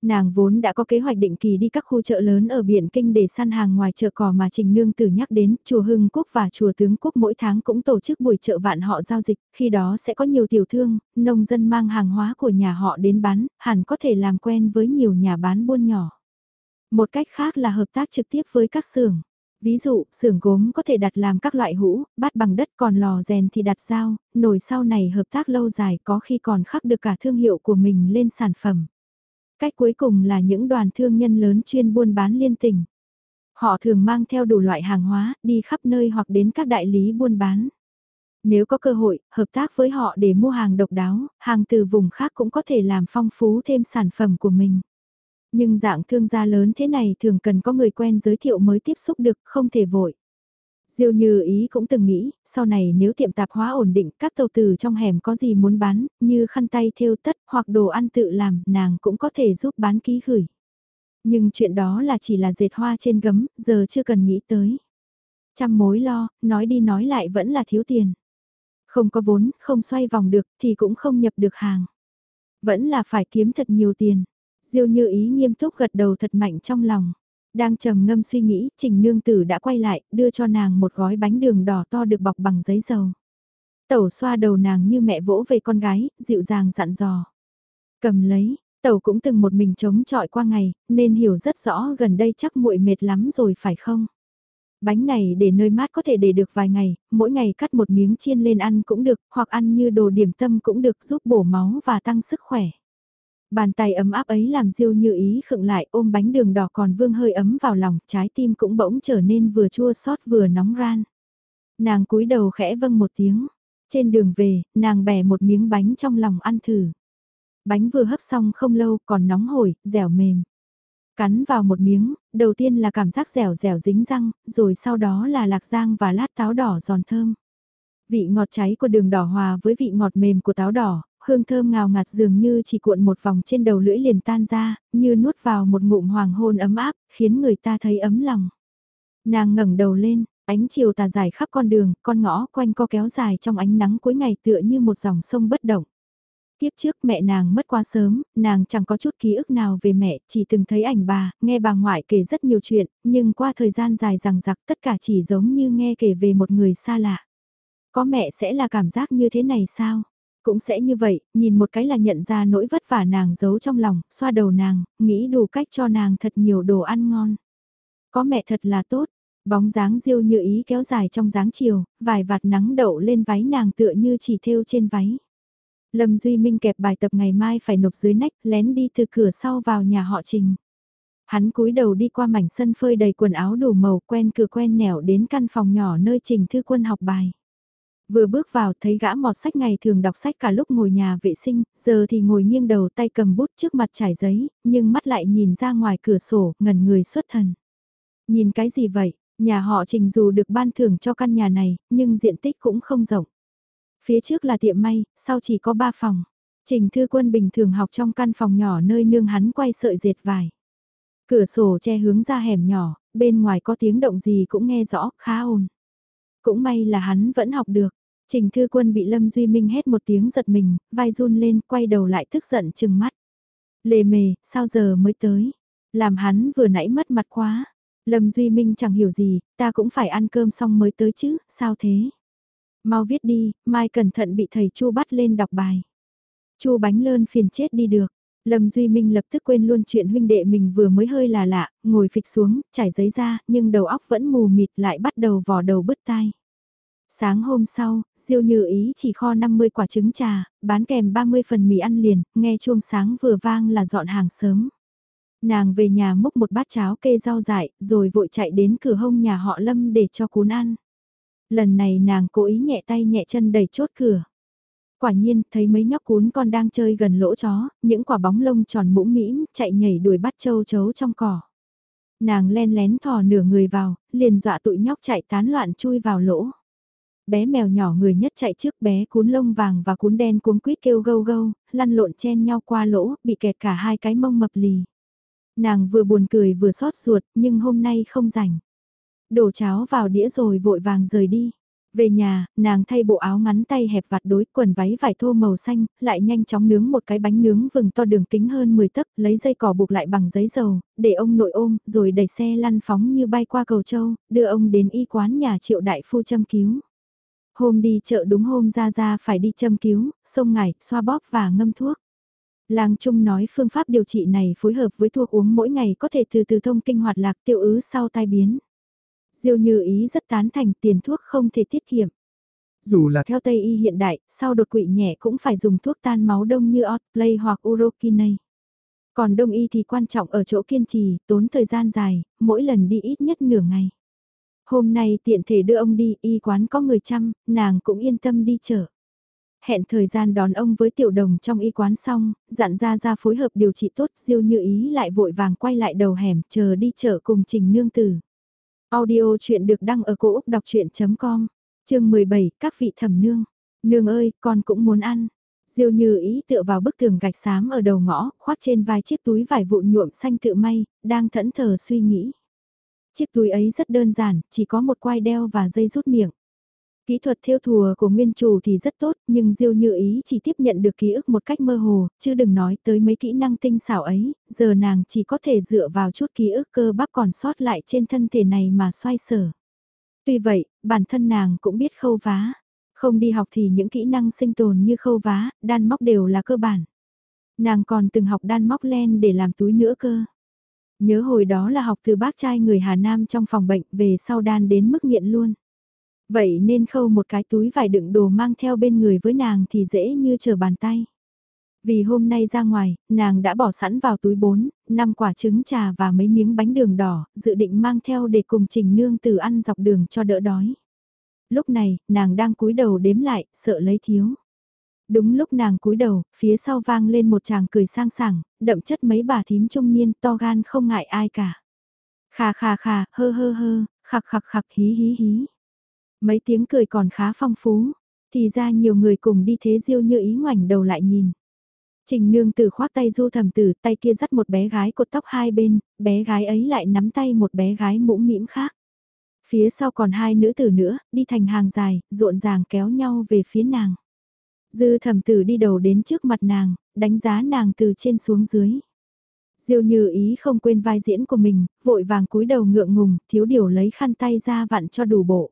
Nàng vốn đã có kế hoạch định kỳ đi các khu chợ lớn ở Biển Kinh để săn hàng ngoài chợ cỏ mà Trình Nương Tử nhắc đến, chùa Hưng Quốc và chùa Tướng Quốc mỗi tháng cũng tổ chức buổi chợ vạn họ giao dịch, khi đó sẽ có nhiều tiểu thương, nông dân mang hàng hóa của nhà họ đến bán, hẳn có thể làm quen với nhiều nhà bán buôn nhỏ. Một cách khác là hợp tác trực tiếp với các xưởng. Ví dụ, xưởng gốm có thể đặt làm các loại hũ, bát bằng đất còn lò rèn thì đặt dao, nồi sau này hợp tác lâu dài có khi còn khắc được cả thương hiệu của mình lên sản phẩm. Cách cuối cùng là những đoàn thương nhân lớn chuyên buôn bán liên tỉnh. Họ thường mang theo đủ loại hàng hóa, đi khắp nơi hoặc đến các đại lý buôn bán. Nếu có cơ hội, hợp tác với họ để mua hàng độc đáo, hàng từ vùng khác cũng có thể làm phong phú thêm sản phẩm của mình. Nhưng dạng thương gia lớn thế này thường cần có người quen giới thiệu mới tiếp xúc được, không thể vội. Diêu như ý cũng từng nghĩ, sau này nếu tiệm tạp hóa ổn định, các tàu từ trong hẻm có gì muốn bán, như khăn tay thêu tất hoặc đồ ăn tự làm, nàng cũng có thể giúp bán ký gửi. Nhưng chuyện đó là chỉ là dệt hoa trên gấm, giờ chưa cần nghĩ tới. Trăm mối lo, nói đi nói lại vẫn là thiếu tiền. Không có vốn, không xoay vòng được thì cũng không nhập được hàng. Vẫn là phải kiếm thật nhiều tiền. Diêu như ý nghiêm túc gật đầu thật mạnh trong lòng. Đang trầm ngâm suy nghĩ, Trình Nương Tử đã quay lại, đưa cho nàng một gói bánh đường đỏ to được bọc bằng giấy dầu. Tẩu xoa đầu nàng như mẹ vỗ về con gái, dịu dàng dặn dò. Cầm lấy, tẩu cũng từng một mình chống chọi qua ngày, nên hiểu rất rõ gần đây chắc muội mệt lắm rồi phải không? Bánh này để nơi mát có thể để được vài ngày, mỗi ngày cắt một miếng chiên lên ăn cũng được, hoặc ăn như đồ điểm tâm cũng được giúp bổ máu và tăng sức khỏe. Bàn tay ấm áp ấy làm Diêu như ý khựng lại ôm bánh đường đỏ còn vương hơi ấm vào lòng, trái tim cũng bỗng trở nên vừa chua xót vừa nóng ran. Nàng cúi đầu khẽ vâng một tiếng. Trên đường về, nàng bẻ một miếng bánh trong lòng ăn thử. Bánh vừa hấp xong không lâu còn nóng hổi, dẻo mềm. Cắn vào một miếng, đầu tiên là cảm giác dẻo dẻo dính răng, rồi sau đó là lạc rang và lát táo đỏ giòn thơm. Vị ngọt cháy của đường đỏ hòa với vị ngọt mềm của táo đỏ, hương thơm ngào ngạt dường như chỉ cuộn một vòng trên đầu lưỡi liền tan ra, như nuốt vào một ngụm hoàng hôn ấm áp, khiến người ta thấy ấm lòng. Nàng ngẩng đầu lên, ánh chiều tà dài khắp con đường, con ngõ quanh co kéo dài trong ánh nắng cuối ngày tựa như một dòng sông bất động. Tiếp trước mẹ nàng mất quá sớm, nàng chẳng có chút ký ức nào về mẹ, chỉ từng thấy ảnh bà, nghe bà ngoại kể rất nhiều chuyện, nhưng qua thời gian dài rằng giặc tất cả chỉ giống như nghe kể về một người xa lạ. Có mẹ sẽ là cảm giác như thế này sao? Cũng sẽ như vậy, nhìn một cái là nhận ra nỗi vất vả nàng giấu trong lòng, xoa đầu nàng, nghĩ đủ cách cho nàng thật nhiều đồ ăn ngon. Có mẹ thật là tốt, bóng dáng diêu như ý kéo dài trong dáng chiều, vài vạt nắng đậu lên váy nàng tựa như chỉ thêu trên váy. Lâm Duy Minh kẹp bài tập ngày mai phải nộp dưới nách, lén đi từ cửa sau vào nhà họ Trình. Hắn cúi đầu đi qua mảnh sân phơi đầy quần áo đủ màu quen cửa quen nẻo đến căn phòng nhỏ nơi Trình Thư Quân học bài. Vừa bước vào thấy gã mọt sách ngày thường đọc sách cả lúc ngồi nhà vệ sinh, giờ thì ngồi nghiêng đầu tay cầm bút trước mặt trải giấy, nhưng mắt lại nhìn ra ngoài cửa sổ, ngẩn người xuất thần. Nhìn cái gì vậy? Nhà họ Trình dù được ban thưởng cho căn nhà này, nhưng diện tích cũng không rộng. Phía trước là tiệm may, sau chỉ có 3 phòng. Trình Thư Quân bình thường học trong căn phòng nhỏ nơi nương hắn quay sợi dệt vải. Cửa sổ che hướng ra hẻm nhỏ, bên ngoài có tiếng động gì cũng nghe rõ, khá ồn. Cũng may là hắn vẫn học được. Trình Thư Quân bị Lâm Duy Minh hét một tiếng giật mình, vai run lên, quay đầu lại tức giận chừng mắt. Lề mề, sao giờ mới tới? Làm hắn vừa nãy mất mặt quá. Lâm Duy Minh chẳng hiểu gì, ta cũng phải ăn cơm xong mới tới chứ, sao thế? Mau viết đi, mai cẩn thận bị thầy Chu bắt lên đọc bài. Chu bánh lơn phiền chết đi được. Lâm Duy Minh lập tức quên luôn chuyện huynh đệ mình vừa mới hơi là lạ, ngồi phịch xuống, trải giấy ra, nhưng đầu óc vẫn mù mịt lại bắt đầu vò đầu bứt tai. Sáng hôm sau, Diêu Như Ý chỉ kho 50 quả trứng trà, bán kèm 30 phần mì ăn liền, nghe chuông sáng vừa vang là dọn hàng sớm. Nàng về nhà múc một bát cháo kê rau dại, rồi vội chạy đến cửa hông nhà họ Lâm để cho cún ăn. Lần này nàng cố ý nhẹ tay nhẹ chân đẩy chốt cửa. Quả nhiên, thấy mấy nhóc cún con đang chơi gần lỗ chó, những quả bóng lông tròn mũm mĩm, chạy nhảy đuổi bắt châu chấu trong cỏ. Nàng len lén thò nửa người vào, liền dọa tụi nhóc chạy tán loạn chui vào lỗ. Bé mèo nhỏ người nhất chạy trước bé cún lông vàng và cún đen cuống quýt kêu gâu gâu, lăn lộn chen nhau qua lỗ, bị kẹt cả hai cái mông mập lì. Nàng vừa buồn cười vừa xót ruột, nhưng hôm nay không rảnh. Đổ cháo vào đĩa rồi vội vàng rời đi. Về nhà, nàng thay bộ áo ngắn tay hẹp vạt đối quần váy vải thô màu xanh, lại nhanh chóng nướng một cái bánh nướng vừng to đường kính hơn 10 tấc, lấy dây cỏ buộc lại bằng giấy dầu, để ông nội ôm, rồi đẩy xe lăn phóng như bay qua cầu châu, đưa ông đến y quán nhà triệu đại phu châm cứu. Hôm đi chợ đúng hôm ra ra phải đi châm cứu, sông ngải, xoa bóp và ngâm thuốc. Làng Trung nói phương pháp điều trị này phối hợp với thuốc uống mỗi ngày có thể từ từ thông kinh hoạt lạc tiêu ứ sau tai biến. Diêu như ý rất tán thành tiền thuốc không thể tiết kiệm. Dù là theo Tây y hiện đại, sau đột quỵ nhẹ cũng phải dùng thuốc tan máu đông như Otplay hoặc Urokinase. Còn đông y thì quan trọng ở chỗ kiên trì, tốn thời gian dài, mỗi lần đi ít nhất nửa ngày. Hôm nay tiện thể đưa ông đi, y quán có người chăm, nàng cũng yên tâm đi chợ. Hẹn thời gian đón ông với tiểu đồng trong y quán xong, dặn ra ra phối hợp điều trị tốt, diêu như ý lại vội vàng quay lại đầu hẻm, chờ đi chợ cùng trình nương tử. Audio chuyện được đăng ở cổ Úc đọc chuyện.com, chương 17, các vị thẩm nương. Nương ơi, con cũng muốn ăn. Diêu như ý tựa vào bức tường gạch xám ở đầu ngõ, khoác trên vai chiếc túi vải vụn nhuộm xanh tự may, đang thẫn thờ suy nghĩ. Chiếc túi ấy rất đơn giản, chỉ có một quai đeo và dây rút miệng. Kỹ thuật theo thùa của nguyên chủ thì rất tốt, nhưng Diêu Như Ý chỉ tiếp nhận được ký ức một cách mơ hồ, chứ đừng nói tới mấy kỹ năng tinh xảo ấy, giờ nàng chỉ có thể dựa vào chút ký ức cơ bắp còn sót lại trên thân thể này mà xoay sở. Tuy vậy, bản thân nàng cũng biết khâu vá. Không đi học thì những kỹ năng sinh tồn như khâu vá, đan móc đều là cơ bản. Nàng còn từng học đan móc len để làm túi nữa cơ. Nhớ hồi đó là học từ bác trai người Hà Nam trong phòng bệnh về sau đan đến mức nghiện luôn. Vậy nên khâu một cái túi vải đựng đồ mang theo bên người với nàng thì dễ như chờ bàn tay. Vì hôm nay ra ngoài, nàng đã bỏ sẵn vào túi 4, 5 quả trứng trà và mấy miếng bánh đường đỏ, dự định mang theo để cùng trình nương từ ăn dọc đường cho đỡ đói. Lúc này, nàng đang cúi đầu đếm lại, sợ lấy thiếu. Đúng lúc nàng cúi đầu, phía sau vang lên một chàng cười sang sảng, đậm chất mấy bà thím trung niên to gan không ngại ai cả. Khà khà khà, hơ hơ hơ, khặc khặc khặc hí hí hí. Mấy tiếng cười còn khá phong phú, thì ra nhiều người cùng đi thế diêu như ý ngoảnh đầu lại nhìn. Trình nương tử khoác tay du thầm tử tay kia dắt một bé gái cột tóc hai bên, bé gái ấy lại nắm tay một bé gái mũm mĩm khác. Phía sau còn hai nữ tử nữa, đi thành hàng dài, rộn ràng kéo nhau về phía nàng. Dư thầm tử đi đầu đến trước mặt nàng, đánh giá nàng từ trên xuống dưới. Diêu như ý không quên vai diễn của mình, vội vàng cúi đầu ngượng ngùng, thiếu điều lấy khăn tay ra vặn cho đủ bộ.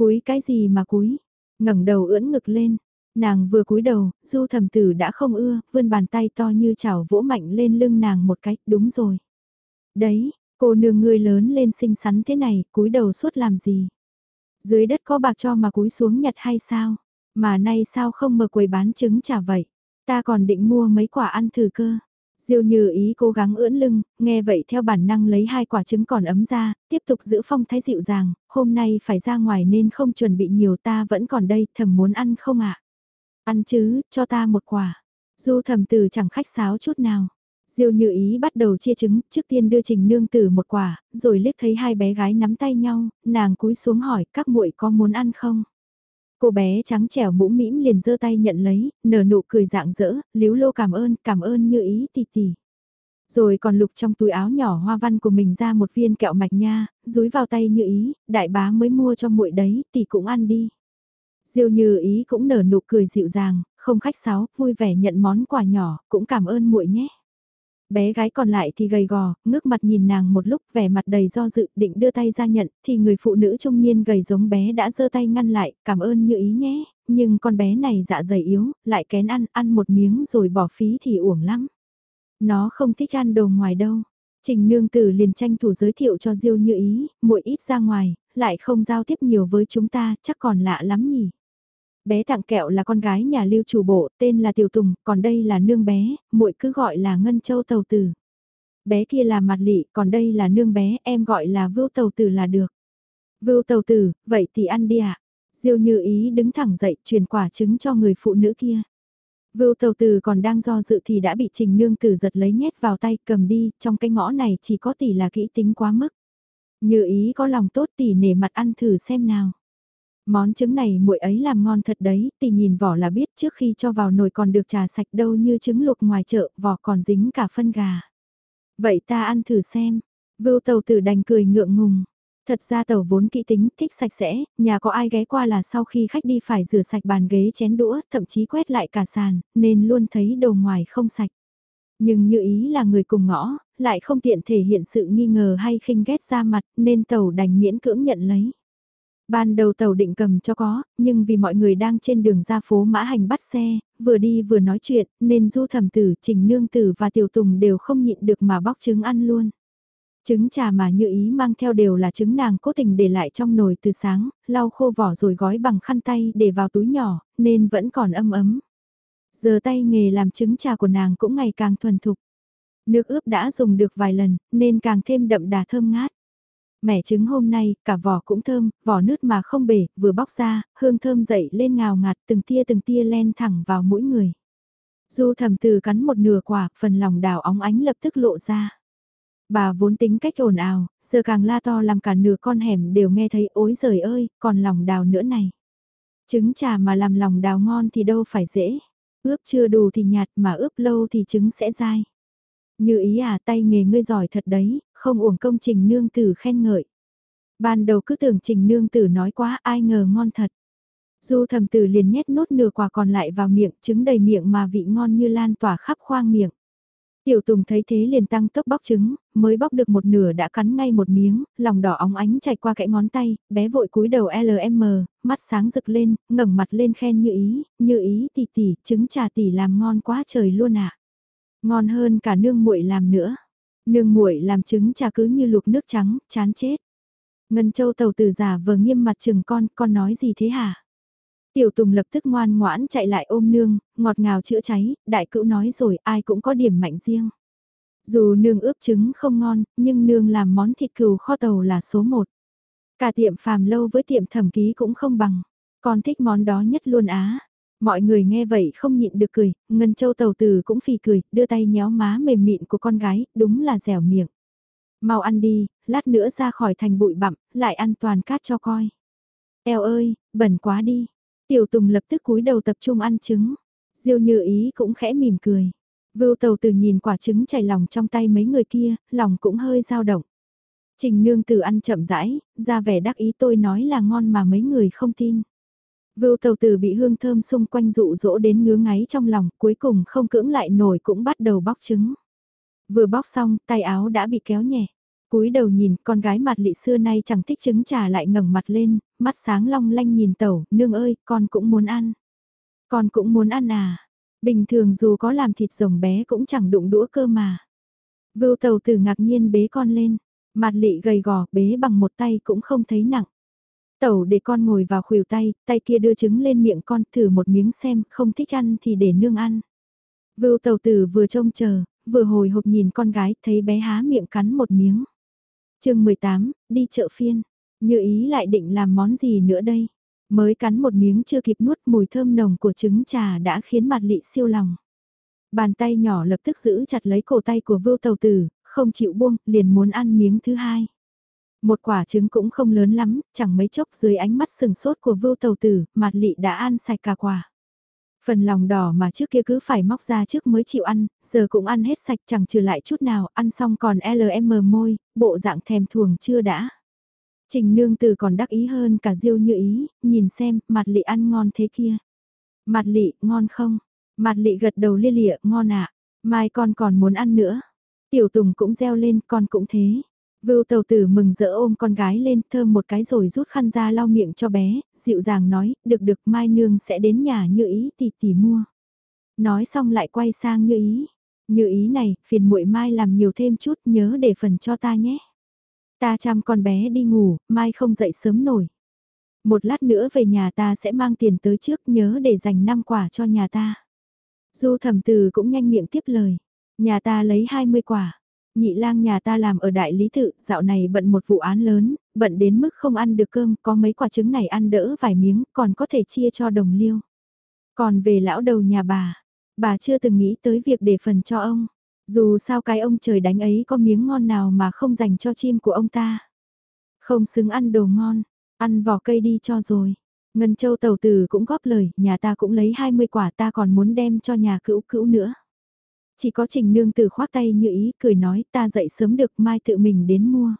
Cúi cái gì mà cúi? ngẩng đầu ưỡn ngực lên. Nàng vừa cúi đầu, du thầm tử đã không ưa, vươn bàn tay to như chảo vỗ mạnh lên lưng nàng một cách, đúng rồi. Đấy, cô nương ngươi lớn lên xinh xắn thế này, cúi đầu suốt làm gì? Dưới đất có bạc cho mà cúi xuống nhặt hay sao? Mà nay sao không mở quầy bán trứng trả vậy? Ta còn định mua mấy quả ăn thử cơ. Diêu như ý cố gắng ưỡn lưng, nghe vậy theo bản năng lấy hai quả trứng còn ấm ra, tiếp tục giữ phong thái dịu dàng, hôm nay phải ra ngoài nên không chuẩn bị nhiều ta vẫn còn đây, thầm muốn ăn không ạ? Ăn chứ, cho ta một quả. Du thầm từ chẳng khách sáo chút nào. Diêu như ý bắt đầu chia trứng, trước tiên đưa trình nương tử một quả, rồi liếc thấy hai bé gái nắm tay nhau, nàng cúi xuống hỏi các muội có muốn ăn không? Cô bé trắng trẻo mũ mĩm liền giơ tay nhận lấy, nở nụ cười dạng dỡ, líu lô cảm ơn, cảm ơn như ý tỷ tỷ. Rồi còn lục trong túi áo nhỏ hoa văn của mình ra một viên kẹo mạch nha, rúi vào tay như ý, đại bá mới mua cho muội đấy, tỷ cũng ăn đi. Diêu như ý cũng nở nụ cười dịu dàng, không khách sáo, vui vẻ nhận món quà nhỏ, cũng cảm ơn muội nhé. Bé gái còn lại thì gầy gò, ngước mặt nhìn nàng một lúc vẻ mặt đầy do dự định đưa tay ra nhận, thì người phụ nữ trung niên gầy giống bé đã giơ tay ngăn lại, cảm ơn như ý nhé, nhưng con bé này dạ dày yếu, lại kén ăn, ăn một miếng rồi bỏ phí thì uổng lắm. Nó không thích ăn đồ ngoài đâu. Trình nương tử liền tranh thủ giới thiệu cho Diêu như ý, muội ít ra ngoài, lại không giao tiếp nhiều với chúng ta, chắc còn lạ lắm nhỉ. Bé tặng kẹo là con gái nhà lưu chủ bộ, tên là Tiểu Tùng, còn đây là nương bé, muội cứ gọi là Ngân Châu Tàu Tử. Bé kia là mặt lị, còn đây là nương bé, em gọi là Vưu Tàu Tử là được. Vưu Tàu Tử, vậy thì ăn đi ạ. À? Diêu như ý đứng thẳng dậy truyền quả trứng cho người phụ nữ kia. Vưu Tàu Tử còn đang do dự thì đã bị Trình Nương Tử giật lấy nhét vào tay cầm đi, trong cái ngõ này chỉ có tỷ là kỹ tính quá mức. Như ý có lòng tốt tỷ nể mặt ăn thử xem nào. Món trứng này muội ấy làm ngon thật đấy, tỷ nhìn vỏ là biết trước khi cho vào nồi còn được trà sạch đâu như trứng luộc ngoài chợ, vỏ còn dính cả phân gà. Vậy ta ăn thử xem. Vưu tàu tử đành cười ngượng ngùng. Thật ra tàu vốn kỹ tính, thích sạch sẽ, nhà có ai ghé qua là sau khi khách đi phải rửa sạch bàn ghế chén đũa, thậm chí quét lại cả sàn, nên luôn thấy đồ ngoài không sạch. Nhưng như ý là người cùng ngõ, lại không tiện thể hiện sự nghi ngờ hay khinh ghét ra mặt, nên tàu đành miễn cưỡng nhận lấy. Ban đầu tàu định cầm cho có, nhưng vì mọi người đang trên đường ra phố mã hành bắt xe, vừa đi vừa nói chuyện, nên du thẩm tử, trình nương tử và tiểu tùng đều không nhịn được mà bóc trứng ăn luôn. Trứng trà mà như ý mang theo đều là trứng nàng cố tình để lại trong nồi từ sáng, lau khô vỏ rồi gói bằng khăn tay để vào túi nhỏ, nên vẫn còn âm ấm. Giờ tay nghề làm trứng trà của nàng cũng ngày càng thuần thục. Nước ướp đã dùng được vài lần, nên càng thêm đậm đà thơm ngát. Mẻ trứng hôm nay, cả vỏ cũng thơm, vỏ nứt mà không bể, vừa bóc ra, hương thơm dậy lên ngào ngạt từng tia từng tia len thẳng vào mũi người. Du thầm từ cắn một nửa quả, phần lòng đào óng ánh lập tức lộ ra. Bà vốn tính cách ồn ào, giờ càng la to làm cả nửa con hẻm đều nghe thấy ối giời ơi, còn lòng đào nữa này. Trứng trà mà làm lòng đào ngon thì đâu phải dễ. Ướp chưa đủ thì nhạt mà ướp lâu thì trứng sẽ dai. Như ý à tay nghề ngươi giỏi thật đấy, không uổng công trình nương tử khen ngợi. Ban đầu cứ tưởng trình nương tử nói quá ai ngờ ngon thật. Du thầm tử liền nhét nốt nửa quả còn lại vào miệng, trứng đầy miệng mà vị ngon như lan tỏa khắp khoang miệng. Tiểu Tùng thấy thế liền tăng tốc bóc trứng, mới bóc được một nửa đã cắn ngay một miếng, lòng đỏ óng ánh chảy qua kẽ ngón tay, bé vội cúi đầu LM, mắt sáng rực lên, ngẩng mặt lên khen như ý, như ý tỷ tỷ, trứng trà tỷ làm ngon quá trời luôn ạ. Ngon hơn cả nương muội làm nữa. Nương muội làm trứng trà cứ như luộc nước trắng, chán chết. Ngân Châu tàu tử giả vờ nghiêm mặt chừng con, con nói gì thế hả? Tiểu Tùng lập tức ngoan ngoãn chạy lại ôm nương, ngọt ngào chữa cháy, đại cữu nói rồi ai cũng có điểm mạnh riêng. Dù nương ướp trứng không ngon, nhưng nương làm món thịt cừu kho tàu là số một. Cả tiệm phàm lâu với tiệm thẩm ký cũng không bằng. Con thích món đó nhất luôn á. Mọi người nghe vậy không nhịn được cười, Ngân Châu tàu tử cũng phì cười, đưa tay nhéo má mềm mịn của con gái, đúng là dẻo miệng. Mau ăn đi, lát nữa ra khỏi thành bụi bặm, lại ăn toàn cát cho coi. Eo ơi, bẩn quá đi. Tiểu Tùng lập tức cúi đầu tập trung ăn trứng. Diêu như ý cũng khẽ mỉm cười. Vưu tàu từ nhìn quả trứng chảy lòng trong tay mấy người kia, lòng cũng hơi dao động. Trình nương từ ăn chậm rãi, ra vẻ đắc ý tôi nói là ngon mà mấy người không tin. Vưu tàu tử bị hương thơm xung quanh dụ dỗ đến ngứa ngáy trong lòng, cuối cùng không cưỡng lại nổi cũng bắt đầu bóc trứng. Vừa bóc xong, tay áo đã bị kéo nhẹ. cúi đầu nhìn, con gái mặt lị xưa nay chẳng thích trứng trà lại ngẩng mặt lên, mắt sáng long lanh nhìn tẩu, nương ơi, con cũng muốn ăn. Con cũng muốn ăn à. Bình thường dù có làm thịt rồng bé cũng chẳng đụng đũa cơ mà. Vưu tàu tử ngạc nhiên bế con lên, mặt lị gầy gò, bế bằng một tay cũng không thấy nặng. Tẩu để con ngồi vào khuỷu tay, tay kia đưa trứng lên miệng con thử một miếng xem, không thích ăn thì để nương ăn. Vưu tẩu tử vừa trông chờ, vừa hồi hộp nhìn con gái, thấy bé há miệng cắn một miếng. chương 18, đi chợ phiên. Như ý lại định làm món gì nữa đây? Mới cắn một miếng chưa kịp nuốt mùi thơm nồng của trứng trà đã khiến mặt lị siêu lòng. Bàn tay nhỏ lập tức giữ chặt lấy cổ tay của vưu tàu tử, không chịu buông, liền muốn ăn miếng thứ hai. Một quả trứng cũng không lớn lắm, chẳng mấy chốc dưới ánh mắt sừng sốt của vưu tàu tử, mặt lị đã ăn sạch cả quả. Phần lòng đỏ mà trước kia cứ phải móc ra trước mới chịu ăn, giờ cũng ăn hết sạch chẳng trừ lại chút nào, ăn xong còn LM môi, bộ dạng thèm thuồng chưa đã. Trình nương từ còn đắc ý hơn cả diêu như ý, nhìn xem, mặt lị ăn ngon thế kia. Mặt lị, ngon không? Mặt lị gật đầu lia lịa, ngon ạ, mai con còn muốn ăn nữa. Tiểu Tùng cũng reo lên, con cũng thế. Vưu tàu tử mừng rỡ ôm con gái lên, thơm một cái rồi rút khăn ra lau miệng cho bé, dịu dàng nói, được được mai nương sẽ đến nhà như ý tỷ tỷ mua. Nói xong lại quay sang như ý. Như ý này, phiền muội mai làm nhiều thêm chút nhớ để phần cho ta nhé. Ta chăm con bé đi ngủ, mai không dậy sớm nổi. Một lát nữa về nhà ta sẽ mang tiền tới trước nhớ để dành năm quả cho nhà ta. Du thẩm từ cũng nhanh miệng tiếp lời. Nhà ta lấy 20 quả. Nhị lang nhà ta làm ở đại lý tự, dạo này bận một vụ án lớn, bận đến mức không ăn được cơm, có mấy quả trứng này ăn đỡ vài miếng, còn có thể chia cho đồng liêu. Còn về lão đầu nhà bà, bà chưa từng nghĩ tới việc để phần cho ông. Dù sao cái ông trời đánh ấy có miếng ngon nào mà không dành cho chim của ông ta. Không xứng ăn đồ ngon, ăn vỏ cây đi cho rồi. Ngân Châu Tàu Tử cũng góp lời, nhà ta cũng lấy 20 quả ta còn muốn đem cho nhà cữu cữu nữa. Chỉ có Trình Nương từ khoác tay như ý, cười nói ta dậy sớm được mai tự mình đến mua.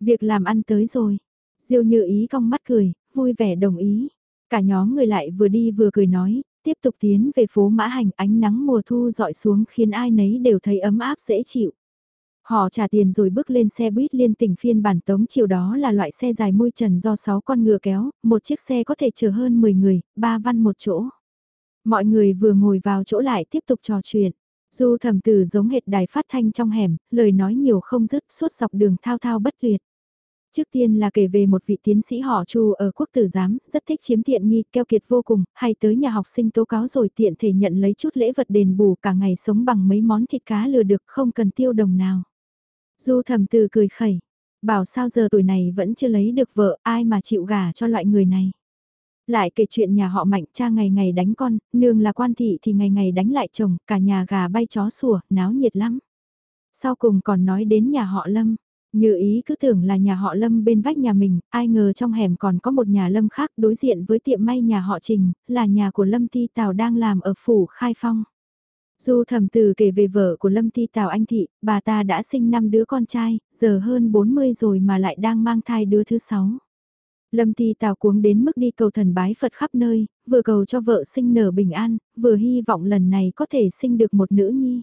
Việc làm ăn tới rồi. Diêu như ý cong mắt cười, vui vẻ đồng ý. Cả nhóm người lại vừa đi vừa cười nói, tiếp tục tiến về phố Mã Hành ánh nắng mùa thu dọi xuống khiến ai nấy đều thấy ấm áp dễ chịu. Họ trả tiền rồi bước lên xe buýt liên tỉnh phiên bản tống chiều đó là loại xe dài môi trần do 6 con ngựa kéo, một chiếc xe có thể chở hơn 10 người, ba văn một chỗ. Mọi người vừa ngồi vào chỗ lại tiếp tục trò chuyện. Du thẩm tử giống hệt đài phát thanh trong hẻm, lời nói nhiều không dứt suốt dọc đường thao thao bất tuyệt. Trước tiên là kể về một vị tiến sĩ họ Chu ở quốc tử giám, rất thích chiếm tiện nghi, keo kiệt vô cùng, hay tới nhà học sinh tố cáo rồi tiện thể nhận lấy chút lễ vật đền bù cả ngày sống bằng mấy món thịt cá lừa được không cần tiêu đồng nào. Du thẩm từ cười khẩy, bảo sao giờ tuổi này vẫn chưa lấy được vợ, ai mà chịu gả cho loại người này. Lại kể chuyện nhà họ mạnh cha ngày ngày đánh con, nương là quan thị thì ngày ngày đánh lại chồng, cả nhà gà bay chó sủa, náo nhiệt lắm. Sau cùng còn nói đến nhà họ Lâm, như ý cứ tưởng là nhà họ Lâm bên vách nhà mình, ai ngờ trong hẻm còn có một nhà Lâm khác đối diện với tiệm may nhà họ Trình, là nhà của Lâm Ti Tào đang làm ở phủ Khai Phong. Du thầm từ kể về vợ của Lâm Ti Tào Anh Thị, bà ta đã sinh 5 đứa con trai, giờ hơn 40 rồi mà lại đang mang thai đứa thứ 6. Lâm Ti Tào cuống đến mức đi cầu thần bái Phật khắp nơi, vừa cầu cho vợ sinh nở bình an, vừa hy vọng lần này có thể sinh được một nữ nhi.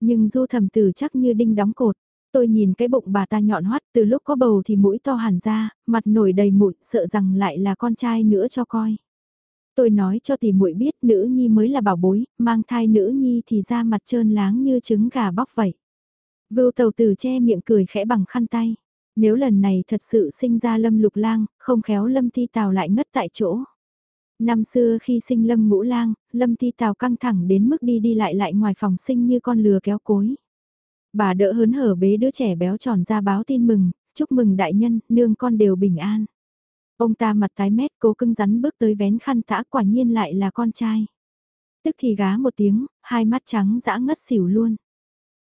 Nhưng du thẩm tử chắc như đinh đóng cột, tôi nhìn cái bụng bà ta nhọn hoắt từ lúc có bầu thì mũi to hẳn ra, mặt nổi đầy mụn sợ rằng lại là con trai nữa cho coi. Tôi nói cho tỷ muội biết nữ nhi mới là bảo bối, mang thai nữ nhi thì da mặt trơn láng như trứng gà bóc vậy. Vưu tàu tử che miệng cười khẽ bằng khăn tay. Nếu lần này thật sự sinh ra lâm lục lang, không khéo lâm ti tào lại ngất tại chỗ. Năm xưa khi sinh lâm ngũ lang, lâm ti tào căng thẳng đến mức đi đi lại lại ngoài phòng sinh như con lừa kéo cối. Bà đỡ hớn hở bế đứa trẻ béo tròn ra báo tin mừng, chúc mừng đại nhân, nương con đều bình an. Ông ta mặt tái mét cố cưng rắn bước tới vén khăn tã quả nhiên lại là con trai. Tức thì gá một tiếng, hai mắt trắng dã ngất xỉu luôn.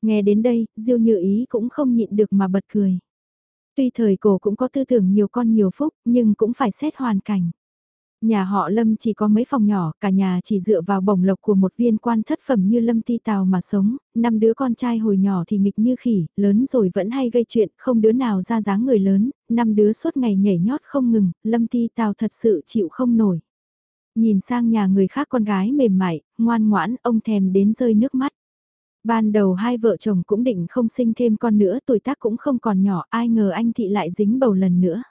Nghe đến đây, Diêu Như Ý cũng không nhịn được mà bật cười. Tuy thời cổ cũng có tư tưởng nhiều con nhiều phúc, nhưng cũng phải xét hoàn cảnh. Nhà họ Lâm chỉ có mấy phòng nhỏ, cả nhà chỉ dựa vào bổng lộc của một viên quan thất phẩm như Lâm Ti Tào mà sống, năm đứa con trai hồi nhỏ thì nghịch như khỉ, lớn rồi vẫn hay gây chuyện, không đứa nào ra dáng người lớn, năm đứa suốt ngày nhảy nhót không ngừng, Lâm Ti Tào thật sự chịu không nổi. Nhìn sang nhà người khác con gái mềm mại, ngoan ngoãn, ông thèm đến rơi nước mắt. Ban đầu hai vợ chồng cũng định không sinh thêm con nữa, tuổi tác cũng không còn nhỏ, ai ngờ anh thị lại dính bầu lần nữa.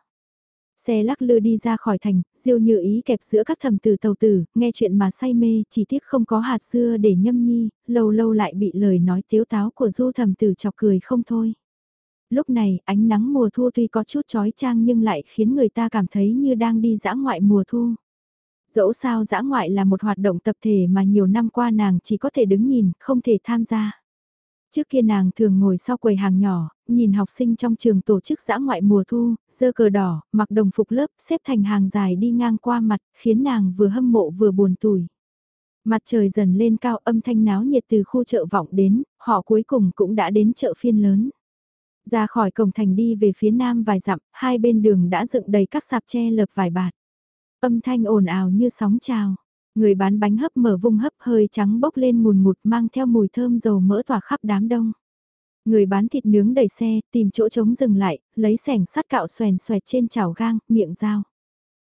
Xe lắc lư đi ra khỏi thành, diêu như ý kẹp giữa các thầm tử tàu tử, nghe chuyện mà say mê, chỉ tiếc không có hạt dưa để nhâm nhi, lâu lâu lại bị lời nói tiếu táo của du thầm tử chọc cười không thôi. Lúc này, ánh nắng mùa thu tuy có chút chói chang nhưng lại khiến người ta cảm thấy như đang đi dã ngoại mùa thu. Dẫu sao dã ngoại là một hoạt động tập thể mà nhiều năm qua nàng chỉ có thể đứng nhìn, không thể tham gia. Trước kia nàng thường ngồi sau quầy hàng nhỏ, nhìn học sinh trong trường tổ chức dã ngoại mùa thu, dơ cờ đỏ, mặc đồng phục lớp, xếp thành hàng dài đi ngang qua mặt, khiến nàng vừa hâm mộ vừa buồn tủi. Mặt trời dần lên cao âm thanh náo nhiệt từ khu chợ vọng đến, họ cuối cùng cũng đã đến chợ phiên lớn. Ra khỏi cổng thành đi về phía nam vài dặm, hai bên đường đã dựng đầy các sạp tre lợp vài bạt. Âm thanh ồn ào như sóng trào. Người bán bánh hấp mở vung hấp hơi trắng bốc lên mùn mụt mang theo mùi thơm dầu mỡ tỏa khắp đám đông. Người bán thịt nướng đẩy xe, tìm chỗ trống dừng lại, lấy sẻng sắt cạo xoèn xoẹt trên chảo gang, miệng dao.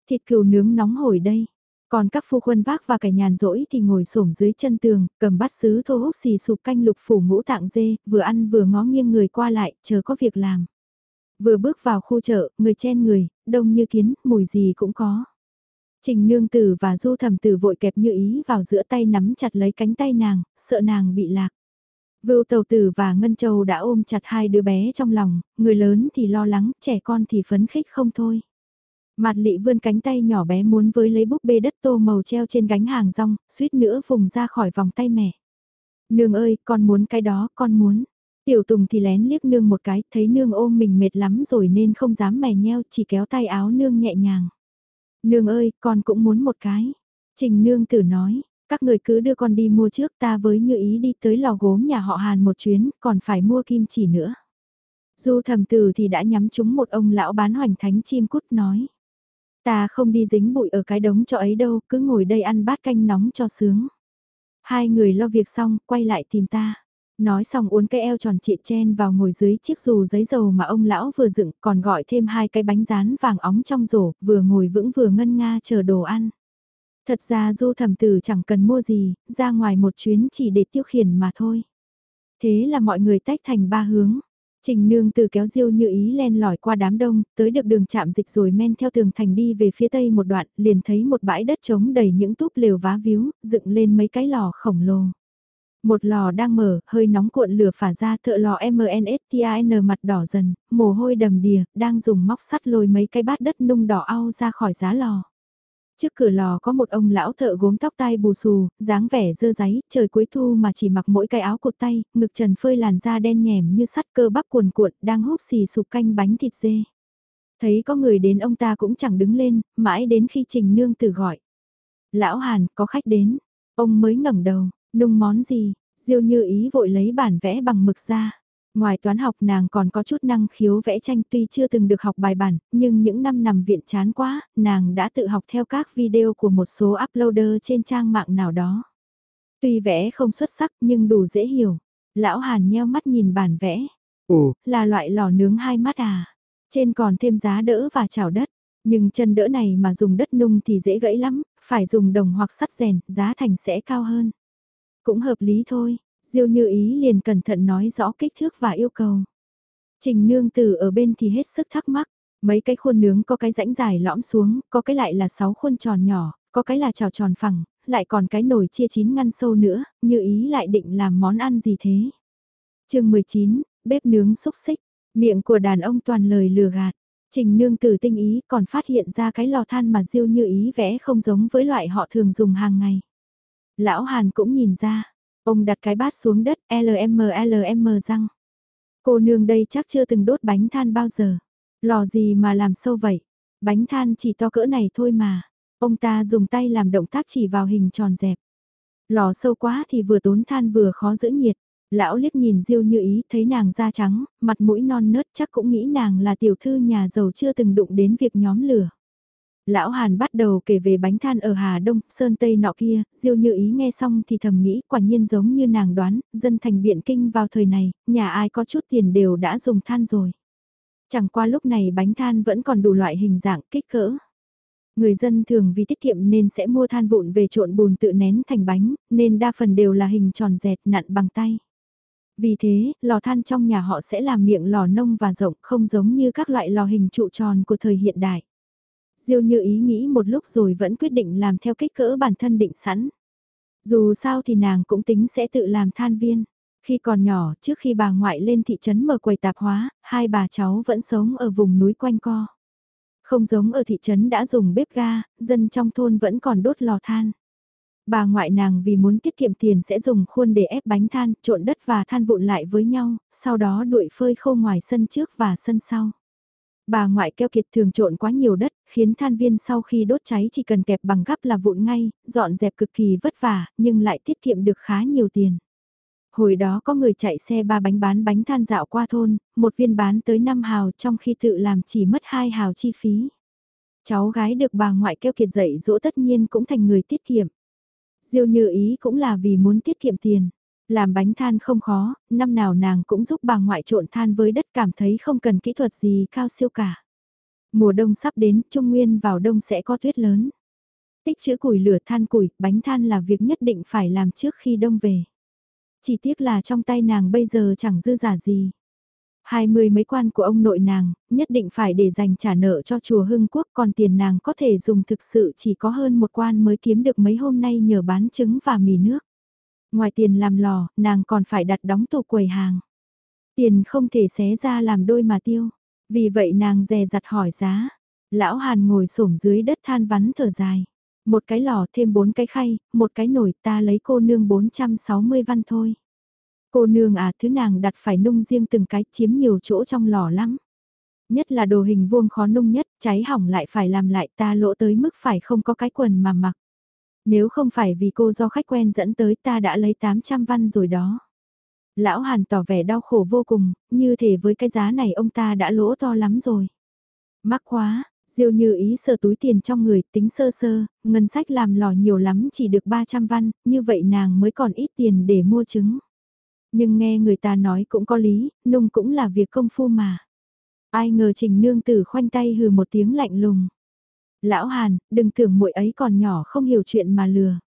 Thịt cừu nướng nóng hổi đây. Còn các phu quân vác và kẻ nhàn rỗi thì ngồi xổm dưới chân tường, cầm bát sứ thô hút xì sụp canh lục phủ ngũ tạng dê, vừa ăn vừa ngó nghiêng người qua lại, chờ có việc làm. Vừa bước vào khu chợ, người chen người, đông như kiến, mùi gì cũng có. Trình nương tử và du thẩm tử vội kẹp như ý vào giữa tay nắm chặt lấy cánh tay nàng, sợ nàng bị lạc. Vưu tàu tử và Ngân Châu đã ôm chặt hai đứa bé trong lòng, người lớn thì lo lắng, trẻ con thì phấn khích không thôi. Mạt lị vươn cánh tay nhỏ bé muốn với lấy búp bê đất tô màu treo trên gánh hàng rong, suýt nữa vùng ra khỏi vòng tay mẹ. Nương ơi, con muốn cái đó, con muốn. Tiểu Tùng thì lén liếc nương một cái, thấy nương ôm mình mệt lắm rồi nên không dám mè nheo, chỉ kéo tay áo nương nhẹ nhàng. Nương ơi, con cũng muốn một cái. Trình nương tử nói, các người cứ đưa con đi mua trước ta với như ý đi tới lò gốm nhà họ Hàn một chuyến, còn phải mua kim chỉ nữa. Du thầm tử thì đã nhắm chúng một ông lão bán hoành thánh chim cút nói. Ta không đi dính bụi ở cái đống cho ấy đâu, cứ ngồi đây ăn bát canh nóng cho sướng. Hai người lo việc xong, quay lại tìm ta. Nói xong uốn cái eo tròn trịa chen vào ngồi dưới chiếc dù giấy dầu mà ông lão vừa dựng, còn gọi thêm hai cái bánh rán vàng óng trong rổ, vừa ngồi vững vừa ngân nga chờ đồ ăn. Thật ra du thẩm tử chẳng cần mua gì, ra ngoài một chuyến chỉ để tiêu khiển mà thôi. Thế là mọi người tách thành ba hướng. Trình nương từ kéo diêu như ý len lỏi qua đám đông, tới được đường chạm dịch rồi men theo tường thành đi về phía tây một đoạn, liền thấy một bãi đất trống đầy những túp lều vá víu, dựng lên mấy cái lò khổng lồ. Một lò đang mở, hơi nóng cuộn lửa phả ra thợ lò MNSTIN mặt đỏ dần, mồ hôi đầm đìa, đang dùng móc sắt lôi mấy cái bát đất nung đỏ au ra khỏi giá lò. Trước cửa lò có một ông lão thợ gốm tóc tai bù xù, dáng vẻ dơ giấy, trời cuối thu mà chỉ mặc mỗi cái áo cột tay, ngực trần phơi làn da đen nhèm như sắt cơ bắp cuồn cuộn, đang hút xì sụp canh bánh thịt dê. Thấy có người đến ông ta cũng chẳng đứng lên, mãi đến khi Trình Nương từ gọi. Lão Hàn, có khách đến. Ông mới ngẩng đầu, nung món gì? Diêu như ý vội lấy bản vẽ bằng mực ra. Ngoài toán học nàng còn có chút năng khiếu vẽ tranh tuy chưa từng được học bài bản, nhưng những năm nằm viện chán quá, nàng đã tự học theo các video của một số uploader trên trang mạng nào đó. Tuy vẽ không xuất sắc nhưng đủ dễ hiểu. Lão Hàn nheo mắt nhìn bản vẽ. Ồ, là loại lò nướng hai mắt à. Trên còn thêm giá đỡ và chảo đất. Nhưng chân đỡ này mà dùng đất nung thì dễ gãy lắm, phải dùng đồng hoặc sắt rèn, giá thành sẽ cao hơn. Cũng hợp lý thôi, Diêu như ý liền cẩn thận nói rõ kích thước và yêu cầu. Trình nương tử ở bên thì hết sức thắc mắc, mấy cái khuôn nướng có cái rãnh dài lõm xuống, có cái lại là sáu khuôn tròn nhỏ, có cái là trào tròn phẳng, lại còn cái nồi chia chín ngăn sâu nữa, như ý lại định làm món ăn gì thế. chương 19, bếp nướng xúc xích, miệng của đàn ông toàn lời lừa gạt. Trình nương tử tinh ý còn phát hiện ra cái lò than mà diêu như ý vẽ không giống với loại họ thường dùng hàng ngày. Lão Hàn cũng nhìn ra, Ông đặt cái bát xuống đất, LMLM răng. Cô nương đây chắc chưa từng đốt bánh than bao giờ. Lò gì mà làm sâu vậy? Bánh than chỉ to cỡ này thôi mà. Ông ta dùng tay làm động tác chỉ vào hình tròn dẹp. Lò sâu quá thì vừa tốn than vừa khó giữ nhiệt. Lão liếc nhìn Diêu như ý thấy nàng da trắng, mặt mũi non nớt chắc cũng nghĩ nàng là tiểu thư nhà giàu chưa từng đụng đến việc nhóm lửa. Lão Hàn bắt đầu kể về bánh than ở Hà Đông, Sơn Tây nọ kia, Diêu như ý nghe xong thì thầm nghĩ quả nhiên giống như nàng đoán, dân thành biện kinh vào thời này, nhà ai có chút tiền đều đã dùng than rồi. Chẳng qua lúc này bánh than vẫn còn đủ loại hình dạng kích cỡ. Người dân thường vì tiết kiệm nên sẽ mua than vụn về trộn bùn tự nén thành bánh, nên đa phần đều là hình tròn dẹt nặn bằng tay. Vì thế, lò than trong nhà họ sẽ làm miệng lò nông và rộng không giống như các loại lò hình trụ tròn của thời hiện đại. Diêu như ý nghĩ một lúc rồi vẫn quyết định làm theo kích cỡ bản thân định sẵn. Dù sao thì nàng cũng tính sẽ tự làm than viên. Khi còn nhỏ, trước khi bà ngoại lên thị trấn mở quầy tạp hóa, hai bà cháu vẫn sống ở vùng núi quanh co. Không giống ở thị trấn đã dùng bếp ga, dân trong thôn vẫn còn đốt lò than. Bà ngoại nàng vì muốn tiết kiệm tiền sẽ dùng khuôn để ép bánh than, trộn đất và than vụn lại với nhau, sau đó đuổi phơi khô ngoài sân trước và sân sau. Bà ngoại keo kiệt thường trộn quá nhiều đất, khiến than viên sau khi đốt cháy chỉ cần kẹp bằng gắp là vụn ngay, dọn dẹp cực kỳ vất vả, nhưng lại tiết kiệm được khá nhiều tiền. Hồi đó có người chạy xe ba bánh bán bánh than dạo qua thôn, một viên bán tới 5 hào trong khi tự làm chỉ mất 2 hào chi phí. Cháu gái được bà ngoại keo kiệt dạy dỗ tất nhiên cũng thành người tiết kiệm. Diêu như ý cũng là vì muốn tiết kiệm tiền. Làm bánh than không khó, năm nào nàng cũng giúp bà ngoại trộn than với đất cảm thấy không cần kỹ thuật gì cao siêu cả. Mùa đông sắp đến, Trung Nguyên vào đông sẽ có tuyết lớn. Tích chữ củi lửa than củi, bánh than là việc nhất định phải làm trước khi đông về. Chỉ tiếc là trong tay nàng bây giờ chẳng dư giả gì. Hai mươi mấy quan của ông nội nàng, nhất định phải để dành trả nợ cho chùa Hưng Quốc còn tiền nàng có thể dùng thực sự chỉ có hơn một quan mới kiếm được mấy hôm nay nhờ bán trứng và mì nước. Ngoài tiền làm lò, nàng còn phải đặt đóng tủ quầy hàng. Tiền không thể xé ra làm đôi mà tiêu. Vì vậy nàng dè dặt hỏi giá. Lão Hàn ngồi xổm dưới đất than vắn thở dài. Một cái lò thêm bốn cái khay, một cái nồi ta lấy cô nương 460 văn thôi. Cô nương à thứ nàng đặt phải nung riêng từng cái chiếm nhiều chỗ trong lò lắm. Nhất là đồ hình vuông khó nung nhất, cháy hỏng lại phải làm lại ta lỗ tới mức phải không có cái quần mà mặc. Nếu không phải vì cô do khách quen dẫn tới ta đã lấy 800 văn rồi đó. Lão Hàn tỏ vẻ đau khổ vô cùng, như thể với cái giá này ông ta đã lỗ to lắm rồi. Mắc quá, Diêu như ý sờ túi tiền trong người tính sơ sơ, ngân sách làm lò nhiều lắm chỉ được 300 văn, như vậy nàng mới còn ít tiền để mua trứng. Nhưng nghe người ta nói cũng có lý, nung cũng là việc công phu mà. Ai ngờ trình nương tử khoanh tay hừ một tiếng lạnh lùng. Lão Hàn, đừng tưởng muội ấy còn nhỏ không hiểu chuyện mà lừa.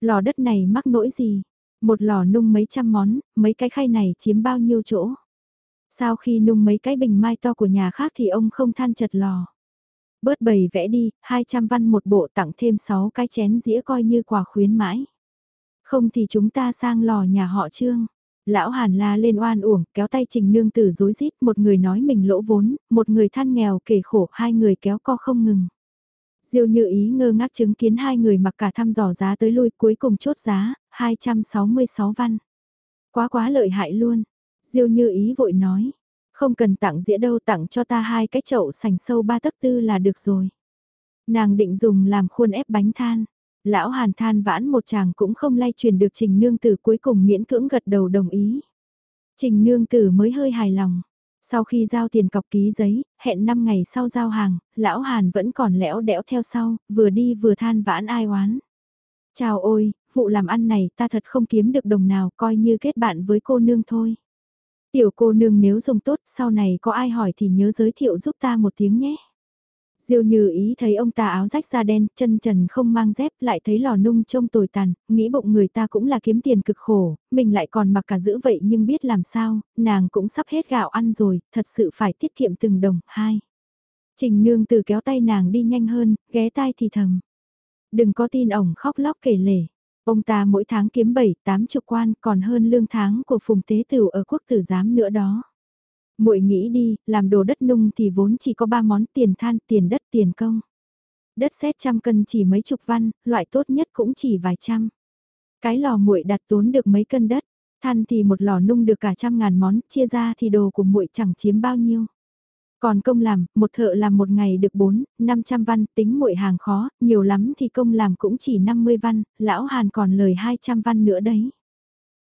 Lò đất này mắc nỗi gì? Một lò nung mấy trăm món, mấy cái khay này chiếm bao nhiêu chỗ? Sau khi nung mấy cái bình mai to của nhà khác thì ông không than chật lò? Bớt bầy vẽ đi, 200 văn một bộ tặng thêm 6 cái chén dĩa coi như quà khuyến mãi. Không thì chúng ta sang lò nhà họ trương. Lão Hàn la lên oan uổng, kéo tay Trình Nương Tử dối rít, một người nói mình lỗ vốn, một người than nghèo kể khổ, hai người kéo co không ngừng. Diêu như ý ngơ ngác chứng kiến hai người mặc cả thăm dò giá tới lui cuối cùng chốt giá, 266 văn. Quá quá lợi hại luôn. Diêu như ý vội nói, không cần tặng dĩa đâu tặng cho ta hai cái chậu sành sâu ba tấc tư là được rồi. Nàng định dùng làm khuôn ép bánh than. Lão hàn than vãn một chàng cũng không lay truyền được trình nương tử cuối cùng miễn cưỡng gật đầu đồng ý. Trình nương tử mới hơi hài lòng. Sau khi giao tiền cọc ký giấy, hẹn 5 ngày sau giao hàng, lão Hàn vẫn còn lẽo đẽo theo sau, vừa đi vừa than vãn ai oán. Chào ôi, vụ làm ăn này ta thật không kiếm được đồng nào coi như kết bạn với cô nương thôi. Tiểu cô nương nếu dùng tốt sau này có ai hỏi thì nhớ giới thiệu giúp ta một tiếng nhé. Diêu như ý thấy ông ta áo rách da đen, chân trần không mang dép, lại thấy lò nung trông tồi tàn, nghĩ bụng người ta cũng là kiếm tiền cực khổ, mình lại còn mặc cả giữ vậy nhưng biết làm sao, nàng cũng sắp hết gạo ăn rồi, thật sự phải tiết kiệm từng đồng, hai. Trình nương từ kéo tay nàng đi nhanh hơn, ghé tai thì thầm. Đừng có tin ổng khóc lóc kể lể. Ông ta mỗi tháng kiếm 7, 8 chục quan còn hơn lương tháng của phùng tế tửu ở quốc tử giám nữa đó muội nghĩ đi, làm đồ đất nung thì vốn chỉ có ba món tiền than, tiền đất, tiền công. Đất xét trăm cân chỉ mấy chục văn, loại tốt nhất cũng chỉ vài trăm. Cái lò muội đặt tốn được mấy cân đất, than thì một lò nung được cả trăm ngàn món, chia ra thì đồ của muội chẳng chiếm bao nhiêu. Còn công làm, một thợ làm một ngày được 4, 500 văn, tính muội hàng khó, nhiều lắm thì công làm cũng chỉ 50 văn, lão Hàn còn lời 200 văn nữa đấy.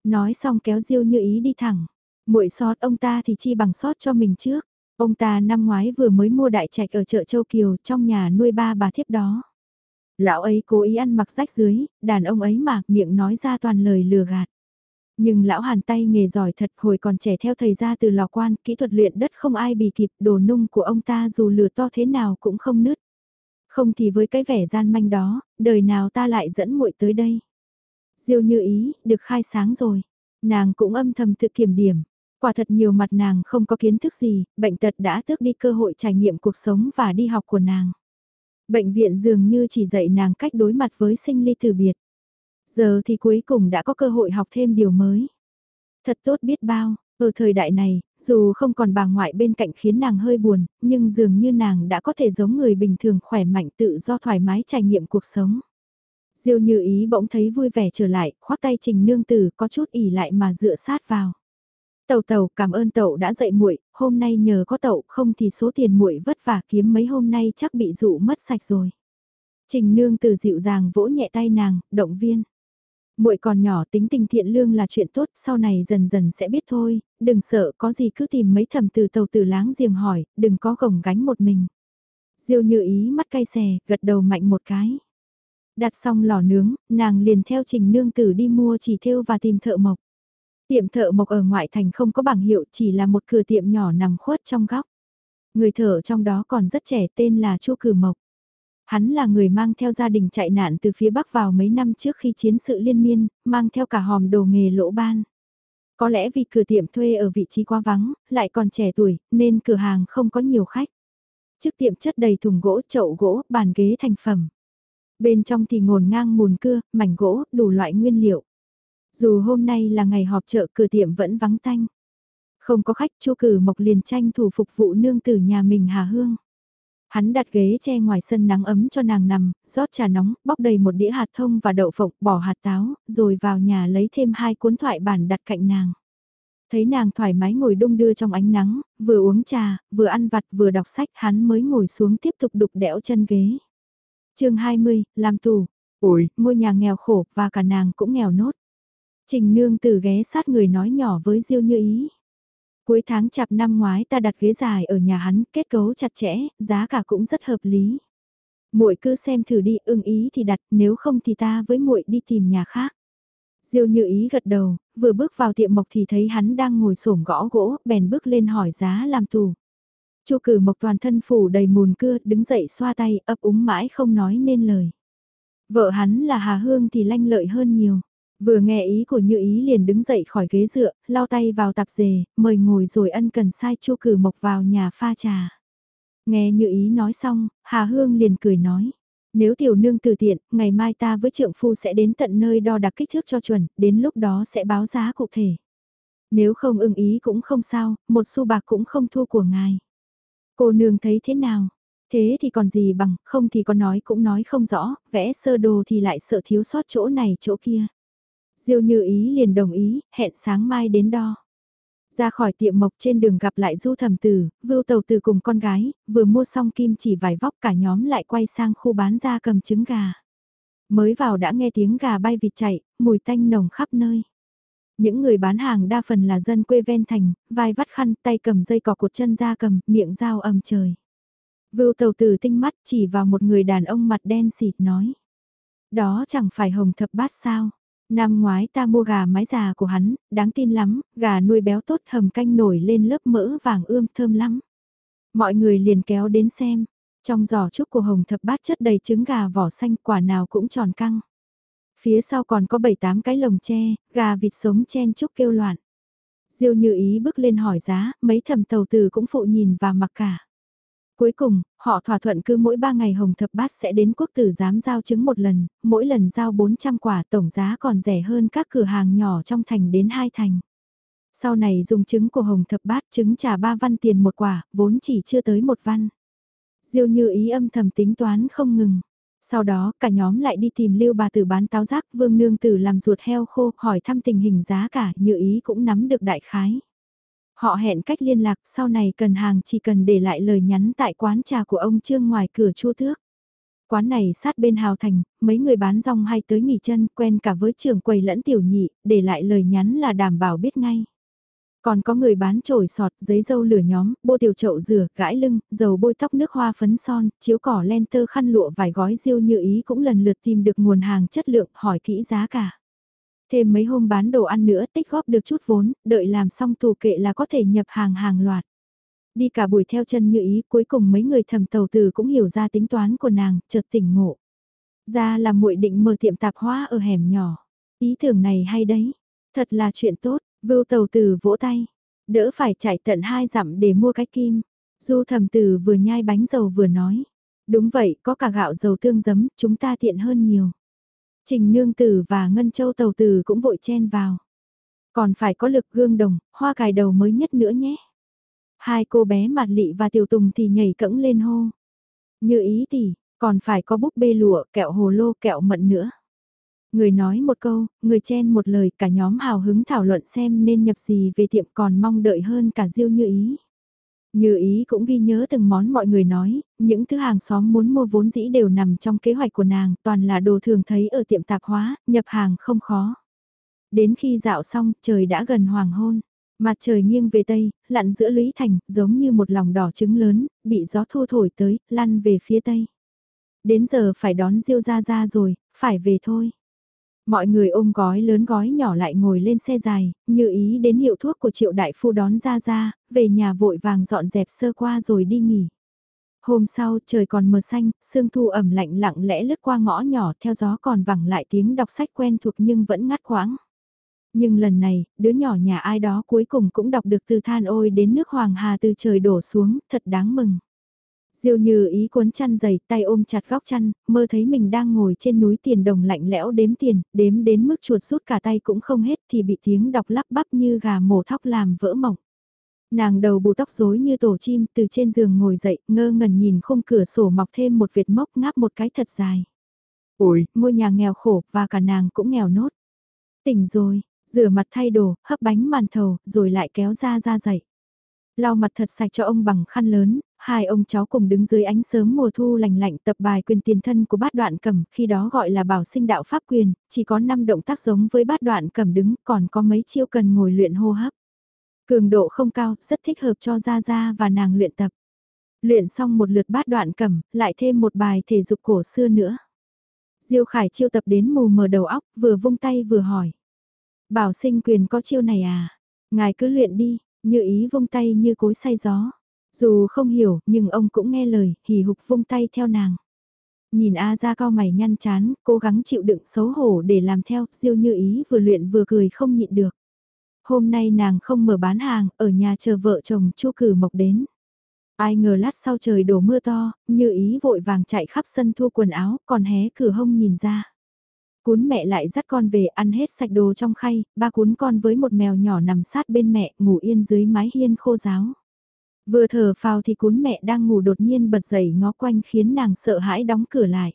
Nói xong kéo Diêu như ý đi thẳng muội sót ông ta thì chi bằng sót cho mình trước. Ông ta năm ngoái vừa mới mua đại trạch ở chợ Châu Kiều trong nhà nuôi ba bà thiếp đó. Lão ấy cố ý ăn mặc rách dưới, đàn ông ấy mà miệng nói ra toàn lời lừa gạt. Nhưng lão hàn tay nghề giỏi thật hồi còn trẻ theo thầy ra từ lò quan, kỹ thuật luyện đất không ai bì kịp, đồ nung của ông ta dù lừa to thế nào cũng không nứt. Không thì với cái vẻ gian manh đó, đời nào ta lại dẫn muội tới đây. Diêu như ý, được khai sáng rồi. Nàng cũng âm thầm tự kiểm điểm. Quả thật nhiều mặt nàng không có kiến thức gì, bệnh tật đã tước đi cơ hội trải nghiệm cuộc sống và đi học của nàng. Bệnh viện dường như chỉ dạy nàng cách đối mặt với sinh ly từ biệt. Giờ thì cuối cùng đã có cơ hội học thêm điều mới. Thật tốt biết bao, ở thời đại này, dù không còn bà ngoại bên cạnh khiến nàng hơi buồn, nhưng dường như nàng đã có thể giống người bình thường khỏe mạnh tự do thoải mái trải nghiệm cuộc sống. Diêu như ý bỗng thấy vui vẻ trở lại, khoác tay trình nương tử có chút ỉ lại mà dựa sát vào. Tẩu tẩu cảm ơn tẩu đã dạy muội, hôm nay nhờ có tẩu không thì số tiền muội vất vả kiếm mấy hôm nay chắc bị dụ mất sạch rồi. Trình nương tử dịu dàng vỗ nhẹ tay nàng, động viên. Muội còn nhỏ tính tình thiện lương là chuyện tốt, sau này dần dần sẽ biết thôi, đừng sợ có gì cứ tìm mấy thầm từ tàu từ láng giềng hỏi, đừng có gồng gánh một mình. Diêu như ý mắt cay xè, gật đầu mạnh một cái. Đặt xong lò nướng, nàng liền theo trình nương tử đi mua chỉ thêu và tìm thợ mộc. Tiệm thợ mộc ở ngoại thành không có bảng hiệu chỉ là một cửa tiệm nhỏ nằm khuất trong góc. Người thợ trong đó còn rất trẻ tên là Chu Cử Mộc. Hắn là người mang theo gia đình chạy nạn từ phía Bắc vào mấy năm trước khi chiến sự liên miên, mang theo cả hòm đồ nghề lỗ ban. Có lẽ vì cửa tiệm thuê ở vị trí quá vắng, lại còn trẻ tuổi, nên cửa hàng không có nhiều khách. Trước tiệm chất đầy thùng gỗ, chậu gỗ, bàn ghế thành phẩm. Bên trong thì ngồn ngang mùn cưa, mảnh gỗ, đủ loại nguyên liệu. Dù hôm nay là ngày họp chợ cửa tiệm vẫn vắng tanh. Không có khách chu cử mộc liền tranh thủ phục vụ nương tử nhà mình Hà Hương. Hắn đặt ghế che ngoài sân nắng ấm cho nàng nằm, rót trà nóng, bóc đầy một đĩa hạt thông và đậu phộng, bỏ hạt táo, rồi vào nhà lấy thêm hai cuốn thoại bản đặt cạnh nàng. Thấy nàng thoải mái ngồi đung đưa trong ánh nắng, vừa uống trà, vừa ăn vặt vừa đọc sách hắn mới ngồi xuống tiếp tục đục đẽo chân ghế. chương 20, làm tù. Ôi, ngôi nhà nghèo khổ và cả nàng cũng nghèo nốt. Trình nương từ ghé sát người nói nhỏ với Diêu như ý. Cuối tháng chạp năm ngoái ta đặt ghế dài ở nhà hắn, kết cấu chặt chẽ, giá cả cũng rất hợp lý. Muội cứ xem thử đi, ưng ý thì đặt, nếu không thì ta với muội đi tìm nhà khác. Diêu Như Ý gật đầu, vừa bước vào tiệm mộc thì thấy hắn đang ngồi xổm gõ gỗ, bèn bước lên hỏi giá làm tù. Chu Cử Mộc toàn thân phủ đầy mùn cưa, đứng dậy xoa tay, ấp úng mãi không nói nên lời. Vợ hắn là Hà Hương thì lanh lợi hơn nhiều. Vừa nghe ý của Như Ý liền đứng dậy khỏi ghế dựa, lau tay vào tạp dề, mời ngồi rồi ân cần sai Chu Cử Mộc vào nhà pha trà. Nghe Như Ý nói xong, Hà Hương liền cười nói. Nếu tiểu nương từ tiện, ngày mai ta với trượng phu sẽ đến tận nơi đo đạc kích thước cho chuẩn, đến lúc đó sẽ báo giá cụ thể. Nếu không ưng ý cũng không sao, một xu bạc cũng không thua của ngài. Cô nương thấy thế nào? Thế thì còn gì bằng, không thì có nói cũng nói không rõ, vẽ sơ đồ thì lại sợ thiếu sót chỗ này chỗ kia. Diêu như ý liền đồng ý, hẹn sáng mai đến đo. Ra khỏi tiệm mộc trên đường gặp lại du thẩm tử, vưu Tầu tử cùng con gái, vừa mua xong kim chỉ vải vóc cả nhóm lại quay sang khu bán ra cầm trứng gà. Mới vào đã nghe tiếng gà bay vịt chạy, mùi tanh nồng khắp nơi. Những người bán hàng đa phần là dân quê ven thành, vai vắt khăn, tay cầm dây cỏ cột chân ra cầm, miệng dao ầm trời. Vưu Tầu tử tinh mắt chỉ vào một người đàn ông mặt đen xịt nói. Đó chẳng phải hồng thập bát sao. Năm ngoái ta mua gà mái già của hắn, đáng tin lắm, gà nuôi béo tốt hầm canh nổi lên lớp mỡ vàng ươm thơm lắm. Mọi người liền kéo đến xem, trong giỏ trúc của hồng thập bát chất đầy trứng gà vỏ xanh quả nào cũng tròn căng. Phía sau còn có 7-8 cái lồng tre, gà vịt sống chen chúc kêu loạn. Diêu như ý bước lên hỏi giá, mấy thầm tàu từ cũng phụ nhìn và mặc cả. Cuối cùng, họ thỏa thuận cứ mỗi 3 ngày hồng thập bát sẽ đến quốc tử giám giao trứng một lần, mỗi lần giao 400 quả tổng giá còn rẻ hơn các cửa hàng nhỏ trong thành đến hai thành. Sau này dùng trứng của hồng thập bát trứng trả 3 văn tiền một quả, vốn chỉ chưa tới một văn. Diêu như ý âm thầm tính toán không ngừng. Sau đó cả nhóm lại đi tìm lưu bà tử bán táo giác vương nương tử làm ruột heo khô hỏi thăm tình hình giá cả như ý cũng nắm được đại khái. Họ hẹn cách liên lạc sau này cần hàng chỉ cần để lại lời nhắn tại quán trà của ông Trương ngoài cửa chua thước. Quán này sát bên Hào Thành, mấy người bán rong hay tới nghỉ chân quen cả với trưởng quầy lẫn tiểu nhị, để lại lời nhắn là đảm bảo biết ngay. Còn có người bán trổi sọt, giấy dâu lửa nhóm, bô tiểu chậu rửa, gãi lưng, dầu bôi tóc nước hoa phấn son, chiếu cỏ len tơ khăn lụa vài gói riêu như ý cũng lần lượt tìm được nguồn hàng chất lượng, hỏi kỹ giá cả. Thêm mấy hôm bán đồ ăn nữa tích góp được chút vốn, đợi làm xong tù kệ là có thể nhập hàng hàng loạt. Đi cả buổi theo chân như ý, cuối cùng mấy người thầm tàu từ cũng hiểu ra tính toán của nàng, chợt tỉnh ngộ. Ra là muội định mở tiệm tạp hóa ở hẻm nhỏ. Ý tưởng này hay đấy, thật là chuyện tốt, vưu tàu từ vỗ tay. Đỡ phải chạy tận hai dặm để mua cái kim. Du thầm từ vừa nhai bánh dầu vừa nói. Đúng vậy, có cả gạo dầu tương giấm, chúng ta tiện hơn nhiều. Trình Nương Tử và Ngân Châu Tàu Tử cũng vội chen vào. Còn phải có lực gương đồng, hoa cài đầu mới nhất nữa nhé. Hai cô bé mặt lị và tiểu tùng thì nhảy cẫng lên hô. Như ý tỷ, còn phải có búp bê lụa, kẹo hồ lô, kẹo mận nữa. Người nói một câu, người chen một lời, cả nhóm hào hứng thảo luận xem nên nhập gì về tiệm còn mong đợi hơn cả Diêu Như Ý. Như ý cũng ghi nhớ từng món mọi người nói, những thứ hàng xóm muốn mua vốn dĩ đều nằm trong kế hoạch của nàng, toàn là đồ thường thấy ở tiệm tạp hóa, nhập hàng không khó. Đến khi dạo xong, trời đã gần hoàng hôn. Mặt trời nghiêng về tây, lặn giữa lũy thành, giống như một lòng đỏ trứng lớn, bị gió thu thổi tới, lăn về phía tây. Đến giờ phải đón Diêu ra ra rồi, phải về thôi. Mọi người ôm gói lớn gói nhỏ lại ngồi lên xe dài, như ý đến hiệu thuốc của triệu đại phu đón ra ra, về nhà vội vàng dọn dẹp sơ qua rồi đi nghỉ. Hôm sau trời còn mờ xanh, sương thu ẩm lạnh lặng lẽ lướt qua ngõ nhỏ theo gió còn vẳng lại tiếng đọc sách quen thuộc nhưng vẫn ngắt quãng. Nhưng lần này, đứa nhỏ nhà ai đó cuối cùng cũng đọc được từ than ôi đến nước Hoàng Hà từ trời đổ xuống, thật đáng mừng. Diêu như ý cuốn chăn dày tay ôm chặt góc chăn, mơ thấy mình đang ngồi trên núi tiền đồng lạnh lẽo đếm tiền, đếm đến mức chuột rút cả tay cũng không hết thì bị tiếng đọc lắp bắp như gà mổ thóc làm vỡ mộng. Nàng đầu bù tóc rối như tổ chim từ trên giường ngồi dậy ngơ ngẩn nhìn khung cửa sổ mọc thêm một vệt mốc ngáp một cái thật dài. Ôi, ngôi nhà nghèo khổ và cả nàng cũng nghèo nốt. Tỉnh rồi, rửa mặt thay đồ, hấp bánh màn thầu, rồi lại kéo ra ra dậy. Lau mặt thật sạch cho ông bằng khăn lớn, hai ông cháu cùng đứng dưới ánh sớm mùa thu lành lạnh tập bài quyền tiền thân của bát đoạn cầm, khi đó gọi là bảo sinh đạo pháp quyền, chỉ có 5 động tác giống với bát đoạn cầm đứng, còn có mấy chiêu cần ngồi luyện hô hấp. Cường độ không cao, rất thích hợp cho Gia Gia và nàng luyện tập. Luyện xong một lượt bát đoạn cầm, lại thêm một bài thể dục cổ xưa nữa. Diêu Khải chiêu tập đến mù mờ đầu óc, vừa vung tay vừa hỏi. Bảo sinh quyền có chiêu này à? Ngài cứ luyện đi, như ý vung tay như cối say gió. Dù không hiểu, nhưng ông cũng nghe lời, hì hục vung tay theo nàng. Nhìn A ra cao mày nhăn chán, cố gắng chịu đựng xấu hổ để làm theo, diêu như ý vừa luyện vừa cười không nhịn được. Hôm nay nàng không mở bán hàng, ở nhà chờ vợ chồng chu cử mộc đến. Ai ngờ lát sau trời đổ mưa to, như ý vội vàng chạy khắp sân thua quần áo, còn hé cửa hông nhìn ra. Cún mẹ lại dắt con về ăn hết sạch đồ trong khay, ba cún con với một mèo nhỏ nằm sát bên mẹ, ngủ yên dưới mái hiên khô giáo. Vừa thở phào thì cún mẹ đang ngủ đột nhiên bật dậy ngó quanh khiến nàng sợ hãi đóng cửa lại.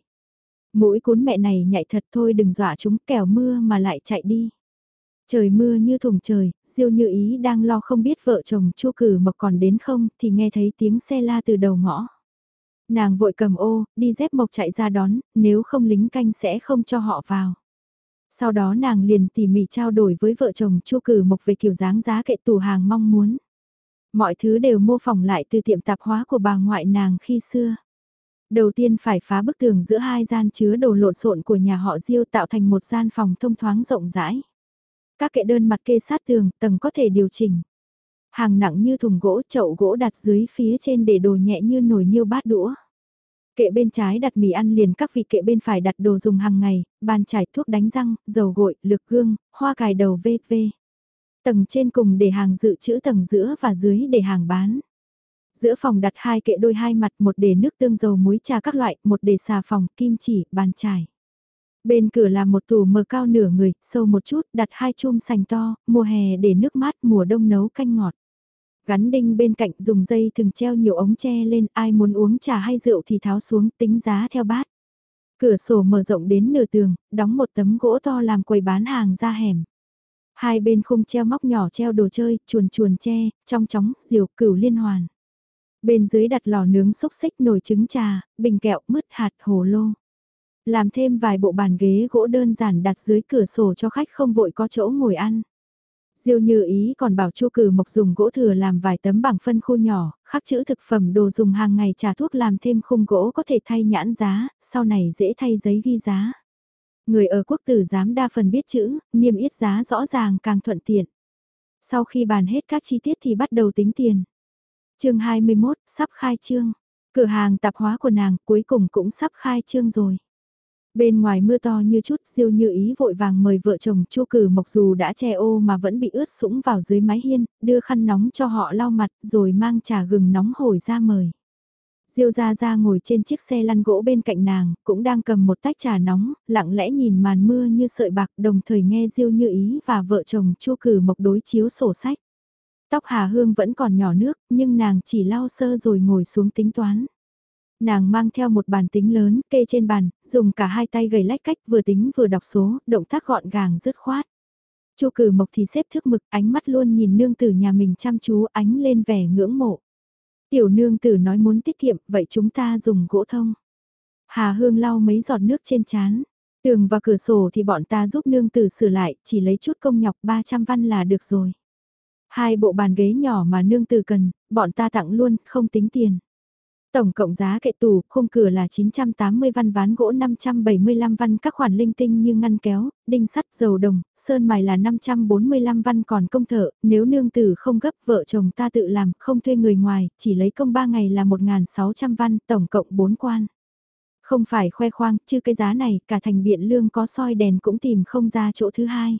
Mũi cún mẹ này nhạy thật thôi đừng dọa chúng kẻo mưa mà lại chạy đi. Trời mưa như thùng trời, Diêu Như Ý đang lo không biết vợ chồng Chu Cử Mộc còn đến không thì nghe thấy tiếng xe la từ đầu ngõ. Nàng vội cầm ô, đi dép mộc chạy ra đón, nếu không lính canh sẽ không cho họ vào. Sau đó nàng liền tỉ mỉ trao đổi với vợ chồng Chu Cử Mộc về kiểu dáng giá kệ tủ hàng mong muốn. Mọi thứ đều mô phỏng lại từ tiệm tạp hóa của bà ngoại nàng khi xưa. Đầu tiên phải phá bức tường giữa hai gian chứa đồ lộn xộn của nhà họ Diêu tạo thành một gian phòng thông thoáng rộng rãi. Các kệ đơn mặt kê sát tường, tầng có thể điều chỉnh. Hàng nặng như thùng gỗ, chậu gỗ đặt dưới phía trên để đồ nhẹ như nồi niêu bát đũa. Kệ bên trái đặt mì ăn liền các vị kệ bên phải đặt đồ dùng hàng ngày, bàn chải thuốc đánh răng, dầu gội, lược gương, hoa cài đầu v.v. Tầng trên cùng để hàng dự trữ tầng giữa và dưới để hàng bán. Giữa phòng đặt hai kệ đôi hai mặt, một để nước tương dầu muối trà các loại, một để xà phòng, kim chỉ, bàn chải. Bên cửa là một tủ mờ cao nửa người, sâu một chút, đặt hai chum sành to, mùa hè để nước mát, mùa đông nấu canh ngọt. Gắn đinh bên cạnh dùng dây thường treo nhiều ống tre lên, ai muốn uống trà hay rượu thì tháo xuống tính giá theo bát. Cửa sổ mở rộng đến nửa tường, đóng một tấm gỗ to làm quầy bán hàng ra hẻm. Hai bên khung treo móc nhỏ treo đồ chơi, chuồn chuồn tre, trong chóng, diều, cửu liên hoàn. Bên dưới đặt lò nướng xúc xích nồi trứng trà, bình kẹo, mứt hạt, hồ lô. Làm thêm vài bộ bàn ghế gỗ đơn giản đặt dưới cửa sổ cho khách không vội có chỗ ngồi ăn. Diêu như ý còn bảo chu cử mộc dùng gỗ thừa làm vài tấm bảng phân khu nhỏ, khắc chữ thực phẩm đồ dùng hàng ngày trà thuốc làm thêm khung gỗ có thể thay nhãn giá, sau này dễ thay giấy ghi giá. Người ở quốc tử giám đa phần biết chữ, niêm yết giá rõ ràng càng thuận tiện. Sau khi bàn hết các chi tiết thì bắt đầu tính tiền. chương 21, sắp khai trương. Cửa hàng tạp hóa của nàng cuối cùng cũng sắp khai trương rồi. Bên ngoài mưa to như chút siêu như ý vội vàng mời vợ chồng chu cử mộc dù đã che ô mà vẫn bị ướt sũng vào dưới mái hiên, đưa khăn nóng cho họ lau mặt rồi mang trà gừng nóng hổi ra mời. Diêu gia gia ngồi trên chiếc xe lăn gỗ bên cạnh nàng, cũng đang cầm một tách trà nóng, lặng lẽ nhìn màn mưa như sợi bạc đồng thời nghe Diêu như ý và vợ chồng chu cử mộc đối chiếu sổ sách. Tóc Hà Hương vẫn còn nhỏ nước, nhưng nàng chỉ lau sơ rồi ngồi xuống tính toán. Nàng mang theo một bàn tính lớn, kê trên bàn, dùng cả hai tay gầy lách cách vừa tính vừa đọc số, động tác gọn gàng dứt khoát. Chu cử mộc thì xếp thước mực, ánh mắt luôn nhìn nương tử nhà mình chăm chú ánh lên vẻ ngưỡng mộ. Tiểu nương tử nói muốn tiết kiệm, vậy chúng ta dùng gỗ thông. Hà Hương lau mấy giọt nước trên chán. Tường và cửa sổ thì bọn ta giúp nương tử sửa lại, chỉ lấy chút công nhọc 300 văn là được rồi. Hai bộ bàn ghế nhỏ mà nương tử cần, bọn ta tặng luôn, không tính tiền. Tổng cộng giá kệ tủ, khung cửa là 980 văn ván gỗ 575 văn các khoản linh tinh như ngăn kéo, đinh sắt, dầu đồng, sơn mài là 545 văn còn công thợ, nếu nương tử không gấp vợ chồng ta tự làm, không thuê người ngoài, chỉ lấy công 3 ngày là 1.600 văn, tổng cộng 4 quan. Không phải khoe khoang, chứ cái giá này, cả thành biện lương có soi đèn cũng tìm không ra chỗ thứ hai.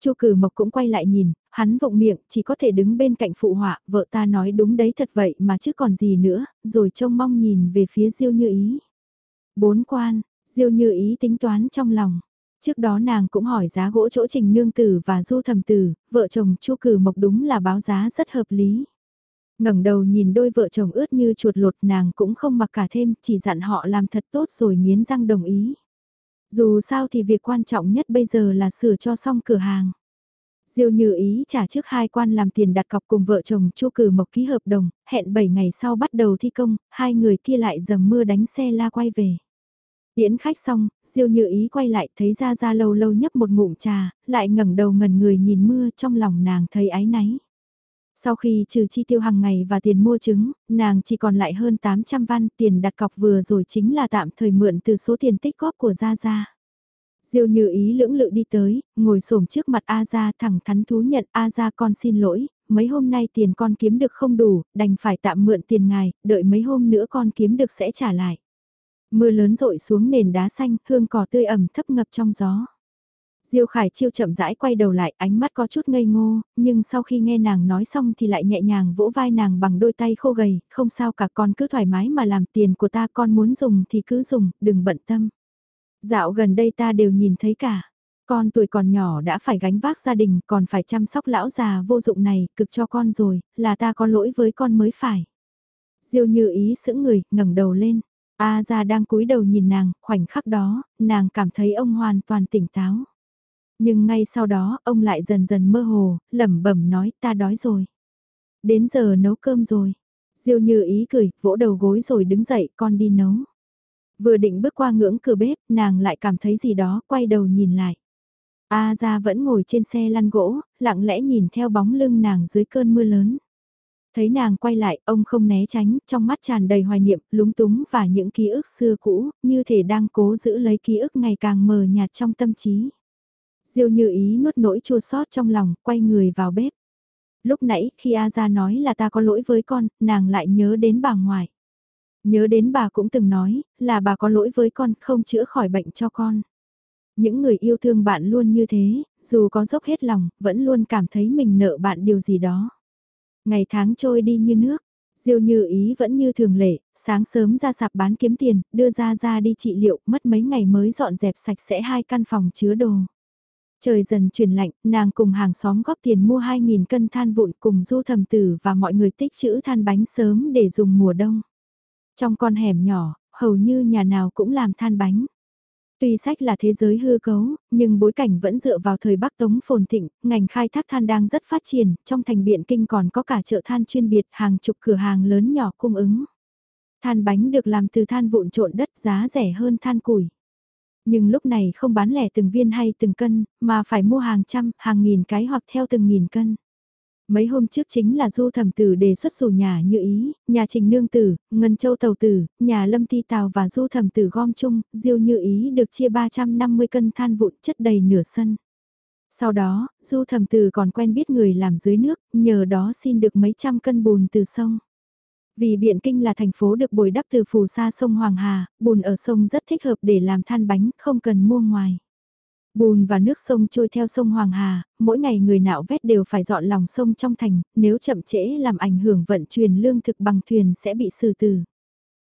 Chu Cử Mộc cũng quay lại nhìn, hắn vụng miệng, chỉ có thể đứng bên cạnh phụ họa, vợ ta nói đúng đấy thật vậy mà chứ còn gì nữa, rồi trông mong nhìn về phía Diêu Như Ý. Bốn quan, Diêu Như Ý tính toán trong lòng. Trước đó nàng cũng hỏi giá gỗ chỗ trình nương tử và du thầm tử, vợ chồng Chu Cử Mộc đúng là báo giá rất hợp lý. ngẩng đầu nhìn đôi vợ chồng ướt như chuột lột nàng cũng không mặc cả thêm, chỉ dặn họ làm thật tốt rồi nghiến răng đồng ý. Dù sao thì việc quan trọng nhất bây giờ là sửa cho xong cửa hàng. Diêu Như Ý trả trước hai quan làm tiền đặt cọc cùng vợ chồng Chu Cử Mộc ký hợp đồng, hẹn 7 ngày sau bắt đầu thi công, hai người kia lại dầm mưa đánh xe la quay về. Điễn khách xong, Diêu Như Ý quay lại thấy Gia Gia lâu lâu nhấp một ngụm trà, lại ngẩng đầu ngẩn người nhìn mưa trong lòng nàng thấy ái náy. Sau khi trừ chi tiêu hàng ngày và tiền mua trứng, nàng chỉ còn lại hơn 800 văn tiền đặt cọc vừa rồi chính là tạm thời mượn từ số tiền tích góp của Gia Gia. Diêu như ý lưỡng lự đi tới, ngồi xổm trước mặt A Gia thẳng thắn thú nhận A Gia con xin lỗi, mấy hôm nay tiền con kiếm được không đủ, đành phải tạm mượn tiền ngài, đợi mấy hôm nữa con kiếm được sẽ trả lại. Mưa lớn rội xuống nền đá xanh, hương cỏ tươi ẩm thấp ngập trong gió. Diêu Khải Chiêu chậm rãi quay đầu lại, ánh mắt có chút ngây ngô, nhưng sau khi nghe nàng nói xong thì lại nhẹ nhàng vỗ vai nàng bằng đôi tay khô gầy, không sao cả con cứ thoải mái mà làm tiền của ta con muốn dùng thì cứ dùng, đừng bận tâm. Dạo gần đây ta đều nhìn thấy cả. Con tuổi còn nhỏ đã phải gánh vác gia đình còn phải chăm sóc lão già vô dụng này, cực cho con rồi, là ta có lỗi với con mới phải. Diêu như ý sững người, ngẩng đầu lên. A ra đang cúi đầu nhìn nàng, khoảnh khắc đó, nàng cảm thấy ông hoàn toàn tỉnh táo. Nhưng ngay sau đó, ông lại dần dần mơ hồ, lẩm bẩm nói ta đói rồi. Đến giờ nấu cơm rồi. Diêu như ý cười, vỗ đầu gối rồi đứng dậy, con đi nấu. Vừa định bước qua ngưỡng cửa bếp, nàng lại cảm thấy gì đó, quay đầu nhìn lại. A ra vẫn ngồi trên xe lăn gỗ, lặng lẽ nhìn theo bóng lưng nàng dưới cơn mưa lớn. Thấy nàng quay lại, ông không né tránh, trong mắt tràn đầy hoài niệm, lúng túng và những ký ức xưa cũ, như thể đang cố giữ lấy ký ức ngày càng mờ nhạt trong tâm trí. Diêu như ý nuốt nỗi chua sót trong lòng, quay người vào bếp. Lúc nãy, khi A ra nói là ta có lỗi với con, nàng lại nhớ đến bà ngoại. Nhớ đến bà cũng từng nói, là bà có lỗi với con, không chữa khỏi bệnh cho con. Những người yêu thương bạn luôn như thế, dù có dốc hết lòng, vẫn luôn cảm thấy mình nợ bạn điều gì đó. Ngày tháng trôi đi như nước, Diêu như ý vẫn như thường lệ, sáng sớm ra sạp bán kiếm tiền, đưa ra ra đi trị liệu, mất mấy ngày mới dọn dẹp sạch sẽ hai căn phòng chứa đồ. Trời dần chuyển lạnh, nàng cùng hàng xóm góp tiền mua 2.000 cân than vụn cùng du thầm tử và mọi người tích trữ than bánh sớm để dùng mùa đông. Trong con hẻm nhỏ, hầu như nhà nào cũng làm than bánh. Tuy sách là thế giới hư cấu, nhưng bối cảnh vẫn dựa vào thời Bắc Tống phồn thịnh, ngành khai thác than đang rất phát triển, trong thành biện kinh còn có cả chợ than chuyên biệt hàng chục cửa hàng lớn nhỏ cung ứng. Than bánh được làm từ than vụn trộn đất giá rẻ hơn than củi. Nhưng lúc này không bán lẻ từng viên hay từng cân, mà phải mua hàng trăm, hàng nghìn cái hoặc theo từng nghìn cân. Mấy hôm trước chính là du thẩm tử đề xuất dù nhà như ý, nhà trình nương tử, ngân châu tàu tử, nhà lâm ti tàu và du thẩm tử gom chung, diêu như ý được chia 350 cân than vụn chất đầy nửa sân. Sau đó, du thẩm tử còn quen biết người làm dưới nước, nhờ đó xin được mấy trăm cân bùn từ sông. Vì Biện Kinh là thành phố được bồi đắp từ phù sa sông Hoàng Hà, bùn ở sông rất thích hợp để làm than bánh, không cần mua ngoài. Bùn và nước sông trôi theo sông Hoàng Hà, mỗi ngày người nạo vét đều phải dọn lòng sông trong thành, nếu chậm trễ làm ảnh hưởng vận chuyển lương thực bằng thuyền sẽ bị xử tử.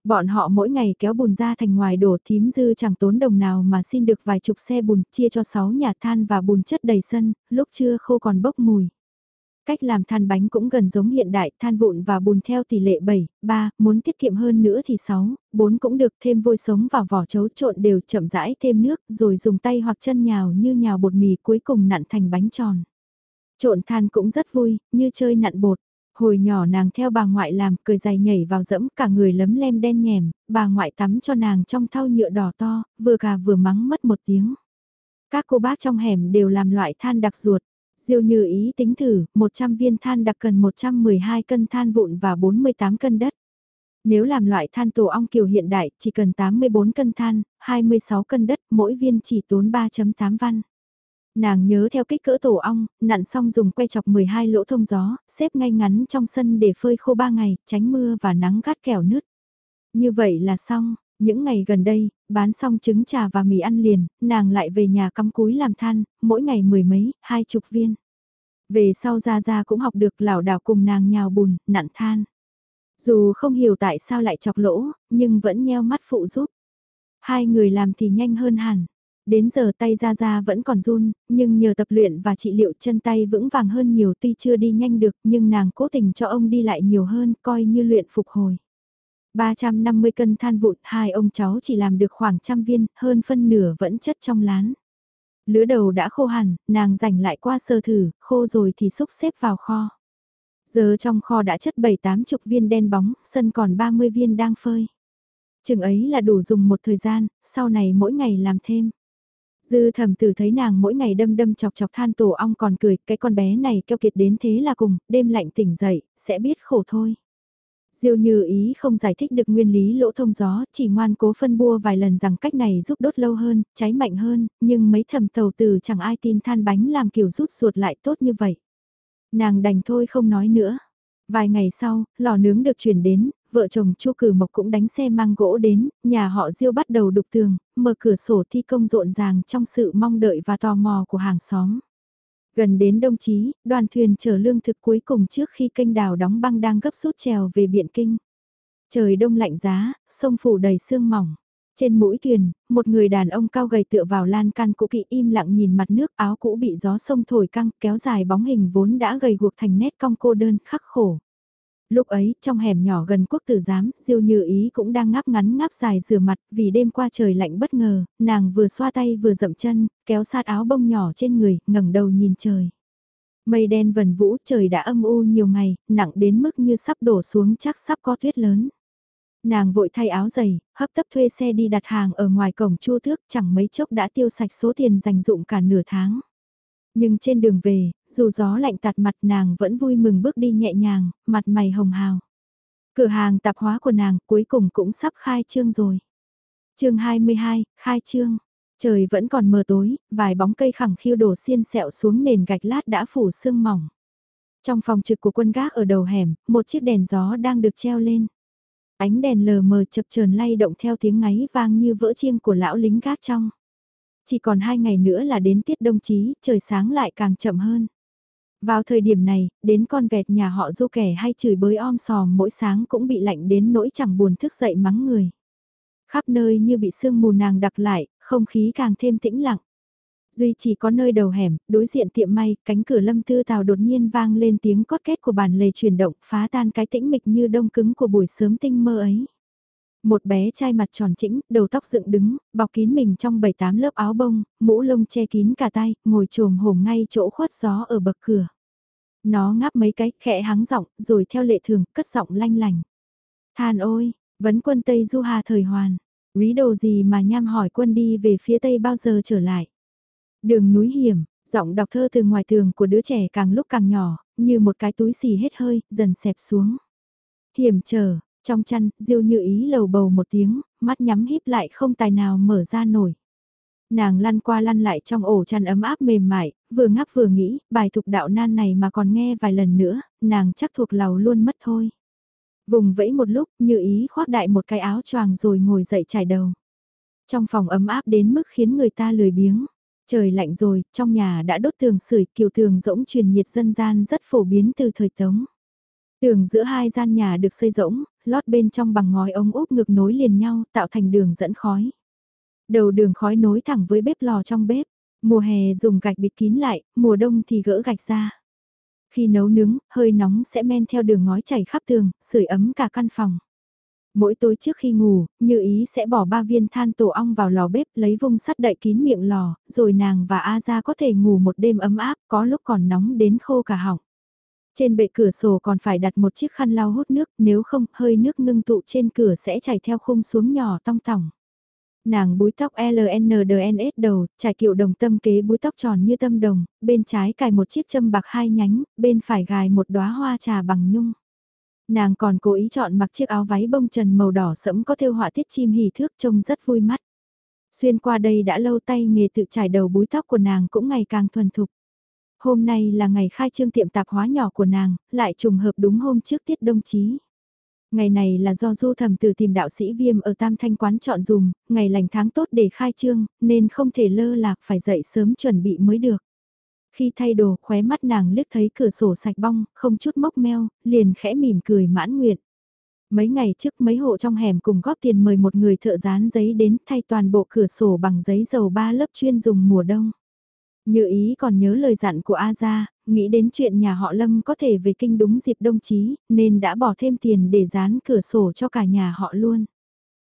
Bọn họ mỗi ngày kéo bùn ra thành ngoài đổ thím dư chẳng tốn đồng nào mà xin được vài chục xe bùn chia cho 6 nhà than và bùn chất đầy sân, lúc trưa khô còn bốc mùi. Cách làm than bánh cũng gần giống hiện đại, than vụn và bùn theo tỷ lệ 7, 3, muốn tiết kiệm hơn nữa thì 6, 4 cũng được thêm vôi sống vào vỏ chấu trộn đều chậm rãi thêm nước rồi dùng tay hoặc chân nhào như nhào bột mì cuối cùng nặn thành bánh tròn. Trộn than cũng rất vui, như chơi nặn bột. Hồi nhỏ nàng theo bà ngoại làm, cười dày nhảy vào dẫm cả người lấm lem đen nhèm, bà ngoại tắm cho nàng trong thau nhựa đỏ to, vừa gà vừa mắng mất một tiếng. Các cô bác trong hẻm đều làm loại than đặc ruột. Diêu như ý tính thử, 100 viên than đặc cần 112 cân than vụn và 48 cân đất. Nếu làm loại than tổ ong kiều hiện đại, chỉ cần 84 cân than, 26 cân đất, mỗi viên chỉ tốn 3.8 văn. Nàng nhớ theo kích cỡ tổ ong, nặn xong dùng que chọc 12 lỗ thông gió, xếp ngay ngắn trong sân để phơi khô 3 ngày, tránh mưa và nắng gắt kẻo nứt. Như vậy là xong, những ngày gần đây, bán xong trứng trà và mì ăn liền, nàng lại về nhà cắm cúi làm than, mỗi ngày mười mấy, hai chục viên. Về sau ra ra cũng học được lảo đảo cùng nàng nhào bùn, nặn than. Dù không hiểu tại sao lại chọc lỗ, nhưng vẫn nheo mắt phụ giúp. Hai người làm thì nhanh hơn hẳn. Đến giờ tay ra ra vẫn còn run, nhưng nhờ tập luyện và trị liệu chân tay vững vàng hơn nhiều tuy chưa đi nhanh được nhưng nàng cố tình cho ông đi lại nhiều hơn coi như luyện phục hồi. 350 cân than vụn, hai ông cháu chỉ làm được khoảng trăm viên, hơn phân nửa vẫn chất trong lán. Lứa đầu đã khô hẳn, nàng rảnh lại qua sơ thử, khô rồi thì xúc xếp vào kho. Giờ trong kho đã chất 7-8 chục viên đen bóng, sân còn 30 viên đang phơi. Chừng ấy là đủ dùng một thời gian, sau này mỗi ngày làm thêm. Dư thầm tử thấy nàng mỗi ngày đâm đâm chọc chọc than tổ ong còn cười, cái con bé này keo kiệt đến thế là cùng, đêm lạnh tỉnh dậy, sẽ biết khổ thôi. Diêu như ý không giải thích được nguyên lý lỗ thông gió, chỉ ngoan cố phân bua vài lần rằng cách này giúp đốt lâu hơn, cháy mạnh hơn, nhưng mấy thầm tàu từ chẳng ai tin than bánh làm kiểu rút ruột lại tốt như vậy. Nàng đành thôi không nói nữa. Vài ngày sau, lò nướng được chuyển đến, vợ chồng Chu Cử Mộc cũng đánh xe mang gỗ đến, nhà họ Diêu bắt đầu đục tường, mở cửa sổ thi công rộn ràng trong sự mong đợi và tò mò của hàng xóm. Gần đến Đông Chí, đoàn thuyền chở lương thực cuối cùng trước khi kênh đào đóng băng đang gấp rút trèo về Biện Kinh. Trời đông lạnh giá, sông phủ đầy sương mỏng. Trên mũi thuyền, một người đàn ông cao gầy tựa vào lan can cũ kỹ im lặng nhìn mặt nước áo cũ bị gió sông thổi căng kéo dài bóng hình vốn đã gầy guộc thành nét cong cô đơn khắc khổ. Lúc ấy, trong hẻm nhỏ gần quốc tử giám, Diêu Như Ý cũng đang ngáp ngắn ngáp dài rửa mặt, vì đêm qua trời lạnh bất ngờ, nàng vừa xoa tay vừa dậm chân, kéo sát áo bông nhỏ trên người, ngẩng đầu nhìn trời. Mây đen vần vũ, trời đã âm u nhiều ngày, nặng đến mức như sắp đổ xuống chắc sắp có tuyết lớn. Nàng vội thay áo giày, hấp tấp thuê xe đi đặt hàng ở ngoài cổng chu thước chẳng mấy chốc đã tiêu sạch số tiền dành dụng cả nửa tháng. Nhưng trên đường về, dù gió lạnh tạt mặt nàng vẫn vui mừng bước đi nhẹ nhàng, mặt mày hồng hào. Cửa hàng tạp hóa của nàng cuối cùng cũng sắp khai trương rồi. chương 22, khai trương. Trời vẫn còn mờ tối, vài bóng cây khẳng khiêu đổ xiên sẹo xuống nền gạch lát đã phủ sương mỏng. Trong phòng trực của quân gác ở đầu hẻm, một chiếc đèn gió đang được treo lên. Ánh đèn lờ mờ chập chờn lay động theo tiếng ngáy vang như vỡ chiêng của lão lính gác trong. Chỉ còn hai ngày nữa là đến tiết đông chí, trời sáng lại càng chậm hơn. Vào thời điểm này, đến con vẹt nhà họ du kẻ hay chửi bới om sòm mỗi sáng cũng bị lạnh đến nỗi chẳng buồn thức dậy mắng người. Khắp nơi như bị sương mù nàng đặc lại, không khí càng thêm tĩnh lặng. Duy chỉ có nơi đầu hẻm, đối diện tiệm may, cánh cửa lâm tư tào đột nhiên vang lên tiếng cót két của bàn lề chuyển động, phá tan cái tĩnh mịch như đông cứng của buổi sớm tinh mơ ấy. Một bé trai mặt tròn chỉnh, đầu tóc dựng đứng, bọc kín mình trong bảy tám lớp áo bông, mũ lông che kín cả tay, ngồi trồm hổm ngay chỗ khuất gió ở bậc cửa. Nó ngáp mấy cái, khẽ hắng giọng, rồi theo lệ thường, cất giọng lanh lành. Than ôi, vấn quân Tây Du Hà thời hoàn, quý đồ gì mà nham hỏi quân đi về phía Tây bao giờ trở lại. Đường núi hiểm, giọng đọc thơ từ ngoài tường của đứa trẻ càng lúc càng nhỏ, như một cái túi xì hết hơi, dần xẹp xuống. Hiểm trở, trong chăn, Diêu Như Ý lầu bầu một tiếng, mắt nhắm híp lại không tài nào mở ra nổi. Nàng lăn qua lăn lại trong ổ chăn ấm áp mềm mại, vừa ngáp vừa nghĩ, bài thục đạo nan này mà còn nghe vài lần nữa, nàng chắc thuộc lầu luôn mất thôi. Vùng vẫy một lúc, Như Ý khoác đại một cái áo choàng rồi ngồi dậy trải đầu. Trong phòng ấm áp đến mức khiến người ta lười biếng. Trời lạnh rồi, trong nhà đã đốt tường sưởi kiều tường rỗng truyền nhiệt dân gian rất phổ biến từ thời Tống. Tường giữa hai gian nhà được xây rỗng, lót bên trong bằng ngói ống úp ngược nối liền nhau tạo thành đường dẫn khói. Đầu đường khói nối thẳng với bếp lò trong bếp. Mùa hè dùng gạch bịt kín lại, mùa đông thì gỡ gạch ra. Khi nấu nướng, hơi nóng sẽ men theo đường ngói chảy khắp tường, sưởi ấm cả căn phòng. Mỗi tối trước khi ngủ, Như Ý sẽ bỏ ba viên than tổ ong vào lò bếp lấy vung sắt đậy kín miệng lò, rồi nàng và A Gia có thể ngủ một đêm ấm áp, có lúc còn nóng đến khô cả họng. Trên bệ cửa sổ còn phải đặt một chiếc khăn lau hút nước, nếu không hơi nước ngưng tụ trên cửa sẽ chảy theo khung xuống nhỏ tong tỏng. Nàng búi tóc LNDNS đầu, trải kiệu đồng tâm kế búi tóc tròn như tâm đồng, bên trái cài một chiếc châm bạc hai nhánh, bên phải gài một đóa hoa trà bằng nhung. Nàng còn cố ý chọn mặc chiếc áo váy bông trần màu đỏ sẫm có thêu họa tiết chim hỉ thước trông rất vui mắt. Xuyên qua đây đã lâu tay nghề tự trải đầu búi tóc của nàng cũng ngày càng thuần thục. Hôm nay là ngày khai trương tiệm tạp hóa nhỏ của nàng, lại trùng hợp đúng hôm trước tiết đông chí. Ngày này là do du thầm từ tìm đạo sĩ viêm ở Tam Thanh Quán chọn dùm, ngày lành tháng tốt để khai trương, nên không thể lơ lạc phải dậy sớm chuẩn bị mới được. Khi thay đồ, khóe mắt nàng liếc thấy cửa sổ sạch bong, không chút mốc meo, liền khẽ mỉm cười mãn nguyện. Mấy ngày trước mấy hộ trong hẻm cùng góp tiền mời một người thợ dán giấy đến thay toàn bộ cửa sổ bằng giấy dầu ba lớp chuyên dùng mùa đông. Như ý còn nhớ lời dặn của A Gia, nghĩ đến chuyện nhà họ Lâm có thể về kinh đúng dịp đông chí, nên đã bỏ thêm tiền để dán cửa sổ cho cả nhà họ luôn.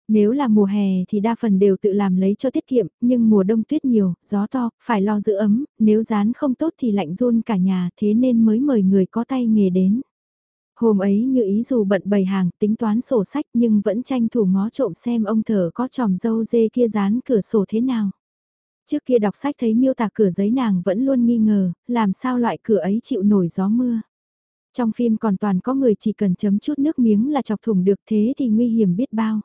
Nếu là mùa hè thì đa phần đều tự làm lấy cho tiết kiệm, nhưng mùa đông tuyết nhiều, gió to, phải lo giữ ấm, nếu dán không tốt thì lạnh run cả nhà thế nên mới mời người có tay nghề đến. Hôm ấy như ý dù bận bày hàng tính toán sổ sách nhưng vẫn tranh thủ ngó trộm xem ông thở có tròm dâu dê kia dán cửa sổ thế nào. Trước kia đọc sách thấy miêu tả cửa giấy nàng vẫn luôn nghi ngờ, làm sao loại cửa ấy chịu nổi gió mưa. Trong phim còn toàn có người chỉ cần chấm chút nước miếng là chọc thủng được thế thì nguy hiểm biết bao.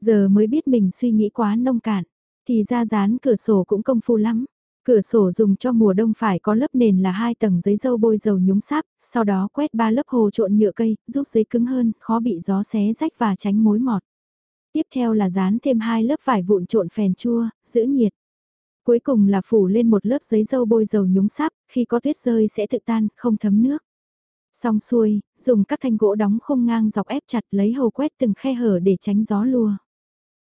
Giờ mới biết mình suy nghĩ quá nông cạn, thì ra dán cửa sổ cũng công phu lắm. Cửa sổ dùng cho mùa đông phải có lớp nền là hai tầng giấy dâu bôi dầu nhúng sáp, sau đó quét ba lớp hồ trộn nhựa cây, giúp giấy cứng hơn, khó bị gió xé rách và tránh mối mọt. Tiếp theo là dán thêm hai lớp vải vụn trộn phèn chua, giữ nhiệt. Cuối cùng là phủ lên một lớp giấy dâu bôi dầu nhúng sáp, khi có tuyết rơi sẽ tự tan, không thấm nước. Xong xuôi, dùng các thanh gỗ đóng không ngang dọc ép chặt lấy hầu quét từng khe hở để tránh gió lùa.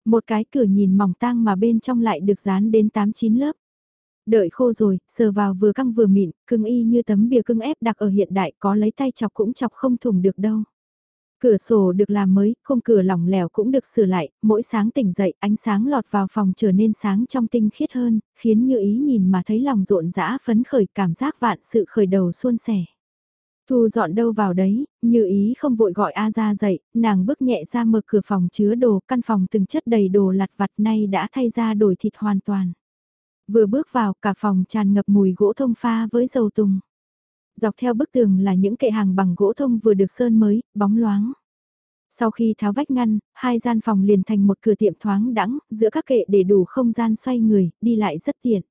Một cái cửa nhìn mỏng tang mà bên trong lại được dán đến 8-9 lớp. Đợi khô rồi, sờ vào vừa căng vừa mịn, cưng y như tấm bìa cưng ép đặc ở hiện đại có lấy tay chọc cũng chọc không thủng được đâu. Cửa sổ được làm mới, khung cửa lỏng lẻo cũng được sửa lại, mỗi sáng tỉnh dậy ánh sáng lọt vào phòng trở nên sáng trong tinh khiết hơn, khiến như ý nhìn mà thấy lòng rộn rã phấn khởi cảm giác vạn sự khởi đầu suôn sẻ. Thu dọn đâu vào đấy, như ý không vội gọi A ra dậy, nàng bước nhẹ ra mở cửa phòng chứa đồ, căn phòng từng chất đầy đồ lặt vặt nay đã thay ra đổi thịt hoàn toàn. Vừa bước vào cả phòng tràn ngập mùi gỗ thông pha với dầu tùng. Dọc theo bức tường là những kệ hàng bằng gỗ thông vừa được sơn mới, bóng loáng. Sau khi tháo vách ngăn, hai gian phòng liền thành một cửa tiệm thoáng đẳng, giữa các kệ để đủ không gian xoay người, đi lại rất tiện.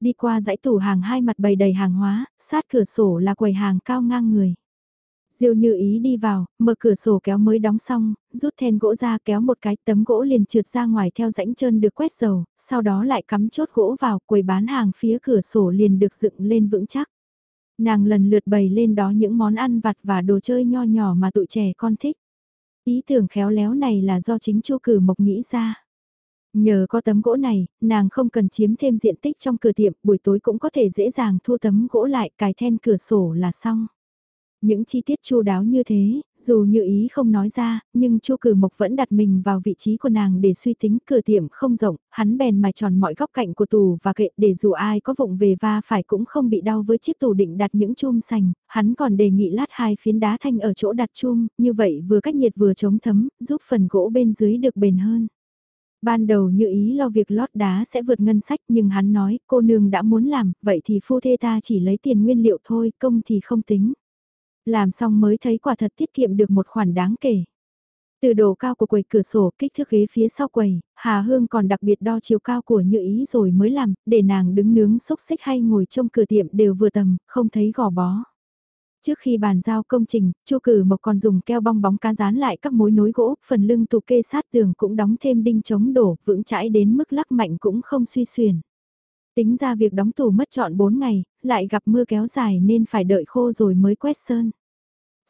Đi qua dãy tủ hàng hai mặt bày đầy hàng hóa, sát cửa sổ là quầy hàng cao ngang người. Diêu như ý đi vào, mở cửa sổ kéo mới đóng xong, rút then gỗ ra kéo một cái tấm gỗ liền trượt ra ngoài theo rãnh trơn được quét dầu, sau đó lại cắm chốt gỗ vào quầy bán hàng phía cửa sổ liền được dựng lên vững chắc. Nàng lần lượt bày lên đó những món ăn vặt và đồ chơi nho nhỏ mà tụi trẻ con thích. Ý tưởng khéo léo này là do chính chu cử mộc nghĩ ra. Nhờ có tấm gỗ này, nàng không cần chiếm thêm diện tích trong cửa tiệm, buổi tối cũng có thể dễ dàng thu tấm gỗ lại cài then cửa sổ là xong. Những chi tiết chu đáo như thế, dù như ý không nói ra, nhưng chu cử mộc vẫn đặt mình vào vị trí của nàng để suy tính cửa tiệm không rộng, hắn bèn mài tròn mọi góc cạnh của tủ và kệ để dù ai có vụng về va phải cũng không bị đau với chiếc tủ định đặt những chum sành, hắn còn đề nghị lát hai phiến đá thanh ở chỗ đặt chum, như vậy vừa cách nhiệt vừa chống thấm, giúp phần gỗ bên dưới được bền hơn. Ban đầu như ý lo việc lót đá sẽ vượt ngân sách nhưng hắn nói cô nương đã muốn làm, vậy thì phu thê ta chỉ lấy tiền nguyên liệu thôi, công thì không tính. Làm xong mới thấy quả thật tiết kiệm được một khoản đáng kể. Từ độ cao của quầy cửa sổ kích thước ghế phía sau quầy, Hà Hương còn đặc biệt đo chiều cao của Như Ý rồi mới làm, để nàng đứng nướng xúc xích hay ngồi trong cửa tiệm đều vừa tầm, không thấy gò bó. Trước khi bàn giao công trình, Chu Cử Mộc còn dùng keo bong bóng cá dán lại các mối nối gỗ, phần lưng tủ kê sát tường cũng đóng thêm đinh chống đổ, vững chãi đến mức lắc mạnh cũng không suy xuyển. Tính ra việc đóng tủ mất trọn 4 ngày, lại gặp mưa kéo dài nên phải đợi khô rồi mới quét sơn.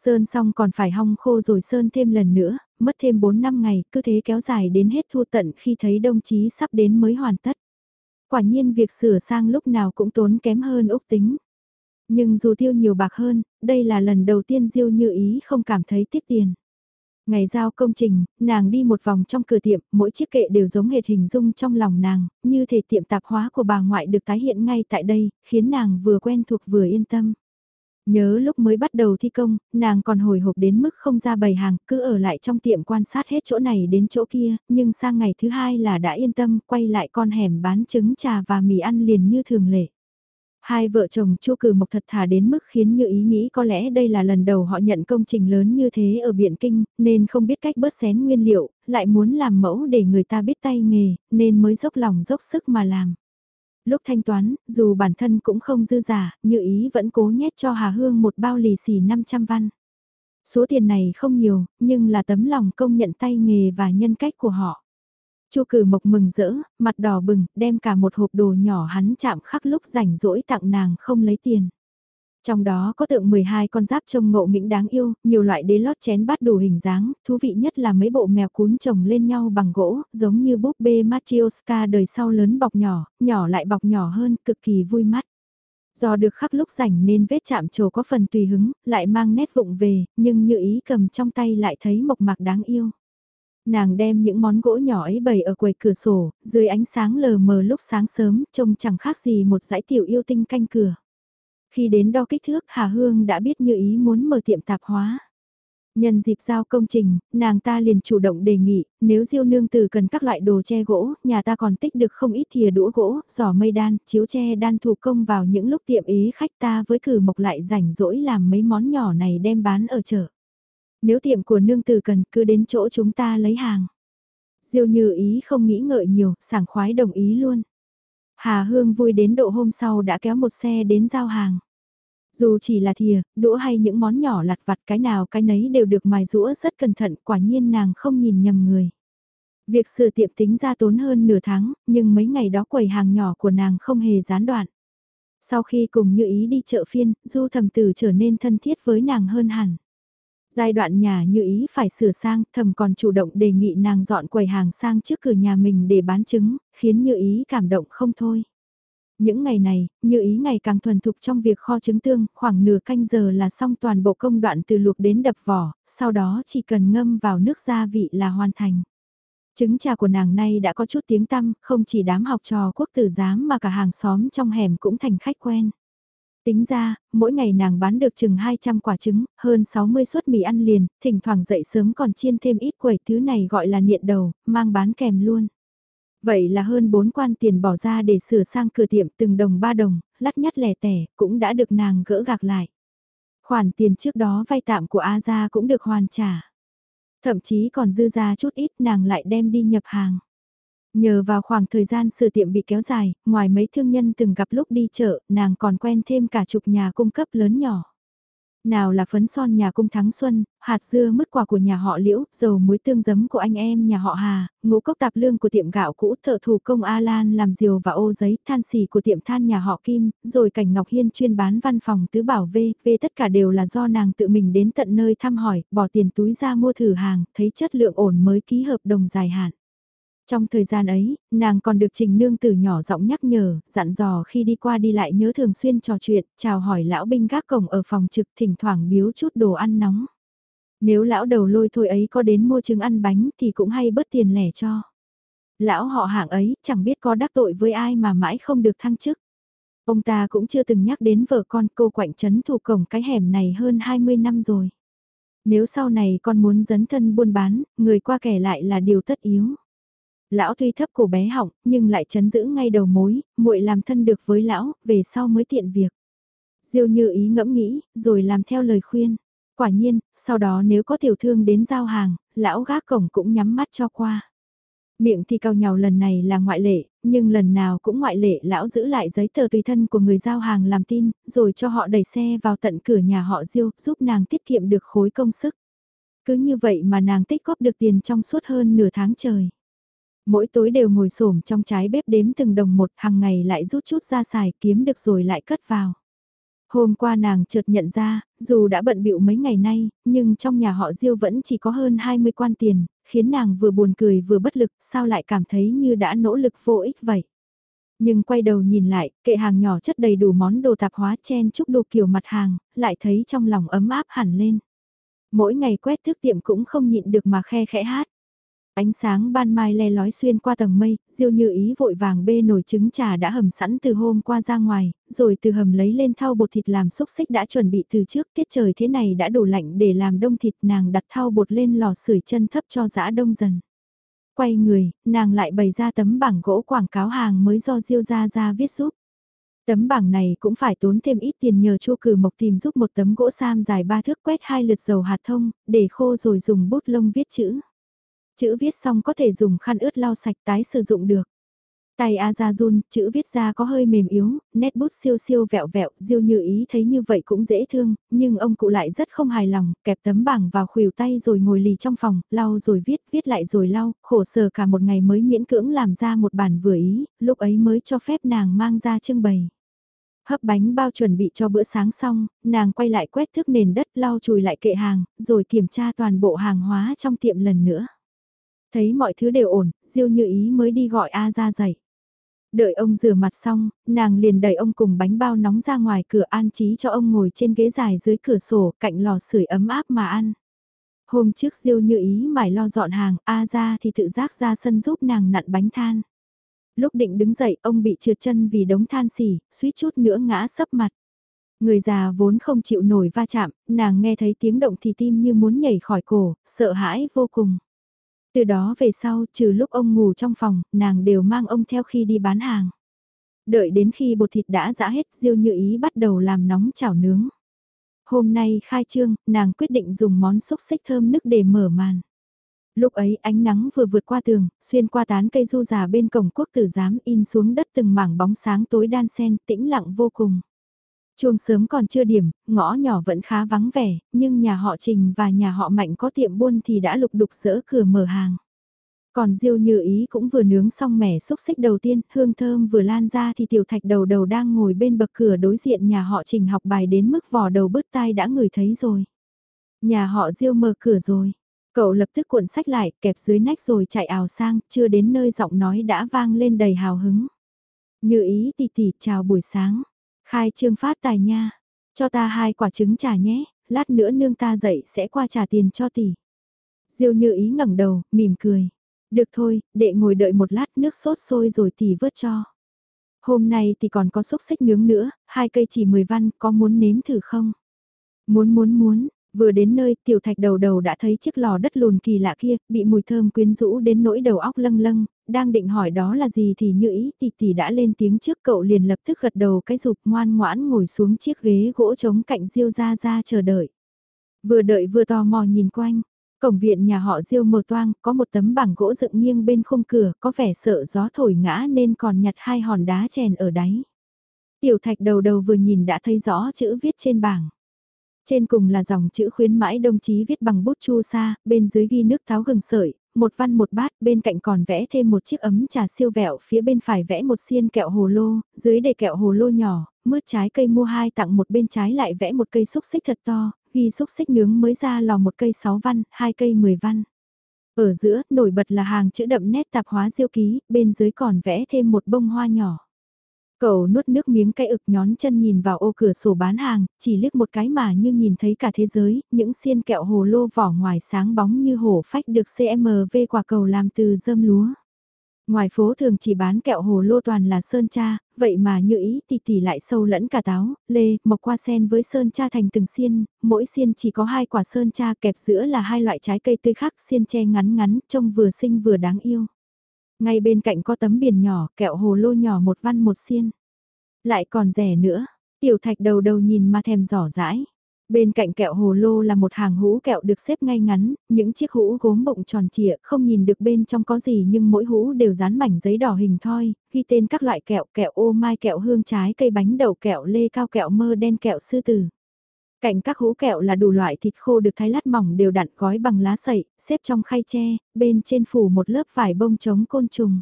Sơn xong còn phải hong khô rồi sơn thêm lần nữa, mất thêm 4 năm ngày, cứ thế kéo dài đến hết thu tận khi thấy đồng chí sắp đến mới hoàn tất. Quả nhiên việc sửa sang lúc nào cũng tốn kém hơn úc tính. Nhưng dù tiêu nhiều bạc hơn, đây là lần đầu tiên Diêu Như Ý không cảm thấy tiếc tiền. Ngày giao công trình, nàng đi một vòng trong cửa tiệm, mỗi chiếc kệ đều giống hệt hình dung trong lòng nàng, như thể tiệm tạp hóa của bà ngoại được tái hiện ngay tại đây, khiến nàng vừa quen thuộc vừa yên tâm. Nhớ lúc mới bắt đầu thi công, nàng còn hồi hộp đến mức không ra bày hàng, cứ ở lại trong tiệm quan sát hết chỗ này đến chỗ kia, nhưng sang ngày thứ hai là đã yên tâm, quay lại con hẻm bán trứng trà và mì ăn liền như thường lệ. Hai vợ chồng Chu Cử Mộc thật thà đến mức khiến Như Ý nghĩ có lẽ đây là lần đầu họ nhận công trình lớn như thế ở Biện Kinh, nên không biết cách bớt xén nguyên liệu, lại muốn làm mẫu để người ta biết tay nghề, nên mới dốc lòng dốc sức mà làm. Lúc thanh toán, dù bản thân cũng không dư giả, Như Ý vẫn cố nhét cho Hà Hương một bao lì xì 500 văn. Số tiền này không nhiều, nhưng là tấm lòng công nhận tay nghề và nhân cách của họ. Chu cử mộc mừng rỡ, mặt đỏ bừng, đem cả một hộp đồ nhỏ hắn chạm khắc lúc rảnh rỗi tặng nàng không lấy tiền. Trong đó có tượng 12 con giáp trông ngộ nghĩnh đáng yêu, nhiều loại đế lót chén bát đủ hình dáng, thú vị nhất là mấy bộ mèo cún chồng lên nhau bằng gỗ, giống như búp bê Matryoshka đời sau lớn bọc nhỏ, nhỏ lại bọc nhỏ hơn, cực kỳ vui mắt. Do được khắc lúc rảnh nên vết chạm trổ có phần tùy hứng, lại mang nét vụng về, nhưng như ý cầm trong tay lại thấy mộc mạc đáng yêu. Nàng đem những món gỗ nhỏ ấy bày ở quầy cửa sổ, dưới ánh sáng lờ mờ lúc sáng sớm, trông chẳng khác gì một dãy tiểu yêu tinh canh cửa. Khi đến đo kích thước Hà Hương đã biết như ý muốn mở tiệm tạp hóa. Nhân dịp giao công trình, nàng ta liền chủ động đề nghị, nếu diêu nương tử cần các loại đồ che gỗ, nhà ta còn tích được không ít thìa đũa gỗ, giỏ mây đan, chiếu che đan thủ công vào những lúc tiệm ế khách ta với cử mộc lại rảnh rỗi làm mấy món nhỏ này đem bán ở chợ. Nếu tiệm của nương tử cần cứ đến chỗ chúng ta lấy hàng. Diêu như ý không nghĩ ngợi nhiều, sảng khoái đồng ý luôn. Hà Hương vui đến độ hôm sau đã kéo một xe đến giao hàng. Dù chỉ là thìa, đũa hay những món nhỏ lặt vặt cái nào cái nấy đều được mài rũa rất cẩn thận, quả nhiên nàng không nhìn nhầm người. Việc sửa tiệm tính ra tốn hơn nửa tháng, nhưng mấy ngày đó quầy hàng nhỏ của nàng không hề gián đoạn. Sau khi cùng như ý đi chợ phiên, du thầm tử trở nên thân thiết với nàng hơn hẳn. Giai đoạn nhà như ý phải sửa sang, thầm còn chủ động đề nghị nàng dọn quầy hàng sang trước cửa nhà mình để bán trứng, khiến như ý cảm động không thôi. Những ngày này, như ý ngày càng thuần thục trong việc kho trứng tương, khoảng nửa canh giờ là xong toàn bộ công đoạn từ luộc đến đập vỏ, sau đó chỉ cần ngâm vào nước gia vị là hoàn thành. Trứng trà của nàng nay đã có chút tiếng tăm, không chỉ đám học trò quốc tử giám mà cả hàng xóm trong hẻm cũng thành khách quen. Tính ra, mỗi ngày nàng bán được chừng 200 quả trứng, hơn 60 suất mì ăn liền, thỉnh thoảng dậy sớm còn chiên thêm ít quẩy thứ này gọi là niện đầu, mang bán kèm luôn. Vậy là hơn 4 quan tiền bỏ ra để sửa sang cửa tiệm từng đồng ba đồng, lắt nhắt lẻ tẻ, cũng đã được nàng gỡ gạc lại. Khoản tiền trước đó vay tạm của A gia cũng được hoàn trả. Thậm chí còn dư ra chút ít nàng lại đem đi nhập hàng. Nhờ vào khoảng thời gian sửa tiệm bị kéo dài, ngoài mấy thương nhân từng gặp lúc đi chợ, nàng còn quen thêm cả chục nhà cung cấp lớn nhỏ. Nào là phấn son nhà cung Thắng Xuân, hạt dưa mứt quả của nhà họ Liễu, dầu muối tương giấm của anh em nhà họ Hà, ngũ cốc tạp lương của tiệm gạo cũ thợ thủ công A Lan làm diều và ô giấy, than xì của tiệm than nhà họ Kim, rồi cảnh Ngọc Hiên chuyên bán văn phòng tứ bảo V, V tất cả đều là do nàng tự mình đến tận nơi thăm hỏi, bỏ tiền túi ra mua thử hàng, thấy chất lượng ổn mới ký hợp đồng dài hạn. Trong thời gian ấy, nàng còn được trình nương tử nhỏ giọng nhắc nhở, dặn dò khi đi qua đi lại nhớ thường xuyên trò chuyện, chào hỏi lão binh gác cổng ở phòng trực thỉnh thoảng biếu chút đồ ăn nóng. Nếu lão đầu lôi thôi ấy có đến mua trứng ăn bánh thì cũng hay bớt tiền lẻ cho. Lão họ hạng ấy chẳng biết có đắc tội với ai mà mãi không được thăng chức. Ông ta cũng chưa từng nhắc đến vợ con cô quạnh trấn thủ cổng cái hẻm này hơn 20 năm rồi. Nếu sau này con muốn dấn thân buôn bán, người qua kẻ lại là điều tất yếu. Lão tuy thấp cổ bé họng, nhưng lại chấn giữ ngay đầu mối, muội làm thân được với lão, về sau mới tiện việc. Diêu như ý ngẫm nghĩ, rồi làm theo lời khuyên. Quả nhiên, sau đó nếu có tiểu thương đến giao hàng, lão gác cổng cũng nhắm mắt cho qua. Miệng thì cao nhào lần này là ngoại lệ, nhưng lần nào cũng ngoại lệ lão giữ lại giấy tờ tùy thân của người giao hàng làm tin, rồi cho họ đẩy xe vào tận cửa nhà họ Diêu, giúp nàng tiết kiệm được khối công sức. Cứ như vậy mà nàng tích góp được tiền trong suốt hơn nửa tháng trời mỗi tối đều ngồi xổm trong trái bếp đếm từng đồng một hàng ngày lại rút chút ra xài kiếm được rồi lại cất vào. Hôm qua nàng chợt nhận ra, dù đã bận bịu mấy ngày nay, nhưng trong nhà họ Diêu vẫn chỉ có hơn 20 quan tiền, khiến nàng vừa buồn cười vừa bất lực, sao lại cảm thấy như đã nỗ lực vô ích vậy. Nhưng quay đầu nhìn lại, kệ hàng nhỏ chất đầy đủ món đồ tạp hóa chen chúc đồ kiểu mặt hàng, lại thấy trong lòng ấm áp hẳn lên. Mỗi ngày quét thức tiệm cũng không nhịn được mà khe khẽ hát. Ánh sáng ban mai le lói xuyên qua tầng mây, diêu như ý vội vàng bê nồi trứng trà đã hầm sẵn từ hôm qua ra ngoài, rồi từ hầm lấy lên thau bột thịt làm xúc xích đã chuẩn bị từ trước, tiết trời thế này đã đủ lạnh để làm đông thịt nàng đặt thau bột lên lò sưởi chân thấp cho giã đông dần. Quay người, nàng lại bày ra tấm bảng gỗ quảng cáo hàng mới do diêu ra ra viết giúp. Tấm bảng này cũng phải tốn thêm ít tiền nhờ chu cử mộc tìm giúp một tấm gỗ sam dài ba thước quét hai lượt dầu hạt thông, để khô rồi dùng bút lông viết chữ. Chữ viết xong có thể dùng khăn ướt lau sạch tái sử dụng được. Tay Azazun, chữ viết ra có hơi mềm yếu, nét bút siêu siêu vẹo vẹo, diêu như ý thấy như vậy cũng dễ thương, nhưng ông cụ lại rất không hài lòng, kẹp tấm bảng vào khuỷu tay rồi ngồi lì trong phòng, lau rồi viết, viết lại rồi lau, khổ sở cả một ngày mới miễn cưỡng làm ra một bản vừa ý, lúc ấy mới cho phép nàng mang ra trưng bày. Hấp bánh bao chuẩn bị cho bữa sáng xong, nàng quay lại quét thước nền đất lau chùi lại kệ hàng, rồi kiểm tra toàn bộ hàng hóa trong tiệm lần nữa. Thấy mọi thứ đều ổn, Diêu Như Ý mới đi gọi A ra dậy. Đợi ông rửa mặt xong, nàng liền đẩy ông cùng bánh bao nóng ra ngoài cửa an trí cho ông ngồi trên ghế dài dưới cửa sổ cạnh lò sưởi ấm áp mà ăn. Hôm trước Diêu Như Ý mải lo dọn hàng, A ra thì tự giác ra sân giúp nàng nặn bánh than. Lúc định đứng dậy ông bị trượt chân vì đống than xỉ, suýt chút nữa ngã sấp mặt. Người già vốn không chịu nổi va chạm, nàng nghe thấy tiếng động thì tim như muốn nhảy khỏi cổ, sợ hãi vô cùng. Từ đó về sau, trừ lúc ông ngủ trong phòng, nàng đều mang ông theo khi đi bán hàng. Đợi đến khi bột thịt đã giã hết, Diêu Như Ý bắt đầu làm nóng chảo nướng. Hôm nay khai trương, nàng quyết định dùng món xúc xích thơm nức để mở màn. Lúc ấy ánh nắng vừa vượt qua tường, xuyên qua tán cây du già bên cổng quốc tử giám in xuống đất từng mảng bóng sáng tối đan sen, tĩnh lặng vô cùng. Chuông sớm còn chưa điểm, ngõ nhỏ vẫn khá vắng vẻ, nhưng nhà họ Trình và nhà họ Mạnh có tiệm buôn thì đã lục đục dỡ cửa mở hàng. Còn Diêu Như Ý cũng vừa nướng xong mẻ xúc xích đầu tiên, hương thơm vừa lan ra thì tiểu thạch đầu đầu đang ngồi bên bậc cửa đối diện nhà họ Trình học bài đến mức vò đầu bứt tai đã ngửi thấy rồi. Nhà họ Diêu mở cửa rồi. Cậu lập tức cuộn sách lại, kẹp dưới nách rồi chạy ảo sang, chưa đến nơi giọng nói đã vang lên đầy hào hứng. Như ý tỷ tỷ chào buổi sáng. Khai trương phát tài nha. Cho ta hai quả trứng trà nhé, lát nữa nương ta dậy sẽ qua trả tiền cho tỷ. Diêu như ý ngẩng đầu, mỉm cười. Được thôi, đệ ngồi đợi một lát nước sốt sôi rồi tỷ vớt cho. Hôm nay thì còn có xúc xích nướng nữa, hai cây chỉ 10 văn, có muốn nếm thử không? Muốn muốn muốn, Vừa đến nơi tiểu thạch đầu đầu đã thấy chiếc lò đất lùn kỳ lạ kia, bị mùi thơm quyến rũ đến nỗi đầu óc lâng lâng, đang định hỏi đó là gì thì như ý tỷ tỷ đã lên tiếng trước cậu liền lập tức gật đầu cái rụp ngoan ngoãn ngồi xuống chiếc ghế gỗ trống cạnh diêu ra ra chờ đợi. Vừa đợi vừa tò mò nhìn quanh, cổng viện nhà họ diêu mờ toang có một tấm bảng gỗ dựng nghiêng bên khung cửa có vẻ sợ gió thổi ngã nên còn nhặt hai hòn đá chèn ở đáy. Tiểu thạch đầu đầu vừa nhìn đã thấy rõ chữ viết trên bảng. Trên cùng là dòng chữ khuyến mãi đồng chí viết bằng bút chu sa, bên dưới ghi nước tháo gừng sợi, một văn một bát, bên cạnh còn vẽ thêm một chiếc ấm trà siêu vẹo, phía bên phải vẽ một xiên kẹo hồ lô, dưới để kẹo hồ lô nhỏ, mướt trái cây mua hai tặng một bên trái lại vẽ một cây xúc xích thật to, ghi xúc xích nướng mới ra lò một cây 6 văn, hai cây 10 văn. Ở giữa, nổi bật là hàng chữ đậm nét tạp hóa diêu ký, bên dưới còn vẽ thêm một bông hoa nhỏ. Cậu nuốt nước miếng cái ực nhón chân nhìn vào ô cửa sổ bán hàng, chỉ liếc một cái mà như nhìn thấy cả thế giới, những xiên kẹo hồ lô vỏ ngoài sáng bóng như hổ phách được CMV quả cầu làm từ dơm lúa. Ngoài phố thường chỉ bán kẹo hồ lô toàn là sơn cha, vậy mà như ý thì tỷ lại sâu lẫn cả táo, lê, mộc qua sen với sơn cha thành từng xiên, mỗi xiên chỉ có hai quả sơn cha kẹp giữa là hai loại trái cây tươi khác xiên che ngắn ngắn, trông vừa xinh vừa đáng yêu. Ngay bên cạnh có tấm biển nhỏ, kẹo hồ lô nhỏ một văn một xiên. Lại còn rẻ nữa, tiểu thạch đầu đầu nhìn mà thèm giỏ rãi. Bên cạnh kẹo hồ lô là một hàng hũ kẹo được xếp ngay ngắn, những chiếc hũ gốm bụng tròn trịa, không nhìn được bên trong có gì nhưng mỗi hũ đều dán mảnh giấy đỏ hình thoi, ghi tên các loại kẹo, kẹo ô mai kẹo hương trái cây bánh đậu kẹo lê cao kẹo mơ đen kẹo sư tử. Cạnh các hũ kẹo là đủ loại thịt khô được thái lát mỏng đều đặn gói bằng lá sậy, xếp trong khay tre, bên trên phủ một lớp vải bông chống côn trùng.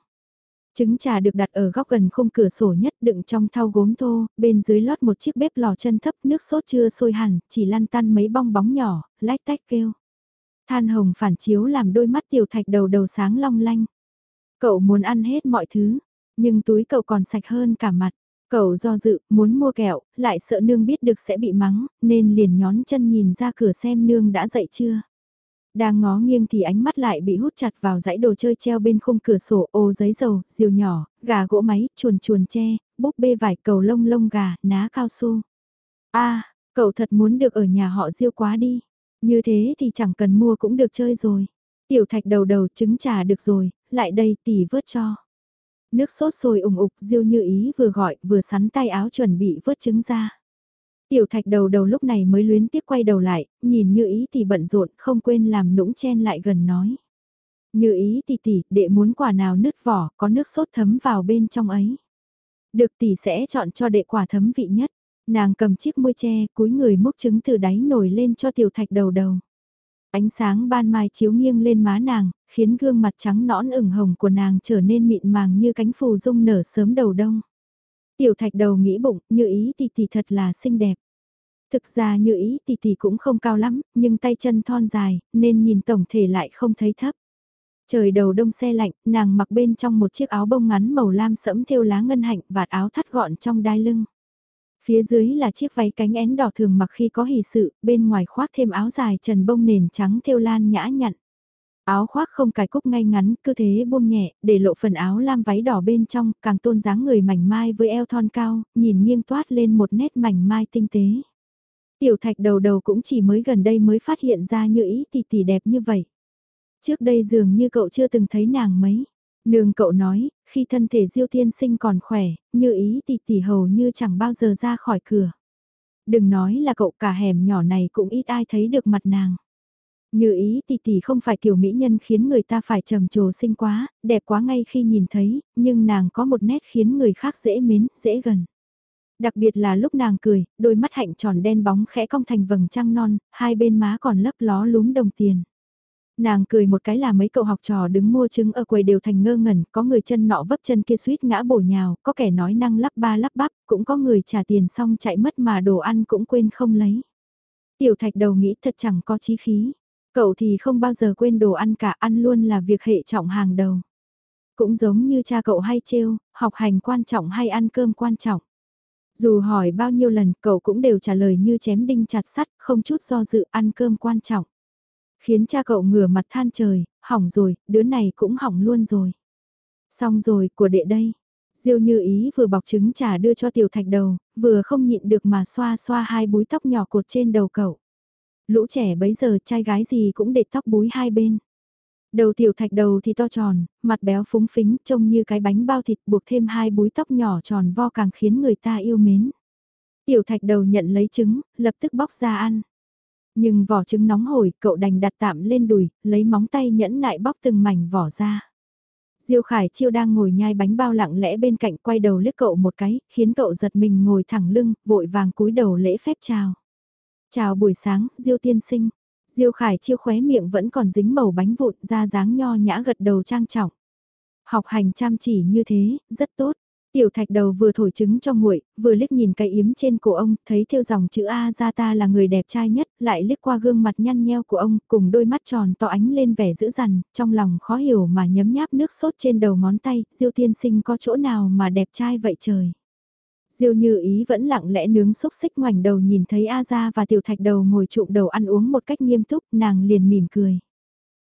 Trứng trà được đặt ở góc gần khung cửa sổ nhất đựng trong thau gốm thô, bên dưới lót một chiếc bếp lò chân thấp nước sốt chưa sôi hẳn, chỉ lăn tăn mấy bong bóng nhỏ, lách tách kêu. Than hồng phản chiếu làm đôi mắt tiểu thạch đầu đầu sáng long lanh. Cậu muốn ăn hết mọi thứ. Nhưng túi cậu còn sạch hơn cả mặt. Cậu do dự, muốn mua kẹo, lại sợ nương biết được sẽ bị mắng, nên liền nhón chân nhìn ra cửa xem nương đã dậy chưa. Đang ngó nghiêng thì ánh mắt lại bị hút chặt vào dãy đồ chơi treo bên khung cửa sổ, ô giấy dầu, diều nhỏ, gà gỗ máy, chuồn chuồn tre, búp bê vải cầu lông lông gà, ná cao su. a cậu thật muốn được ở nhà họ diêu quá đi. Như thế thì chẳng cần mua cũng được chơi rồi. Tiểu thạch đầu đầu trứng trà được rồi, lại đây tỷ vớt cho. Nước sốt sôi ủng ục diêu như ý vừa gọi vừa sắn tay áo chuẩn bị vớt trứng ra. Tiểu thạch đầu đầu lúc này mới luyến tiếc quay đầu lại, nhìn như ý thì bận rộn không quên làm nũng chen lại gần nói. Như ý tỷ tỷ, đệ muốn quả nào nứt vỏ, có nước sốt thấm vào bên trong ấy. Được tỷ sẽ chọn cho đệ quả thấm vị nhất. Nàng cầm chiếc môi tre, cúi người múc trứng từ đáy nổi lên cho tiểu thạch đầu đầu. Ánh sáng ban mai chiếu nghiêng lên má nàng, khiến gương mặt trắng nõn ửng hồng của nàng trở nên mịn màng như cánh phù dung nở sớm đầu đông. Tiểu thạch đầu nghĩ bụng, như ý thì thì thật là xinh đẹp. Thực ra như ý thì thì cũng không cao lắm, nhưng tay chân thon dài, nên nhìn tổng thể lại không thấy thấp. Trời đầu đông xe lạnh, nàng mặc bên trong một chiếc áo bông ngắn màu lam sẫm thêu lá ngân hạnh vạt áo thắt gọn trong đai lưng. Phía dưới là chiếc váy cánh én đỏ thường mặc khi có hỷ sự, bên ngoài khoác thêm áo dài trần bông nền trắng thêu lan nhã nhặn. Áo khoác không cài cúc ngay ngắn, cứ thế buông nhẹ, để lộ phần áo lam váy đỏ bên trong, càng tôn dáng người mảnh mai với eo thon cao, nhìn nghiêng toát lên một nét mảnh mai tinh tế. Tiểu thạch đầu đầu cũng chỉ mới gần đây mới phát hiện ra như ý tỷ tỷ đẹp như vậy. Trước đây dường như cậu chưa từng thấy nàng mấy. Nương cậu nói, khi thân thể diêu tiên sinh còn khỏe, như ý tỷ tỷ hầu như chẳng bao giờ ra khỏi cửa. Đừng nói là cậu cả hẻm nhỏ này cũng ít ai thấy được mặt nàng. Như ý tỷ tỷ không phải kiểu mỹ nhân khiến người ta phải trầm trồ sinh quá, đẹp quá ngay khi nhìn thấy, nhưng nàng có một nét khiến người khác dễ mến, dễ gần. Đặc biệt là lúc nàng cười, đôi mắt hạnh tròn đen bóng khẽ cong thành vầng trăng non, hai bên má còn lấp ló lúm đồng tiền. Nàng cười một cái là mấy cậu học trò đứng mua trứng ở quầy đều thành ngơ ngẩn, có người chân nọ vấp chân kia suýt ngã bổ nhào, có kẻ nói năng lắp ba lắp bắp, cũng có người trả tiền xong chạy mất mà đồ ăn cũng quên không lấy. Tiểu thạch đầu nghĩ thật chẳng có chí khí. Cậu thì không bao giờ quên đồ ăn cả ăn luôn là việc hệ trọng hàng đầu. Cũng giống như cha cậu hay trêu, học hành quan trọng hay ăn cơm quan trọng. Dù hỏi bao nhiêu lần cậu cũng đều trả lời như chém đinh chặt sắt, không chút do dự ăn cơm quan trọng. Khiến cha cậu ngửa mặt than trời, hỏng rồi, đứa này cũng hỏng luôn rồi. Xong rồi, của đệ đây. Diêu như ý vừa bọc trứng trà đưa cho tiểu thạch đầu, vừa không nhịn được mà xoa xoa hai búi tóc nhỏ cột trên đầu cậu. Lũ trẻ bấy giờ trai gái gì cũng để tóc búi hai bên. Đầu tiểu thạch đầu thì to tròn, mặt béo phúng phính, trông như cái bánh bao thịt buộc thêm hai búi tóc nhỏ tròn vo càng khiến người ta yêu mến. Tiểu thạch đầu nhận lấy trứng, lập tức bóc ra ăn. Nhưng vỏ trứng nóng hổi, cậu đành đặt tạm lên đùi, lấy móng tay nhẫn nại bóc từng mảnh vỏ ra. Diêu Khải Chiêu đang ngồi nhai bánh bao lặng lẽ bên cạnh quay đầu liếc cậu một cái, khiến cậu giật mình ngồi thẳng lưng, vội vàng cúi đầu lễ phép chào. Chào buổi sáng, Diêu tiên sinh. Diêu Khải Chiêu khóe miệng vẫn còn dính màu bánh vụn ra dáng nho nhã gật đầu trang trọng. Học hành chăm chỉ như thế, rất tốt. Tiểu thạch đầu vừa thổi trứng cho nguội, vừa liếc nhìn cái yếm trên cổ ông, thấy theo dòng chữ A ra ta là người đẹp trai nhất, lại liếc qua gương mặt nhăn nheo của ông, cùng đôi mắt tròn to ánh lên vẻ dữ dằn, trong lòng khó hiểu mà nhấm nháp nước sốt trên đầu ngón tay, diêu tiên sinh có chỗ nào mà đẹp trai vậy trời. Diêu như ý vẫn lặng lẽ nướng xúc xích ngoảnh đầu nhìn thấy A gia và tiểu thạch đầu ngồi trụm đầu ăn uống một cách nghiêm túc, nàng liền mỉm cười.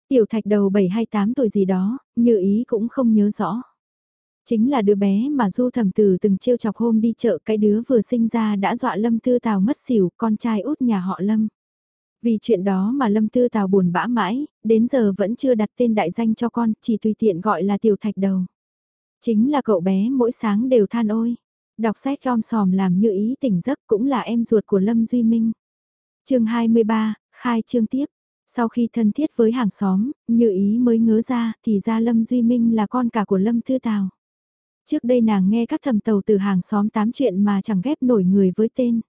Tiểu thạch đầu 7 hay 8 tuổi gì đó, như ý cũng không nhớ rõ. Chính là đứa bé mà Du Thẩm Tử từng trêu chọc hôm đi chợ cái đứa vừa sinh ra đã dọa Lâm Tư Tào mất xỉu, con trai út nhà họ Lâm. Vì chuyện đó mà Lâm Tư Tào buồn bã mãi, đến giờ vẫn chưa đặt tên đại danh cho con, chỉ tùy tiện gọi là tiểu thạch đầu. Chính là cậu bé mỗi sáng đều than ôi. Đọc sách om sòm làm như ý tỉnh giấc cũng là em ruột của Lâm Duy Minh. chương 23, khai chương tiếp. Sau khi thân thiết với hàng xóm, như ý mới ngớ ra thì ra Lâm Duy Minh là con cả của Lâm thư Tào. Trước đây nàng nghe các thầm tàu từ hàng xóm tám chuyện mà chẳng ghép nổi người với tên.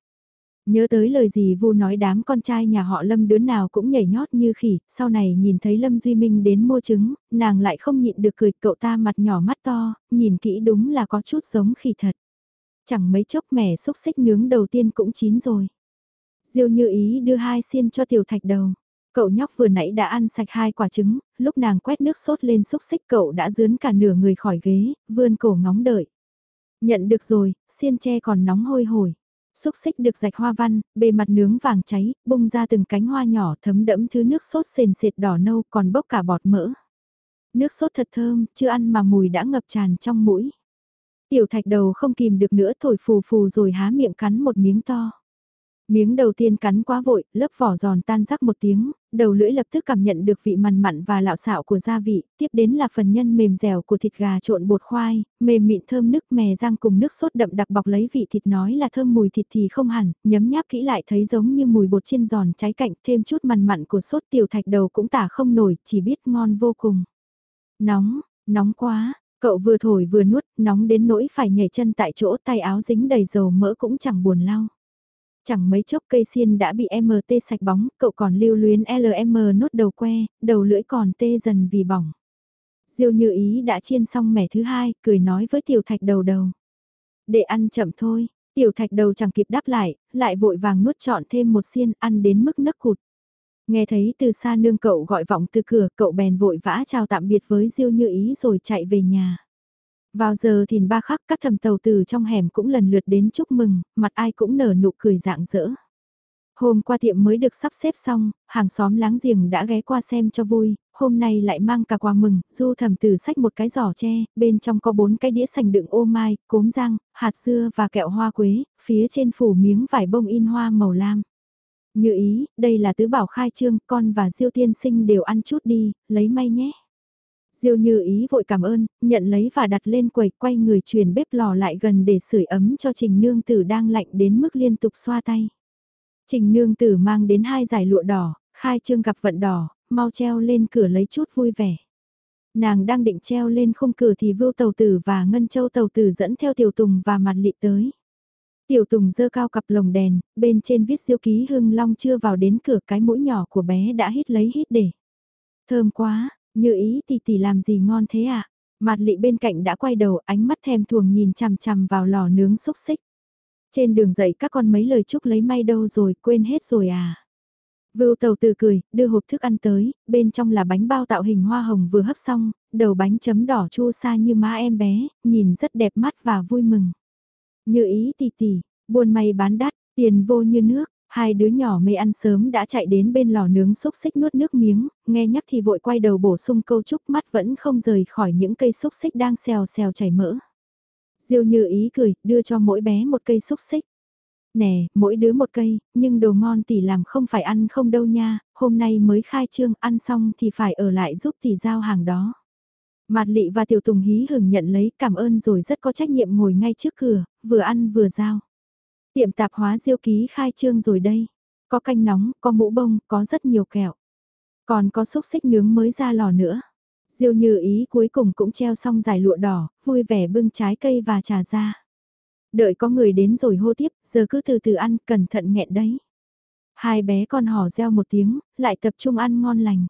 Nhớ tới lời gì vu nói đám con trai nhà họ Lâm đứa nào cũng nhảy nhót như khỉ, sau này nhìn thấy Lâm Duy Minh đến mua trứng, nàng lại không nhịn được cười cậu ta mặt nhỏ mắt to, nhìn kỹ đúng là có chút giống khỉ thật. Chẳng mấy chốc mẻ xúc xích nướng đầu tiên cũng chín rồi. Diêu như ý đưa hai xiên cho tiểu thạch đầu. Cậu nhóc vừa nãy đã ăn sạch hai quả trứng, lúc nàng quét nước sốt lên xúc xích cậu đã dướn cả nửa người khỏi ghế, vươn cổ ngóng đợi. Nhận được rồi, xiên tre còn nóng hôi hổi. Xúc xích được rạch hoa văn, bề mặt nướng vàng cháy, bung ra từng cánh hoa nhỏ thấm đẫm thứ nước sốt sền sệt đỏ nâu còn bốc cả bọt mỡ. Nước sốt thật thơm, chưa ăn mà mùi đã ngập tràn trong mũi. Tiểu thạch đầu không kìm được nữa thổi phù phù rồi há miệng cắn một miếng to. Miếng đầu tiên cắn quá vội, lớp vỏ giòn tan rắc một tiếng, đầu lưỡi lập tức cảm nhận được vị mặn mặn và lạo xạo của gia vị, tiếp đến là phần nhân mềm dẻo của thịt gà trộn bột khoai, mềm mịn thơm nước mè rang cùng nước sốt đậm đặc bọc lấy vị thịt nói là thơm mùi thịt thì không hẳn, nhấm nháp kỹ lại thấy giống như mùi bột chiên giòn trái cạnh, thêm chút mặn mặn của sốt tiểu thạch đầu cũng tả không nổi, chỉ biết ngon vô cùng. Nóng, nóng quá, cậu vừa thổi vừa nuốt, nóng đến nỗi phải nhảy chân tại chỗ tay áo dính đầy dầu mỡ cũng chẳng buồn lau. Chẳng mấy chốc cây xiên đã bị MT sạch bóng, cậu còn lưu luyến LM nốt đầu que, đầu lưỡi còn tê dần vì bỏng. Diêu như ý đã chiên xong mẻ thứ hai, cười nói với tiểu thạch đầu đầu. Để ăn chậm thôi, tiểu thạch đầu chẳng kịp đáp lại, lại vội vàng nuốt trọn thêm một xiên ăn đến mức nấc cụt. Nghe thấy từ xa nương cậu gọi vọng từ cửa, cậu bèn vội vã chào tạm biệt với Diêu Như Ý rồi chạy về nhà. Vào giờ thìn ba khắc các thầm tàu từ trong hẻm cũng lần lượt đến chúc mừng, mặt ai cũng nở nụ cười rạng rỡ. Hôm qua tiệm mới được sắp xếp xong, hàng xóm láng giềng đã ghé qua xem cho vui, hôm nay lại mang cả quà mừng, du thầm từ sách một cái giỏ tre, bên trong có bốn cái đĩa sành đựng ô mai, cốm rang, hạt dưa và kẹo hoa quế, phía trên phủ miếng vải bông in hoa màu lam. Như ý, đây là tứ bảo khai trương, con và diêu tiên sinh đều ăn chút đi, lấy may nhé. Diêu như ý vội cảm ơn, nhận lấy và đặt lên quầy quay người truyền bếp lò lại gần để sưởi ấm cho trình nương tử đang lạnh đến mức liên tục xoa tay. Trình nương tử mang đến hai giải lụa đỏ, khai trương gặp vận đỏ, mau treo lên cửa lấy chút vui vẻ. Nàng đang định treo lên khung cửa thì vưu tàu tử và ngân châu tàu tử dẫn theo tiểu tùng và mặt lị tới. Tiểu Tùng dơ cao cặp lồng đèn, bên trên viết diêu ký hưng long chưa vào đến cửa cái mũi nhỏ của bé đã hít lấy hít để. Thơm quá, như ý tỷ tỷ làm gì ngon thế à? Mạt lị bên cạnh đã quay đầu ánh mắt thèm thuồng nhìn chằm chằm vào lò nướng xúc xích. Trên đường dậy các con mấy lời chúc lấy may đâu rồi quên hết rồi à? Vưu tàu từ cười, đưa hộp thức ăn tới, bên trong là bánh bao tạo hình hoa hồng vừa hấp xong, đầu bánh chấm đỏ chua xa như má em bé, nhìn rất đẹp mắt và vui mừng. Như ý tỷ tỷ, buôn may bán đắt, tiền vô như nước, hai đứa nhỏ mê ăn sớm đã chạy đến bên lò nướng xúc xích nuốt nước miếng, nghe nhắc thì vội quay đầu bổ sung câu chúc mắt vẫn không rời khỏi những cây xúc xích đang xèo xèo chảy mỡ. Diêu như ý cười, đưa cho mỗi bé một cây xúc xích. Nè, mỗi đứa một cây, nhưng đồ ngon tỷ làm không phải ăn không đâu nha, hôm nay mới khai trương ăn xong thì phải ở lại giúp tỷ giao hàng đó. Mạt Lị và Tiểu Tùng hí hửng nhận lấy cảm ơn rồi rất có trách nhiệm ngồi ngay trước cửa, vừa ăn vừa giao. Tiệm tạp hóa diêu ký khai trương rồi đây. Có canh nóng, có mũ bông, có rất nhiều kẹo. Còn có xúc xích nướng mới ra lò nữa. Diêu như ý cuối cùng cũng treo xong giải lụa đỏ, vui vẻ bưng trái cây và trà ra. Đợi có người đến rồi hô tiếp, giờ cứ từ từ ăn, cẩn thận nghẹn đấy. Hai bé con hò reo một tiếng, lại tập trung ăn ngon lành.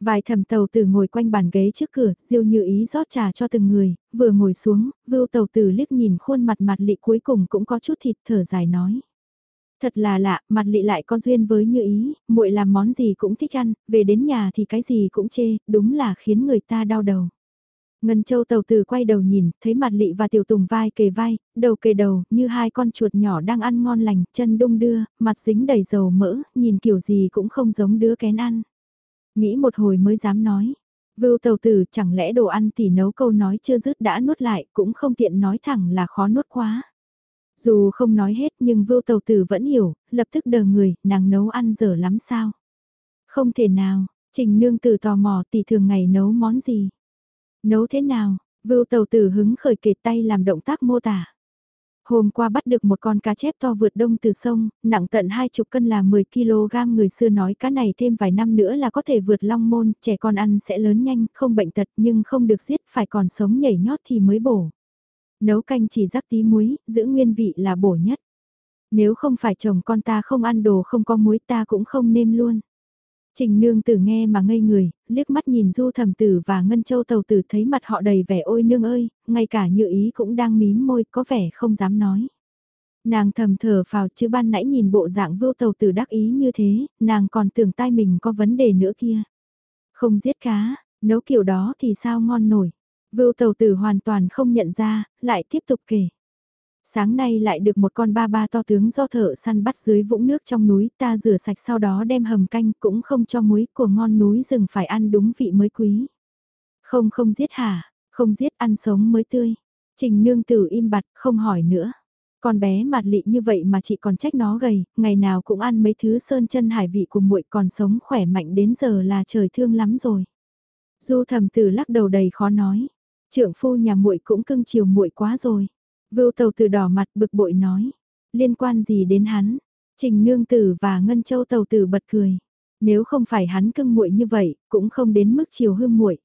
Vài thầm tàu tử ngồi quanh bàn ghế trước cửa, diêu như ý rót trà cho từng người, vừa ngồi xuống, vưu tàu tử liếc nhìn khuôn mặt mặt lị cuối cùng cũng có chút thịt thở dài nói. Thật là lạ, mặt lị lại có duyên với như ý, muội làm món gì cũng thích ăn, về đến nhà thì cái gì cũng chê, đúng là khiến người ta đau đầu. Ngân châu tàu tử quay đầu nhìn, thấy mặt lị và tiểu tùng vai kề vai, đầu kề đầu, như hai con chuột nhỏ đang ăn ngon lành, chân đung đưa, mặt dính đầy dầu mỡ, nhìn kiểu gì cũng không giống đứa kén ăn. Nghĩ một hồi mới dám nói. Vưu tàu tử chẳng lẽ đồ ăn tỷ nấu câu nói chưa dứt đã nuốt lại cũng không tiện nói thẳng là khó nuốt quá. Dù không nói hết nhưng vưu tàu tử vẫn hiểu, lập tức đờ người, nàng nấu ăn dở lắm sao. Không thể nào, trình nương tử tò mò tỷ thường ngày nấu món gì. Nấu thế nào, vưu tàu tử hứng khởi kề tay làm động tác mô tả. Hôm qua bắt được một con cá chép to vượt đông từ sông, nặng tận hai chục cân là 10kg người xưa nói cá này thêm vài năm nữa là có thể vượt long môn, trẻ con ăn sẽ lớn nhanh, không bệnh tật nhưng không được giết, phải còn sống nhảy nhót thì mới bổ. Nấu canh chỉ rắc tí muối, giữ nguyên vị là bổ nhất. Nếu không phải chồng con ta không ăn đồ không có muối ta cũng không nêm luôn. Trình nương tử nghe mà ngây người, liếc mắt nhìn du thầm tử và ngân châu tàu tử thấy mặt họ đầy vẻ ôi nương ơi, ngay cả như ý cũng đang mím môi có vẻ không dám nói. Nàng thầm thở vào chứ ban nãy nhìn bộ dạng vưu tàu tử đắc ý như thế, nàng còn tưởng tai mình có vấn đề nữa kia. Không giết cá, nấu kiểu đó thì sao ngon nổi. Vưu tàu tử hoàn toàn không nhận ra, lại tiếp tục kể. Sáng nay lại được một con ba ba to tướng do thợ săn bắt dưới vũng nước trong núi ta rửa sạch sau đó đem hầm canh cũng không cho muối của ngon núi rừng phải ăn đúng vị mới quý. Không không giết hả, không giết ăn sống mới tươi. Trình nương tử im bặt không hỏi nữa. Con bé mặt lị như vậy mà chị còn trách nó gầy, ngày nào cũng ăn mấy thứ sơn chân hải vị của muội còn sống khỏe mạnh đến giờ là trời thương lắm rồi. Du thầm tử lắc đầu đầy khó nói. Trưởng phu nhà muội cũng cưng chiều muội quá rồi. Vưu tàu tử đỏ mặt bực bội nói. Liên quan gì đến hắn? Trình nương tử và ngân châu tàu tử bật cười. Nếu không phải hắn cưng muội như vậy, cũng không đến mức chiều hư muội.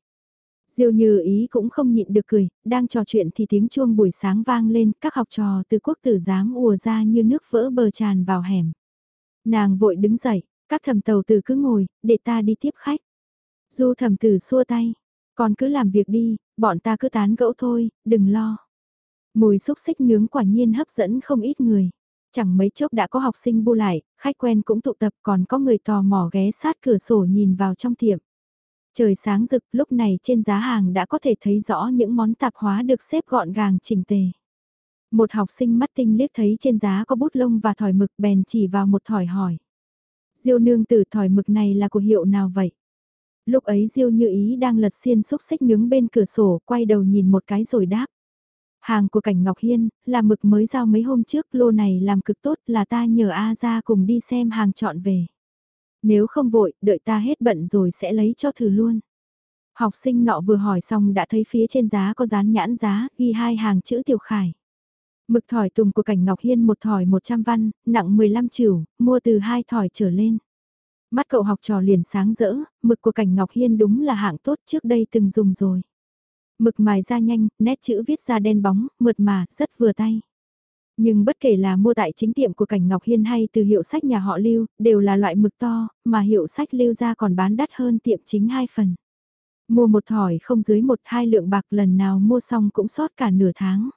Diêu như ý cũng không nhịn được cười, đang trò chuyện thì tiếng chuông buổi sáng vang lên, các học trò từ quốc tử giám ùa ra như nước vỡ bờ tràn vào hẻm. Nàng vội đứng dậy, các thầm tàu tử cứ ngồi, để ta đi tiếp khách. Du thầm tử xua tay, còn cứ làm việc đi, bọn ta cứ tán gẫu thôi, đừng lo. Mùi xúc xích nướng quả nhiên hấp dẫn không ít người. Chẳng mấy chốc đã có học sinh bu lại, khách quen cũng tụ tập còn có người tò mò ghé sát cửa sổ nhìn vào trong tiệm. Trời sáng rực lúc này trên giá hàng đã có thể thấy rõ những món tạp hóa được xếp gọn gàng chỉnh tề. Một học sinh mắt tinh liếc thấy trên giá có bút lông và thỏi mực bèn chỉ vào một thỏi hỏi. Diêu nương tử thỏi mực này là của hiệu nào vậy? Lúc ấy Diêu như ý đang lật xiên xúc xích nướng bên cửa sổ quay đầu nhìn một cái rồi đáp. Hàng của cảnh Ngọc Hiên, là mực mới giao mấy hôm trước, lô này làm cực tốt là ta nhờ A ra cùng đi xem hàng chọn về. Nếu không vội, đợi ta hết bận rồi sẽ lấy cho thử luôn. Học sinh nọ vừa hỏi xong đã thấy phía trên giá có dán nhãn giá, ghi hai hàng chữ tiểu khải. Mực thỏi tùng của cảnh Ngọc Hiên một thỏi 100 văn, nặng 15 chửu, mua từ hai thỏi trở lên. Mắt cậu học trò liền sáng rỡ, mực của cảnh Ngọc Hiên đúng là hạng tốt trước đây từng dùng rồi. Mực mài ra nhanh, nét chữ viết ra đen bóng, mượt mà, rất vừa tay. Nhưng bất kể là mua tại chính tiệm của Cảnh Ngọc Hiên hay từ hiệu sách nhà họ Lưu, đều là loại mực to, mà hiệu sách Lưu ra còn bán đắt hơn tiệm chính hai phần. Mua một thỏi không dưới một hai lượng bạc lần nào mua xong cũng sót cả nửa tháng.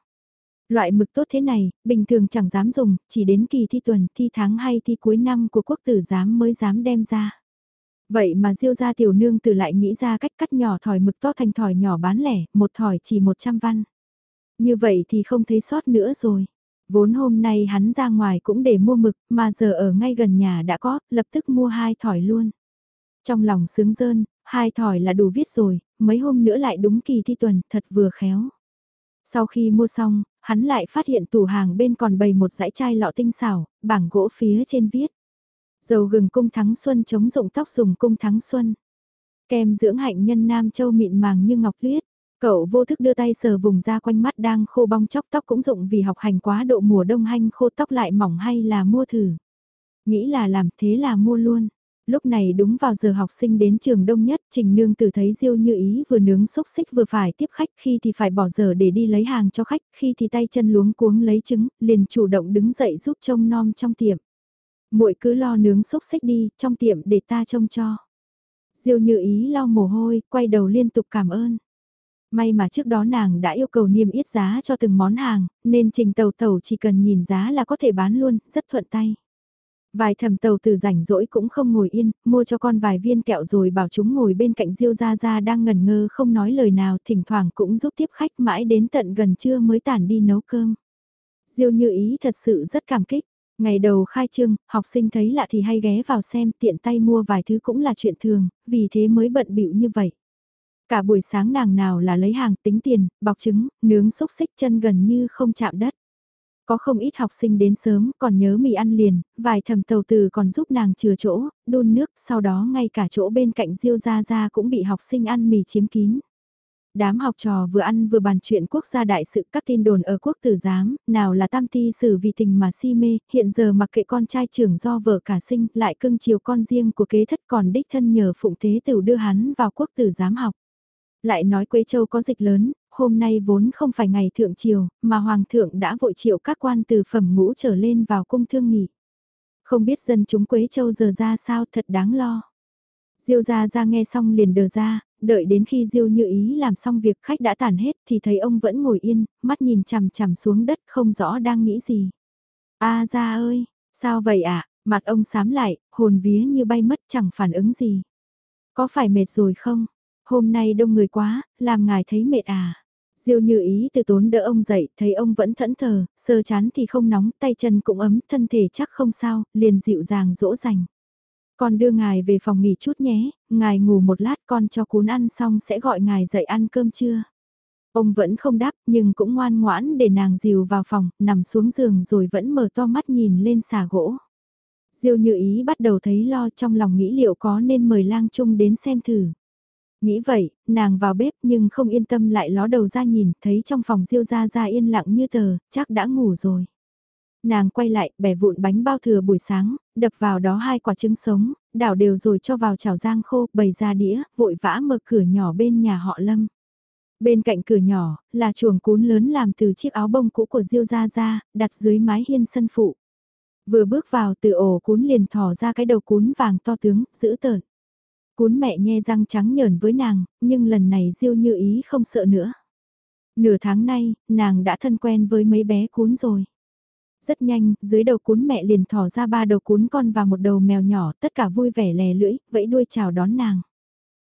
Loại mực tốt thế này, bình thường chẳng dám dùng, chỉ đến kỳ thi tuần, thi tháng hay thi cuối năm của quốc tử giám mới dám đem ra. Vậy mà diêu gia tiểu nương từ lại nghĩ ra cách cắt nhỏ thỏi mực to thành thỏi nhỏ bán lẻ, một thỏi chỉ 100 văn. Như vậy thì không thấy sót nữa rồi. Vốn hôm nay hắn ra ngoài cũng để mua mực, mà giờ ở ngay gần nhà đã có, lập tức mua hai thỏi luôn. Trong lòng sướng rơn, hai thỏi là đủ viết rồi, mấy hôm nữa lại đúng kỳ thi tuần, thật vừa khéo. Sau khi mua xong, hắn lại phát hiện tủ hàng bên còn bày một dãy chai lọ tinh xảo, bảng gỗ phía trên viết. Dầu gừng cung thắng xuân chống dụng tóc dùng cung thắng xuân. Kem dưỡng hạnh nhân Nam Châu mịn màng như ngọc tuyết. Cậu vô thức đưa tay sờ vùng da quanh mắt đang khô bong chóc tóc cũng dụng vì học hành quá độ mùa đông hanh khô tóc lại mỏng hay là mua thử. Nghĩ là làm thế là mua luôn. Lúc này đúng vào giờ học sinh đến trường đông nhất, Trình Nương Tử thấy Diêu Như Ý vừa nướng xúc xích vừa phải tiếp khách, khi thì phải bỏ giờ để đi lấy hàng cho khách, khi thì tay chân luống cuống lấy trứng, liền chủ động đứng dậy giúp trông nom trong tiệm. Muội cứ lo nướng xúc xích đi, trong tiệm để ta trông cho. Diêu Như Ý lau mồ hôi, quay đầu liên tục cảm ơn. May mà trước đó nàng đã yêu cầu niêm yết giá cho từng món hàng, nên trình tàu tàu chỉ cần nhìn giá là có thể bán luôn, rất thuận tay. Vài thầm tàu từ rảnh rỗi cũng không ngồi yên, mua cho con vài viên kẹo rồi bảo chúng ngồi bên cạnh Diêu Gia Gia đang ngần ngơ không nói lời nào, thỉnh thoảng cũng giúp tiếp khách mãi đến tận gần trưa mới tản đi nấu cơm. Diêu như ý thật sự rất cảm kích. Ngày đầu khai trương, học sinh thấy lạ thì hay ghé vào xem tiện tay mua vài thứ cũng là chuyện thường, vì thế mới bận bịu như vậy. Cả buổi sáng nàng nào là lấy hàng tính tiền, bọc trứng, nướng xúc xích chân gần như không chạm đất. Có không ít học sinh đến sớm còn nhớ mì ăn liền, vài thầm tàu từ còn giúp nàng chừa chỗ, đun nước, sau đó ngay cả chỗ bên cạnh diêu ra ra cũng bị học sinh ăn mì chiếm kín. Đám học trò vừa ăn vừa bàn chuyện quốc gia đại sự các tin đồn ở quốc tử giám, nào là tam ti xử vì tình mà si mê, hiện giờ mặc kệ con trai trưởng do vợ cả sinh, lại cưng chiều con riêng của kế thất còn đích thân nhờ phụng tế tử đưa hắn vào quốc tử giám học. Lại nói Quế Châu có dịch lớn, hôm nay vốn không phải ngày thượng triều, mà Hoàng thượng đã vội triệu các quan từ phẩm ngũ trở lên vào cung thương nghỉ. Không biết dân chúng Quế Châu giờ ra sao thật đáng lo. Diêu ra ra nghe xong liền đờ ra, đợi đến khi Diêu như ý làm xong việc khách đã tản hết thì thấy ông vẫn ngồi yên, mắt nhìn chằm chằm xuống đất không rõ đang nghĩ gì. A ra ơi, sao vậy ạ? Mặt ông sám lại, hồn vía như bay mất chẳng phản ứng gì. Có phải mệt rồi không? Hôm nay đông người quá, làm ngài thấy mệt à? Diêu như ý từ tốn đỡ ông dậy, thấy ông vẫn thẫn thờ, sơ chán thì không nóng, tay chân cũng ấm, thân thể chắc không sao, liền dịu dàng dỗ dành. Con đưa ngài về phòng nghỉ chút nhé, ngài ngủ một lát con cho cún ăn xong sẽ gọi ngài dậy ăn cơm trưa. Ông vẫn không đáp nhưng cũng ngoan ngoãn để nàng dìu vào phòng, nằm xuống giường rồi vẫn mở to mắt nhìn lên xà gỗ. Diêu như ý bắt đầu thấy lo trong lòng nghĩ liệu có nên mời lang trung đến xem thử. Nghĩ vậy, nàng vào bếp nhưng không yên tâm lại ló đầu ra nhìn, thấy trong phòng Diêu ra ra yên lặng như tờ, chắc đã ngủ rồi. Nàng quay lại, bẻ vụn bánh bao thừa buổi sáng, đập vào đó hai quả trứng sống, đảo đều rồi cho vào chảo rang khô, bày ra đĩa, vội vã mở cửa nhỏ bên nhà họ Lâm. Bên cạnh cửa nhỏ, là chuồng cún lớn làm từ chiếc áo bông cũ của Diêu Gia Gia, đặt dưới mái hiên sân phụ. Vừa bước vào từ ổ cún liền thò ra cái đầu cún vàng to tướng, giữ tợn. Cún mẹ nhe răng trắng nhờn với nàng, nhưng lần này Diêu như ý không sợ nữa. Nửa tháng nay, nàng đã thân quen với mấy bé cún rồi. Rất nhanh, dưới đầu cún mẹ liền thò ra ba đầu cún con và một đầu mèo nhỏ, tất cả vui vẻ lè lưỡi, vẫy đuôi chào đón nàng.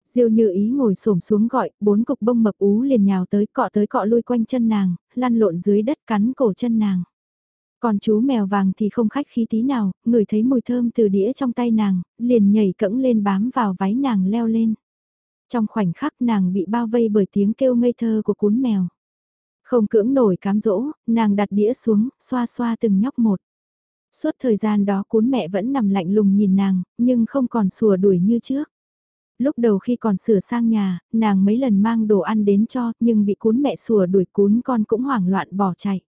Diêu như ý ngồi xổm xuống gọi, bốn cục bông mập ú liền nhào tới cọ tới cọ lui quanh chân nàng, lăn lộn dưới đất cắn cổ chân nàng. Còn chú mèo vàng thì không khách khí tí nào, ngửi thấy mùi thơm từ đĩa trong tay nàng, liền nhảy cẫng lên bám vào váy nàng leo lên. Trong khoảnh khắc nàng bị bao vây bởi tiếng kêu ngây thơ của cún mèo. Không cưỡng nổi cám dỗ, nàng đặt đĩa xuống, xoa xoa từng nhóc một. Suốt thời gian đó cún mẹ vẫn nằm lạnh lùng nhìn nàng, nhưng không còn sủa đuổi như trước. Lúc đầu khi còn sửa sang nhà, nàng mấy lần mang đồ ăn đến cho, nhưng bị cún mẹ sủa đuổi cún con cũng hoảng loạn bỏ chạy.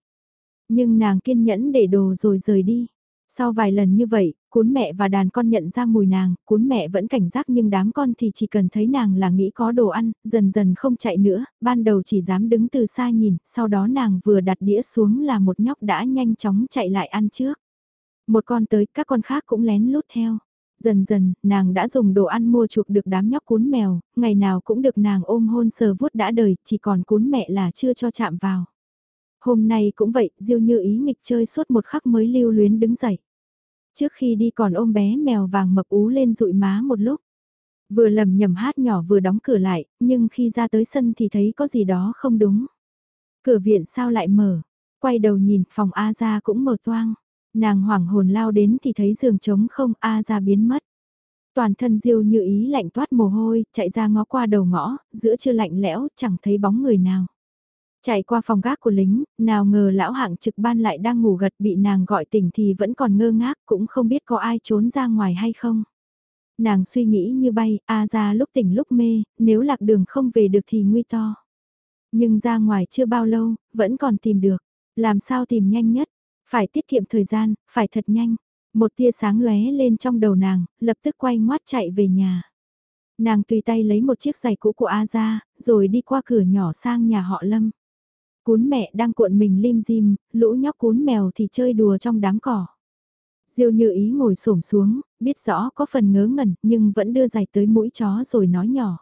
Nhưng nàng kiên nhẫn để đồ rồi rời đi. Sau vài lần như vậy, cún mẹ và đàn con nhận ra mùi nàng, cún mẹ vẫn cảnh giác nhưng đám con thì chỉ cần thấy nàng là nghĩ có đồ ăn, dần dần không chạy nữa, ban đầu chỉ dám đứng từ xa nhìn, sau đó nàng vừa đặt đĩa xuống là một nhóc đã nhanh chóng chạy lại ăn trước. Một con tới, các con khác cũng lén lút theo. Dần dần, nàng đã dùng đồ ăn mua chuộc được đám nhóc cún mèo, ngày nào cũng được nàng ôm hôn sờ vuốt đã đời, chỉ còn cún mẹ là chưa cho chạm vào. Hôm nay cũng vậy, Diêu như ý nghịch chơi suốt một khắc mới lưu luyến đứng dậy. Trước khi đi còn ôm bé mèo vàng mập ú lên dụi má một lúc. Vừa lầm nhầm hát nhỏ vừa đóng cửa lại, nhưng khi ra tới sân thì thấy có gì đó không đúng. Cửa viện sao lại mở? Quay đầu nhìn phòng A ra cũng mở toang. Nàng hoảng hồn lao đến thì thấy giường trống không A ra biến mất. Toàn thân diêu như ý lạnh toát mồ hôi, chạy ra ngó qua đầu ngõ, giữa chưa lạnh lẽo, chẳng thấy bóng người nào. Chạy qua phòng gác của lính, nào ngờ lão hạng trực ban lại đang ngủ gật bị nàng gọi tỉnh thì vẫn còn ngơ ngác cũng không biết có ai trốn ra ngoài hay không. Nàng suy nghĩ như bay, a ra lúc tỉnh lúc mê, nếu lạc đường không về được thì nguy to. Nhưng ra ngoài chưa bao lâu, vẫn còn tìm được. Làm sao tìm nhanh nhất? Phải tiết kiệm thời gian, phải thật nhanh. Một tia sáng lóe lên trong đầu nàng, lập tức quay ngoắt chạy về nhà. Nàng tùy tay lấy một chiếc giày cũ của A ra, rồi đi qua cửa nhỏ sang nhà họ Lâm. Cún mẹ đang cuộn mình lim dim, lũ nhóc cún mèo thì chơi đùa trong đám cỏ. Diêu như ý ngồi xổm xuống, biết rõ có phần ngớ ngẩn nhưng vẫn đưa giày tới mũi chó rồi nói nhỏ.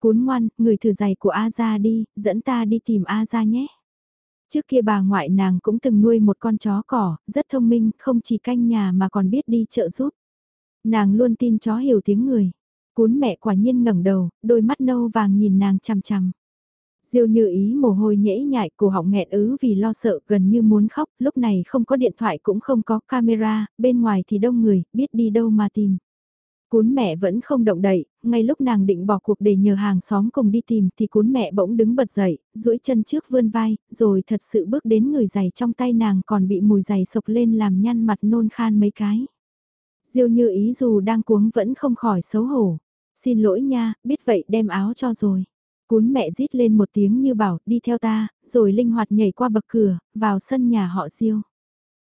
Cún ngoan, người thử giày của A ra đi, dẫn ta đi tìm A ra nhé. Trước kia bà ngoại nàng cũng từng nuôi một con chó cỏ, rất thông minh, không chỉ canh nhà mà còn biết đi chợ giúp. Nàng luôn tin chó hiểu tiếng người. Cún mẹ quả nhiên ngẩng đầu, đôi mắt nâu vàng nhìn nàng chằm chằm. Diêu như ý mồ hôi nhễ nhại cổ họng nghẹn ứ vì lo sợ gần như muốn khóc, lúc này không có điện thoại cũng không có camera, bên ngoài thì đông người, biết đi đâu mà tìm. Cún mẹ vẫn không động đậy, ngay lúc nàng định bỏ cuộc để nhờ hàng xóm cùng đi tìm thì cún mẹ bỗng đứng bật dậy, duỗi chân trước vươn vai, rồi thật sự bước đến người giày trong tay nàng còn bị mùi giày sộc lên làm nhăn mặt nôn khan mấy cái. Diêu như ý dù đang cuống vẫn không khỏi xấu hổ. Xin lỗi nha, biết vậy đem áo cho rồi. Cún mẹ rít lên một tiếng như bảo đi theo ta, rồi linh hoạt nhảy qua bậc cửa, vào sân nhà họ Diêu.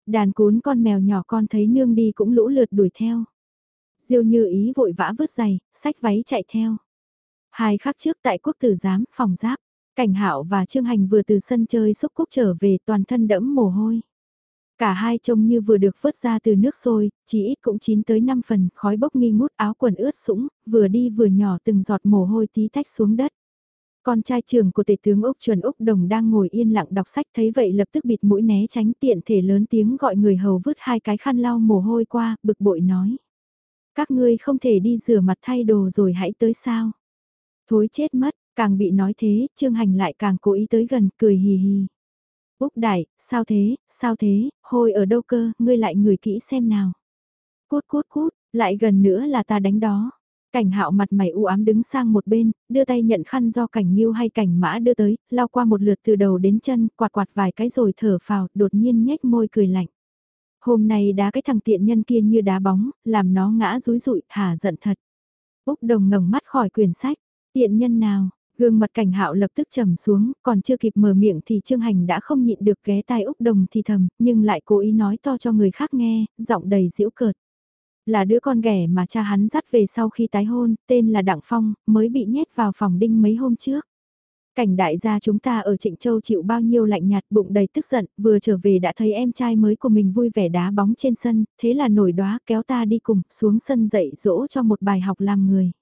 Đàn cún con mèo nhỏ con thấy nương đi cũng lũ lượt đuổi theo. Diêu như ý vội vã vứt giày, sách váy chạy theo. Hai khắc trước tại quốc tử giám, phòng giáp, cảnh hạo và trương hành vừa từ sân chơi xúc cúc trở về toàn thân đẫm mồ hôi. Cả hai trông như vừa được vớt ra từ nước sôi, chỉ ít cũng chín tới 5 phần, khói bốc nghi ngút áo quần ướt sũng, vừa đi vừa nhỏ từng giọt mồ hôi tí tách xuống đất. Con trai trưởng của tể tướng Úc Chuẩn Úc Đồng đang ngồi yên lặng đọc sách thấy vậy lập tức bịt mũi né tránh tiện thể lớn tiếng gọi người hầu vứt hai cái khăn lau mồ hôi qua, bực bội nói. Các ngươi không thể đi rửa mặt thay đồ rồi hãy tới sao. Thối chết mất, càng bị nói thế, Trương Hành lại càng cố ý tới gần, cười hì hì. Úc Đại, sao thế, sao thế, hôi ở đâu cơ, ngươi lại ngửi kỹ xem nào. Cút cút cút, lại gần nữa là ta đánh đó. Cảnh hạo mặt mày u ám đứng sang một bên, đưa tay nhận khăn do cảnh nghiêu hay cảnh mã đưa tới, lao qua một lượt từ đầu đến chân, quạt quạt vài cái rồi thở phào, đột nhiên nhếch môi cười lạnh. Hôm nay đá cái thằng tiện nhân kia như đá bóng, làm nó ngã rúi rụi, hả giận thật. Úc đồng ngẩng mắt khỏi quyển sách, tiện nhân nào, gương mặt cảnh hạo lập tức trầm xuống, còn chưa kịp mở miệng thì Trương Hành đã không nhịn được ghé tai Úc đồng thì thầm, nhưng lại cố ý nói to cho người khác nghe, giọng đầy giễu cợt. Là đứa con ghẻ mà cha hắn dắt về sau khi tái hôn, tên là Đặng Phong, mới bị nhét vào phòng đinh mấy hôm trước. Cảnh đại gia chúng ta ở Trịnh Châu chịu bao nhiêu lạnh nhạt bụng đầy tức giận, vừa trở về đã thấy em trai mới của mình vui vẻ đá bóng trên sân, thế là nổi đóa kéo ta đi cùng, xuống sân dạy dỗ cho một bài học làm người.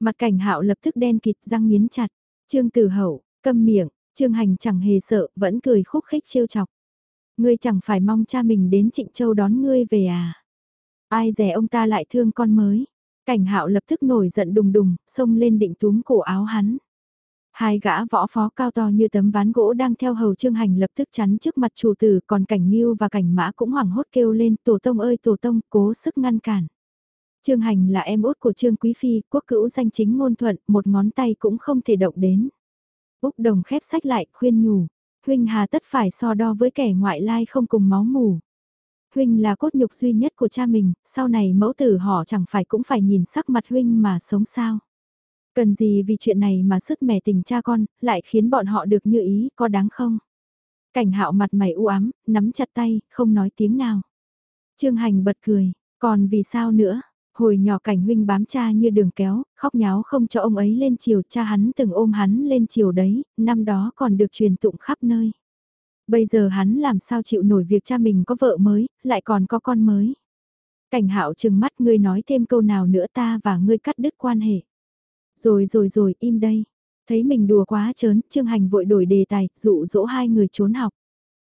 Mặt cảnh hạo lập tức đen kịt răng nghiến chặt, trương tử hậu, câm miệng, trương hành chẳng hề sợ, vẫn cười khúc khích trêu chọc. Ngươi chẳng phải mong cha mình đến Trịnh Châu đón ngươi về à? Ai dè ông ta lại thương con mới. Cảnh hạo lập tức nổi giận đùng đùng, xông lên định túm cổ áo hắn. Hai gã võ phó cao to như tấm ván gỗ đang theo hầu trương hành lập tức chắn trước mặt chủ tử còn cảnh nghiêu và cảnh mã cũng hoảng hốt kêu lên tổ tông ơi tổ tông cố sức ngăn cản. Trương hành là em út của trương quý phi quốc cữu danh chính ngôn thuận một ngón tay cũng không thể động đến. Úc đồng khép sách lại khuyên nhủ, huynh hà tất phải so đo với kẻ ngoại lai không cùng máu mù. Huynh là cốt nhục duy nhất của cha mình, sau này mẫu tử họ chẳng phải cũng phải nhìn sắc mặt Huynh mà sống sao. Cần gì vì chuyện này mà sức mẻ tình cha con, lại khiến bọn họ được như ý, có đáng không? Cảnh hạo mặt mày u ám, nắm chặt tay, không nói tiếng nào. Trương Hành bật cười, còn vì sao nữa? Hồi nhỏ cảnh huynh bám cha như đường kéo, khóc nháo không cho ông ấy lên chiều, cha hắn từng ôm hắn lên chiều đấy, năm đó còn được truyền tụng khắp nơi. Bây giờ hắn làm sao chịu nổi việc cha mình có vợ mới, lại còn có con mới. Cảnh hạo chừng mắt ngươi nói thêm câu nào nữa ta và ngươi cắt đứt quan hệ. Rồi rồi rồi, im đây. Thấy mình đùa quá chớn, Trương Hành vội đổi đề tài, dụ dỗ hai người trốn học.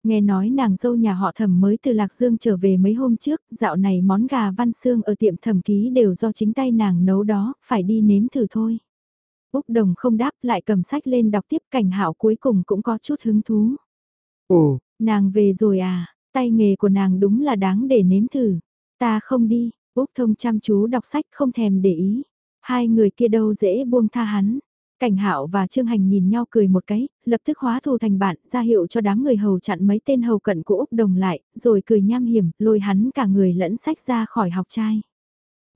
Nghe nói nàng dâu nhà họ thẩm mới từ Lạc Dương trở về mấy hôm trước, dạo này món gà văn xương ở tiệm thẩm ký đều do chính tay nàng nấu đó, phải đi nếm thử thôi. Úc Đồng không đáp lại cầm sách lên đọc tiếp cảnh hạo cuối cùng cũng có chút hứng thú. Ồ, nàng về rồi à, tay nghề của nàng đúng là đáng để nếm thử. Ta không đi, Úc Thông chăm chú đọc sách không thèm để ý. Hai người kia đâu dễ buông tha hắn. Cảnh Hạo và Trương Hành nhìn nhau cười một cái, lập tức hóa thù thành bạn, ra hiệu cho đám người hầu chặn mấy tên hầu cận của Úc Đồng lại, rồi cười nham hiểm, lôi hắn cả người lẫn sách ra khỏi học trai.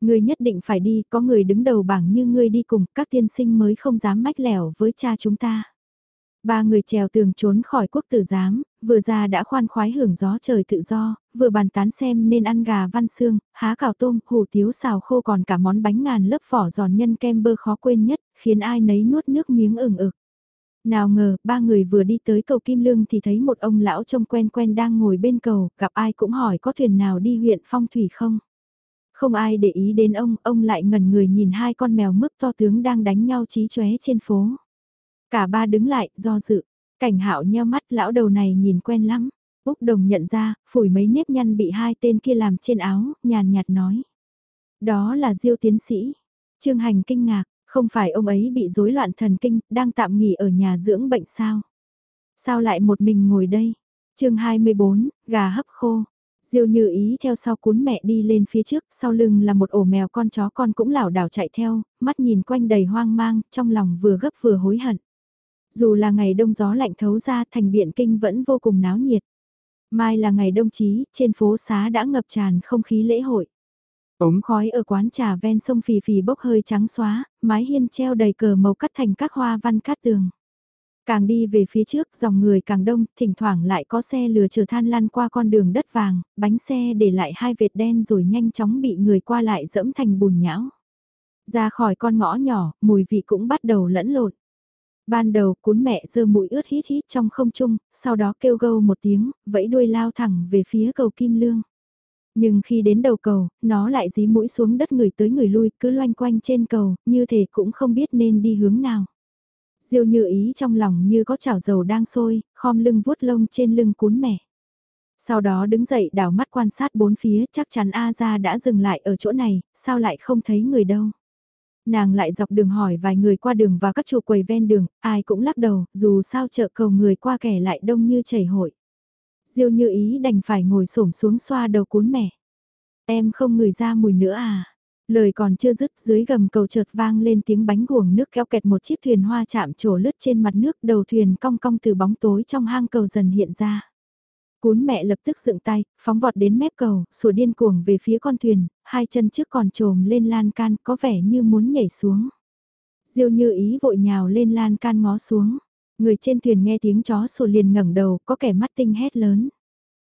Ngươi nhất định phải đi, có người đứng đầu bảng như ngươi đi cùng, các tiên sinh mới không dám mách lẻo với cha chúng ta. Ba người trèo tường trốn khỏi quốc tử giám, vừa ra đã khoan khoái hưởng gió trời tự do, vừa bàn tán xem nên ăn gà văn xương, há cào tôm, hủ tiếu xào khô còn cả món bánh ngàn lớp vỏ giòn nhân kem bơ khó quên nhất, khiến ai nấy nuốt nước miếng ửng ực. Nào ngờ, ba người vừa đi tới cầu Kim Lương thì thấy một ông lão trông quen quen đang ngồi bên cầu, gặp ai cũng hỏi có thuyền nào đi huyện phong thủy không. Không ai để ý đến ông, ông lại ngẩn người nhìn hai con mèo mức to tướng đang đánh nhau trí chóe trên phố. Cả ba đứng lại, do dự. Cảnh hạo nheo mắt lão đầu này nhìn quen lắm. Úc đồng nhận ra, phủi mấy nếp nhăn bị hai tên kia làm trên áo, nhàn nhạt nói. Đó là diêu tiến sĩ. Trương Hành kinh ngạc, không phải ông ấy bị rối loạn thần kinh, đang tạm nghỉ ở nhà dưỡng bệnh sao? Sao lại một mình ngồi đây? chương 24, gà hấp khô. Diêu như ý theo sau cuốn mẹ đi lên phía trước, sau lưng là một ổ mèo con chó con cũng lảo đảo chạy theo, mắt nhìn quanh đầy hoang mang, trong lòng vừa gấp vừa hối hận. Dù là ngày đông gió lạnh thấu ra thành biện kinh vẫn vô cùng náo nhiệt. Mai là ngày đông chí, trên phố xá đã ngập tràn không khí lễ hội. Ống khói ở quán trà ven sông phì phì bốc hơi trắng xóa, mái hiên treo đầy cờ màu cắt thành các hoa văn cát tường. Càng đi về phía trước, dòng người càng đông, thỉnh thoảng lại có xe lừa chờ than lăn qua con đường đất vàng, bánh xe để lại hai vệt đen rồi nhanh chóng bị người qua lại dẫm thành bùn nhão. Ra khỏi con ngõ nhỏ, mùi vị cũng bắt đầu lẫn lộn. Ban đầu cuốn mẹ dơ mũi ướt hít hít trong không trung, sau đó kêu gâu một tiếng, vẫy đuôi lao thẳng về phía cầu Kim Lương. Nhưng khi đến đầu cầu, nó lại dí mũi xuống đất người tới người lui, cứ loanh quanh trên cầu, như thể cũng không biết nên đi hướng nào. Diêu như ý trong lòng như có chảo dầu đang sôi, khom lưng vuốt lông trên lưng cuốn mẹ. Sau đó đứng dậy đảo mắt quan sát bốn phía, chắc chắn A ra đã dừng lại ở chỗ này, sao lại không thấy người đâu. Nàng lại dọc đường hỏi vài người qua đường và các chủ quầy ven đường, ai cũng lắc đầu, dù sao chợ cầu người qua kẻ lại đông như chảy hội. Diêu như ý đành phải ngồi xổm xuống xoa đầu cuốn mẻ. Em không ngửi ra mùi nữa à? Lời còn chưa dứt dưới gầm cầu chợt vang lên tiếng bánh guồng nước kéo kẹt một chiếc thuyền hoa chạm trổ lướt trên mặt nước đầu thuyền cong cong từ bóng tối trong hang cầu dần hiện ra. Cún mẹ lập tức dựng tay, phóng vọt đến mép cầu, sủa điên cuồng về phía con thuyền, hai chân trước còn trồm lên lan can có vẻ như muốn nhảy xuống. Diêu như ý vội nhào lên lan can ngó xuống. Người trên thuyền nghe tiếng chó sủa liền ngẩng đầu, có kẻ mắt tinh hét lớn.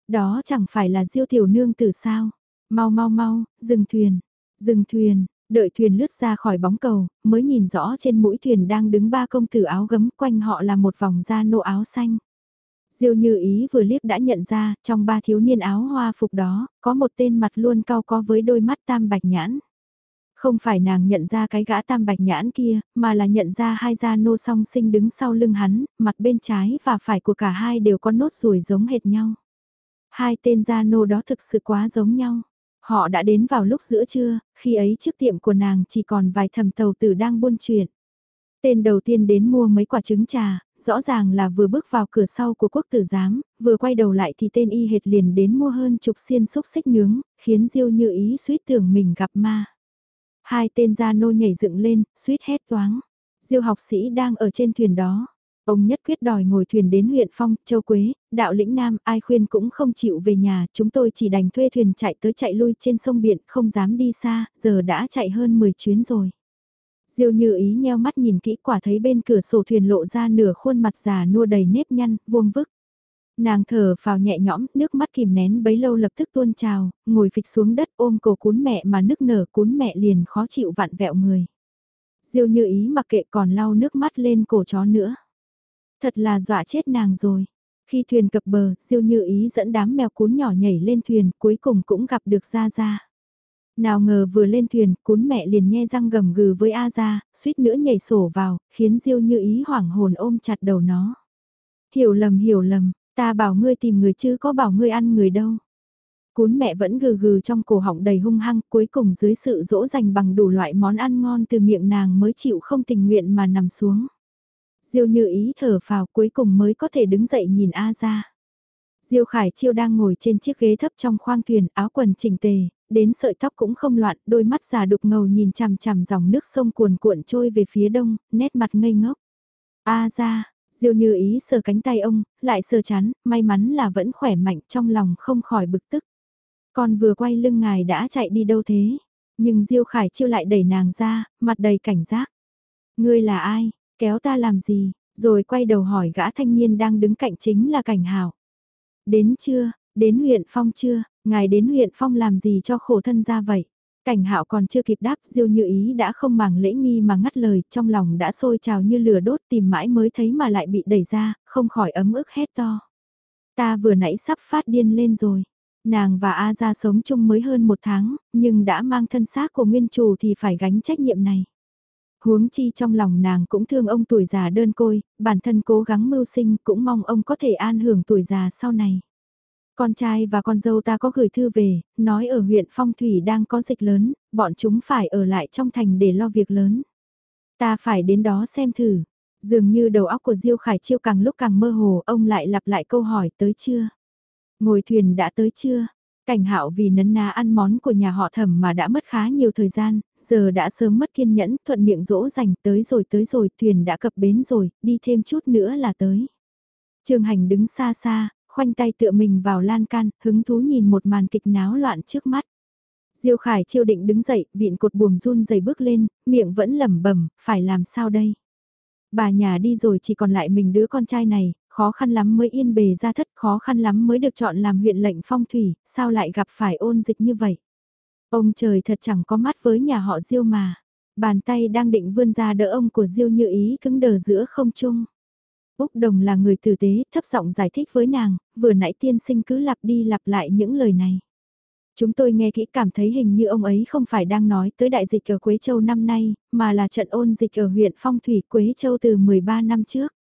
Đó chẳng phải là Diêu tiểu nương từ sao? Mau mau mau, dừng thuyền, dừng thuyền, đợi thuyền lướt ra khỏi bóng cầu, mới nhìn rõ trên mũi thuyền đang đứng ba công tử áo gấm quanh họ là một vòng da nô áo xanh. Diêu như ý vừa liếc đã nhận ra, trong ba thiếu niên áo hoa phục đó, có một tên mặt luôn cao có với đôi mắt tam bạch nhãn. Không phải nàng nhận ra cái gã tam bạch nhãn kia, mà là nhận ra hai gia nô song sinh đứng sau lưng hắn, mặt bên trái và phải của cả hai đều có nốt ruồi giống hệt nhau. Hai tên gia nô đó thực sự quá giống nhau. Họ đã đến vào lúc giữa trưa, khi ấy trước tiệm của nàng chỉ còn vài thầm tàu tử đang buôn chuyện. Tên đầu tiên đến mua mấy quả trứng trà, rõ ràng là vừa bước vào cửa sau của quốc tử giám, vừa quay đầu lại thì tên y hệt liền đến mua hơn chục xiên xúc xích nướng, khiến Diêu như ý suýt tưởng mình gặp ma. Hai tên gia nô nhảy dựng lên, suýt hét toáng. Diêu học sĩ đang ở trên thuyền đó. Ông nhất quyết đòi ngồi thuyền đến huyện Phong, Châu Quế, đạo lĩnh Nam, ai khuyên cũng không chịu về nhà, chúng tôi chỉ đành thuê thuyền chạy tới chạy lui trên sông biển, không dám đi xa, giờ đã chạy hơn 10 chuyến rồi. Diêu như ý nheo mắt nhìn kỹ quả thấy bên cửa sổ thuyền lộ ra nửa khuôn mặt già nua đầy nếp nhăn, vuông vức. Nàng thở vào nhẹ nhõm, nước mắt kìm nén bấy lâu lập tức tuôn trào, ngồi phịch xuống đất ôm cổ cún mẹ mà nức nở cún mẹ liền khó chịu vặn vẹo người. Diêu như ý mặc kệ còn lau nước mắt lên cổ chó nữa. Thật là dọa chết nàng rồi. Khi thuyền cập bờ, Diêu như ý dẫn đám mèo cún nhỏ nhảy lên thuyền, cuối cùng cũng gặp được Gia Gia. Nào ngờ vừa lên thuyền, cún mẹ liền nhe răng gầm gừ với A ra suýt nữa nhảy sổ vào, khiến Diêu như ý hoảng hồn ôm chặt đầu nó. Hiểu lầm hiểu lầm, ta bảo ngươi tìm người chứ có bảo ngươi ăn người đâu. Cún mẹ vẫn gừ gừ trong cổ họng đầy hung hăng, cuối cùng dưới sự dỗ dành bằng đủ loại món ăn ngon từ miệng nàng mới chịu không tình nguyện mà nằm xuống. Diêu như ý thở phào cuối cùng mới có thể đứng dậy nhìn A ra. Diêu Khải Chiêu đang ngồi trên chiếc ghế thấp trong khoang thuyền, áo quần chỉnh tề, đến sợi tóc cũng không loạn, đôi mắt già đục ngầu nhìn chằm chằm dòng nước sông cuồn cuộn trôi về phía đông, nét mặt ngây ngốc. A ra, Diêu như ý sờ cánh tay ông, lại sờ chán, may mắn là vẫn khỏe mạnh trong lòng không khỏi bực tức. Con vừa quay lưng ngài đã chạy đi đâu thế? Nhưng Diêu Khải Chiêu lại đẩy nàng ra, mặt đầy cảnh giác. Ngươi là ai? Kéo ta làm gì, rồi quay đầu hỏi gã thanh niên đang đứng cạnh chính là cảnh hảo. Đến chưa, đến huyện Phong chưa, ngài đến huyện Phong làm gì cho khổ thân ra vậy? Cảnh hạo còn chưa kịp đáp diêu như ý đã không màng lễ nghi mà ngắt lời trong lòng đã sôi trào như lửa đốt tìm mãi mới thấy mà lại bị đẩy ra, không khỏi ấm ức hét to. Ta vừa nãy sắp phát điên lên rồi. Nàng và A ra sống chung mới hơn một tháng, nhưng đã mang thân xác của nguyên chủ thì phải gánh trách nhiệm này. Huống chi trong lòng nàng cũng thương ông tuổi già đơn côi, bản thân cố gắng mưu sinh cũng mong ông có thể an hưởng tuổi già sau này. Con trai và con dâu ta có gửi thư về, nói ở huyện Phong Thủy đang có dịch lớn, bọn chúng phải ở lại trong thành để lo việc lớn. Ta phải đến đó xem thử. Dường như đầu óc của Diêu Khải Chiêu càng lúc càng mơ hồ, ông lại lặp lại câu hỏi tới chưa? Ngồi thuyền đã tới chưa? Cảnh hạo vì nấn ná ăn món của nhà họ thẩm mà đã mất khá nhiều thời gian, giờ đã sớm mất kiên nhẫn, thuận miệng dỗ dành tới rồi tới rồi, thuyền đã cập bến rồi, đi thêm chút nữa là tới. Trương Hành đứng xa xa, khoanh tay tựa mình vào lan can, hứng thú nhìn một màn kịch náo loạn trước mắt. Diêu Khải chiêu định đứng dậy, viện cột buồm run dày bước lên, miệng vẫn lẩm bẩm, phải làm sao đây? Bà nhà đi rồi chỉ còn lại mình đứa con trai này, khó khăn lắm mới yên bề ra thất, khó khăn lắm mới được chọn làm huyện lệnh phong thủy, sao lại gặp phải ôn dịch như vậy? Ông trời thật chẳng có mắt với nhà họ Diêu mà. Bàn tay đang định vươn ra đỡ ông của Diêu như ý cứng đờ giữa không trung. Úc Đồng là người tử tế, thấp giọng giải thích với nàng, vừa nãy tiên sinh cứ lặp đi lặp lại những lời này. Chúng tôi nghe kỹ cảm thấy hình như ông ấy không phải đang nói tới đại dịch ở Quế Châu năm nay, mà là trận ôn dịch ở huyện Phong Thủy Quế Châu từ 13 năm trước.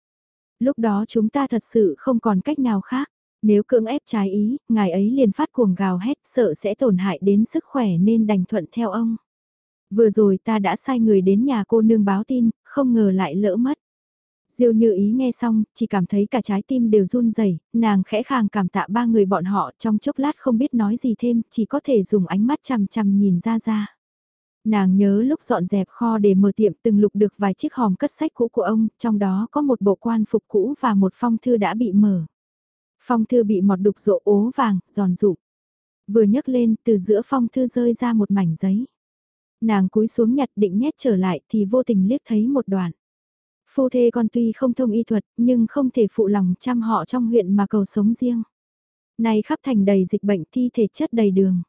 Lúc đó chúng ta thật sự không còn cách nào khác. Nếu cưỡng ép trái ý, ngài ấy liền phát cuồng gào hét sợ sẽ tổn hại đến sức khỏe nên đành thuận theo ông. Vừa rồi ta đã sai người đến nhà cô nương báo tin, không ngờ lại lỡ mất. Diêu như ý nghe xong, chỉ cảm thấy cả trái tim đều run rẩy, nàng khẽ khàng cảm tạ ba người bọn họ trong chốc lát không biết nói gì thêm, chỉ có thể dùng ánh mắt chằm chằm nhìn ra ra. Nàng nhớ lúc dọn dẹp kho để mở tiệm từng lục được vài chiếc hòm cất sách cũ của ông, trong đó có một bộ quan phục cũ và một phong thư đã bị mở. Phong thư bị mọt đục rộ ố vàng, giòn rụp. Vừa nhấc lên, từ giữa phong thư rơi ra một mảnh giấy. Nàng cúi xuống nhặt định nhét trở lại thì vô tình liếc thấy một đoạn. Phu thê con tuy không thông y thuật nhưng không thể phụ lòng chăm họ trong huyện mà cầu sống riêng. Nay khắp thành đầy dịch bệnh thi thể chất đầy đường.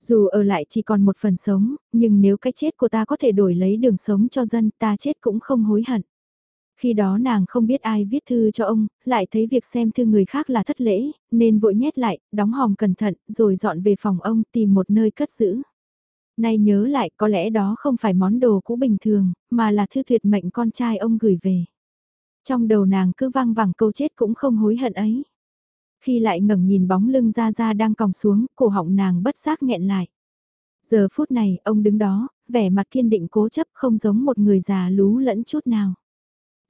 Dù ở lại chỉ còn một phần sống, nhưng nếu cái chết của ta có thể đổi lấy đường sống cho dân ta chết cũng không hối hận. Khi đó nàng không biết ai viết thư cho ông, lại thấy việc xem thư người khác là thất lễ, nên vội nhét lại, đóng hòm cẩn thận, rồi dọn về phòng ông tìm một nơi cất giữ. Nay nhớ lại có lẽ đó không phải món đồ cũ bình thường, mà là thư tuyệt mệnh con trai ông gửi về. Trong đầu nàng cứ vang vẳng câu chết cũng không hối hận ấy. Khi lại ngẩng nhìn bóng lưng ra ra đang còng xuống, cổ họng nàng bất giác nghẹn lại. Giờ phút này, ông đứng đó, vẻ mặt kiên định cố chấp không giống một người già lú lẫn chút nào.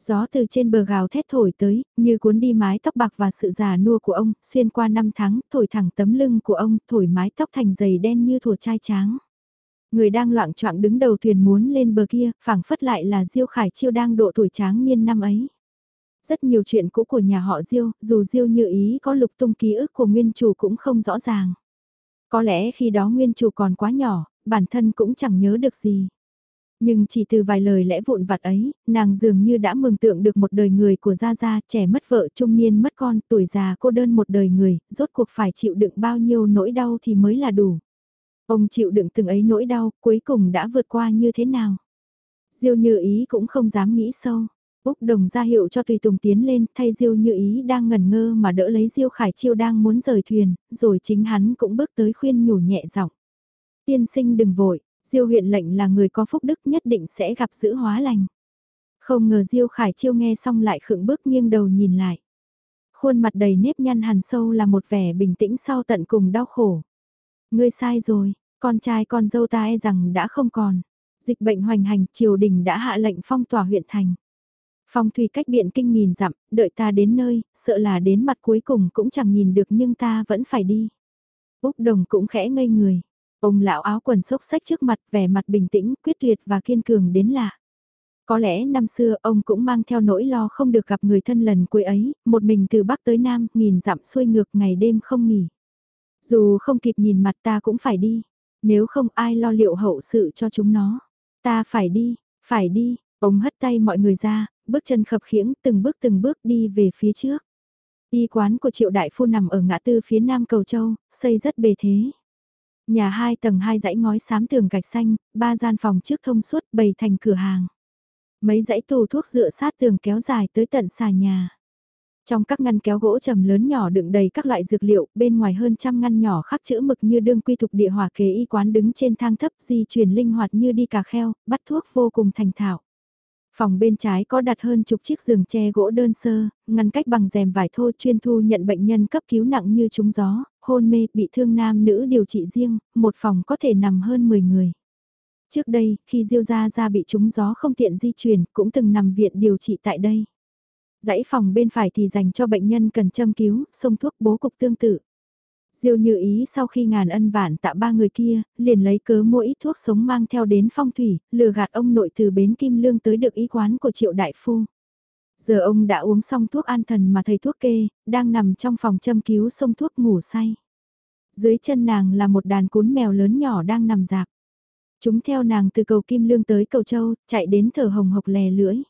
Gió từ trên bờ gào thét thổi tới, như cuốn đi mái tóc bạc và sự già nua của ông, xuyên qua năm tháng, thổi thẳng tấm lưng của ông, thổi mái tóc thành dày đen như thủa trai tráng. Người đang loạn choạng đứng đầu thuyền muốn lên bờ kia, phảng phất lại là Diêu Khải Chiêu đang độ tuổi tráng niên năm ấy. Rất nhiều chuyện cũ của nhà họ Diêu, dù Diêu như ý có lục tung ký ức của nguyên chủ cũng không rõ ràng. Có lẽ khi đó nguyên chủ còn quá nhỏ, bản thân cũng chẳng nhớ được gì. Nhưng chỉ từ vài lời lẽ vụn vặt ấy, nàng dường như đã mường tượng được một đời người của Gia Gia, trẻ mất vợ, trung niên mất con, tuổi già cô đơn một đời người, rốt cuộc phải chịu đựng bao nhiêu nỗi đau thì mới là đủ. Ông chịu đựng từng ấy nỗi đau, cuối cùng đã vượt qua như thế nào? Diêu như ý cũng không dám nghĩ sâu. Úc Đồng ra hiệu cho Tùy Tùng tiến lên, thay Diêu Như Ý đang ngẩn ngơ mà đỡ lấy Diêu Khải Chiêu đang muốn rời thuyền, rồi chính hắn cũng bước tới khuyên nhủ nhẹ giọng. Tiên sinh đừng vội, Diêu huyện lệnh là người có phúc đức nhất định sẽ gặp giữ hóa lành. Không ngờ Diêu Khải Chiêu nghe xong lại khựng bước nghiêng đầu nhìn lại. Khuôn mặt đầy nếp nhăn hằn sâu là một vẻ bình tĩnh sau tận cùng đau khổ. Ngươi sai rồi, con trai con dâu ta e rằng đã không còn. Dịch bệnh hoành hành, triều đình đã hạ lệnh phong tỏa huyện thành. Phong thủy cách biện kinh nghìn dặm, đợi ta đến nơi, sợ là đến mặt cuối cùng cũng chẳng nhìn được nhưng ta vẫn phải đi. Úc Đồng cũng khẽ ngây người. Ông lão áo quần xốc xách trước mặt, vẻ mặt bình tĩnh, quyết liệt và kiên cường đến lạ. Có lẽ năm xưa ông cũng mang theo nỗi lo không được gặp người thân lần cuối ấy, một mình từ Bắc tới Nam, nghìn dặm xuôi ngược ngày đêm không nghỉ. Dù không kịp nhìn mặt ta cũng phải đi, nếu không ai lo liệu hậu sự cho chúng nó. Ta phải đi, phải đi, ông hất tay mọi người ra, bước chân khập khiễng từng bước từng bước đi về phía trước. Y quán của triệu đại phu nằm ở ngã tư phía nam cầu châu, xây rất bề thế. Nhà hai tầng hai dãy ngói xám tường gạch xanh, ba gian phòng trước thông suốt bày thành cửa hàng. Mấy dãy tủ thuốc dựa sát tường kéo dài tới tận xà nhà. Trong các ngăn kéo gỗ trầm lớn nhỏ đựng đầy các loại dược liệu, bên ngoài hơn trăm ngăn nhỏ khắc chữ mực như đương quy thục địa hỏa kế y quán đứng trên thang thấp di chuyển linh hoạt như đi cà kheo, bắt thuốc vô cùng thành thạo. Phòng bên trái có đặt hơn chục chiếc giường tre gỗ đơn sơ, ngăn cách bằng rèm vải thô chuyên thu nhận bệnh nhân cấp cứu nặng như trúng gió, hôn mê, bị thương nam nữ điều trị riêng, một phòng có thể nằm hơn 10 người. Trước đây, khi Diêu Gia Gia bị trúng gió không tiện di chuyển, cũng từng nằm viện điều trị tại đây. Dãy phòng bên phải thì dành cho bệnh nhân cần châm cứu, xông thuốc bố cục tương tự. Diêu như ý sau khi ngàn ân vạn tạ ba người kia, liền lấy cớ mua ít thuốc sống mang theo đến phong thủy, lừa gạt ông nội từ bến Kim Lương tới được ý quán của triệu đại phu. Giờ ông đã uống xong thuốc an thần mà thầy thuốc kê, đang nằm trong phòng châm cứu xông thuốc ngủ say. Dưới chân nàng là một đàn cún mèo lớn nhỏ đang nằm dạp. Chúng theo nàng từ cầu Kim Lương tới cầu Châu, chạy đến thở hồng hộc lè lưỡi.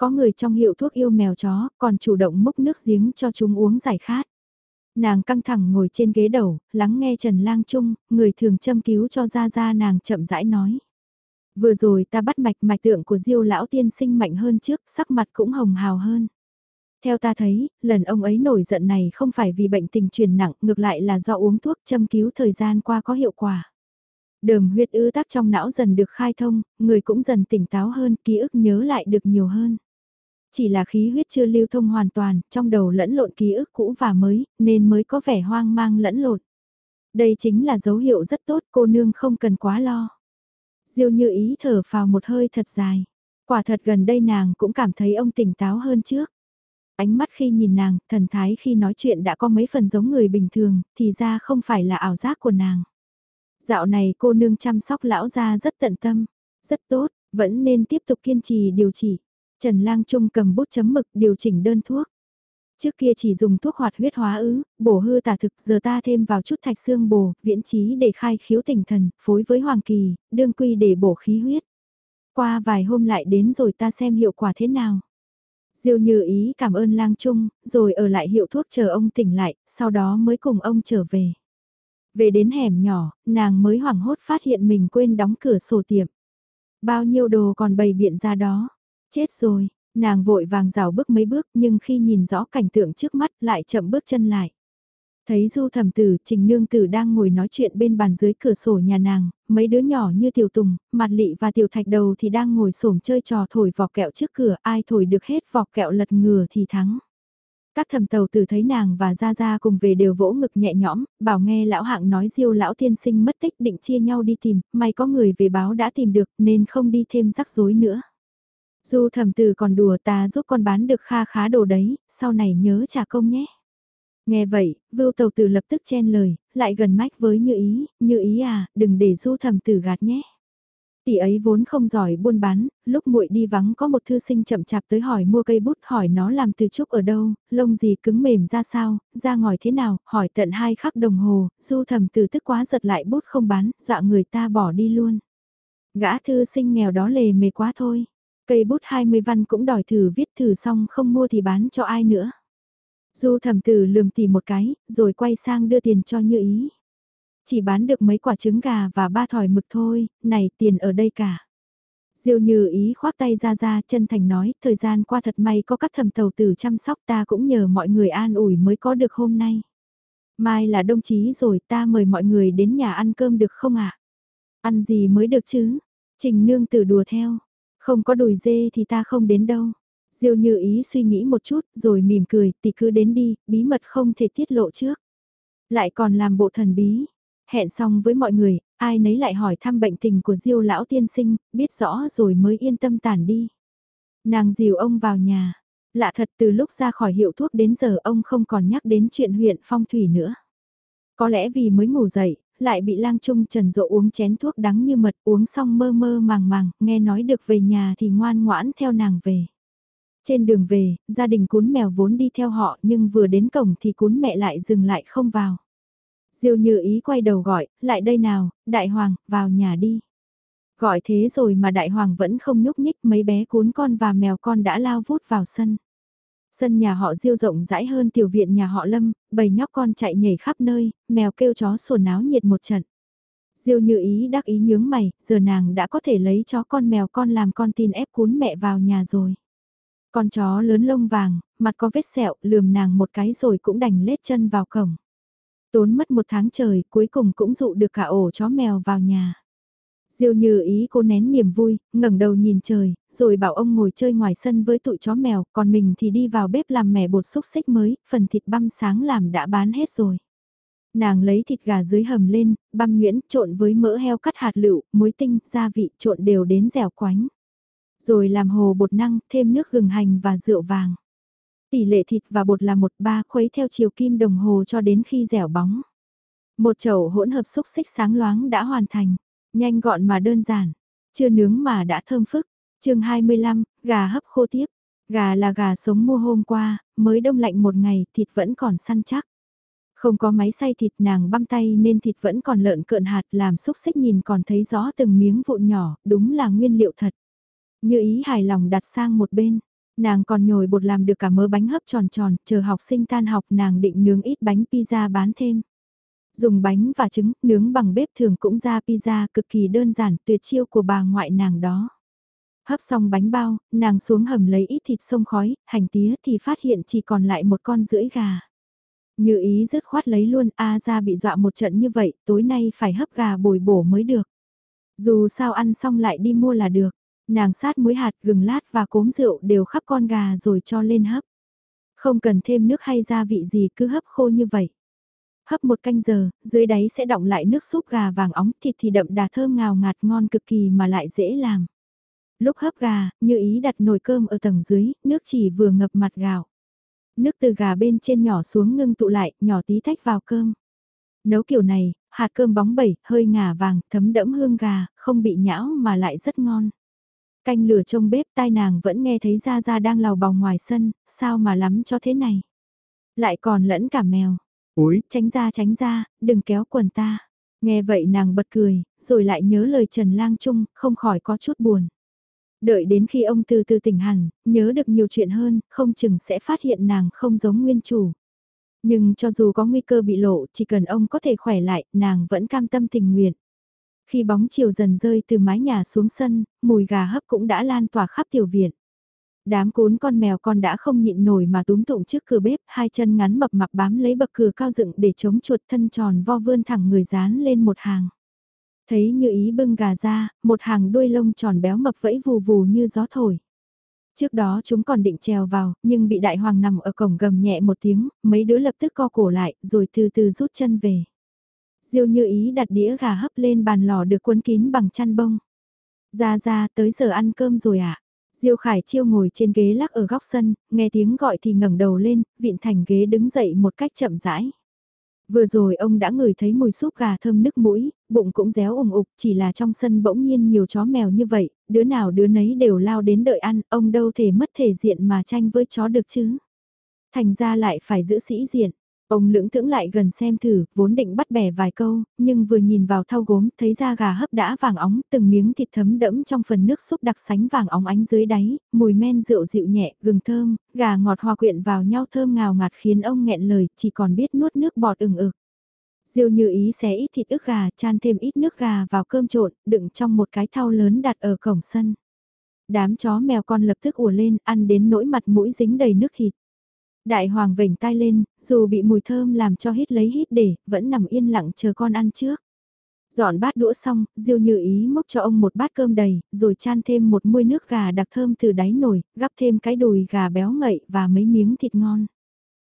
Có người trong hiệu thuốc yêu mèo chó, còn chủ động múc nước giếng cho chúng uống giải khát. Nàng căng thẳng ngồi trên ghế đầu, lắng nghe Trần Lang Trung, người thường châm cứu cho ra ra nàng chậm rãi nói. Vừa rồi ta bắt mạch mạch tượng của diêu lão tiên sinh mạnh hơn trước, sắc mặt cũng hồng hào hơn. Theo ta thấy, lần ông ấy nổi giận này không phải vì bệnh tình truyền nặng, ngược lại là do uống thuốc châm cứu thời gian qua có hiệu quả. Đờm huyết ứ tắc trong não dần được khai thông, người cũng dần tỉnh táo hơn, ký ức nhớ lại được nhiều hơn. Chỉ là khí huyết chưa lưu thông hoàn toàn, trong đầu lẫn lộn ký ức cũ và mới, nên mới có vẻ hoang mang lẫn lộn. Đây chính là dấu hiệu rất tốt, cô nương không cần quá lo. Diêu như ý thở vào một hơi thật dài. Quả thật gần đây nàng cũng cảm thấy ông tỉnh táo hơn trước. Ánh mắt khi nhìn nàng, thần thái khi nói chuyện đã có mấy phần giống người bình thường, thì ra không phải là ảo giác của nàng. Dạo này cô nương chăm sóc lão gia rất tận tâm, rất tốt, vẫn nên tiếp tục kiên trì điều trị. Trần Lang Trung cầm bút chấm mực điều chỉnh đơn thuốc. Trước kia chỉ dùng thuốc hoạt huyết hóa ứ, bổ hư tả thực, giờ ta thêm vào chút thạch xương bổ, viễn trí để khai khiếu tinh thần, phối với hoàng kỳ, đương quy để bổ khí huyết. Qua vài hôm lại đến rồi ta xem hiệu quả thế nào. Diêu như ý cảm ơn lang trung, rồi ở lại hiệu thuốc chờ ông tỉnh lại, sau đó mới cùng ông trở về. Về đến hẻm nhỏ, nàng mới hoảng hốt phát hiện mình quên đóng cửa sổ tiệm. Bao nhiêu đồ còn bày biện ra đó. Chết rồi, nàng vội vàng rào bước mấy bước nhưng khi nhìn rõ cảnh tượng trước mắt lại chậm bước chân lại. Thấy du thẩm tử, trình nương tử đang ngồi nói chuyện bên bàn dưới cửa sổ nhà nàng, mấy đứa nhỏ như tiểu tùng, mặt lị và tiểu thạch đầu thì đang ngồi xổm chơi trò thổi vỏ kẹo trước cửa, ai thổi được hết vỏ kẹo lật ngừa thì thắng. Các thầm tàu tử thấy nàng và Gia Gia cùng về đều vỗ ngực nhẹ nhõm, bảo nghe lão hạng nói diêu lão tiên sinh mất tích định chia nhau đi tìm, may có người về báo đã tìm được nên không đi thêm rắc rối nữa. Du thầm tử còn đùa ta giúp con bán được kha khá đồ đấy, sau này nhớ trả công nhé. Nghe vậy, vưu tàu tử lập tức chen lời, lại gần mách với như ý, như ý à, đừng để du thầm tử gạt nhé. Tỷ ấy vốn không giỏi buôn bán, lúc muội đi vắng có một thư sinh chậm chạp tới hỏi mua cây bút hỏi nó làm từ trúc ở đâu, lông gì cứng mềm ra sao, ra ngòi thế nào, hỏi tận hai khắc đồng hồ, du thầm từ tức quá giật lại bút không bán, dọa người ta bỏ đi luôn. Gã thư sinh nghèo đó lề mề quá thôi, cây bút 20 văn cũng đòi thử viết thử xong không mua thì bán cho ai nữa. Du thầm tử lườm tỉ một cái, rồi quay sang đưa tiền cho như ý. Chỉ bán được mấy quả trứng gà và ba thỏi mực thôi, này tiền ở đây cả. Diêu như ý khoác tay ra ra chân thành nói, thời gian qua thật may có các thầm tàu tử chăm sóc ta cũng nhờ mọi người an ủi mới có được hôm nay. Mai là đông chí rồi ta mời mọi người đến nhà ăn cơm được không ạ? Ăn gì mới được chứ? Trình nương tử đùa theo. Không có đùi dê thì ta không đến đâu. Diêu như ý suy nghĩ một chút rồi mỉm cười, tỷ cứ đến đi, bí mật không thể tiết lộ trước. Lại còn làm bộ thần bí, Hẹn xong với mọi người, ai nấy lại hỏi thăm bệnh tình của Diêu lão tiên sinh, biết rõ rồi mới yên tâm tản đi. Nàng dìu ông vào nhà. Lạ thật từ lúc ra khỏi hiệu thuốc đến giờ ông không còn nhắc đến chuyện huyện phong thủy nữa. Có lẽ vì mới ngủ dậy, lại bị lang trung trần rộ uống chén thuốc đắng như mật uống xong mơ mơ màng màng, nghe nói được về nhà thì ngoan ngoãn theo nàng về. Trên đường về, gia đình cún mèo vốn đi theo họ nhưng vừa đến cổng thì cún mẹ lại dừng lại không vào. Diêu như ý quay đầu gọi, lại đây nào, đại hoàng, vào nhà đi. Gọi thế rồi mà đại hoàng vẫn không nhúc nhích mấy bé cún con và mèo con đã lao vút vào sân. Sân nhà họ diêu rộng rãi hơn tiểu viện nhà họ lâm, bầy nhóc con chạy nhảy khắp nơi, mèo kêu chó sủa náo nhiệt một trận. Diêu như ý đắc ý nhướng mày, giờ nàng đã có thể lấy chó con mèo con làm con tin ép cuốn mẹ vào nhà rồi. Con chó lớn lông vàng, mặt có vết sẹo, lườm nàng một cái rồi cũng đành lết chân vào cổng. Tốn mất một tháng trời, cuối cùng cũng dụ được cả ổ chó mèo vào nhà. Diêu như ý cô nén niềm vui, ngẩng đầu nhìn trời, rồi bảo ông ngồi chơi ngoài sân với tụi chó mèo, còn mình thì đi vào bếp làm mẻ bột xúc xích mới, phần thịt băm sáng làm đã bán hết rồi. Nàng lấy thịt gà dưới hầm lên, băm nhuyễn, trộn với mỡ heo cắt hạt lựu, muối tinh, gia vị, trộn đều đến dẻo quánh. Rồi làm hồ bột năng, thêm nước gừng hành và rượu vàng. Tỷ lệ thịt và bột là 1-3 khuấy theo chiều kim đồng hồ cho đến khi dẻo bóng. Một chậu hỗn hợp xúc xích sáng loáng đã hoàn thành, nhanh gọn mà đơn giản, chưa nướng mà đã thơm phức. chương 25, gà hấp khô tiếp. Gà là gà sống mua hôm qua, mới đông lạnh một ngày, thịt vẫn còn săn chắc. Không có máy xay thịt nàng băm tay nên thịt vẫn còn lợn cợn hạt làm xúc xích nhìn còn thấy rõ từng miếng vụn nhỏ, đúng là nguyên liệu thật. Như ý hài lòng đặt sang một bên, Nàng còn nhồi bột làm được cả mớ bánh hấp tròn tròn, chờ học sinh tan học nàng định nướng ít bánh pizza bán thêm. Dùng bánh và trứng, nướng bằng bếp thường cũng ra pizza cực kỳ đơn giản tuyệt chiêu của bà ngoại nàng đó. Hấp xong bánh bao, nàng xuống hầm lấy ít thịt sông khói, hành tía thì phát hiện chỉ còn lại một con rưỡi gà. Như ý dứt khoát lấy luôn A ra bị dọa một trận như vậy, tối nay phải hấp gà bồi bổ mới được. Dù sao ăn xong lại đi mua là được. Nàng sát muối hạt, gừng lát và cốm rượu đều khắp con gà rồi cho lên hấp. Không cần thêm nước hay gia vị gì cứ hấp khô như vậy. Hấp một canh giờ, dưới đáy sẽ đọng lại nước súp gà vàng óng thịt thì đậm đà thơm ngào ngạt ngon cực kỳ mà lại dễ làm. Lúc hấp gà, như ý đặt nồi cơm ở tầng dưới, nước chỉ vừa ngập mặt gạo. Nước từ gà bên trên nhỏ xuống ngưng tụ lại, nhỏ tí tách vào cơm. Nấu kiểu này, hạt cơm bóng bẩy, hơi ngả vàng, thấm đẫm hương gà, không bị nhão mà lại rất ngon. Canh lửa trong bếp tai nàng vẫn nghe thấy Gia Gia đang lào bòng ngoài sân, sao mà lắm cho thế này. Lại còn lẫn cả mèo. Úi, Tránh ra tránh ra, đừng kéo quần ta. Nghe vậy nàng bật cười, rồi lại nhớ lời Trần Lang Trung, không khỏi có chút buồn. Đợi đến khi ông từ từ tỉnh hẳn, nhớ được nhiều chuyện hơn, không chừng sẽ phát hiện nàng không giống nguyên chủ. Nhưng cho dù có nguy cơ bị lộ, chỉ cần ông có thể khỏe lại, nàng vẫn cam tâm tình nguyện. Khi bóng chiều dần rơi từ mái nhà xuống sân, mùi gà hấp cũng đã lan tỏa khắp tiểu viện. Đám cún con mèo con đã không nhịn nổi mà túm tụng trước cửa bếp, hai chân ngắn mập mạp bám lấy bậc cửa cao dựng để chống chuột thân tròn vo vươn thẳng người dán lên một hàng. Thấy như ý bưng gà ra, một hàng đuôi lông tròn béo mập vẫy vù vù như gió thổi. Trước đó chúng còn định trèo vào, nhưng bị đại hoàng nằm ở cổng gầm nhẹ một tiếng, mấy đứa lập tức co cổ lại, rồi từ từ rút chân về. Diêu như ý đặt đĩa gà hấp lên bàn lò được cuốn kín bằng chăn bông. Ra ra, tới giờ ăn cơm rồi ạ. À? Diêu Khải Chiêu ngồi trên ghế lắc ở góc sân, nghe tiếng gọi thì ngẩng đầu lên, vịn thành ghế đứng dậy một cách chậm rãi. Vừa rồi ông đã ngửi thấy mùi súp gà thơm nức mũi, bụng cũng réo ủng ục, chỉ là trong sân bỗng nhiên nhiều chó mèo như vậy, đứa nào đứa nấy đều lao đến đợi ăn, ông đâu thể mất thể diện mà tranh với chó được chứ. Thành ra lại phải giữ sĩ diện. Ông lưỡng thưởng lại gần xem thử, vốn định bắt bẻ vài câu, nhưng vừa nhìn vào thau gốm, thấy da gà hấp đã vàng óng, từng miếng thịt thấm đẫm trong phần nước súp đặc sánh vàng óng ánh dưới đáy, mùi men rượu dịu nhẹ, gừng thơm, gà ngọt hòa quyện vào nhau thơm ngào ngạt khiến ông nghẹn lời, chỉ còn biết nuốt nước bọt ừng ực. Diêu như ý xé ít thịt ức gà, chan thêm ít nước gà vào cơm trộn, đựng trong một cái thau lớn đặt ở cổng sân. Đám chó mèo con lập tức ùa lên, ăn đến nỗi mặt mũi dính đầy nước thịt. Đại hoàng vểnh tai lên, dù bị mùi thơm làm cho hít lấy hít để, vẫn nằm yên lặng chờ con ăn trước. Dọn bát đũa xong, Diêu Như Ý múc cho ông một bát cơm đầy, rồi chan thêm một muôi nước gà đặc thơm từ đáy nồi, gắp thêm cái đùi gà béo ngậy và mấy miếng thịt ngon.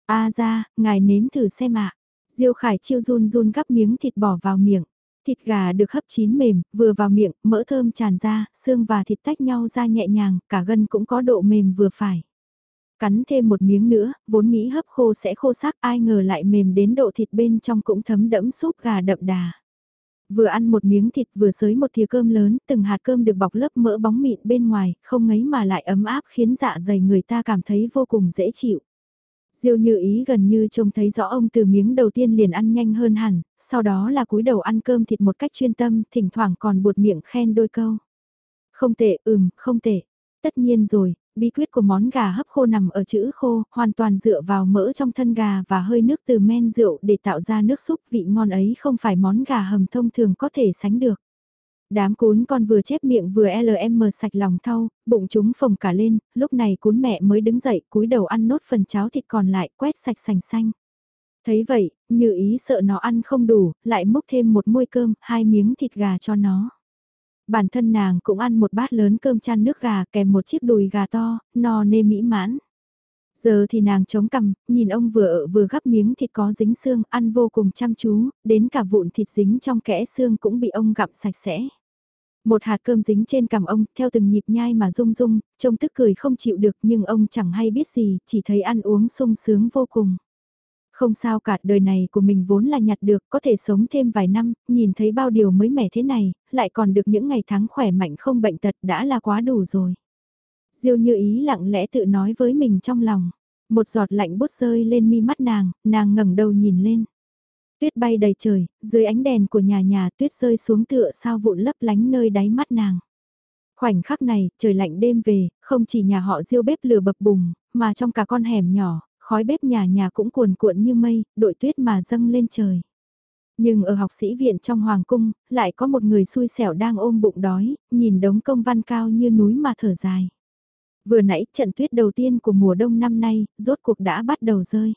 A ra, ngài nếm thử xem ạ. Diêu Khải chiêu run run gắp miếng thịt bỏ vào miệng. Thịt gà được hấp chín mềm, vừa vào miệng, mỡ thơm tràn ra, xương và thịt tách nhau ra nhẹ nhàng, cả gân cũng có độ mềm vừa phải. Cắn thêm một miếng nữa, vốn nghĩ hấp khô sẽ khô xác ai ngờ lại mềm đến độ thịt bên trong cũng thấm đẫm súp gà đậm đà. Vừa ăn một miếng thịt vừa sới một thìa cơm lớn, từng hạt cơm được bọc lớp mỡ bóng mịn bên ngoài, không ngấy mà lại ấm áp khiến dạ dày người ta cảm thấy vô cùng dễ chịu. Diêu như ý gần như trông thấy rõ ông từ miếng đầu tiên liền ăn nhanh hơn hẳn, sau đó là cúi đầu ăn cơm thịt một cách chuyên tâm, thỉnh thoảng còn buột miệng khen đôi câu. Không tệ, ừm, không tệ. Tất nhiên rồi, bí quyết của món gà hấp khô nằm ở chữ khô, hoàn toàn dựa vào mỡ trong thân gà và hơi nước từ men rượu để tạo ra nước súp vị ngon ấy không phải món gà hầm thông thường có thể sánh được. Đám cún con vừa chép miệng vừa LM sạch lòng thau, bụng chúng phồng cả lên, lúc này cún mẹ mới đứng dậy cúi đầu ăn nốt phần cháo thịt còn lại quét sạch sành xanh. Thấy vậy, như ý sợ nó ăn không đủ, lại múc thêm một muôi cơm, hai miếng thịt gà cho nó. Bản thân nàng cũng ăn một bát lớn cơm chan nước gà kèm một chiếc đùi gà to, no nê mỹ mãn. Giờ thì nàng chống cằm, nhìn ông vừa ở vừa gắp miếng thịt có dính xương, ăn vô cùng chăm chú, đến cả vụn thịt dính trong kẽ xương cũng bị ông gặm sạch sẽ. Một hạt cơm dính trên cằm ông, theo từng nhịp nhai mà rung rung, trông tức cười không chịu được nhưng ông chẳng hay biết gì, chỉ thấy ăn uống sung sướng vô cùng. Không sao cả đời này của mình vốn là nhặt được, có thể sống thêm vài năm, nhìn thấy bao điều mới mẻ thế này, lại còn được những ngày tháng khỏe mạnh không bệnh tật đã là quá đủ rồi. Diêu như ý lặng lẽ tự nói với mình trong lòng. Một giọt lạnh bút rơi lên mi mắt nàng, nàng ngẩng đầu nhìn lên. Tuyết bay đầy trời, dưới ánh đèn của nhà nhà tuyết rơi xuống tựa sao vụn lấp lánh nơi đáy mắt nàng. Khoảnh khắc này, trời lạnh đêm về, không chỉ nhà họ diêu bếp lửa bập bùng, mà trong cả con hẻm nhỏ, khói bếp nhà nhà cũng cuồn cuộn như mây, đội tuyết mà dâng lên trời. Nhưng ở học sĩ viện trong Hoàng Cung, lại có một người xui xẻo đang ôm bụng đói, nhìn đống công văn cao như núi mà thở dài. Vừa nãy trận tuyết đầu tiên của mùa đông năm nay, rốt cuộc đã bắt đầu rơi.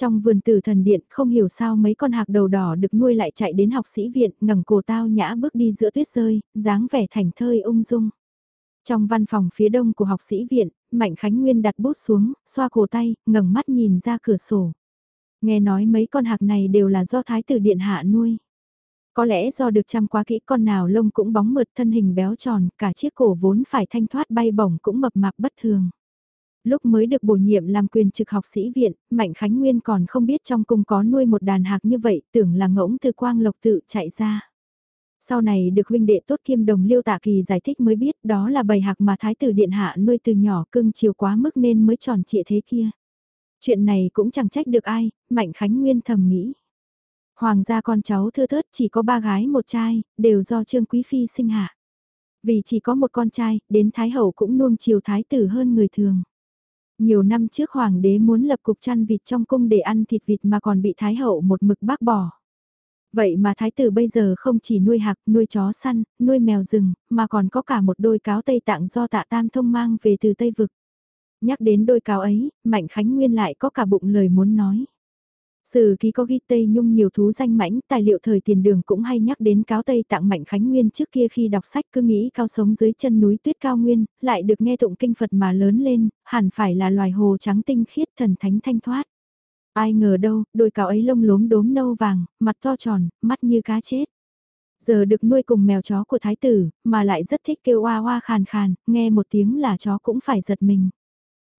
Trong vườn tử thần điện không hiểu sao mấy con hạc đầu đỏ được nuôi lại chạy đến học sĩ viện ngẩng cổ tao nhã bước đi giữa tuyết rơi, dáng vẻ thành thơi ung dung. Trong văn phòng phía đông của học sĩ viện, Mạnh Khánh Nguyên đặt bút xuống, xoa cổ tay, ngẩng mắt nhìn ra cửa sổ. Nghe nói mấy con hạc này đều là do thái tử điện hạ nuôi. Có lẽ do được chăm quá kỹ con nào lông cũng bóng mượt thân hình béo tròn, cả chiếc cổ vốn phải thanh thoát bay bổng cũng mập mạp bất thường. Lúc mới được bổ nhiệm làm quyền trực học sĩ viện, Mạnh Khánh Nguyên còn không biết trong cung có nuôi một đàn hạc như vậy, tưởng là ngỗng từ quang lộc tự chạy ra. Sau này được huynh đệ tốt kiêm đồng liêu tạ kỳ giải thích mới biết đó là bầy hạc mà thái tử điện hạ nuôi từ nhỏ cưng chiều quá mức nên mới tròn trịa thế kia. Chuyện này cũng chẳng trách được ai, Mạnh Khánh Nguyên thầm nghĩ. Hoàng gia con cháu thưa thớt chỉ có ba gái một trai, đều do Trương Quý Phi sinh hạ. Vì chỉ có một con trai, đến Thái Hậu cũng nuông chiều Thái tử hơn người thường. Nhiều năm trước Hoàng đế muốn lập cục chăn vịt trong cung để ăn thịt vịt mà còn bị Thái Hậu một mực bác bỏ. Vậy mà Thái tử bây giờ không chỉ nuôi hạc, nuôi chó săn, nuôi mèo rừng, mà còn có cả một đôi cáo Tây Tạng do tạ tam thông mang về từ Tây Vực. Nhắc đến đôi cáo ấy, Mạnh Khánh Nguyên lại có cả bụng lời muốn nói. Sử ký có ghi Tây Nhung nhiều thú danh mãnh, tài liệu thời tiền đường cũng hay nhắc đến cáo Tây tặng Mạnh Khánh Nguyên trước kia khi đọc sách cứ nghĩ cao sống dưới chân núi tuyết cao nguyên, lại được nghe tụng kinh Phật mà lớn lên, hẳn phải là loài hồ trắng tinh khiết thần thánh thanh thoát. Ai ngờ đâu, đôi cáo ấy lông lốm đốm nâu vàng, mặt to tròn, mắt như cá chết. Giờ được nuôi cùng mèo chó của thái tử, mà lại rất thích kêu oa oa khàn khàn, nghe một tiếng là chó cũng phải giật mình.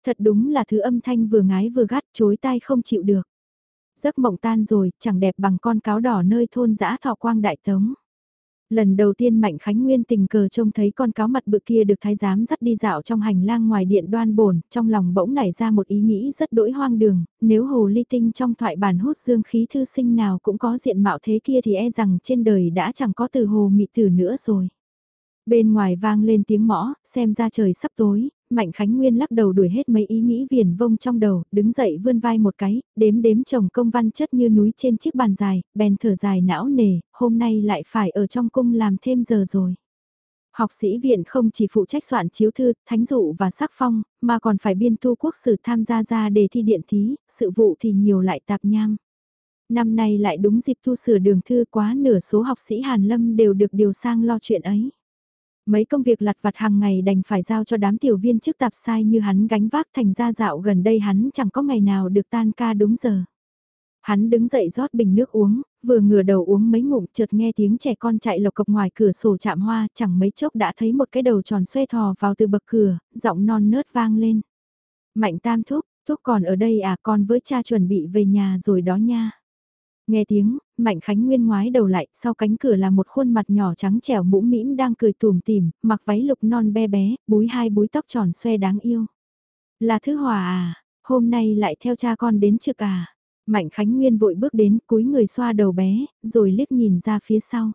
Thật đúng là thứ âm thanh vừa ngái vừa gắt chối tai không chịu được. Giấc mộng tan rồi, chẳng đẹp bằng con cáo đỏ nơi thôn dã thọ quang đại tống. Lần đầu tiên Mạnh Khánh Nguyên tình cờ trông thấy con cáo mặt bự kia được thái giám dắt đi dạo trong hành lang ngoài điện đoan bồn, trong lòng bỗng nảy ra một ý nghĩ rất đỗi hoang đường, nếu hồ ly tinh trong thoại bản hút dương khí thư sinh nào cũng có diện mạo thế kia thì e rằng trên đời đã chẳng có từ hồ mị tử nữa rồi. Bên ngoài vang lên tiếng mõ, xem ra trời sắp tối, Mạnh Khánh Nguyên lắc đầu đuổi hết mấy ý nghĩ viền vông trong đầu, đứng dậy vươn vai một cái, đếm đếm chồng công văn chất như núi trên chiếc bàn dài, bèn thở dài não nề, hôm nay lại phải ở trong cung làm thêm giờ rồi. Học sĩ viện không chỉ phụ trách soạn chiếu thư, thánh dụ và sắc phong, mà còn phải biên tu quốc sử tham gia ra đề thi điện thí, sự vụ thì nhiều lại tạp nham. Năm nay lại đúng dịp thu sửa đường thư quá nửa số học sĩ Hàn Lâm đều được điều sang lo chuyện ấy. Mấy công việc lặt vặt hàng ngày đành phải giao cho đám tiểu viên chức tạp sai như hắn gánh vác thành ra dạo gần đây hắn chẳng có ngày nào được tan ca đúng giờ. Hắn đứng dậy rót bình nước uống, vừa ngửa đầu uống mấy ngụm chợt nghe tiếng trẻ con chạy lộc cộc ngoài cửa sổ chạm hoa chẳng mấy chốc đã thấy một cái đầu tròn xoay thò vào từ bậc cửa, giọng non nớt vang lên. Mạnh tam thúc, thúc còn ở đây à con với cha chuẩn bị về nhà rồi đó nha. Nghe tiếng, Mạnh Khánh Nguyên ngoái đầu lại, sau cánh cửa là một khuôn mặt nhỏ trắng trẻo mũm mĩm đang cười tùm tìm, mặc váy lục non be bé, búi hai búi tóc tròn xoe đáng yêu. Là Thứ Hòa à, hôm nay lại theo cha con đến trực à. Mạnh Khánh Nguyên vội bước đến, cúi người xoa đầu bé, rồi liếc nhìn ra phía sau.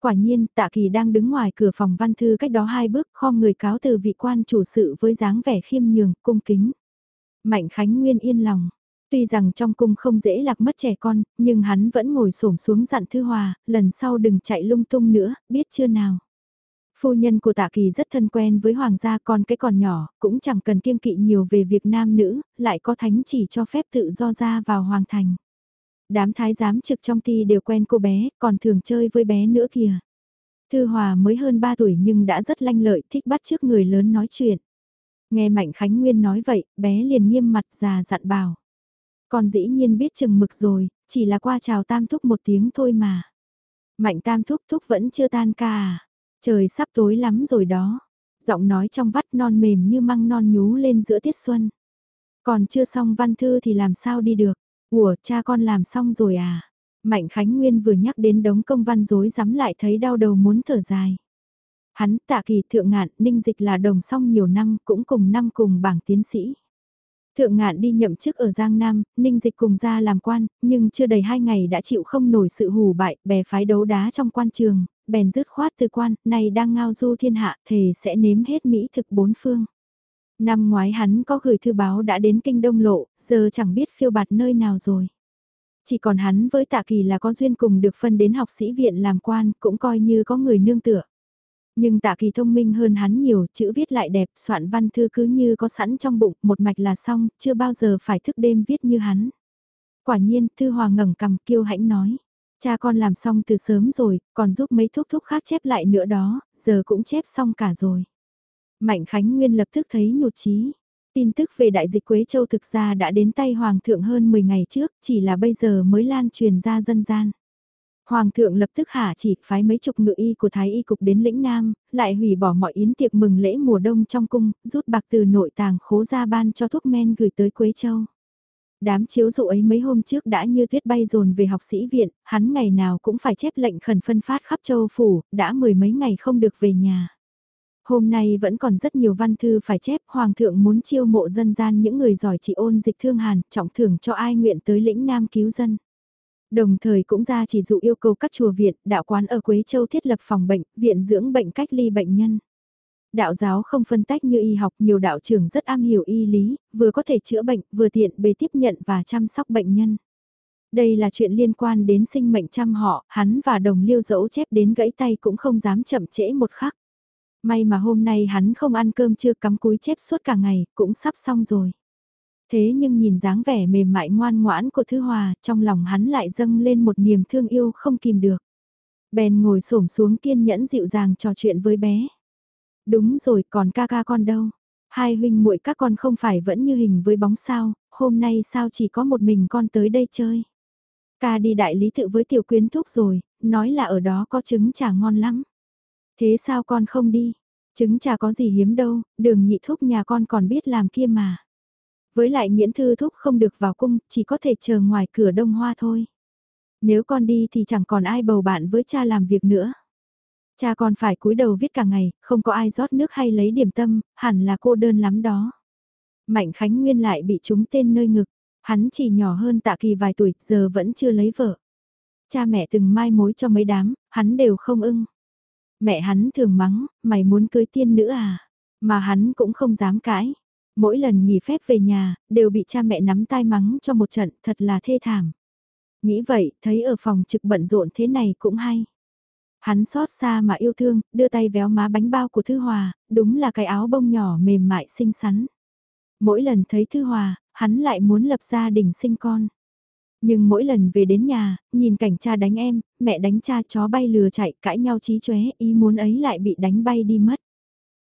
Quả nhiên, Tạ Kỳ đang đứng ngoài cửa phòng văn thư cách đó hai bước, khom người cáo từ vị quan chủ sự với dáng vẻ khiêm nhường, cung kính. Mạnh Khánh Nguyên yên lòng, Tuy rằng trong cung không dễ lạc mất trẻ con, nhưng hắn vẫn ngồi xổm xuống dặn Thư Hòa, lần sau đừng chạy lung tung nữa, biết chưa nào. Phu nhân của tạ kỳ rất thân quen với hoàng gia con cái còn nhỏ, cũng chẳng cần kiêng kỵ nhiều về việc nam nữ, lại có thánh chỉ cho phép tự do ra vào hoàng thành. Đám thái giám trực trong ti đều quen cô bé, còn thường chơi với bé nữa kìa. Thư Hòa mới hơn 3 tuổi nhưng đã rất lanh lợi, thích bắt trước người lớn nói chuyện. Nghe Mạnh Khánh Nguyên nói vậy, bé liền nghiêm mặt già dặn bảo. Con dĩ nhiên biết chừng mực rồi, chỉ là qua chào tam thúc một tiếng thôi mà. Mạnh tam thúc thúc vẫn chưa tan ca à. Trời sắp tối lắm rồi đó. Giọng nói trong vắt non mềm như măng non nhú lên giữa tiết xuân. Còn chưa xong văn thư thì làm sao đi được. Ủa cha con làm xong rồi à. Mạnh Khánh Nguyên vừa nhắc đến đống công văn dối rắm lại thấy đau đầu muốn thở dài. Hắn tạ kỳ thượng ngạn ninh dịch là đồng song nhiều năm cũng cùng năm cùng bảng tiến sĩ. Thượng ngạn đi nhậm chức ở Giang Nam, Ninh Dịch cùng ra làm quan, nhưng chưa đầy hai ngày đã chịu không nổi sự hù bại, bè phái đấu đá trong quan trường, bèn dứt khoát từ quan, này đang ngao du thiên hạ, thề sẽ nếm hết mỹ thực bốn phương. Năm ngoái hắn có gửi thư báo đã đến kinh đông lộ, giờ chẳng biết phiêu bạt nơi nào rồi. Chỉ còn hắn với tạ kỳ là có duyên cùng được phân đến học sĩ viện làm quan, cũng coi như có người nương tựa. Nhưng tạ kỳ thông minh hơn hắn nhiều, chữ viết lại đẹp, soạn văn thư cứ như có sẵn trong bụng, một mạch là xong, chưa bao giờ phải thức đêm viết như hắn. Quả nhiên, Thư Hòa ngẩng cầm kiêu hãnh nói. Cha con làm xong từ sớm rồi, còn giúp mấy thúc thúc khác chép lại nữa đó, giờ cũng chép xong cả rồi. Mạnh Khánh Nguyên lập tức thấy nhụt chí Tin tức về đại dịch Quế Châu thực ra đã đến tay Hoàng thượng hơn 10 ngày trước, chỉ là bây giờ mới lan truyền ra dân gian. Hoàng thượng lập tức hạ chỉ phái mấy chục ngự y của Thái y cục đến lĩnh Nam, lại hủy bỏ mọi yến tiệc mừng lễ mùa đông trong cung, rút bạc từ nội tàng khố ra ban cho thuốc men gửi tới Quế Châu. Đám chiếu dụ ấy mấy hôm trước đã như tuyết bay dồn về học sĩ viện, hắn ngày nào cũng phải chép lệnh khẩn phân phát khắp châu phủ, đã mười mấy ngày không được về nhà. Hôm nay vẫn còn rất nhiều văn thư phải chép, Hoàng thượng muốn chiêu mộ dân gian những người giỏi trị ôn dịch thương hàn, trọng thưởng cho ai nguyện tới lĩnh Nam cứu dân. Đồng thời cũng ra chỉ dụ yêu cầu các chùa viện, đạo quán ở Quế Châu thiết lập phòng bệnh, viện dưỡng bệnh cách ly bệnh nhân. Đạo giáo không phân tách như y học, nhiều đạo trưởng rất am hiểu y lý, vừa có thể chữa bệnh, vừa tiện bề tiếp nhận và chăm sóc bệnh nhân. Đây là chuyện liên quan đến sinh mệnh trăm họ, hắn và đồng liêu dẫu chép đến gãy tay cũng không dám chậm trễ một khắc. May mà hôm nay hắn không ăn cơm chưa cắm cúi chép suốt cả ngày, cũng sắp xong rồi. Thế nhưng nhìn dáng vẻ mềm mại ngoan ngoãn của Thư Hòa, trong lòng hắn lại dâng lên một niềm thương yêu không kìm được. Bèn ngồi xổm xuống kiên nhẫn dịu dàng trò chuyện với bé. Đúng rồi, còn ca ca con đâu? Hai huynh muội các con không phải vẫn như hình với bóng sao, hôm nay sao chỉ có một mình con tới đây chơi? Ca đi đại lý tự với tiểu quyến thúc rồi, nói là ở đó có trứng trà ngon lắm. Thế sao con không đi? Trứng trà có gì hiếm đâu, đường nhị thúc nhà con còn biết làm kia mà. Với lại nghiễn thư thúc không được vào cung, chỉ có thể chờ ngoài cửa đông hoa thôi. Nếu con đi thì chẳng còn ai bầu bạn với cha làm việc nữa. Cha con phải cúi đầu viết cả ngày, không có ai rót nước hay lấy điểm tâm, hẳn là cô đơn lắm đó. Mạnh Khánh Nguyên lại bị trúng tên nơi ngực, hắn chỉ nhỏ hơn tạ kỳ vài tuổi, giờ vẫn chưa lấy vợ. Cha mẹ từng mai mối cho mấy đám, hắn đều không ưng. Mẹ hắn thường mắng, mày muốn cưới tiên nữ à? Mà hắn cũng không dám cãi. Mỗi lần nghỉ phép về nhà, đều bị cha mẹ nắm tai mắng cho một trận, thật là thê thảm. Nghĩ vậy, thấy ở phòng trực bận rộn thế này cũng hay. Hắn xót xa mà yêu thương, đưa tay véo má bánh bao của Thư Hòa, đúng là cái áo bông nhỏ mềm mại xinh xắn. Mỗi lần thấy Thư Hòa, hắn lại muốn lập gia đình sinh con. Nhưng mỗi lần về đến nhà, nhìn cảnh cha đánh em, mẹ đánh cha chó bay lừa chạy, cãi nhau trí chóe, ý muốn ấy lại bị đánh bay đi mất.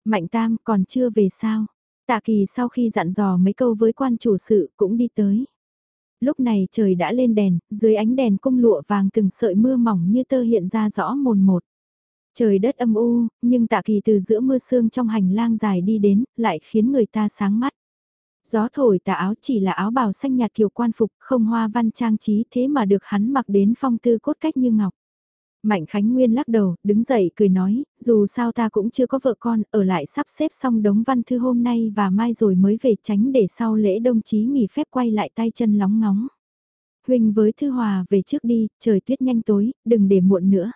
Mạnh Tam còn chưa về sao? Tạ Kỳ sau khi dặn dò mấy câu với quan chủ sự cũng đi tới. Lúc này trời đã lên đèn, dưới ánh đèn cung lụa vàng từng sợi mưa mỏng như tơ hiện ra rõ mồn một. Trời đất âm u, nhưng tạ kỳ từ giữa mưa sương trong hành lang dài đi đến, lại khiến người ta sáng mắt. Gió thổi tà áo chỉ là áo bào xanh nhạt kiểu quan phục, không hoa văn trang trí thế mà được hắn mặc đến phong tư cốt cách như ngọc. Mạnh Khánh Nguyên lắc đầu, đứng dậy cười nói, dù sao ta cũng chưa có vợ con, ở lại sắp xếp xong đống văn thư hôm nay và mai rồi mới về tránh để sau lễ đồng chí nghỉ phép quay lại tay chân lóng ngóng. Huynh với Thư Hòa về trước đi, trời tuyết nhanh tối, đừng để muộn nữa.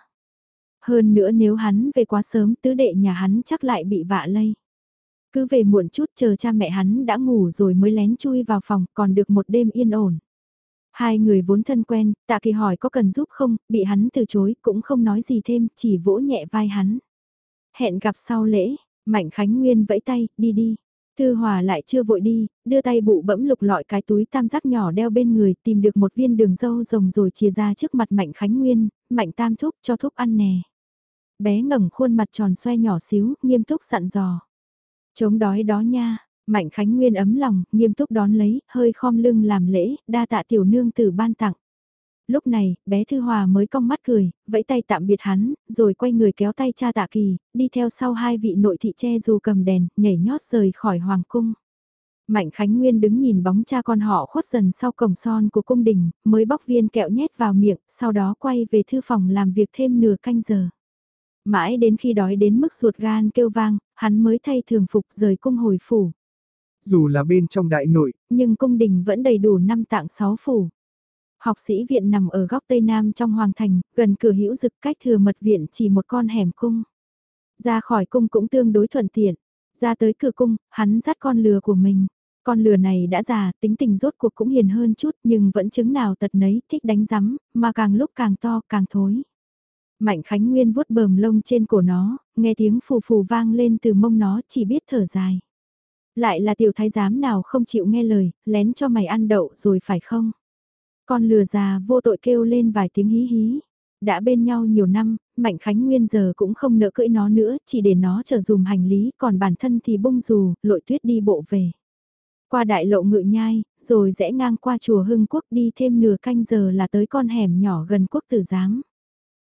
Hơn nữa nếu hắn về quá sớm tứ đệ nhà hắn chắc lại bị vạ lây. Cứ về muộn chút chờ cha mẹ hắn đã ngủ rồi mới lén chui vào phòng còn được một đêm yên ổn. Hai người vốn thân quen, tạ kỳ hỏi có cần giúp không, bị hắn từ chối cũng không nói gì thêm, chỉ vỗ nhẹ vai hắn. Hẹn gặp sau lễ, Mạnh Khánh Nguyên vẫy tay, đi đi. Thư Hòa lại chưa vội đi, đưa tay bụ bẫm lục lọi cái túi tam giác nhỏ đeo bên người, tìm được một viên đường dâu rồng rồi chia ra trước mặt Mạnh Khánh Nguyên, Mạnh Tam thúc cho thúc ăn nè. Bé ngẩng khuôn mặt tròn xoe nhỏ xíu, nghiêm túc dặn dò. Chống đói đó nha, Mạnh Khánh Nguyên ấm lòng, nghiêm túc đón lấy, hơi khom lưng làm lễ, đa tạ tiểu nương từ ban tặng. Lúc này, bé Thư Hòa mới cong mắt cười, vẫy tay tạm biệt hắn, rồi quay người kéo tay cha tạ kỳ, đi theo sau hai vị nội thị che dù cầm đèn, nhảy nhót rời khỏi hoàng cung. Mạnh Khánh Nguyên đứng nhìn bóng cha con họ khuất dần sau cổng son của cung đình, mới bóc viên kẹo nhét vào miệng, sau đó quay về thư phòng làm việc thêm nửa canh giờ. Mãi đến khi đói đến mức ruột gan kêu vang, hắn mới thay thường phục rời cung hồi phủ. Dù là bên trong đại nội, nhưng cung đình vẫn đầy đủ năm tạng sáu phủ. Học sĩ viện nằm ở góc tây nam trong hoàng thành, gần cửa hữu dực cách thừa mật viện chỉ một con hẻm cung. Ra khỏi cung cũng tương đối thuận tiện. Ra tới cửa cung, hắn dắt con lừa của mình. Con lừa này đã già, tính tình rốt cuộc cũng hiền hơn chút nhưng vẫn chứng nào tật nấy, thích đánh rắm, mà càng lúc càng to, càng thối. Mạnh Khánh Nguyên vuốt bờm lông trên cổ nó, nghe tiếng phù phù vang lên từ mông nó chỉ biết thở dài. Lại là tiểu thái giám nào không chịu nghe lời, lén cho mày ăn đậu rồi phải không? Con lừa già vô tội kêu lên vài tiếng hí hí. Đã bên nhau nhiều năm, Mạnh Khánh Nguyên giờ cũng không nỡ cưỡi nó nữa, chỉ để nó chờ dùm hành lý, còn bản thân thì bung dù, lội tuyết đi bộ về. Qua đại lộ ngự nhai, rồi rẽ ngang qua chùa Hưng Quốc đi thêm nửa canh giờ là tới con hẻm nhỏ gần quốc tử giám.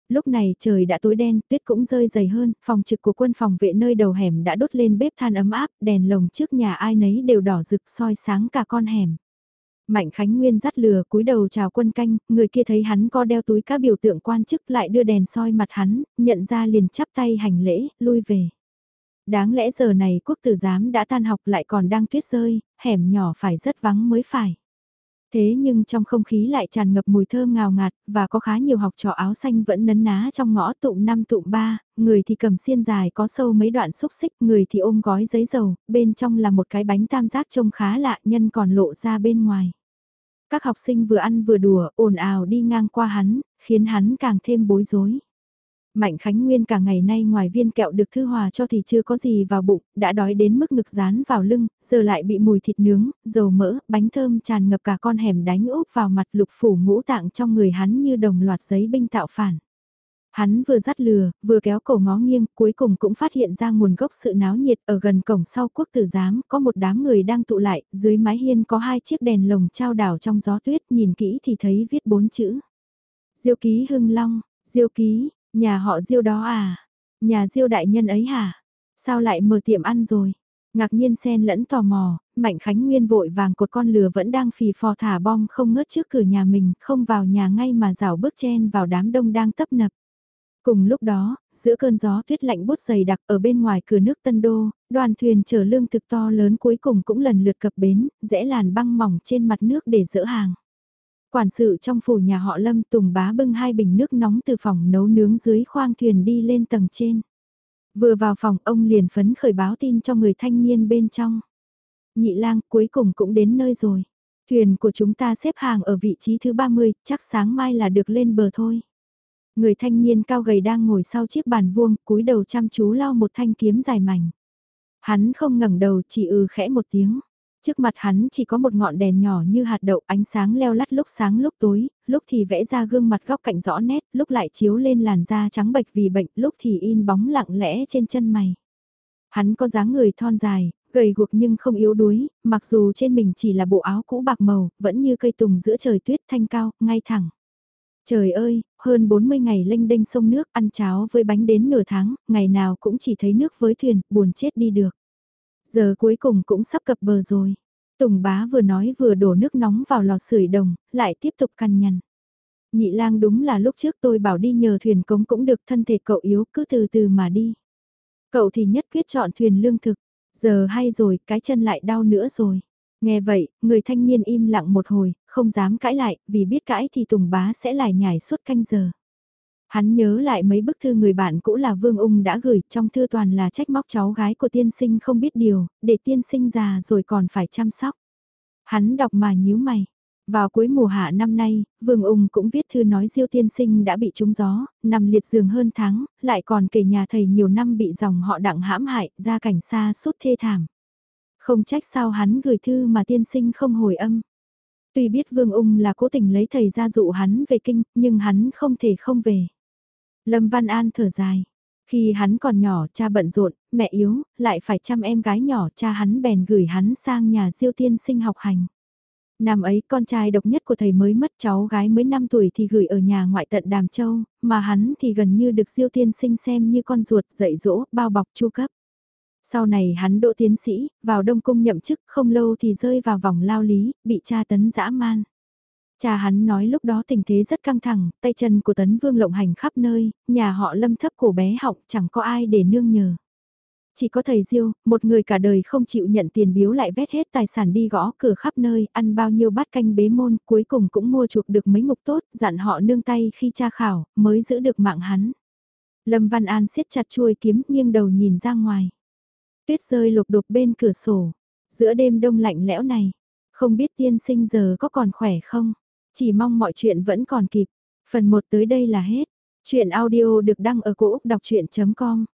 Lúc này trời đã tối đen, tuyết cũng rơi dày hơn, phòng trực của quân phòng vệ nơi đầu hẻm đã đốt lên bếp than ấm áp, đèn lồng trước nhà ai nấy đều đỏ rực soi sáng cả con hẻm. Mạnh Khánh Nguyên dắt lừa cúi đầu chào quân canh, người kia thấy hắn co đeo túi cá biểu tượng quan chức lại đưa đèn soi mặt hắn, nhận ra liền chắp tay hành lễ, lui về. Đáng lẽ giờ này quốc tử giám đã tan học lại còn đang tuyết rơi, hẻm nhỏ phải rất vắng mới phải. Thế nhưng trong không khí lại tràn ngập mùi thơm ngào ngạt, và có khá nhiều học trò áo xanh vẫn nấn ná trong ngõ tụm năm tụm ba, người thì cầm xiên dài có sâu mấy đoạn xúc xích, người thì ôm gói giấy dầu, bên trong là một cái bánh tam giác trông khá lạ nhân còn lộ ra bên ngoài. Các học sinh vừa ăn vừa đùa, ồn ào đi ngang qua hắn, khiến hắn càng thêm bối rối. Mạnh Khánh Nguyên cả ngày nay ngoài viên kẹo được thư hòa cho thì chưa có gì vào bụng, đã đói đến mức ngực dán vào lưng, giờ lại bị mùi thịt nướng, dầu mỡ, bánh thơm tràn ngập cả con hẻm đánh úp vào mặt lục phủ ngũ tạng trong người hắn như đồng loạt giấy binh tạo phản. Hắn vừa dắt lừa, vừa kéo cổ ngó nghiêng, cuối cùng cũng phát hiện ra nguồn gốc sự náo nhiệt ở gần cổng sau quốc tử giám, có một đám người đang tụ lại, dưới mái hiên có hai chiếc đèn lồng trao đảo trong gió tuyết, nhìn kỹ thì thấy viết bốn chữ. Diêu ký hưng long, diêu ký, Nhà họ Diêu đó à? Nhà Diêu đại nhân ấy hả? Sao lại mở tiệm ăn rồi? Ngạc nhiên xen lẫn tò mò, Mạnh Khánh Nguyên vội vàng cột con lừa vẫn đang phì phò thả bom không ngớt trước cửa nhà mình, không vào nhà ngay mà rảo bước chen vào đám đông đang tấp nập. Cùng lúc đó, giữa cơn gió tuyết lạnh bút dày đặc ở bên ngoài cửa nước Tân Đô, đoàn thuyền chở lương thực to lớn cuối cùng cũng lần lượt cập bến, rẽ làn băng mỏng trên mặt nước để dỡ hàng. Quản sự trong phủ nhà họ Lâm Tùng bá bưng hai bình nước nóng từ phòng nấu nướng dưới khoang thuyền đi lên tầng trên. Vừa vào phòng ông liền phấn khởi báo tin cho người thanh niên bên trong. Nhị lang cuối cùng cũng đến nơi rồi. Thuyền của chúng ta xếp hàng ở vị trí thứ 30, chắc sáng mai là được lên bờ thôi. Người thanh niên cao gầy đang ngồi sau chiếc bàn vuông, cúi đầu chăm chú lau một thanh kiếm dài mảnh. Hắn không ngẩng đầu chỉ ừ khẽ một tiếng. Trước mặt hắn chỉ có một ngọn đèn nhỏ như hạt đậu ánh sáng leo lắt lúc sáng lúc tối, lúc thì vẽ ra gương mặt góc cạnh rõ nét, lúc lại chiếu lên làn da trắng bệch vì bệnh, lúc thì in bóng lặng lẽ trên chân mày. Hắn có dáng người thon dài, gầy guộc nhưng không yếu đuối, mặc dù trên mình chỉ là bộ áo cũ bạc màu, vẫn như cây tùng giữa trời tuyết thanh cao, ngay thẳng. Trời ơi, hơn 40 ngày lênh đênh sông nước ăn cháo với bánh đến nửa tháng, ngày nào cũng chỉ thấy nước với thuyền, buồn chết đi được. Giờ cuối cùng cũng sắp cập bờ rồi. Tùng bá vừa nói vừa đổ nước nóng vào lò sưởi đồng, lại tiếp tục cằn nhằn. Nhị lang đúng là lúc trước tôi bảo đi nhờ thuyền cống cũng được thân thể cậu yếu cứ từ từ mà đi. Cậu thì nhất quyết chọn thuyền lương thực, giờ hay rồi cái chân lại đau nữa rồi. Nghe vậy, người thanh niên im lặng một hồi, không dám cãi lại, vì biết cãi thì Tùng bá sẽ lại nhảy suốt canh giờ. Hắn nhớ lại mấy bức thư người bạn cũ là Vương Ung đã gửi trong thư toàn là trách móc cháu gái của tiên sinh không biết điều, để tiên sinh già rồi còn phải chăm sóc. Hắn đọc mà nhíu mày. Vào cuối mùa hạ năm nay, Vương Ung cũng viết thư nói Diêu tiên sinh đã bị trúng gió, nằm liệt giường hơn tháng, lại còn kể nhà thầy nhiều năm bị dòng họ đặng hãm hại, ra cảnh xa suốt thê thảm. Không trách sao hắn gửi thư mà tiên sinh không hồi âm. Tuy biết Vương Ung là cố tình lấy thầy ra dụ hắn về kinh, nhưng hắn không thể không về. Lâm Văn An thở dài. Khi hắn còn nhỏ cha bận rộn, mẹ yếu, lại phải chăm em gái nhỏ cha hắn bèn gửi hắn sang nhà diêu tiên sinh học hành. Năm ấy con trai độc nhất của thầy mới mất cháu gái mới 5 tuổi thì gửi ở nhà ngoại tận Đàm Châu, mà hắn thì gần như được diêu tiên sinh xem như con ruột dạy dỗ, bao bọc chu cấp. Sau này hắn đỗ tiến sĩ, vào Đông Cung nhậm chức không lâu thì rơi vào vòng lao lý, bị cha tấn dã man. Cha hắn nói lúc đó tình thế rất căng thẳng, tay chân của Tấn Vương lộng hành khắp nơi, nhà họ lâm thấp cổ bé học chẳng có ai để nương nhờ. Chỉ có thầy Diêu, một người cả đời không chịu nhận tiền biếu lại vét hết tài sản đi gõ cửa khắp nơi, ăn bao nhiêu bát canh bế môn, cuối cùng cũng mua chuộc được mấy ngục tốt, dặn họ nương tay khi tra khảo, mới giữ được mạng hắn. Lâm Văn An siết chặt chuôi kiếm, nghiêng đầu nhìn ra ngoài. Tuyết rơi lục đục bên cửa sổ, Giữa đêm đông lạnh lẽo này, không biết tiên sinh giờ có còn khỏe không? Chỉ mong mọi chuyện vẫn còn kịp. Phần 1 tới đây là hết. Chuyện audio được đăng ở cổ Úc đọc chuyện.com